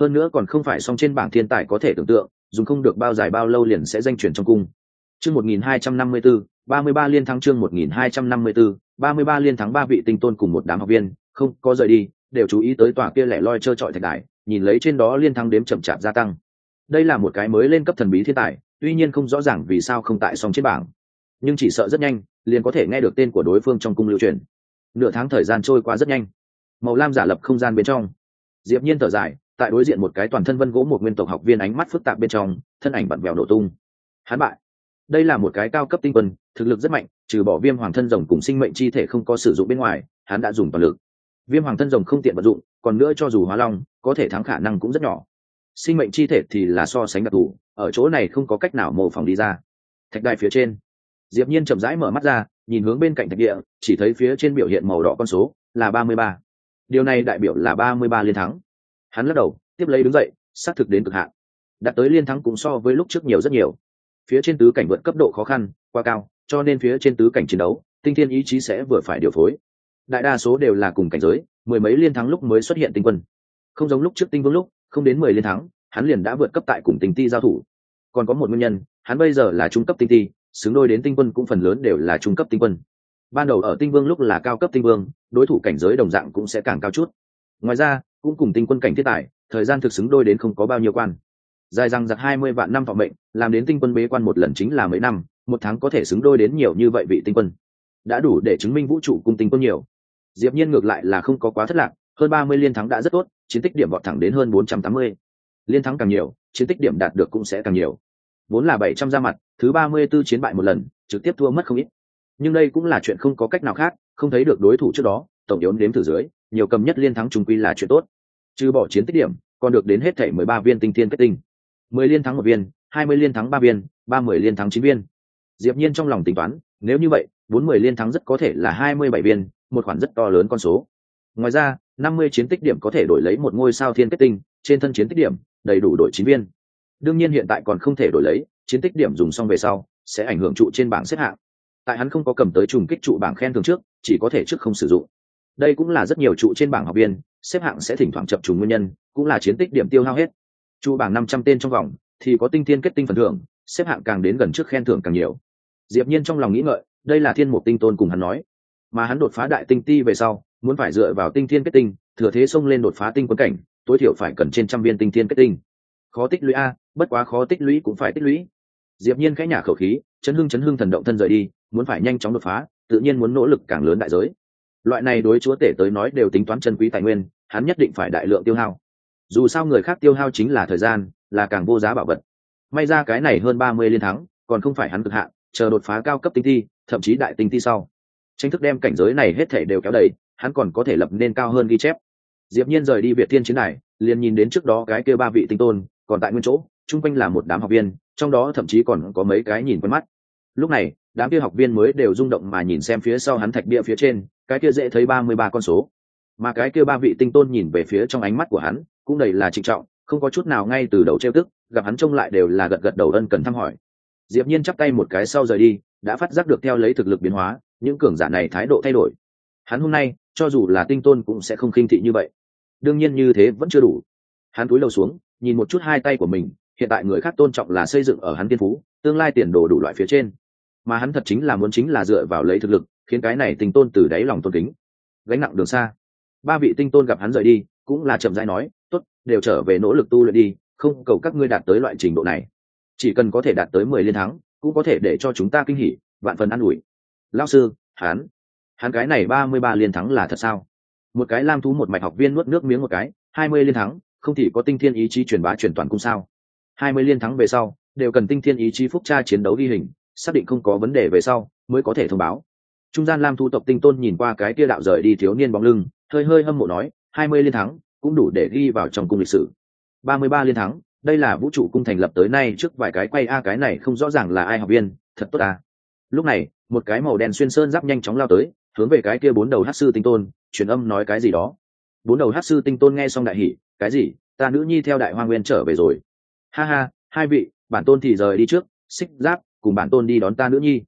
Hơn nữa còn không phải song trên bảng thiên tài có thể tưởng tượng, dùng không được bao dài bao lâu liền sẽ danh chuyển trong cung. Chương một nghìn hai trăm năm mươi bốn ba mươi ba liên thắng chương một nghìn hai trăm năm mươi bốn ba mươi ba liên thắng ba vị tinh tôn cùng một đám học viên, không có rời đi, đều chú ý tới tòa kia lẻ loi trơ trọi thạch đài, nhìn lấy trên đó liên thắng đếm chậm chạp gia tăng. Đây là một cái mới lên cấp thần bí thiên tài, tuy nhiên không rõ ràng vì sao không tại song trên bảng. Nhưng chỉ sợ rất nhanh, liền có thể nghe được tên của đối phương trong cung lưu truyền. Nửa tháng thời gian trôi qua rất nhanh màu lam giả lập không gian bên trong. Diệp nhiên thở dài, tại đối diện một cái toàn thân vân gỗ một nguyên tộc học viên ánh mắt phức tạp bên trong, thân ảnh bận bèo nổ tung. Hắn bại. Đây là một cái cao cấp tinh quân, thực lực rất mạnh, trừ bỏ viêm hoàng thân rồng cùng sinh mệnh chi thể không có sử dụng bên ngoài, hắn đã dùng toàn lực. Viêm hoàng thân rồng không tiện vận dụng, còn nữa cho dù hóa long, có thể thắng khả năng cũng rất nhỏ. Sinh mệnh chi thể thì là so sánh đặc thù, ở chỗ này không có cách nào mô phỏng đi ra. Thạch đài phía trên. Diệp nhiên chậm rãi mở mắt ra, nhìn hướng bên cạnh thạch địa, chỉ thấy phía trên biểu hiện màu đỏ con số là ba mươi ba điều này đại biểu là ba mươi ba liên thắng. Hắn lắc đầu, tiếp lấy đứng dậy, xác thực đến cực hạn. Đạt tới liên thắng cũng so với lúc trước nhiều rất nhiều. Phía trên tứ cảnh vượt cấp độ khó khăn, quá cao, cho nên phía trên tứ cảnh chiến đấu, tinh thiên ý chí sẽ vừa phải điều phối. Đại đa số đều là cùng cảnh giới, mười mấy liên thắng lúc mới xuất hiện tinh quân. Không giống lúc trước tinh vương lúc, không đến mười liên thắng, hắn liền đã vượt cấp tại cùng tinh ti giao thủ. Còn có một nguyên nhân, hắn bây giờ là trung cấp tinh ti, xứng đôi đến tinh quân cũng phần lớn đều là trung cấp tinh quân ban đầu ở tinh vương lúc là cao cấp tinh vương, đối thủ cảnh giới đồng dạng cũng sẽ càng cao chút. Ngoài ra, cũng cùng tinh quân cảnh thiết tài, thời gian thực xứng đôi đến không có bao nhiêu quan. Dài rằng giặc hai mươi vạn năm phòng mệnh, làm đến tinh quân bế quan một lần chính là mấy năm, một tháng có thể xứng đôi đến nhiều như vậy vị tinh quân. Đã đủ để chứng minh vũ trụ cung tinh quân nhiều. Diệp nhiên ngược lại là không có quá thất lạc, hơn ba mươi liên thắng đã rất tốt, chiến tích điểm vọt thẳng đến hơn bốn trăm tám mươi. Liên thắng càng nhiều, chiến tích điểm đạt được cũng sẽ càng nhiều. Vốn là bảy trăm ra mặt, thứ ba mươi 34 chiến bại một lần, trực tiếp thua mất không ít nhưng đây cũng là chuyện không có cách nào khác, không thấy được đối thủ trước đó, tổng yếu đếm từ dưới, nhiều cầm nhất liên thắng trung quy là chuyện tốt. Trừ bỏ chiến tích điểm, còn được đến hết thảy mười ba viên tinh thiên kết tinh. mười liên thắng một viên, hai mươi liên thắng ba viên, ba mươi liên thắng chín viên. Diệp nhiên trong lòng tính toán, nếu như vậy, bốn mươi liên thắng rất có thể là hai mươi bảy viên, một khoản rất to lớn con số. Ngoài ra, năm mươi chiến tích điểm có thể đổi lấy một ngôi sao thiên kết tinh, trên thân chiến tích điểm, đầy đủ đổi chín viên. Đương nhiên hiện tại còn không thể đổi lấy, chiến tích điểm dùng xong về sau, sẽ ảnh hưởng trụ trên bảng xếp hạng tại hắn không có cầm tới trùng kích trụ bảng khen thường trước, chỉ có thể trước không sử dụng. Đây cũng là rất nhiều trụ trên bảng học viên, xếp hạng sẽ thỉnh thoảng chập trùng nguyên nhân, cũng là chiến tích điểm tiêu hao hết. Trụ bảng năm trăm tên trong vòng, thì có tinh thiên kết tinh phần thưởng, xếp hạng càng đến gần trước khen thưởng càng nhiều. Diệp nhiên trong lòng nghĩ ngợi, đây là thiên mục tinh tôn cùng hắn nói. Mà hắn đột phá đại tinh ti về sau, muốn phải dựa vào tinh thiên kết tinh, thừa thế xông lên đột phá tinh quân cảnh, tối thiểu phải cần trên trăm viên tinh thiên kết tinh. Khó tích lũy a, bất quá khó tích lũy cũng phải tích lũy. Diệp nhiên khẽ nhả khẩu khí, chấn hưng chấn hưng thần động thân rời đi muốn phải nhanh chóng đột phá, tự nhiên muốn nỗ lực càng lớn đại giới. Loại này đối chúa tể tới nói đều tính toán chân quý tài nguyên, hắn nhất định phải đại lượng tiêu hao. Dù sao người khác tiêu hao chính là thời gian, là càng vô giá bảo vật. May ra cái này hơn ba mươi liên thắng, còn không phải hắn cực hạn, chờ đột phá cao cấp tinh thi, thậm chí đại tinh thi sau. Tranh thức đem cảnh giới này hết thể đều kéo đầy, hắn còn có thể lập nên cao hơn ghi chép. Diệp nhiên rời đi việt thiên chiến này liền nhìn đến trước đó cái kia ba vị tinh tôn, còn tại nguyên chỗ, chung quanh là một đám học viên, trong đó thậm chí còn có mấy cái nhìn quen mắt. Lúc này đám kia học viên mới đều rung động mà nhìn xem phía sau hắn thạch bia phía trên, cái kia dễ thấy ba mươi ba con số. Mà cái kia ba vị tinh tôn nhìn về phía trong ánh mắt của hắn, cũng đầy là trịnh trọng, không có chút nào ngay từ đầu trêu tức, gặp hắn trông lại đều là gật gật đầu ân cần thăm hỏi. Diệp nhiên chắp tay một cái sau rời đi, đã phát giác được theo lấy thực lực biến hóa, những cường giả này thái độ thay đổi. Hắn hôm nay, cho dù là tinh tôn cũng sẽ không khinh thị như vậy. Đương nhiên như thế vẫn chưa đủ. Hắn cúi đầu xuống, nhìn một chút hai tay của mình, hiện tại người khác tôn trọng là xây dựng ở hắn tiên phú, tương lai tiền đồ đủ loại phía trên mà hắn thật chính là muốn chính là dựa vào lấy thực lực, khiến cái này tinh tôn từ đáy lòng tôn kính. Gánh nặng đường xa. Ba vị tinh tôn gặp hắn rời đi, cũng là chậm rãi nói, tốt, đều trở về nỗ lực tu luyện đi, không cầu các ngươi đạt tới loại trình độ này. Chỉ cần có thể đạt tới mười liên thắng, cũng có thể để cho chúng ta kinh hỉ, vạn phần an ủi. Lao sư, hắn hắn cái này ba mươi ba liên thắng là thật sao? Một cái lam thú một mạch học viên nuốt nước miếng một cái, hai mươi liên thắng, không thì có tinh thiên ý chí truyền bá truyền toàn cung sao? Hai mươi liên thắng về sau, đều cần tinh thiên ý chí phúc tra chiến đấu ghi hình xác định không có vấn đề về sau, mới có thể thông báo. Trung gian lam thu tộc tinh tôn nhìn qua cái tia đạo rời đi thiếu niên bóng lưng, hơi hơi hâm mộ nói, hai mươi liên thắng, cũng đủ để ghi vào trong cung lịch sử. Ba mươi ba liên thắng, đây là vũ trụ cung thành lập tới nay trước vài cái quay a, cái này không rõ ràng là ai học viên, thật tốt à. lúc này, một cái màu đen xuyên sơn giáp nhanh chóng lao tới, hướng về cái kia bốn đầu hát sư tinh tôn, truyền âm nói cái gì đó. Bốn đầu hát sư tinh tôn nghe xong đại hỉ, cái gì, ta nữ nhi theo đại hoa nguyên trở về rồi. Ha ha, hai vị, bản tôn thì rời đi trước, xích giáp cùng bản tôn đi đón ta nữ nhi.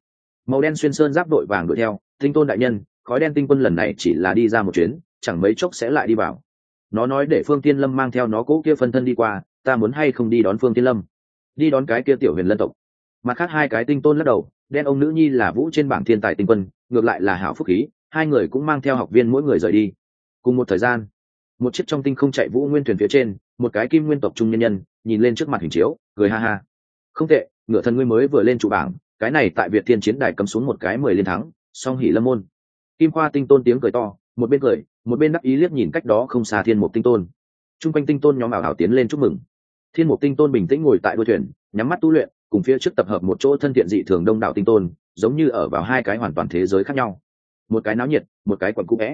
Màu đen xuyên sơn giáp đội vàng đuổi theo, tinh tôn đại nhân, khói đen tinh quân lần này chỉ là đi ra một chuyến, chẳng mấy chốc sẽ lại đi vào. Nó nói để phương tiên lâm mang theo nó cỗ kia phân thân đi qua, ta muốn hay không đi đón phương tiên lâm? Đi đón cái kia tiểu huyền lân tộc. Mặt khác hai cái tinh tôn lắc đầu, đen ông nữ nhi là vũ trên bảng thiên tài tinh quân, ngược lại là hảo phúc khí, hai người cũng mang theo học viên mỗi người rời đi. Cùng một thời gian, một chiếc trong tinh không chạy vũ nguyên thuyền phía trên, một cái kim nguyên tộc trung nhân nhân, nhìn lên trước mặt hình chiếu, cười ha ha. Không tệ ngựa thần ngươi mới vừa lên trụ bảng, cái này tại việt thiên chiến đài cấm xuống một cái mười liên thắng, song hỉ lâm môn. Kim khoa tinh tôn tiếng cười to, một bên cười, một bên đắc ý liếc nhìn cách đó không xa thiên mục tinh tôn. T r u n g quanh tinh tôn nhóm ảo hảo tiến lên chúc mừng. Thiên mục tinh tôn bình tĩnh ngồi tại đuôi thuyền, nhắm mắt tu luyện, cùng phía trước tập hợp một chỗ thân thiện dị thường đông đảo tinh tôn, giống như ở vào hai cái hoàn toàn thế giới khác nhau. Một cái náo nhiệt, một cái quẩn cũ vẽ.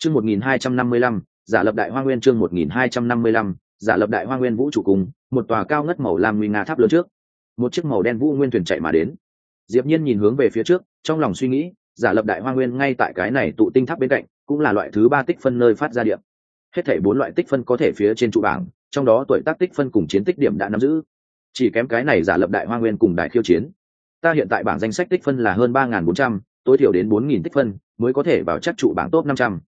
Chương một nghìn hai trăm năm mươi lăm, giả lập đại hoa nguyên chương một nghìn hai trăm năm mươi lăm, giả lập đại hoa nguyên vũ trụ cùng, một tòa cao ngất màu lam nguy nga tháp lớn trước một chiếc màu đen vũ nguyên thuyền chạy mà đến. Diệp nhiên nhìn hướng về phía trước, trong lòng suy nghĩ, giả lập đại hoa nguyên ngay tại cái này tụ tinh tháp bên cạnh, cũng là loại thứ ba tích phân nơi phát ra điểm hết thảy bốn loại tích phân có thể phía trên trụ bảng, trong đó tuổi tác tích phân cùng chiến tích điểm đã nắm giữ. Chỉ kém cái này giả lập đại hoa nguyên cùng đại khiêu chiến. Ta hiện tại bảng danh sách tích phân là hơn ba nghìn bốn trăm, tối thiểu đến bốn nghìn tích phân, mới có thể vào chắc trụ bảng top năm trăm.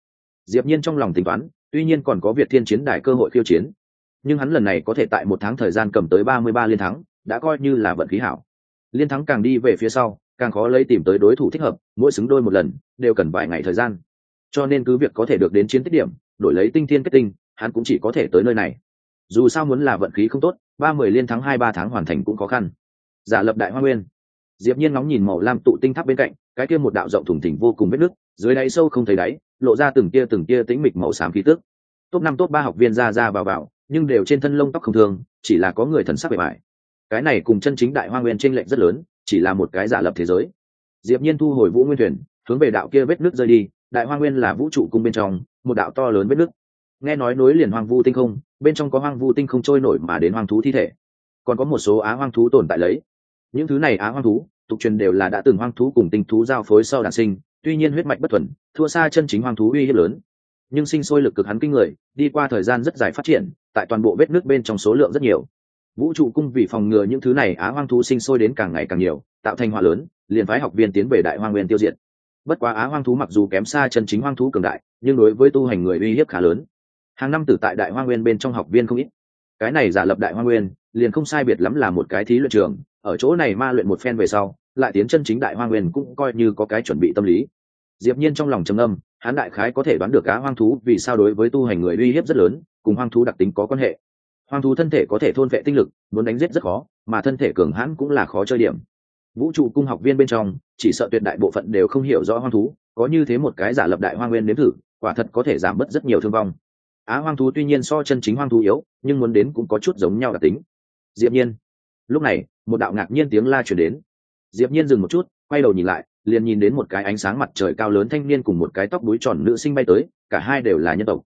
Diệp nhiên trong lòng tính toán, tuy nhiên còn có việt thiên chiến đại cơ hội khiêu chiến. Nhưng hắn lần này có thể tại một tháng thời gian cầm tới ba mươi ba liên thắng đã coi như là vận khí hảo. Liên thắng càng đi về phía sau, càng khó lấy tìm tới đối thủ thích hợp, mỗi xứng đôi một lần, đều cần vài ngày thời gian. Cho nên cứ việc có thể được đến chiến tích điểm, đổi lấy tinh thiên kết tinh, hắn cũng chỉ có thể tới nơi này. Dù sao muốn là vận khí không tốt, ba mười liên thắng hai ba tháng hoàn thành cũng khó khăn. Giả lập đại hoa nguyên. Diệp nhiên ngóng nhìn màu lam tụ tinh tháp bên cạnh, cái kia một đạo rộng thủng thỉnh vô cùng vết nước dưới đáy sâu không thấy đáy, lộ ra từng kia từng kia tĩnh mịch màu xám khí tức. Top năm, top ba học viên ra ra vào vào, nhưng đều trên thân lông tóc không thường, chỉ là có người thần sắc bề bại cái này cùng chân chính đại hoa nguyên trên lệnh rất lớn, chỉ là một cái giả lập thế giới. Diệp nhiên thu hồi vũ nguyên thuyền, hướng về đạo kia vết nước rơi đi, đại hoa nguyên là vũ trụ cung bên trong, một đạo to lớn vết nước. Nghe nói nối liền hoang vu tinh không, bên trong có hoang vu tinh không trôi nổi mà đến hoang thú thi thể. Còn có một số á hoang thú tồn tại lấy. Những thứ này á hoang thú, tục truyền đều là đã từng hoang thú cùng tinh thú giao phối sau đản sinh, tuy nhiên huyết mạch bất thuần, thua xa chân chính hoang thú uy hiếp lớn. Nhưng sinh sôi lực cực hắn kinh người, đi qua thời gian rất dài phát triển, tại toàn bộ vết nước bên trong số lượng rất nhiều vũ trụ cung vì phòng ngừa những thứ này á hoang thú sinh sôi đến càng ngày càng nhiều, tạo thành họa lớn, liền phái học viên tiến về đại hoang nguyên tiêu diệt. Bất quá á hoang thú mặc dù kém xa chân chính hoang thú cường đại, nhưng đối với tu hành người uy hiếp khá lớn. Hàng năm tử tại đại hoang nguyên bên trong học viên không ít. Cái này giả lập đại hoang nguyên, liền không sai biệt lắm là một cái thí luyện trường, ở chỗ này ma luyện một phen về sau, lại tiến chân chính đại hoang nguyên cũng coi như có cái chuẩn bị tâm lý. Diệp nhiên trong lòng trầm âm hắn đại khái có thể đoán được á hoang thú vì sao đối với tu hành người uy hiếp rất lớn, cùng hoang thú đặc tính có quan hệ hoang thú thân thể có thể thôn vệ tinh lực, muốn đánh giết rất khó, mà thân thể cường hãn cũng là khó chơi điểm. Vũ trụ cung học viên bên trong, chỉ sợ tuyệt đại bộ phận đều không hiểu rõ hoang thú, có như thế một cái giả lập đại hoang nguyên nếm thử, quả thật có thể giảm bớt rất nhiều thương vong. Á, hoang thú tuy nhiên so chân chính hoang thú yếu, nhưng muốn đến cũng có chút giống nhau đặc tính. Diệp nhiên. Lúc này, một đạo ngạc nhiên tiếng la truyền đến. Diệp nhiên dừng một chút, quay đầu nhìn lại, liền nhìn đến một cái ánh sáng mặt trời cao lớn thanh niên cùng một cái tóc búi tròn nữ sinh bay tới, cả hai đều là nhân tộc.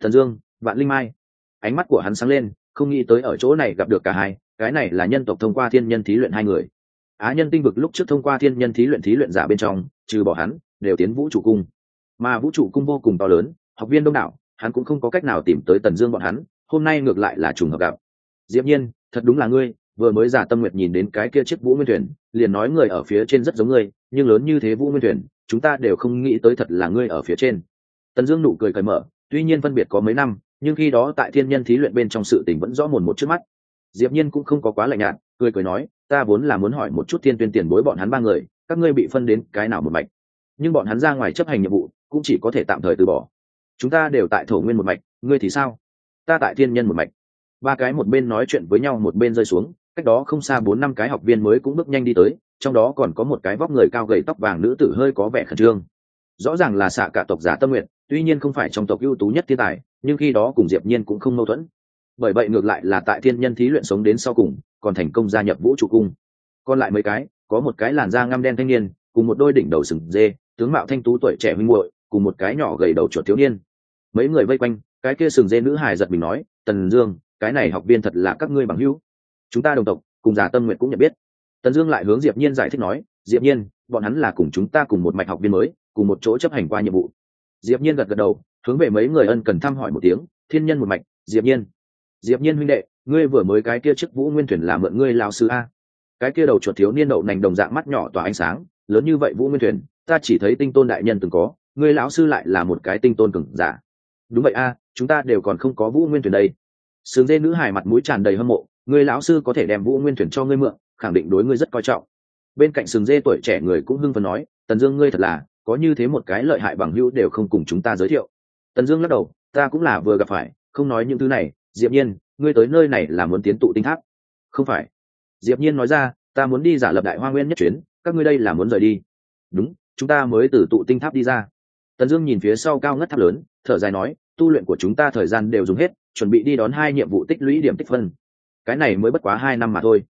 Thần dương, vạn linh mai ánh mắt của hắn sáng lên, không nghĩ tới ở chỗ này gặp được cả hai, cái này là nhân tộc thông qua thiên nhân thí luyện hai người. Á nhân tinh vực lúc trước thông qua thiên nhân thí luyện thí luyện giả bên trong, trừ bỏ hắn, đều tiến vũ trụ cung. Mà vũ trụ cung vô cùng to lớn, học viên đông đảo, hắn cũng không có cách nào tìm tới tần dương bọn hắn, hôm nay ngược lại là trùng hợp gặp. Diệp nhiên, thật đúng là ngươi, vừa mới giả tâm nguyệt nhìn đến cái kia chiếc vũ nguyên thuyền, liền nói người ở phía trên rất giống ngươi, nhưng lớn như thế vũ nguyên thuyền, chúng ta đều không nghĩ tới thật là ngươi ở phía trên. Tần dương nụ cười cởi mở, tuy nhiên phân biệt có mấy năm nhưng khi đó tại thiên nhân thí luyện bên trong sự tình vẫn rõ mồn một trước mắt. Diệp nhiên cũng không có quá lạnh nhạt, cười cười nói, ta vốn là muốn hỏi một chút thiên tuyên tiền bối bọn hắn ba người, các ngươi bị phân đến cái nào một mạch? Nhưng bọn hắn ra ngoài chấp hành nhiệm vụ, cũng chỉ có thể tạm thời từ bỏ. Chúng ta đều tại thổ nguyên một mạch, ngươi thì sao? Ta tại thiên nhân một mạch. Ba cái một bên nói chuyện với nhau một bên rơi xuống, cách đó không xa bốn năm cái học viên mới cũng bước nhanh đi tới, trong đó còn có một cái vóc người cao gầy tóc vàng nữ tử hơi có vẻ khẩn trương. Rõ ràng là xạ cả tộc giả tâm nguyện tuy nhiên không phải trong tộc ưu tú nhất thiên tài nhưng khi đó cùng diệp nhiên cũng không mâu thuẫn. Bởi vậy ngược lại là tại thiên nhân thí luyện sống đến sau cùng, còn thành công gia nhập vũ trụ cung. Còn lại mấy cái, có một cái làn da ngăm đen thanh niên, cùng một đôi đỉnh đầu sừng dê, tướng mạo thanh tú tuổi trẻ huynh muội, cùng một cái nhỏ gầy đầu chuột thiếu niên. Mấy người vây quanh, cái kia sừng dê nữ hài giật mình nói, tần dương, cái này học viên thật là các ngươi bằng hữu. Chúng ta đồng tộc, cùng giả tâm nguyện cũng nhận biết. Tần dương lại hướng diệp nhiên giải thích nói, diệp nhiên, bọn hắn là cùng chúng ta cùng một mạch học viên mới, cùng một chỗ chấp hành qua nhiệm vụ. Diệp nhiên gật gật đầu hướng về mấy người ân cần thăm hỏi một tiếng, thiên nhân một mạch, diệp nhiên. Diệp nhiên huynh đệ, ngươi vừa mới cái kia chức vũ nguyên thuyền là mượn ngươi lao sư a? Cái kia đầu chuột thiếu niên đậu nành đồng dạng mắt nhỏ tỏa ánh sáng, lớn như vậy vũ nguyên thuyền, ta chỉ thấy tinh tôn đại nhân từng có, ngươi lão sư lại là một cái tinh tôn cường giả. Đúng vậy a, chúng ta đều còn không có vũ nguyên thuyền đây. Sướng dê nữ hài mặt mũi tràn đầy hâm mộ, ngươi lão sư có thể đem vũ nguyên thuyền cho ngươi mượn, khẳng định đối ngươi rất coi trọng. Bên cạnh sừng dê tuổi trẻ người cũng hưng phấn nói, tần dương ngươi thật là, có như thế một cái lợi hại bằng hữu đều không cùng chúng ta giới thiệu tần dương lắc đầu, ta cũng là vừa gặp phải, không nói những thứ này, diệp nhiên, ngươi tới nơi này là muốn tiến tụ tinh tháp. Không phải. Diệp nhiên nói ra, ta muốn đi giả lập đại hoa nguyên nhất chuyến, các ngươi đây là muốn rời đi. Đúng, chúng ta mới từ tụ tinh tháp đi ra. Tần dương nhìn phía sau cao ngất tháp lớn, thở dài nói, tu luyện của chúng ta thời gian đều dùng hết, chuẩn bị đi đón hai nhiệm vụ tích lũy điểm tích phân. Cái này mới bất quá hai năm mà thôi.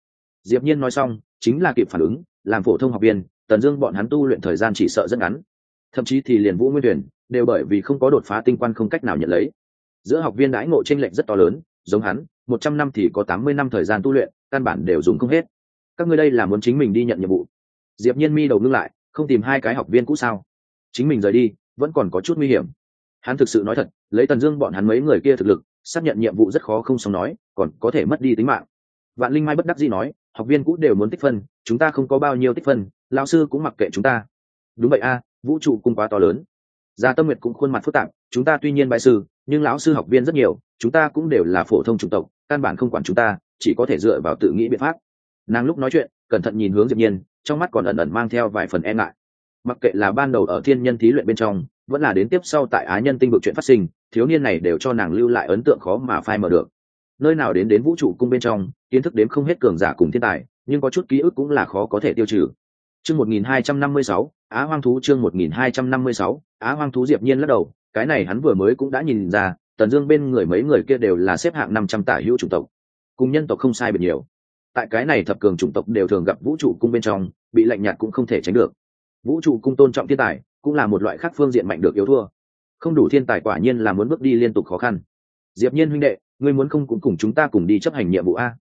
Diệp nhiên nói xong, chính là kịp phản ứng, làm phổ thông học viên, tần dương bọn hắn tu luyện thời gian chỉ sợ rất ngắn. Thậm chí thì liền vũ nguyên tuyển đều bởi vì không có đột phá tinh quan không cách nào nhận lấy. Giữa học viên đãi ngộ tranh lệch rất to lớn, giống hắn, một trăm năm thì có tám mươi năm thời gian tu luyện, căn bản đều dùng không hết. Các ngươi đây là muốn chính mình đi nhận nhiệm vụ. Diệp nhiên mi đầu ngưng lại, không tìm hai cái học viên cũ sao? Chính mình rời đi, vẫn còn có chút nguy hiểm. Hắn thực sự nói thật, lấy tần dương bọn hắn mấy người kia thực lực, xác nhận nhiệm vụ rất khó không sống nói, còn có thể mất đi tính mạng. Vạn linh mai bất đắc dĩ nói, học viên cũ đều muốn tích phân, chúng ta không có bao nhiêu tích phân lao sư cũng mặc kệ chúng ta. Đúng vậy a, vũ trụ cung quá to lớn gia tâm nguyệt cũng khuôn mặt phức tạp chúng ta tuy nhiên bại sư nhưng lão sư học viên rất nhiều chúng ta cũng đều là phổ thông chủng tộc căn bản không quản chúng ta chỉ có thể dựa vào tự nghĩ biện pháp. Nàng lúc nói chuyện cẩn thận nhìn hướng diệp nhiên trong mắt còn ẩn ẩn mang theo vài phần e ngại. Mặc kệ là ban đầu ở thiên nhân thí luyện bên trong vẫn là đến tiếp sau tại á nhân tinh vực chuyện phát sinh thiếu niên này đều cho nàng lưu lại ấn tượng khó mà phai mở được. Nơi nào đến đến vũ trụ cung bên trong kiến thức đến không hết cường giả cùng thiên tài nhưng có chút ký ức cũng là khó có thể tiêu trừ. Chương 1256, á hoang thú chương 1256, á hoang thú diệp nhiên lắc đầu cái này hắn vừa mới cũng đã nhìn ra tần dương bên người mấy người kia đều là xếp hạng năm trăm tả hữu chủng tộc cùng nhân tộc không sai biệt nhiều. Tại cái này thập cường chủng tộc đều thường gặp vũ trụ cung bên trong bị lạnh nhạt cũng không thể tránh được. Vũ trụ cung tôn trọng thiên tài cũng là một loại khác phương diện mạnh được yếu thua. Không đủ thiên tài quả nhiên là muốn bước đi liên tục khó khăn. Diệp nhiên huynh đệ ngươi muốn không cũng cùng chúng ta cùng đi chấp hành nhiệm vụ a.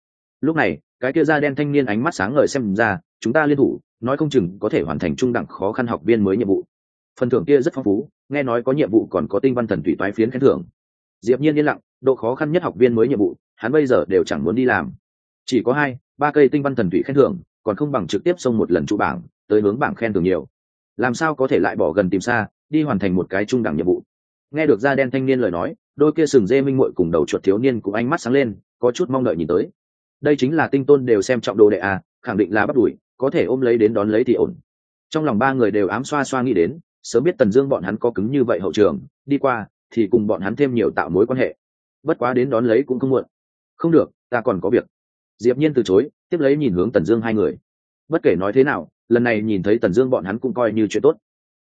Lúc này cái kia da đen thanh niên ánh mắt sáng ngời xem ra chúng ta liên thủ nói không chừng có thể hoàn thành trung đẳng khó khăn học viên mới nhiệm vụ. Phần thưởng kia rất phong phú, nghe nói có nhiệm vụ còn có tinh văn thần thủy toái phiến khen thưởng. Diệp nhiên yên lặng, độ khó khăn nhất học viên mới nhiệm vụ, hắn bây giờ đều chẳng muốn đi làm. Chỉ có hai, ba cây tinh văn thần thủy khen thưởng, còn không bằng trực tiếp xông một lần trụ bảng, tới hướng bảng khen thưởng nhiều. Làm sao có thể lại bỏ gần tìm xa, đi hoàn thành một cái trung đẳng nhiệm vụ? Nghe được da đen thanh niên lời nói, đôi kia sừng dê minh muội cùng đầu chuột thiếu niên cũng ánh mắt sáng lên, có chút mong đợi nhìn tới. Đây chính là tinh tôn đều xem trọng đồ đệ à khẳng định là bắt đuổi có thể ôm lấy đến đón lấy thì ổn. Trong lòng ba người đều ám xoa xoa nghĩ đến, sớm biết tần dương bọn hắn có cứng như vậy hậu trường, đi qua, thì cùng bọn hắn thêm nhiều tạo mối quan hệ. Bất quá đến đón lấy cũng không muộn. Không được, ta còn có việc. Diệp nhiên từ chối, tiếp lấy nhìn hướng tần dương hai người. Bất kể nói thế nào, lần này nhìn thấy tần dương bọn hắn cũng coi như chuyện tốt.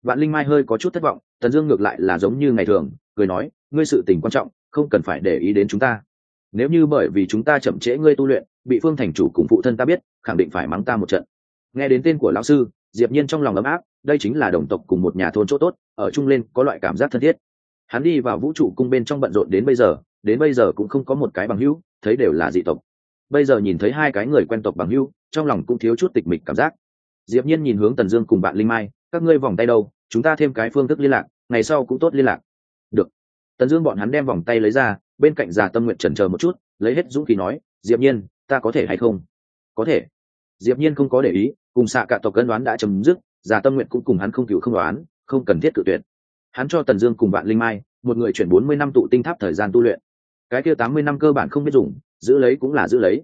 Vạn linh mai hơi có chút thất vọng, tần dương ngược lại là giống như ngày thường, cười nói, ngươi sự tình quan trọng, không cần phải để ý đến chúng ta. Nếu như bởi vì chúng ta chậm trễ ngươi tu luyện, bị phương thành chủ cùng phụ thân ta biết, khẳng định phải mắng ta một trận nghe đến tên của lão sư, diệp nhiên trong lòng ấm áp, đây chính là đồng tộc cùng một nhà thôn chỗ tốt, ở chung lên có loại cảm giác thân thiết. Hắn đi vào vũ trụ cung bên trong bận rộn đến bây giờ, đến bây giờ cũng không có một cái bằng hữu, thấy đều là dị tộc. Bây giờ nhìn thấy hai cái người quen tộc bằng hữu, trong lòng cũng thiếu chút tịch mịch cảm giác. Diệp nhiên nhìn hướng tần dương cùng bạn linh mai, các ngươi vòng tay đâu, chúng ta thêm cái phương thức liên lạc, ngày sau cũng tốt liên lạc. Được. Tần dương bọn hắn đem vòng tay lấy ra, bên cạnh già tâm nguyện chần chờ một chút, lấy hết dũng khí nói, diệp nhiên, ta có thể hay không? Có thể diệp nhiên không có để ý, cùng xạ cả tộc cân đoán đã chấm dứt, già tâm nguyện cũng cùng hắn không cựu không đoán, không cần thiết cự tuyệt. Hắn cho tần dương cùng bạn linh mai, một người chuyển bốn mươi năm tụ tinh tháp thời gian tu luyện. Cái kia tám mươi năm cơ bản không biết dùng, giữ lấy cũng là giữ lấy.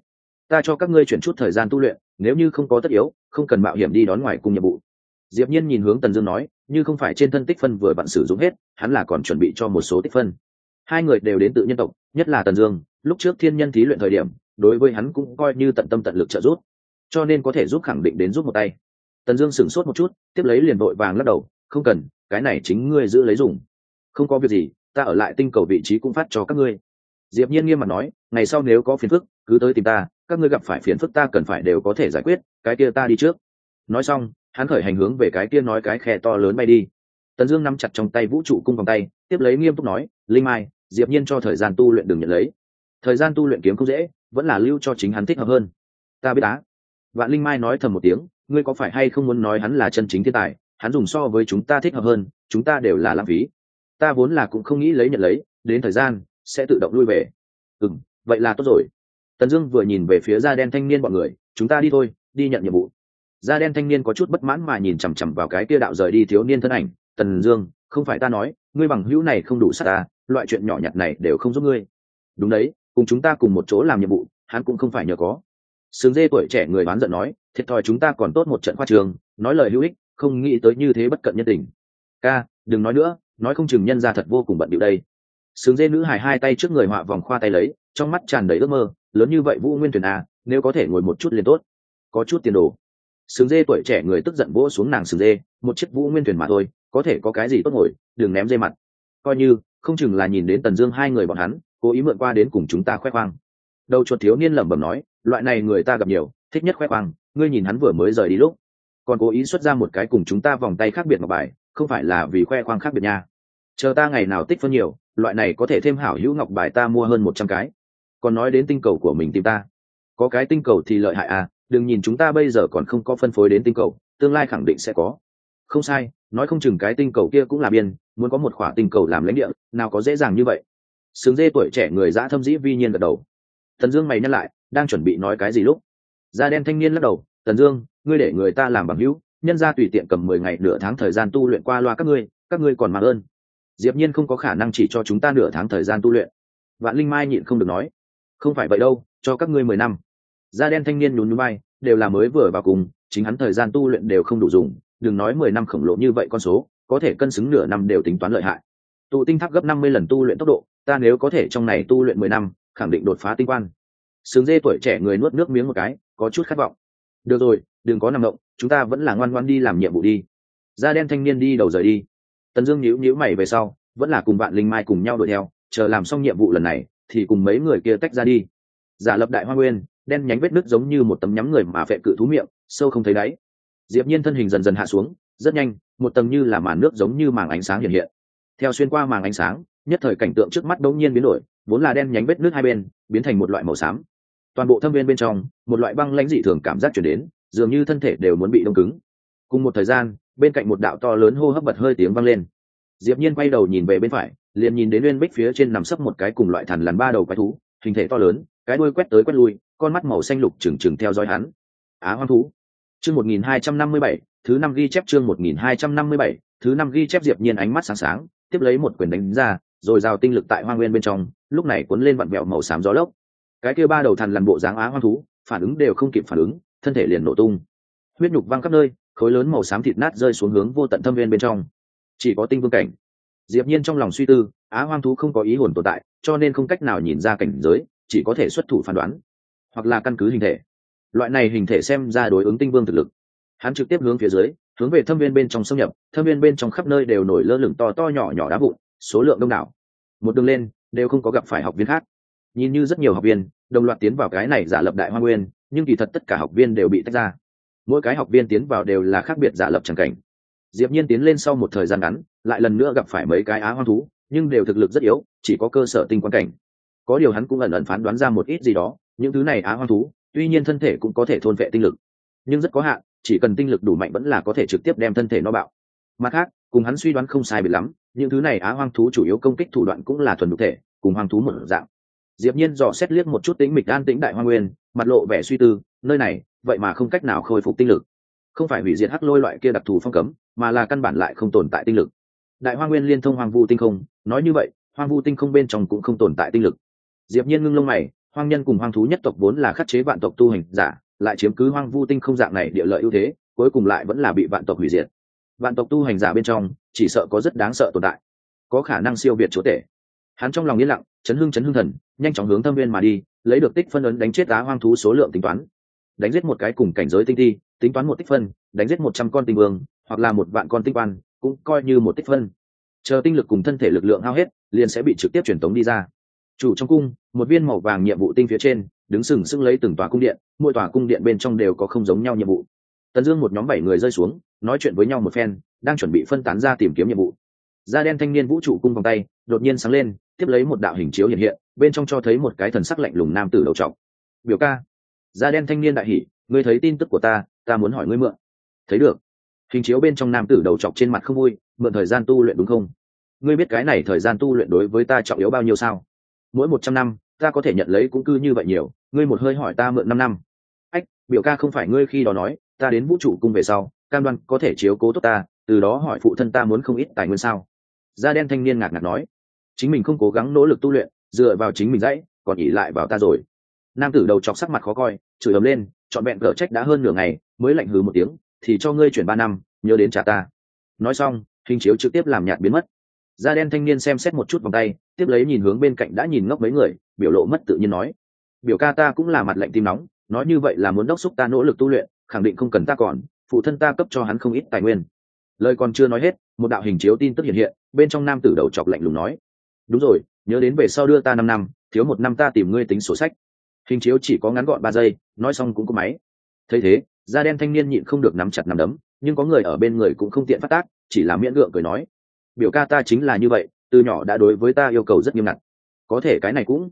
Ta cho các ngươi chuyển chút thời gian tu luyện, nếu như không có tất yếu, không cần mạo hiểm đi đón ngoài cùng nhiệm vụ. Diệp nhiên nhìn hướng tần dương nói, như không phải trên thân tích phân vừa bạn sử dụng hết, hắn là còn chuẩn bị cho một số tích phân. Hai người đều đến tự nhân tộc, nhất là tần dương, lúc trước thiên nhân thí luyện thời điểm, đối với hắn cũng coi như tận tâm tận lực trợ giúp cho nên có thể giúp khẳng định đến giúp một tay. Tần dương sửng sốt một chút, tiếp lấy liền vội vàng lắc đầu, không cần, cái này chính ngươi giữ lấy dùng. Không có việc gì, ta ở lại tinh cầu vị trí cũng phát cho các ngươi. Diệp nhiên nghiêm mặt nói, ngày sau nếu có phiền phức, cứ tới tìm ta, các ngươi gặp phải phiền phức ta cần phải đều có thể giải quyết, cái kia ta đi trước. Nói xong, hắn khởi hành hướng về cái kia nói cái khe to lớn bay đi. Tần dương nắm chặt trong tay vũ trụ cung vòng tay, tiếp lấy nghiêm túc nói, linh mai, diệp nhiên cho thời gian tu luyện đừng nhận lấy. Thời gian tu luyện kiếm không dễ, vẫn là lưu cho chính hắn thích hợp hơn. Ta biết á vạn linh mai nói thầm một tiếng, ngươi có phải hay không muốn nói hắn là chân chính thiên tài? Hắn dùng so với chúng ta thích hợp hơn, chúng ta đều là lãng phí. Ta vốn là cũng không nghĩ lấy nhận lấy, đến thời gian sẽ tự động lui về. Ừ vậy là tốt rồi. Tần dương vừa nhìn về phía da đen thanh niên bọn người, chúng ta đi thôi, đi nhận nhiệm vụ. Da đen thanh niên có chút bất mãn mà nhìn chằm chằm vào cái kia đạo rời đi thiếu niên thân ảnh, tần dương, không phải ta nói, ngươi bằng hữu này không đủ sát ta, loại chuyện nhỏ nhặt này đều không giúp ngươi. Đúng đấy, cùng chúng ta cùng một chỗ làm nhiệm vụ, hắn cũng không phải nhờ có. Sướng dê tuổi trẻ người bán giận nói, thiệt thòi chúng ta còn tốt một trận khoa trường, nói lời hữu ích, không nghĩ tới như thế bất cận nhân tình. Ca, đừng nói nữa, nói không chừng nhân ra thật vô cùng bận điệu đây. Sướng dê nữ hài hai tay trước người họa vòng khoa tay lấy, trong mắt tràn đầy ước mơ, lớn như vậy vũ nguyên thuyền à nếu có thể ngồi một chút liền tốt. Có chút tiền đồ. Sướng dê tuổi trẻ người tức giận vỗ xuống nàng Sướng dê, một chiếc vũ nguyên thuyền mà thôi, có thể có cái gì tốt ngồi, đừng ném dây mặt. Coi như, không chừng là nhìn đến tần dương hai người bọn hắn, cố ý mượn qua đến cùng chúng ta khoe khoang đầu chuột thiếu niên lẩm bẩm nói, loại này người ta gặp nhiều, thích nhất khoe khoang, ngươi nhìn hắn vừa mới rời đi lúc, còn cố ý xuất ra một cái cùng chúng ta vòng tay khác biệt ngọc bài, không phải là vì khoe khoang khác biệt nha. Chờ ta ngày nào tích phân nhiều, loại này có thể thêm hảo hữu ngọc bài ta mua hơn một trăm cái. Còn nói đến tinh cầu của mình tìm ta. Có cái tinh cầu thì lợi hại à đừng nhìn chúng ta bây giờ còn không có phân phối đến tinh cầu, tương lai khẳng định sẽ có. Không sai, nói không chừng cái tinh cầu kia cũng là biên, muốn có một khỏa tinh cầu làm lãnh địa, nào có dễ dàng như vậy. Sướng dê tuổi trẻ người dã thâm dĩ vi nhiên gật đầu. Tần dương mày nhắc lại, đang chuẩn bị nói cái gì lúc? Da đen thanh niên lắc đầu, tần dương, ngươi để người ta làm bằng hữu, nhân ra tùy tiện cầm mười ngày nửa tháng thời gian tu luyện qua loa các ngươi các ngươi còn mạng ơn. Diệp nhiên không có khả năng chỉ cho chúng ta nửa tháng thời gian tu luyện. Vạn linh mai nhịn không được nói, không phải vậy đâu, cho các ngươi mười năm. Da đen thanh niên nhún nhún bay đều là mới vừa vào cùng, chính hắn thời gian tu luyện đều không đủ dùng, đừng nói mười năm khổng lồ như vậy con số, có thể cân xứng nửa năm đều tính toán lợi hại. Tụ tinh tháp gấp năm mươi lần tu luyện tốc độ, ta nếu có thể trong này tu luyện mười năm khẳng định đột phá tinh quan. Sướng dê tuổi trẻ người nuốt nước miếng một cái, có chút khát vọng. Được rồi, đừng có nằm động, chúng ta vẫn là ngoan ngoan đi làm nhiệm vụ đi. Da đen thanh niên đi đầu rời đi. Tần dương nhíu nhíu mày về sau, vẫn là cùng bạn linh mai cùng nhau đuổi theo, chờ làm xong nhiệm vụ lần này, thì cùng mấy người kia tách ra đi. Giả lập đại hoa nguyên, đen nhánh vết nứt giống như một tấm nhắm người mà phệ cự thú miệng, sâu không thấy đáy. Diệp nhiên thân hình dần dần hạ xuống, rất nhanh, một tầng như là màn nước giống như màng ánh sáng hiện hiện. Theo xuyên qua màng ánh sáng, nhất thời cảnh tượng trước mắt đống nhiên biến đổi vốn là đen nhánh vết nước hai bên, biến thành một loại màu xám. Toàn bộ thâm viên bên trong, một loại băng lãnh dị thường cảm giác chuyển đến, dường như thân thể đều muốn bị đông cứng. Cùng một thời gian, bên cạnh một đạo to lớn hô hấp bật hơi tiếng vang lên. Diệp nhiên quay đầu nhìn về bên phải, liền nhìn đến nguyên bích phía trên nằm sấp một cái cùng loại thằn lằn ba đầu quái thú, hình thể to lớn, cái đuôi quét tới quét lui, con mắt màu xanh lục trừng trừng theo dõi hắn. Á hoang thú. Chương 1257 thứ năm ghi chép chương 1257 thứ năm ghi chép diệp nhiên ánh mắt sáng sáng, tiếp lấy một quyền đánh ra rồi rào tinh lực tại hoang nguyên bên trong, lúc này cuốn lên vặn mẹo màu xám gió lốc. Cái kia ba đầu thằn lằn bộ dáng á hoang thú, phản ứng đều không kịp phản ứng, thân thể liền nổ tung. Huyết nhục văng khắp nơi, khối lớn màu xám thịt nát rơi xuống hướng vô tận thâm viên bên trong. Chỉ có tinh vương cảnh. Diệp nhiên trong lòng suy tư, á hoang thú không có ý hồn tồn tại, cho nên không cách nào nhìn ra cảnh giới, chỉ có thể xuất thủ phán đoán, hoặc là căn cứ hình thể. Loại này hình thể xem ra đối ứng tinh vương thực lực. Hắn trực tiếp hướng phía dưới, hướng về thâm viên bên trong xâm nhập, thâm viên bên trong khắp nơi đều nổi lơ lửng to to nhỏ nhỏ đá vụn số lượng đông đảo. Một đường lên, đều không có gặp phải học viên khác. Nhìn như rất nhiều học viên, đồng loạt tiến vào cái này giả lập đại hoa nguyên, nhưng kỳ thật tất cả học viên đều bị tách ra. Mỗi cái học viên tiến vào đều là khác biệt giả lập tràng cảnh. Diệp nhiên tiến lên sau một thời gian ngắn, lại lần nữa gặp phải mấy cái á hoang thú, nhưng đều thực lực rất yếu, chỉ có cơ sở tinh quan cảnh. Có điều hắn cũng ẩn ẩn phán đoán ra một ít gì đó, những thứ này á hoang thú, tuy nhiên thân thể cũng có thể thôn vệ tinh lực, nhưng rất có hạn, chỉ cần tinh lực đủ mạnh vẫn là có thể trực tiếp đem thân thể nó bạo. Mặt khác cùng hắn suy đoán không sai biệt lắm, những thứ này á hoang thú chủ yếu công kích thủ đoạn cũng là thuần đục thể, cùng hoang thú một dạng. Diệp nhiên dò xét liếc một chút tĩnh mịch an tĩnh đại hoang nguyên, mặt lộ vẻ suy tư, nơi này, vậy mà không cách nào khôi phục tinh lực. Không phải hủy diệt hắc lôi loại kia đặc thù phong cấm, mà là căn bản lại không tồn tại tinh lực. Đại hoang nguyên liên thông hoang vu tinh không, nói như vậy, hoang vu tinh không bên trong cũng không tồn tại tinh lực. Diệp nhiên ngưng lông mày, hoang nhân cùng hoang thú nhất tộc vốn là khắc chế vạn tộc tu hành giả, lại chiếm cứ hoang vu tinh không dạng này địa lợi ưu thế, cuối cùng lại vẫn là bị vạn tộc hủy diệt vạn tộc tu hành giả bên trong, chỉ sợ có rất đáng sợ tồn tại. Có khả năng siêu việt chúa tể. Hắn trong lòng yên lặng, chấn hưng chấn hưng thần, nhanh chóng hướng thâm viên mà đi, lấy được tích phân ấn đánh chết đá hoang thú số lượng tính toán. Đánh giết một cái cùng cảnh giới tinh thi tính toán một tích phân, đánh giết một trăm con tinh vương, hoặc là một vạn con tinh quan, cũng coi như một tích phân. Chờ tinh lực cùng thân thể lực lượng hao hết, liền sẽ bị trực tiếp truyền tống đi ra. Chủ trong cung, một viên màu vàng nhiệm vụ tinh phía trên, đứng sừng sững lấy từng tòa cung điện, mỗi tòa cung điện bên trong đều có không giống nhau nhiệm vụ. Tần dương một nhóm bảy người rơi xuống nói chuyện với nhau một phen, đang chuẩn bị phân tán ra tìm kiếm nhiệm vụ. Da đen thanh niên vũ trụ cung vòng tay, đột nhiên sáng lên, tiếp lấy một đạo hình chiếu hiện hiện, bên trong cho thấy một cái thần sắc lạnh lùng nam tử đầu trọc. Biểu ca. Da đen thanh niên đại hỉ, ngươi thấy tin tức của ta ta muốn hỏi ngươi mượn. Thấy được. Hình chiếu bên trong nam tử đầu trọc trên mặt không vui, mượn thời gian tu luyện đúng không? Ngươi biết cái này thời gian tu luyện đối với ta trọng yếu bao nhiêu sao? Mỗi một trăm năm, ta có thể nhận lấy cũng cư như vậy nhiều, ngươi một hơi hỏi ta mượn năm năm. Ách, biểu ca không phải ngươi khi đó nói, ta đến vũ trụ cung về sau cam đoan có thể chiếu cố tốt ta, từ đó hỏi phụ thân ta muốn không ít tài nguyên sao? Da đen thanh niên ngạc ngạc nói. Chính mình không cố gắng nỗ lực tu luyện, dựa vào chính mình dãy còn ỉ lại vào ta rồi. Nam tử đầu chọc sắc mặt khó coi, chửi ấm lên, trọn vẹn cở trách đã hơn nửa ngày, mới lạnh hừ một tiếng, thì cho ngươi chuyển ba năm, nhớ đến trả ta. Nói xong, hình chiếu trực tiếp làm nhạt biến mất. Da đen thanh niên xem xét một chút vòng tay, tiếp lấy nhìn hướng bên cạnh đã nhìn ngốc mấy người, biểu lộ mất tự nhiên nói. Biểu ca ta cũng là mặt lạnh tim nóng, nói như vậy là muốn đốc xúc ta nỗ lực tu luyện, khẳng định không cần ta còn phụ thân ta cấp cho hắn không ít tài nguyên. Lời còn chưa nói hết, một đạo hình chiếu tin tức hiện hiện, bên trong nam tử đầu chọc lạnh lùng nói. Đúng rồi, nhớ đến về sau đưa ta năm năm, thiếu một năm ta tìm ngươi tính sổ sách. Hình chiếu chỉ có ngắn gọn ba giây, nói xong cũng có máy. Thấy thế, da đen thanh niên nhịn không được nắm chặt nắm đấm, nhưng có người ở bên người cũng không tiện phát tác, chỉ là miễn gượng cười nói. Biểu ca ta chính là như vậy, từ nhỏ đã đối với ta yêu cầu rất nghiêm ngặt. Có thể cái này cũng.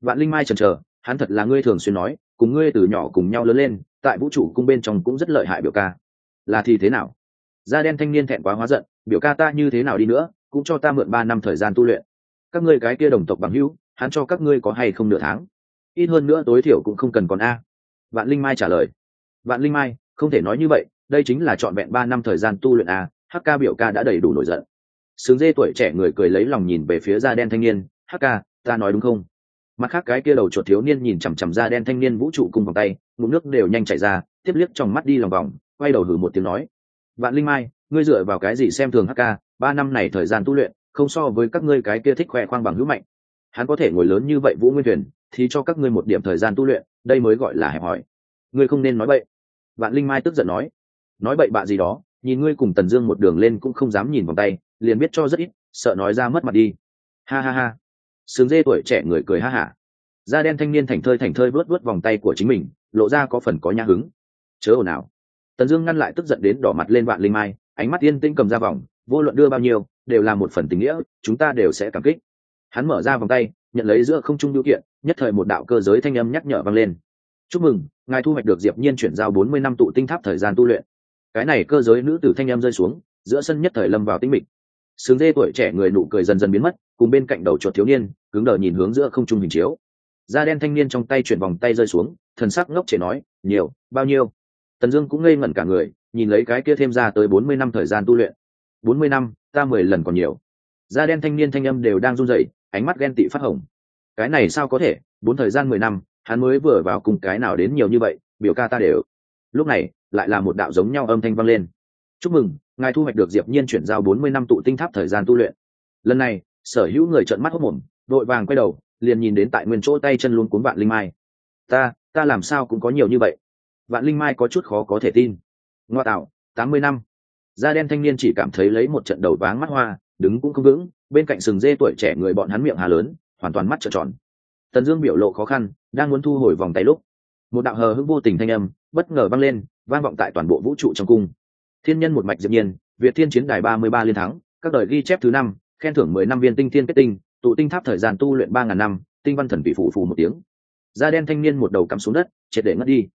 Vạn linh mai chần chờ, hắn thật là ngươi thường xuyên nói, cùng ngươi từ nhỏ cùng nhau lớn lên, tại vũ trụ cung bên trong cũng rất lợi hại biểu ca là thì thế nào? Da đen thanh niên thẹn quá hóa giận, biểu ca ta như thế nào đi nữa, cũng cho ta mượn ba năm thời gian tu luyện. Các ngươi cái kia đồng tộc bằng hữu, hắn cho các ngươi có hay không nửa tháng? Ít hơn nữa tối thiểu cũng không cần còn a. Vạn linh mai trả lời. Vạn linh mai, không thể nói như vậy, đây chính là trọn vẹn ba năm thời gian tu luyện a hk biểu ca đã đầy đủ nổi giận. Sướng dê tuổi trẻ người cười lấy lòng nhìn về phía da đen thanh niên hk ta nói đúng không? Mặt khác cái kia đầu chuột thiếu niên nhìn chằm chằm da đen thanh niên vũ trụ cùng vòng tay, mụn nước đều nhanh chảy ra, tiếp liếc trong mắt đi lòng vòng quay đầu hử một tiếng nói, vạn linh mai, ngươi dựa vào cái gì xem thường hk ba năm này thời gian tu luyện, không so với các ngươi cái kia thích khoe khoang bằng hữu mạnh. Hắn có thể ngồi lớn như vậy vũ nguyên thuyền, thì cho các ngươi một điểm thời gian tu luyện, đây mới gọi là hẹp hòi. Ngươi không nên nói bậy. Vạn linh mai tức giận nói nói bậy bạ gì đó, nhìn ngươi cùng tần dương một đường lên cũng không dám nhìn vòng tay, liền biết cho rất ít, sợ nói ra mất mặt đi. Ha ha ha. Sướng dê tuổi trẻ người cười ha hả. Da đen thanh niên thành thơi thành thơi vớt vớt vòng tay của chính mình, lộ ra có phần có nhã hứng. Chớ ồn ào tần dương ngăn lại tức giận đến đỏ mặt lên vạn linh mai, ánh mắt yên tĩnh cầm ra vòng, vô luận đưa bao nhiêu, đều là một phần tình nghĩa, chúng ta đều sẽ cảm kích. Hắn mở ra vòng tay, nhận lấy giữa không trung điều kiện, nhất thời một đạo cơ giới thanh âm nhắc nhở vang lên. Chúc mừng, ngài thu hoạch được diệp nhiên chuyển giao bốn mươi năm tụ tinh tháp thời gian tu luyện. Cái này cơ giới nữ tử thanh âm rơi xuống, giữa sân nhất thời lâm vào tinh mịch. Sướng dê tuổi trẻ người nụ cười dần dần biến mất, cùng bên cạnh đầu chuột thiếu niên, cứng đờ nhìn hướng giữa không trung hình chiếu. Da đen thanh niên trong tay chuyển vòng tay rơi xuống, thần sắc ngốc trẻ nói, nhiều, bao nhiêu? Tần dương cũng ngây ngẩn cả người, nhìn lấy cái kia thêm ra tới bốn mươi năm thời gian tu luyện. Bốn mươi năm, ta mười lần còn nhiều. Da đen thanh niên thanh âm đều đang run rẩy, ánh mắt ghen tị phát hồng. Cái này sao có thể? Bốn thời gian mười năm, hắn mới vừa vào cùng cái nào đến nhiều như vậy, biểu ca ta đều. Lúc này, lại là một đạo giống nhau âm thanh vang lên. Chúc mừng, ngài thu hoạch được diệp nhiên chuyển giao bốn mươi năm tụ tinh tháp thời gian tu luyện. Lần này, sở hữu người trợn mắt hốt mồm đội vàng quay đầu, liền nhìn đến tại nguyên chỗ tay chân luôn cuốn vạn linh mai. Ta ta làm sao cũng có nhiều như vậy vạn linh mai có chút khó có thể tin. Ngoa tạo, tám mươi năm. Da đen thanh niên chỉ cảm thấy lấy một trận đầu váng mắt hoa, đứng cũng không vững, bên cạnh sừng dê tuổi trẻ người bọn hắn miệng hà lớn, hoàn toàn mắt trợn tròn. Tần dương biểu lộ khó khăn, đang muốn thu hồi vòng tay lúc, một đạo hờ hững vô tình thanh âm bất ngờ vang lên, vang vọng tại toàn bộ vũ trụ trong cung. Thiên nhân một mạch diệp nhiên, việt thiên chiến đài ba mươi ba liên thắng, các đời ghi chép thứ năm, khen thưởng mười năm viên tinh thiên kết tinh, tụ tinh tháp thời gian tu luyện ba ngàn năm, tinh văn thần vị phụ phù một tiếng. Da đen thanh niên một đầu cắm xuống đất, triệt để ngất đi.